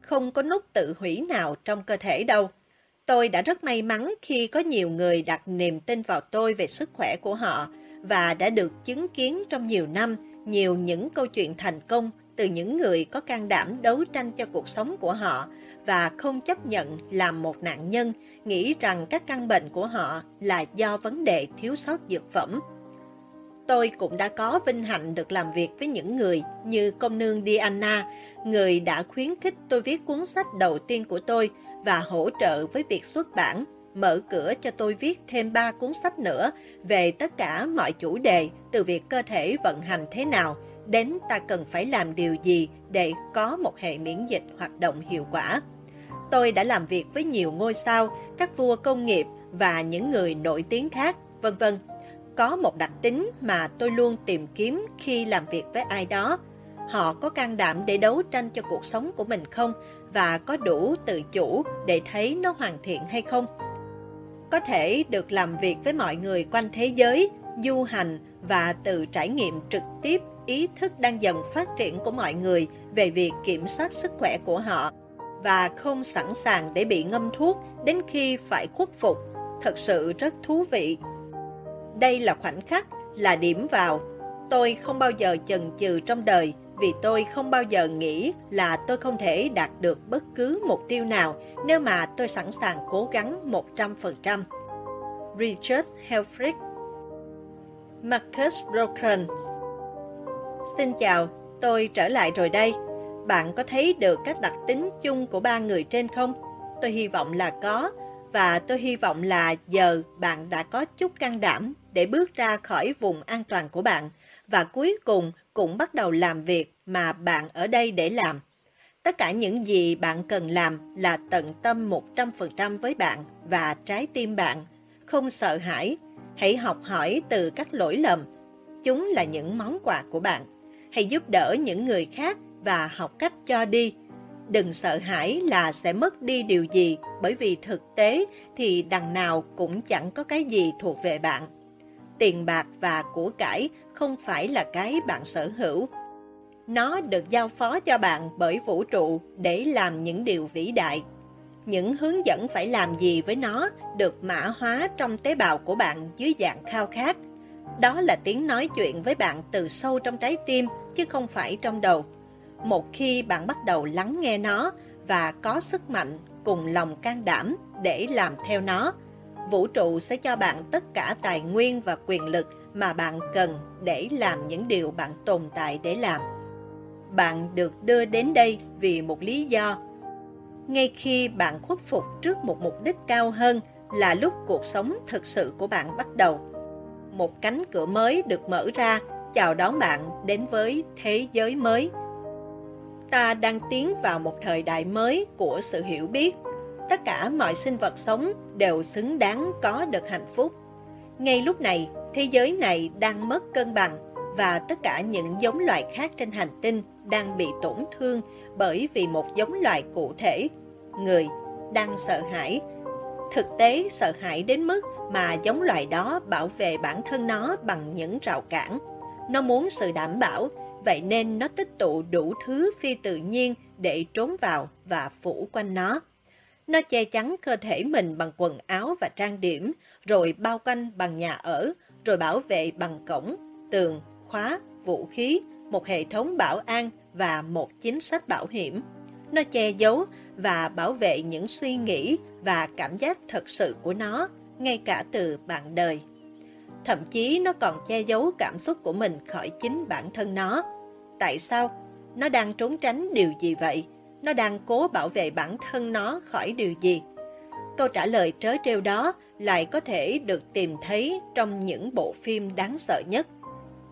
Không có nút tự hủy nào trong cơ thể đâu. Tôi đã rất may mắn khi có nhiều người đặt niềm tin vào tôi về sức khỏe của họ và đã được chứng kiến trong nhiều năm nhiều những câu chuyện thành công từ những người có can đảm đấu tranh cho cuộc sống của họ và không chấp nhận làm một nạn nhân, nghĩ rằng các căn bệnh của họ là do vấn đề thiếu sót dược phẩm. Tôi cũng đã có vinh hạnh được làm việc với những người như công nương Diana, người đã khuyến khích tôi viết cuốn sách đầu tiên của tôi và hỗ trợ với việc xuất bản, mở cửa cho tôi viết thêm ba cuốn sách nữa về tất cả mọi chủ đề từ việc cơ thể vận hành thế nào đến ta cần phải làm điều gì để có một hệ miễn dịch hoạt động hiệu quả. Tôi đã làm việc với nhiều ngôi sao, các vua công nghiệp và những người nổi tiếng khác, vân vân. Có một đặc tính mà tôi luôn tìm kiếm khi làm việc với ai đó. Họ có can đảm để đấu tranh cho cuộc sống của mình không và có đủ tự chủ để thấy nó hoàn thiện hay không. Có thể được làm việc với mọi người quanh thế giới, du hành và tự trải nghiệm trực tiếp ý thức đang dần phát triển của mọi người về việc kiểm soát sức khỏe của họ và không sẵn sàng để bị ngâm thuốc đến khi phải khuất phục, thật sự rất thú vị. Đây là khoảnh khắc, là điểm vào. Tôi không bao giờ chần chừ trong đời vì tôi không bao giờ nghĩ là tôi không thể đạt được bất cứ mục tiêu nào nếu mà tôi sẵn sàng cố gắng 100%. Richard Helfrich Marcus Broken Xin chào, tôi trở lại rồi đây. Bạn có thấy được các đặc tính chung của ba người trên không? Tôi hy vọng là có, và tôi hy vọng là giờ bạn đã có chút can đảm để bước ra khỏi vùng an toàn của bạn và cuối cùng cũng bắt đầu làm việc mà bạn ở đây để làm. Tất cả những gì bạn cần làm là tận tâm 100% với bạn và trái tim bạn. Không sợ hãi, hãy học hỏi từ các lỗi lầm. Chúng là những món quà của bạn. Hãy giúp đỡ những người khác và học cách cho đi. Đừng sợ hãi là sẽ mất đi điều gì, bởi vì thực tế thì đằng nào cũng chẳng có cái gì thuộc về bạn. Tiền bạc và của cải không phải là cái bạn sở hữu. Nó được giao phó cho bạn bởi vũ trụ để làm những điều vĩ đại. Những hướng dẫn phải làm gì với nó được mã hóa trong tế bào của bạn dưới dạng khao khát. Đó là tiếng nói chuyện với bạn từ sâu trong trái tim, chứ không phải trong đầu. Một khi bạn bắt đầu lắng nghe nó và có sức mạnh cùng lòng can đảm để làm theo nó, vũ trụ sẽ cho bạn tất cả tài nguyên và quyền lực mà bạn cần để làm những điều bạn tồn tại để làm. Bạn được đưa đến đây vì một lý do. Ngay khi bạn khuất phục trước một mục đích cao hơn là lúc cuộc sống thực sự của bạn bắt đầu. Một cánh cửa mới được mở ra chào đón bạn đến với thế giới mới. Ta đang tiến vào một thời đại mới của sự hiểu biết. Tất cả mọi sinh vật sống đều xứng đáng có được hạnh phúc. Ngay lúc này, thế giới này đang mất cân bằng và tất cả những giống loài khác trên hành tinh đang bị tổn thương bởi vì một giống loài cụ thể, người, đang sợ hãi. Thực tế sợ hãi đến mức mà giống loài đó bảo vệ bản thân nó bằng những rào cản. Nó muốn sự đảm bảo, vậy nên nó tích tụ đủ thứ phi tự nhiên để trốn vào và phủ quanh nó. Nó che chắn cơ thể mình bằng quần áo và trang điểm, rồi bao quanh bằng nhà ở, rồi bảo vệ bằng cổng, tường, khóa, vũ khí, một hệ thống bảo an và một chính sách bảo hiểm. Nó che giấu và bảo vệ những suy nghĩ và cảm giác thật sự của nó, ngay cả từ bạn đời. Thậm chí nó còn che giấu cảm xúc của mình khỏi chính bản thân nó. Tại sao? Nó đang trốn tránh điều gì vậy? Nó đang cố bảo vệ bản thân nó khỏi điều gì? Câu trả lời trớ trêu đó lại có thể được tìm thấy trong những bộ phim đáng sợ nhất.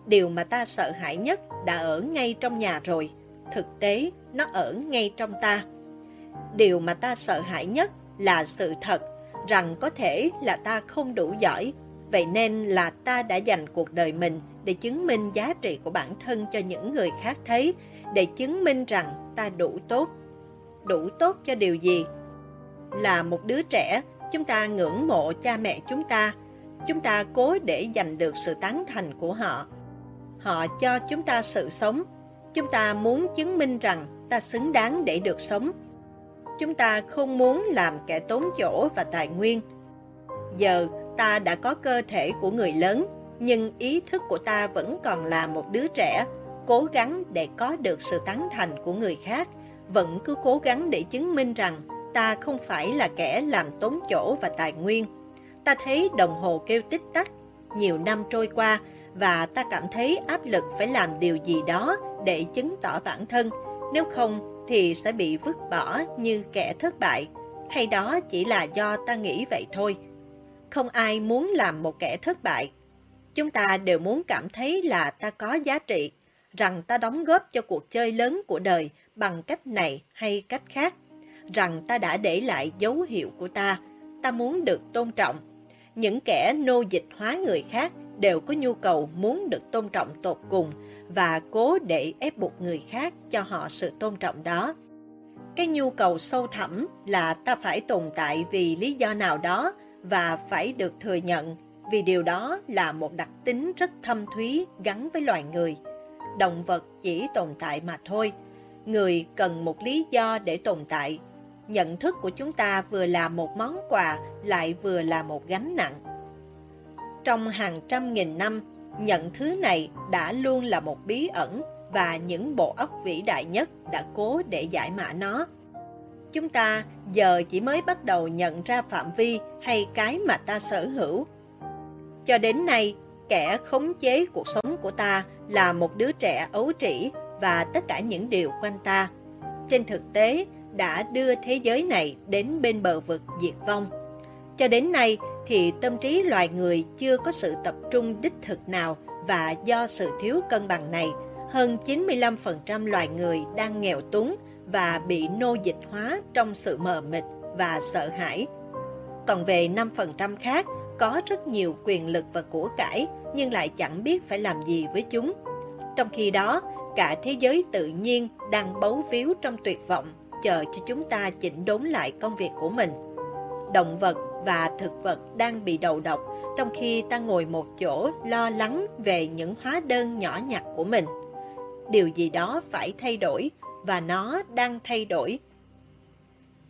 Điều mà ta sợ hãi nhất đã ở ngay trong nhà rồi, thực tế nó ở ngay trong ta. Điều mà ta sợ hãi nhất là sự thật rằng có thể là ta không đủ giỏi, vậy nên là ta đã dành cuộc đời mình để chứng minh giá trị của bản thân cho những người khác thấy, để chứng minh rằng ta đủ tốt. Đủ tốt cho điều gì? Là một đứa trẻ Chúng ta ngưỡng mộ cha mẹ chúng ta. Chúng ta cố để giành được sự tán thành của họ. Họ cho chúng ta sự sống. Chúng ta muốn chứng minh rằng ta xứng đáng để được sống. Chúng ta không muốn làm kẻ tốn chỗ và tài nguyên. Giờ ta đã có cơ thể của người lớn, nhưng ý thức của ta vẫn còn là một đứa trẻ, cố gắng để có được sự tán thành của người khác, vẫn cứ cố gắng để chứng minh rằng ta không phải là kẻ làm tốn chỗ và tài nguyên. Ta thấy đồng hồ kêu tích tắc, nhiều năm trôi qua và ta cảm thấy áp lực phải làm điều gì đó để chứng tỏ bản thân, nếu không thì sẽ bị vứt bỏ như kẻ thất bại, hay đó chỉ là do ta nghĩ vậy thôi. Không ai muốn làm một kẻ thất bại. Chúng ta đều muốn cảm thấy là ta có giá trị, rằng ta đóng góp cho cuộc chơi lớn của đời bằng cách này hay cách khác rằng ta đã để lại dấu hiệu của ta. Ta muốn được tôn trọng. Những kẻ nô dịch hóa người khác đều có nhu cầu muốn được tôn trọng tột cùng và cố để ép buộc người khác cho họ sự tôn trọng đó. Cái nhu cầu sâu thẳm là ta phải tồn tại vì lý do nào đó và phải được thừa nhận vì điều đó là một đặc tính rất thâm thúy gắn với loài người. Động vật chỉ tồn tại mà thôi. Người cần một lý do để tồn tại. Nhận thức của chúng ta vừa là một món quà lại vừa là một gánh nặng. Trong hàng trăm nghìn năm, nhận thứ này đã luôn là một bí ẩn và những bộ óc vĩ đại nhất đã cố để giải mã nó. Chúng ta giờ chỉ mới bắt đầu nhận ra phạm vi hay cái mà ta sở hữu. Cho đến nay, kẻ khống chế cuộc sống của ta là một đứa trẻ ấu trĩ và tất cả những điều quanh ta. Trên thực tế, đã đưa thế giới này đến bên bờ vực diệt vong. Cho đến nay thì tâm trí loài người chưa có sự tập trung đích thực nào và do sự thiếu cân bằng này, hơn 95% loài người đang nghèo túng và bị nô dịch hóa trong sự mờ mịt và sợ hãi. Còn về 5% khác, có rất nhiều quyền lực và của cải nhưng lại chẳng biết phải làm gì với chúng. Trong khi đó, cả thế giới tự nhiên đang bấu víu trong tuyệt vọng, chờ cho chúng ta chỉnh đốn lại công việc của mình. Động vật và thực vật đang bị đầu độc, trong khi ta ngồi một chỗ lo lắng về những hóa đơn nhỏ nhặt của mình. Điều gì đó phải thay đổi, và nó đang thay đổi.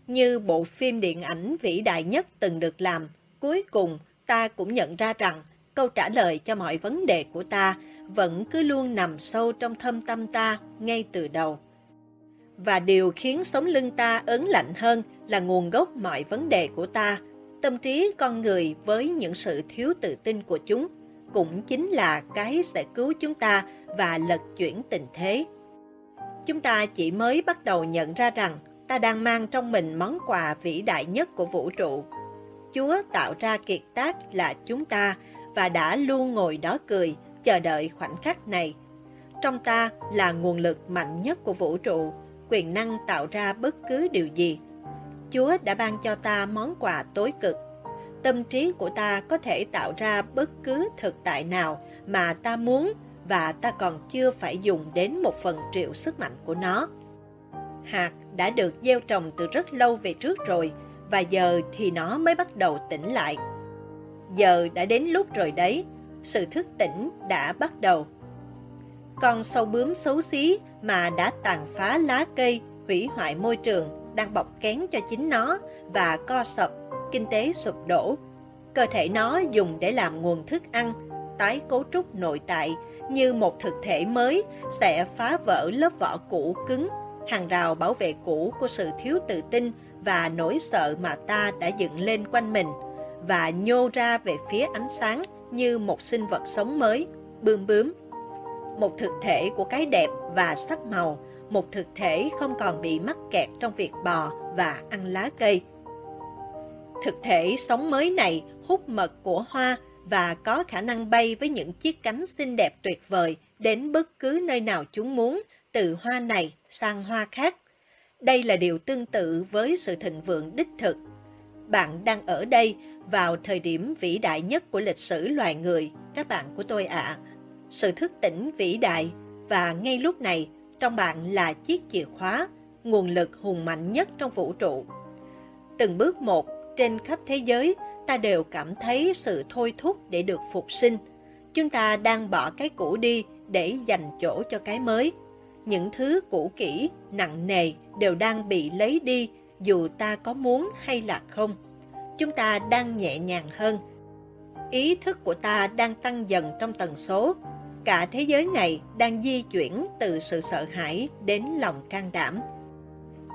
Như bộ phim điện ảnh vĩ đại nhất từng được làm, cuối cùng ta cũng nhận ra rằng câu trả lời cho mọi vấn đề của ta vẫn cứ luôn nằm sâu trong thâm tâm ta ngay từ đầu. Và điều khiến sống lưng ta ớn lạnh hơn là nguồn gốc mọi vấn đề của ta, tâm trí con người với những sự thiếu tự tin của chúng, cũng chính là cái sẽ cứu chúng ta và lật chuyển tình thế. Chúng ta chỉ mới bắt đầu nhận ra rằng ta đang mang trong mình món quà vĩ đại nhất của vũ trụ. Chúa tạo ra kiệt tác là chúng ta và đã luôn ngồi đó cười, chờ đợi khoảnh khắc này. Trong ta là nguồn lực mạnh nhất của vũ trụ, quyền năng tạo ra bất cứ điều gì. Chúa đã ban cho ta món quà tối cực. Tâm trí của ta có thể tạo ra bất cứ thực tại nào mà ta muốn và ta còn chưa phải dùng đến một phần triệu sức mạnh của nó. Hạt đã được gieo trồng từ rất lâu về trước rồi và giờ thì nó mới bắt đầu tỉnh lại. Giờ đã đến lúc rồi đấy, sự thức tỉnh đã bắt đầu. Con sâu bướm xấu xí mà đã tàn phá lá cây, hủy hoại môi trường, đang bọc kén cho chính nó và co sập, kinh tế sụp đổ. Cơ thể nó dùng để làm nguồn thức ăn, tái cấu trúc nội tại như một thực thể mới sẽ phá vỡ lớp vỏ cũ cứng, hàng rào bảo vệ cũ của sự thiếu tự tin và nỗi sợ mà ta đã dựng lên quanh mình và nhô ra về phía ánh sáng như một sinh vật sống mới, bươm bướm. Một thực thể của cái đẹp và sắc màu, một thực thể không còn bị mắc kẹt trong việc bò và ăn lá cây. Thực thể sống mới này hút mật của hoa và có khả năng bay với những chiếc cánh xinh đẹp tuyệt vời đến bất cứ nơi nào chúng muốn, từ hoa này sang hoa khác. Đây là điều tương tự với sự thịnh vượng đích thực. Bạn đang ở đây vào thời điểm vĩ đại nhất của lịch sử loài người, các bạn của tôi ạ. Sự thức tỉnh vĩ đại và ngay lúc này trong bạn là chiếc chìa khóa, nguồn lực hùng mạnh nhất trong vũ trụ. Từng bước một trên khắp thế giới ta đều cảm thấy sự thôi thúc để được phục sinh. Chúng ta đang bỏ cái cũ đi để dành chỗ cho cái mới. Những thứ cũ kỹ, nặng nề đều đang bị lấy đi dù ta có muốn hay là không. Chúng ta đang nhẹ nhàng hơn. Ý thức của ta đang tăng dần trong tần số. Cả thế giới này đang di chuyển từ sự sợ hãi đến lòng can đảm.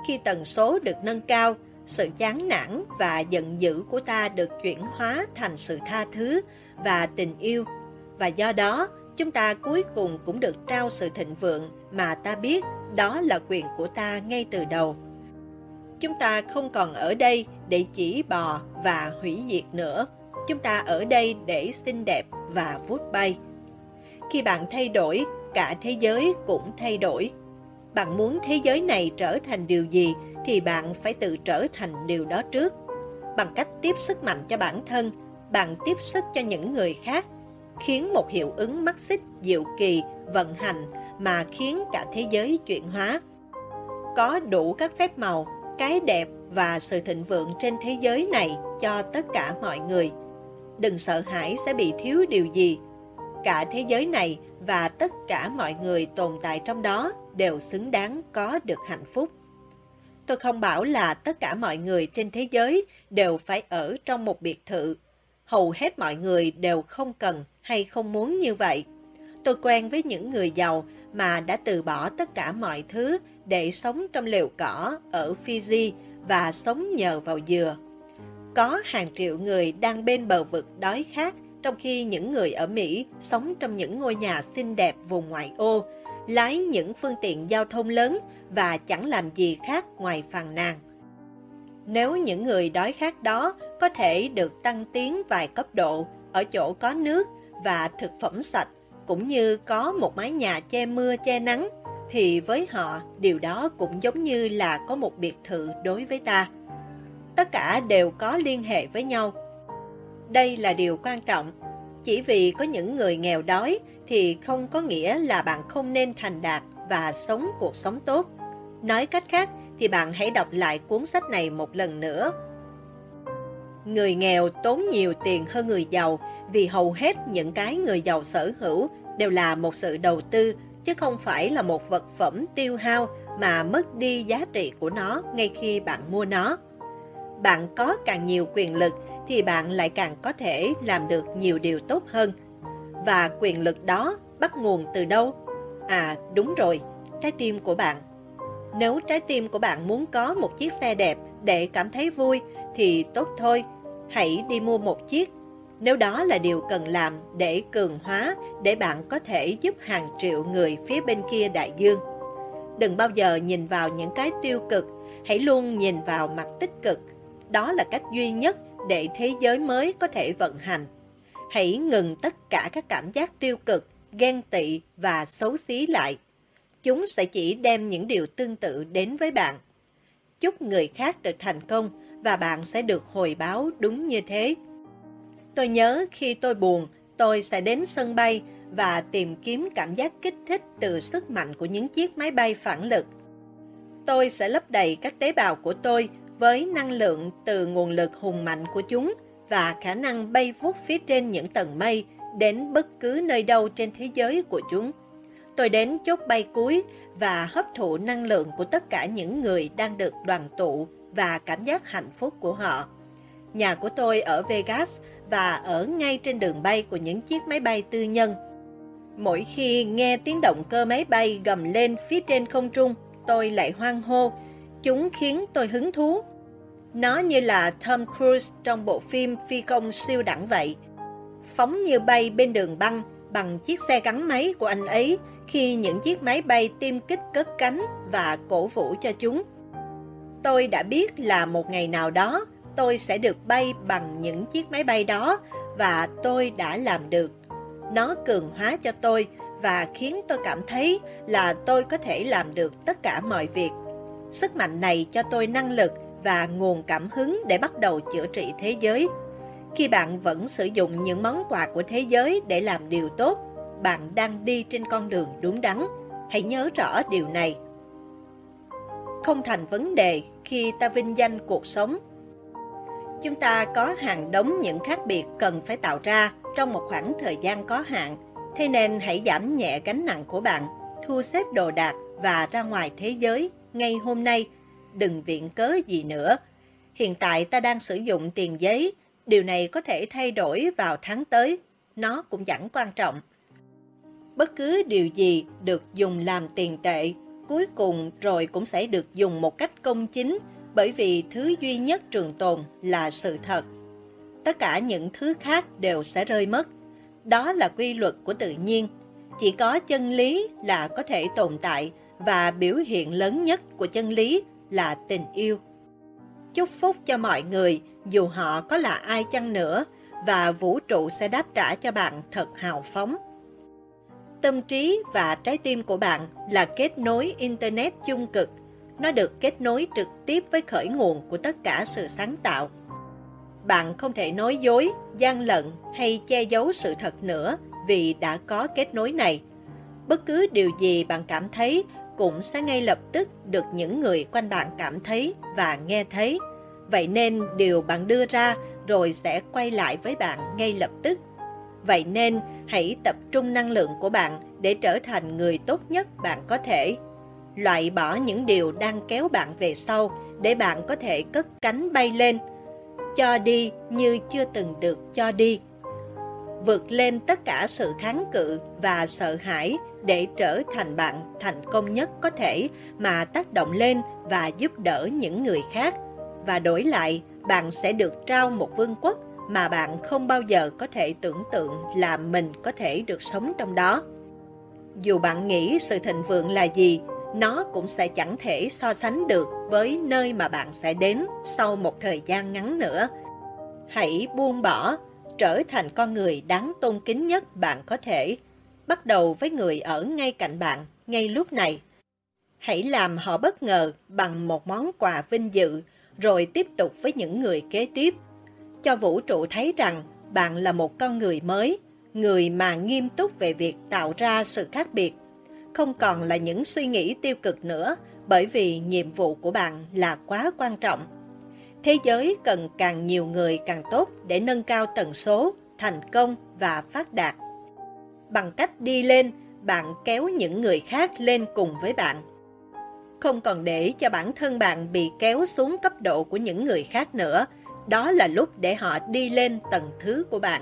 Khi tần số được nâng cao, sự chán nản và giận dữ của ta được chuyển hóa thành sự tha thứ và tình yêu. Và do đó, chúng ta cuối cùng cũng được trao sự thịnh vượng mà ta biết đó là quyền của ta ngay từ đầu. Chúng ta không còn ở đây để chỉ bò và hủy diệt nữa. Chúng ta ở đây để xinh đẹp và vút bay. Khi bạn thay đổi, cả thế giới cũng thay đổi. Bạn muốn thế giới này trở thành điều gì thì bạn phải tự trở thành điều đó trước. Bằng cách tiếp sức mạnh cho bản thân, bạn tiếp sức cho những người khác, khiến một hiệu ứng mắt xích diệu kỳ vận hành mà khiến cả thế giới chuyển hóa. Có đủ các phép màu, cái đẹp và sự thịnh vượng trên thế giới này cho tất cả mọi người. Đừng sợ hãi sẽ bị thiếu điều gì. Cả thế giới này và tất cả mọi người tồn tại trong đó đều xứng đáng có được hạnh phúc. Tôi không bảo là tất cả mọi người trên thế giới đều phải ở trong một biệt thự. Hầu hết mọi người đều không cần hay không muốn như vậy. Tôi quen với những người giàu mà đã từ bỏ tất cả mọi thứ để sống trong lều cỏ ở Fiji và sống nhờ vào dừa. Có hàng triệu người đang bên bờ vực đói khát, trong khi những người ở Mỹ sống trong những ngôi nhà xinh đẹp vùng ngoại ô, lái những phương tiện giao thông lớn và chẳng làm gì khác ngoài phàn nàn. Nếu những người đói khát đó có thể được tăng tiến vài cấp độ ở chỗ có nước và thực phẩm sạch, cũng như có một mái nhà che mưa che nắng, thì với họ điều đó cũng giống như là có một biệt thự đối với ta. Tất cả đều có liên hệ với nhau. Đây là điều quan trọng. Chỉ vì có những người nghèo đói thì không có nghĩa là bạn không nên thành đạt và sống cuộc sống tốt. Nói cách khác thì bạn hãy đọc lại cuốn sách này một lần nữa. Người nghèo tốn nhiều tiền hơn người giàu vì hầu hết những cái người giàu sở hữu đều là một sự đầu tư, chứ không phải là một vật phẩm tiêu hao mà mất đi giá trị của nó ngay khi bạn mua nó. Bạn có càng nhiều quyền lực thì bạn lại càng có thể làm được nhiều điều tốt hơn. Và quyền lực đó bắt nguồn từ đâu? À, đúng rồi, trái tim của bạn. Nếu trái tim của bạn muốn có một chiếc xe đẹp để cảm thấy vui thì tốt thôi, hãy đi mua một chiếc nếu đó là điều cần làm để cường hóa, để bạn có thể giúp hàng triệu người phía bên kia đại dương. Đừng bao giờ nhìn vào những cái tiêu cực, hãy luôn nhìn vào mặt tích cực. Đó là cách duy nhất để thế giới mới có thể vận hành. Hãy ngừng tất cả các cảm giác tiêu cực, ghen tị và xấu xí lại. Chúng sẽ chỉ đem những điều tương tự đến với bạn. Chúc người khác được thành công và bạn sẽ được hồi báo đúng như thế. Tôi nhớ khi tôi buồn, tôi sẽ đến sân bay và tìm kiếm cảm giác kích thích từ sức mạnh của những chiếc máy bay phản lực. Tôi sẽ lấp đầy các tế bào của tôi với năng lượng từ nguồn lực hùng mạnh của chúng và khả năng bay vút phía trên những tầng mây đến bất cứ nơi đâu trên thế giới của chúng. Tôi đến chốt bay cuối và hấp thụ năng lượng của tất cả những người đang được đoàn tụ và cảm giác hạnh phúc của họ. Nhà của tôi ở Vegas và ở ngay trên đường bay của những chiếc máy bay tư nhân. Mỗi khi nghe tiếng động cơ máy bay gầm lên phía trên không trung, tôi lại hoang hô. Chúng khiến tôi hứng thú. Nó như là Tom Cruise trong bộ phim Phi công siêu đẳng vậy. Phóng như bay bên đường băng bằng chiếc xe gắn máy của anh ấy khi những chiếc máy bay tiêm kích cất cánh và cổ vũ cho chúng. Tôi đã biết là một ngày nào đó tôi sẽ được bay bằng những chiếc máy bay đó và tôi đã làm được. Nó cường hóa cho tôi và khiến tôi cảm thấy là tôi có thể làm được tất cả mọi việc. Sức mạnh này cho tôi năng lực và nguồn cảm hứng để bắt đầu chữa trị thế giới. Khi bạn vẫn sử dụng những món quà của thế giới để làm điều tốt, bạn đang đi trên con đường đúng đắn. Hãy nhớ rõ điều này. Không thành vấn đề khi ta vinh danh cuộc sống Chúng ta có hàng đống những khác biệt cần phải tạo ra trong một khoảng thời gian có hạn. Thế nên hãy giảm nhẹ gánh nặng của bạn, thu xếp đồ đạc và ra ngoài thế giới ngay hôm nay. Đừng viện cớ gì nữa. Hiện tại ta đang sử dụng tiền giấy. Điều này có thể thay đổi vào tháng tới. Nó cũng chẳng quan trọng. Bất cứ điều gì được dùng làm tiền tệ, cuối cùng rồi cũng sẽ được dùng một cách công chính bởi vì thứ duy nhất trường tồn là sự thật. Tất cả những thứ khác đều sẽ rơi mất. Đó là quy luật của tự nhiên. Chỉ có chân lý là có thể tồn tại và biểu hiện lớn nhất của chân lý là tình yêu. Chúc phúc cho mọi người, dù họ có là ai chăng nữa, và vũ trụ sẽ đáp trả cho bạn thật hào phóng. Tâm trí và trái tim của bạn là kết nối Internet chung cực nó được kết nối trực tiếp với khởi nguồn của tất cả sự sáng tạo. Bạn không thể nói dối, gian lận hay che giấu sự thật nữa vì đã có kết nối này. Bất cứ điều gì bạn cảm thấy cũng sẽ ngay lập tức được những người quanh bạn cảm thấy và nghe thấy. Vậy nên điều bạn đưa ra rồi sẽ quay lại với bạn ngay lập tức. Vậy nên hãy tập trung năng lượng của bạn để trở thành người tốt nhất bạn có thể. Loại bỏ những điều đang kéo bạn về sau để bạn có thể cất cánh bay lên. Cho đi như chưa từng được cho đi. Vượt lên tất cả sự kháng cự và sợ hãi để trở thành bạn thành công nhất có thể mà tác động lên và giúp đỡ những người khác. Và đổi lại, bạn sẽ được trao một vương quốc mà bạn không bao giờ có thể tưởng tượng là mình có thể được sống trong đó. Dù bạn nghĩ sự thịnh vượng là gì, nó cũng sẽ chẳng thể so sánh được với nơi mà bạn sẽ đến sau một thời gian ngắn nữa. Hãy buông bỏ, trở thành con người đáng tôn kính nhất bạn có thể. Bắt đầu với người ở ngay cạnh bạn, ngay lúc này. Hãy làm họ bất ngờ bằng một món quà vinh dự, rồi tiếp tục với những người kế tiếp cho vũ trụ thấy rằng bạn là một con người mới, người mà nghiêm túc về việc tạo ra sự khác biệt. Không còn là những suy nghĩ tiêu cực nữa, bởi vì nhiệm vụ của bạn là quá quan trọng. Thế giới cần càng nhiều người càng tốt để nâng cao tần số, thành công và phát đạt. Bằng cách đi lên, bạn kéo những người khác lên cùng với bạn. Không còn để cho bản thân bạn bị kéo xuống cấp độ của những người khác nữa, đó là lúc để họ đi lên tầng thứ của bạn.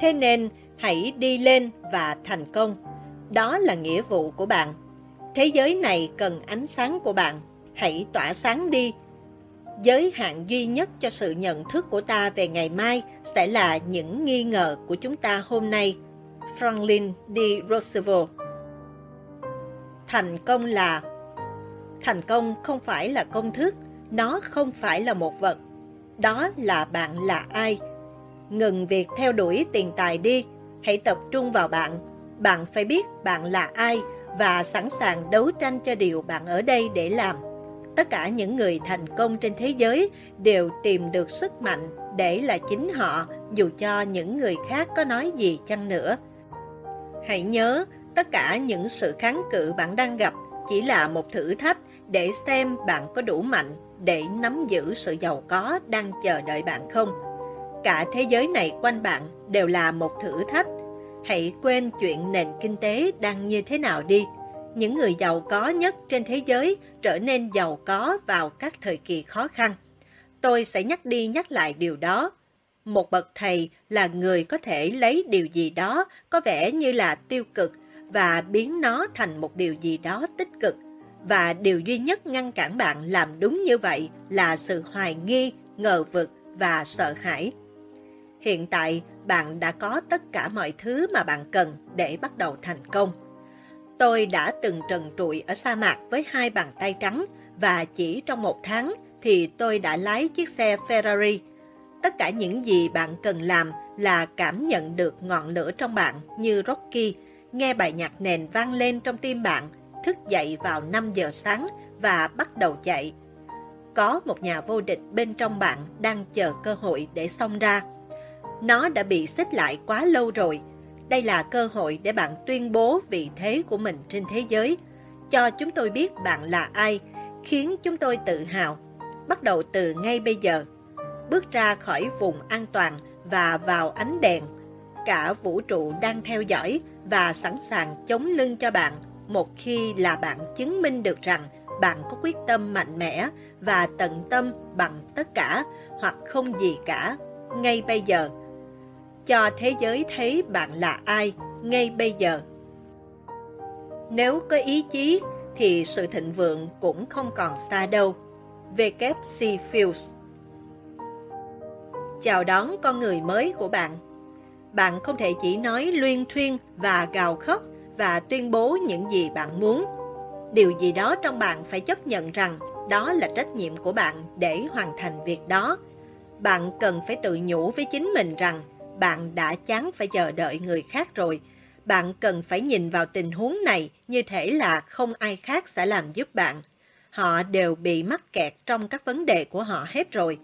Thế nên, hãy đi lên và thành công. Đó là nghĩa vụ của bạn. Thế giới này cần ánh sáng của bạn. Hãy tỏa sáng đi. Giới hạn duy nhất cho sự nhận thức của ta về ngày mai sẽ là những nghi ngờ của chúng ta hôm nay. Franklin D. Roosevelt Thành công là Thành công không phải là công thức, nó không phải là một vật, đó là bạn là ai. Ngừng việc theo đuổi tiền tài đi, hãy tập trung vào bạn. Bạn phải biết bạn là ai và sẵn sàng đấu tranh cho điều bạn ở đây để làm. Tất cả những người thành công trên thế giới đều tìm được sức mạnh để là chính họ dù cho những người khác có nói gì chăng nữa. Hãy nhớ, tất cả những sự kháng cự bạn đang gặp chỉ là một thử thách để xem bạn có đủ mạnh để nắm giữ sự giàu có đang chờ đợi bạn không? Cả thế giới này quanh bạn đều là một thử thách. Hãy quên chuyện nền kinh tế đang như thế nào đi. Những người giàu có nhất trên thế giới trở nên giàu có vào các thời kỳ khó khăn. Tôi sẽ nhắc đi nhắc lại điều đó. Một bậc thầy là người có thể lấy điều gì đó có vẻ như là tiêu cực và biến nó thành một điều gì đó tích cực và điều duy nhất ngăn cản bạn làm đúng như vậy là sự hoài nghi, ngờ vực và sợ hãi. Hiện tại, bạn đã có tất cả mọi thứ mà bạn cần để bắt đầu thành công. Tôi đã từng trần trụi ở sa mạc với hai bàn tay trắng và chỉ trong một tháng thì tôi đã lái chiếc xe Ferrari. Tất cả những gì bạn cần làm là cảm nhận được ngọn lửa trong bạn như Rocky, nghe bài nhạc nền vang lên trong tim bạn thức dậy vào 5 giờ sáng và bắt đầu chạy. Có một nhà vô địch bên trong bạn đang chờ cơ hội để xông ra. Nó đã bị xích lại quá lâu rồi. Đây là cơ hội để bạn tuyên bố vị thế của mình trên thế giới, cho chúng tôi biết bạn là ai, khiến chúng tôi tự hào. Bắt đầu từ ngay bây giờ, bước ra khỏi vùng an toàn và vào ánh đèn. Cả vũ trụ đang theo dõi và sẵn sàng chống lưng cho bạn một khi là bạn chứng minh được rằng bạn có quyết tâm mạnh mẽ và tận tâm bằng tất cả hoặc không gì cả ngay bây giờ. Cho thế giới thấy bạn là ai ngay bây giờ. Nếu có ý chí, thì sự thịnh vượng cũng không còn xa đâu. W.C. Fields Chào đón con người mới của bạn. Bạn không thể chỉ nói luyên thuyên và gào khóc và tuyên bố những gì bạn muốn. Điều gì đó trong bạn phải chấp nhận rằng đó là trách nhiệm của bạn để hoàn thành việc đó. Bạn cần phải tự nhủ với chính mình rằng bạn đã chán phải chờ đợi người khác rồi. Bạn cần phải nhìn vào tình huống này như thể là không ai khác sẽ làm giúp bạn. họ đều bị mắc kẹt trong các vấn đề của họ hết rồi.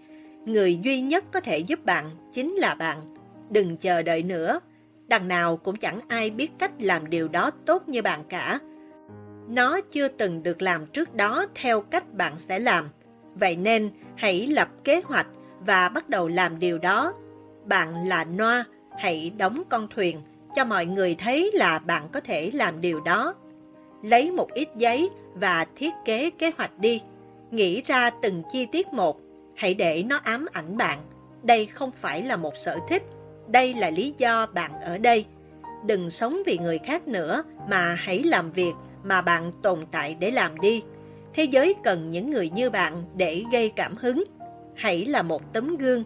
Người duy nhất có thể giúp bạn chính là bạn. Đừng chờ đợi nữa. Đằng nào cũng chẳng ai biết cách làm điều đó tốt như bạn cả. Nó chưa từng được làm trước đó theo cách bạn sẽ làm. Vậy nên hãy lập kế hoạch và bắt đầu làm điều đó. Bạn là Noa, hãy đóng con thuyền cho mọi người thấy là bạn có thể làm điều đó. Lấy một ít giấy và thiết kế kế hoạch đi. Nghĩ ra từng chi tiết một, hãy để nó ám ảnh bạn. Đây không phải là một sở thích, đây là lý do bạn ở đây. Đừng sống vì người khác nữa mà hãy làm việc mà bạn tồn tại để làm đi. Thế giới cần những người như bạn để gây cảm hứng. Hãy là một tấm gương.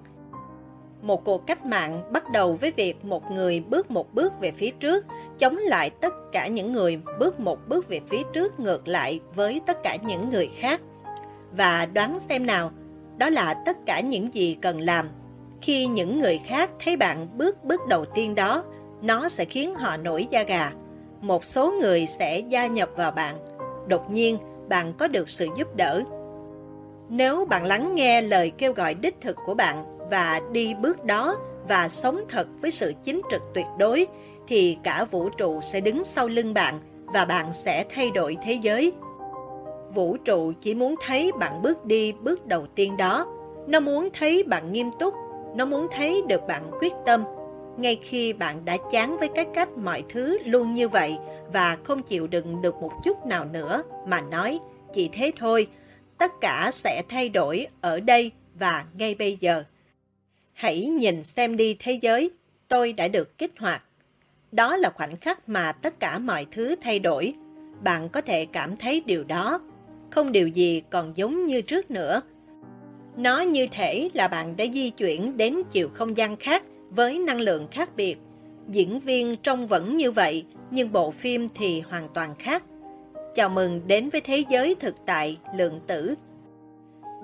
Một cuộc cách mạng bắt đầu với việc một người bước một bước về phía trước, chống lại tất cả những người bước một bước về phía trước ngược lại với tất cả những người khác. Và đoán xem nào, đó là tất cả những gì cần làm. Khi những người khác thấy bạn bước bước đầu tiên đó, nó sẽ khiến họ nổi da gà. Một số người sẽ gia nhập vào bạn. Đột nhiên, bạn có được sự giúp đỡ. Nếu bạn lắng nghe lời kêu gọi đích thực của bạn và đi bước đó và sống thật với sự chính trực tuyệt đối, thì cả vũ trụ sẽ đứng sau lưng bạn và bạn sẽ thay đổi thế giới. Vũ trụ chỉ muốn thấy bạn bước đi bước đầu tiên đó. Nó muốn thấy bạn nghiêm túc, nó muốn thấy được bạn quyết tâm. Ngay khi bạn đã chán với cái cách mọi thứ luôn như vậy và không chịu đựng được một chút nào nữa mà nói, chỉ thế thôi, tất cả sẽ thay đổi ở đây và ngay bây giờ. Hãy nhìn xem đi thế giới, tôi đã được kích hoạt. Đó là khoảnh khắc mà tất cả mọi thứ thay đổi. Bạn có thể cảm thấy điều đó. Không điều gì còn giống như trước nữa. Nó như thể là bạn đã di chuyển đến chiều không gian khác với năng lượng khác biệt. Diễn viên trông vẫn như vậy, nhưng bộ phim thì hoàn toàn khác. Chào mừng đến với thế giới thực tại, lượng tử.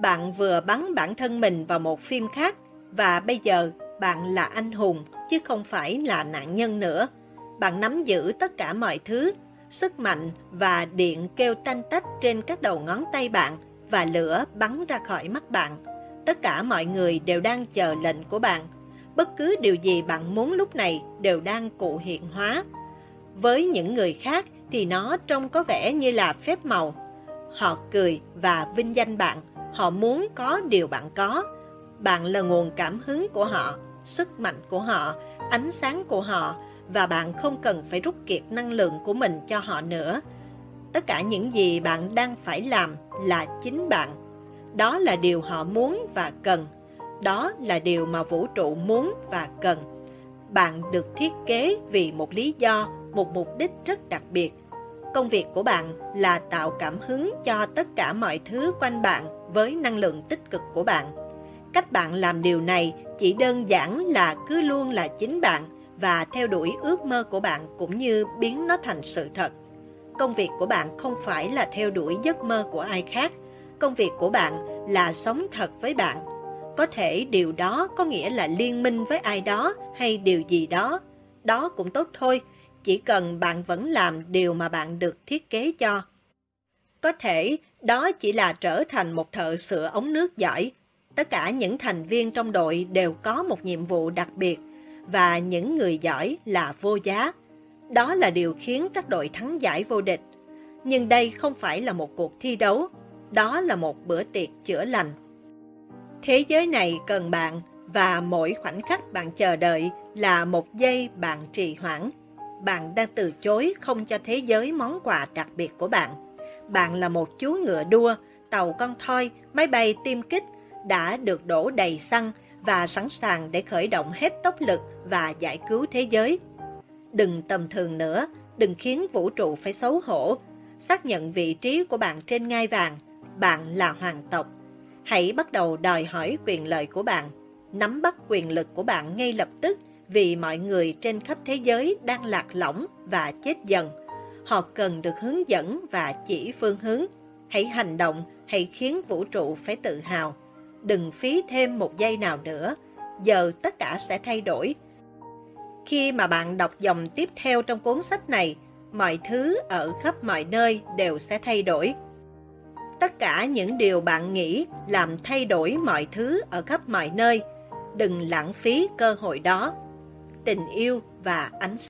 Bạn vừa bắn bản thân mình vào một phim khác và bây giờ bạn là anh hùng chứ không phải là nạn nhân nữa. Bạn nắm giữ tất cả mọi thứ, sức mạnh và điện kêu tanh tách trên các đầu ngón tay bạn và lửa bắn ra khỏi mắt bạn. Tất cả mọi người đều đang chờ lệnh của bạn. Bất cứ điều gì bạn muốn lúc này đều đang cụ hiện hóa. Với những người khác thì nó trông có vẻ như là phép màu. Họ cười và vinh danh bạn. Họ muốn có điều bạn có. Bạn là nguồn cảm hứng của họ, sức mạnh của họ, ánh sáng của họ và bạn không cần phải rút kiệt năng lượng của mình cho họ nữa. Tất cả những gì bạn đang phải làm là chính bạn. Đó là điều họ muốn và cần. Đó là điều mà vũ trụ muốn và cần. Bạn được thiết kế vì một lý do, một mục đích rất đặc biệt. Công việc của bạn là tạo cảm hứng cho tất cả mọi thứ quanh bạn với năng lượng tích cực của bạn. Cách bạn làm điều này chỉ đơn giản là cứ luôn là chính bạn và theo đuổi ước mơ của bạn cũng như biến nó thành sự thật. Công việc của bạn không phải là theo đuổi giấc mơ của ai khác. Công việc của bạn là sống thật với bạn. Có thể điều đó có nghĩa là liên minh với ai đó hay điều gì đó. Đó cũng tốt thôi, chỉ cần bạn vẫn làm điều mà bạn được thiết kế cho. Có thể đó chỉ là trở thành một thợ sửa ống nước giỏi. Tất cả những thành viên trong đội đều có một nhiệm vụ đặc biệt và những người giỏi là vô giá. Đó là điều khiến các đội thắng giải vô địch. Nhưng đây không phải là một cuộc thi đấu, đó là một bữa tiệc chữa lành. Thế giới này cần bạn và mỗi khoảnh khắc bạn chờ đợi là một giây bạn trì hoãn. Bạn đang từ chối không cho thế giới món quà đặc biệt của bạn. Bạn là một chú ngựa đua, tàu con thoi, máy bay tiêm kích đã được đổ đầy xăng và sẵn sàng để khởi động hết tốc lực và giải cứu thế giới. Đừng tầm thường nữa, đừng khiến vũ trụ phải xấu hổ. Xác nhận vị trí của bạn trên ngai vàng, bạn là hoàng tộc. Hãy bắt đầu đòi hỏi quyền lợi của bạn, nắm bắt quyền lực của bạn ngay lập tức vì mọi người trên khắp thế giới đang lạc lõng và chết dần. Họ cần được hướng dẫn và chỉ phương hướng. Hãy hành động, hãy khiến vũ trụ phải tự hào đừng phí thêm một giây nào nữa, giờ tất cả sẽ thay đổi. Khi mà bạn đọc dòng tiếp theo trong cuốn sách này, mọi thứ ở khắp mọi nơi đều sẽ thay đổi. tất cả những điều bạn nghĩ làm thay đổi mọi thứ ở khắp mọi nơi. Đừng lãng phí cơ hội đó. Tình yêu và ánh sáng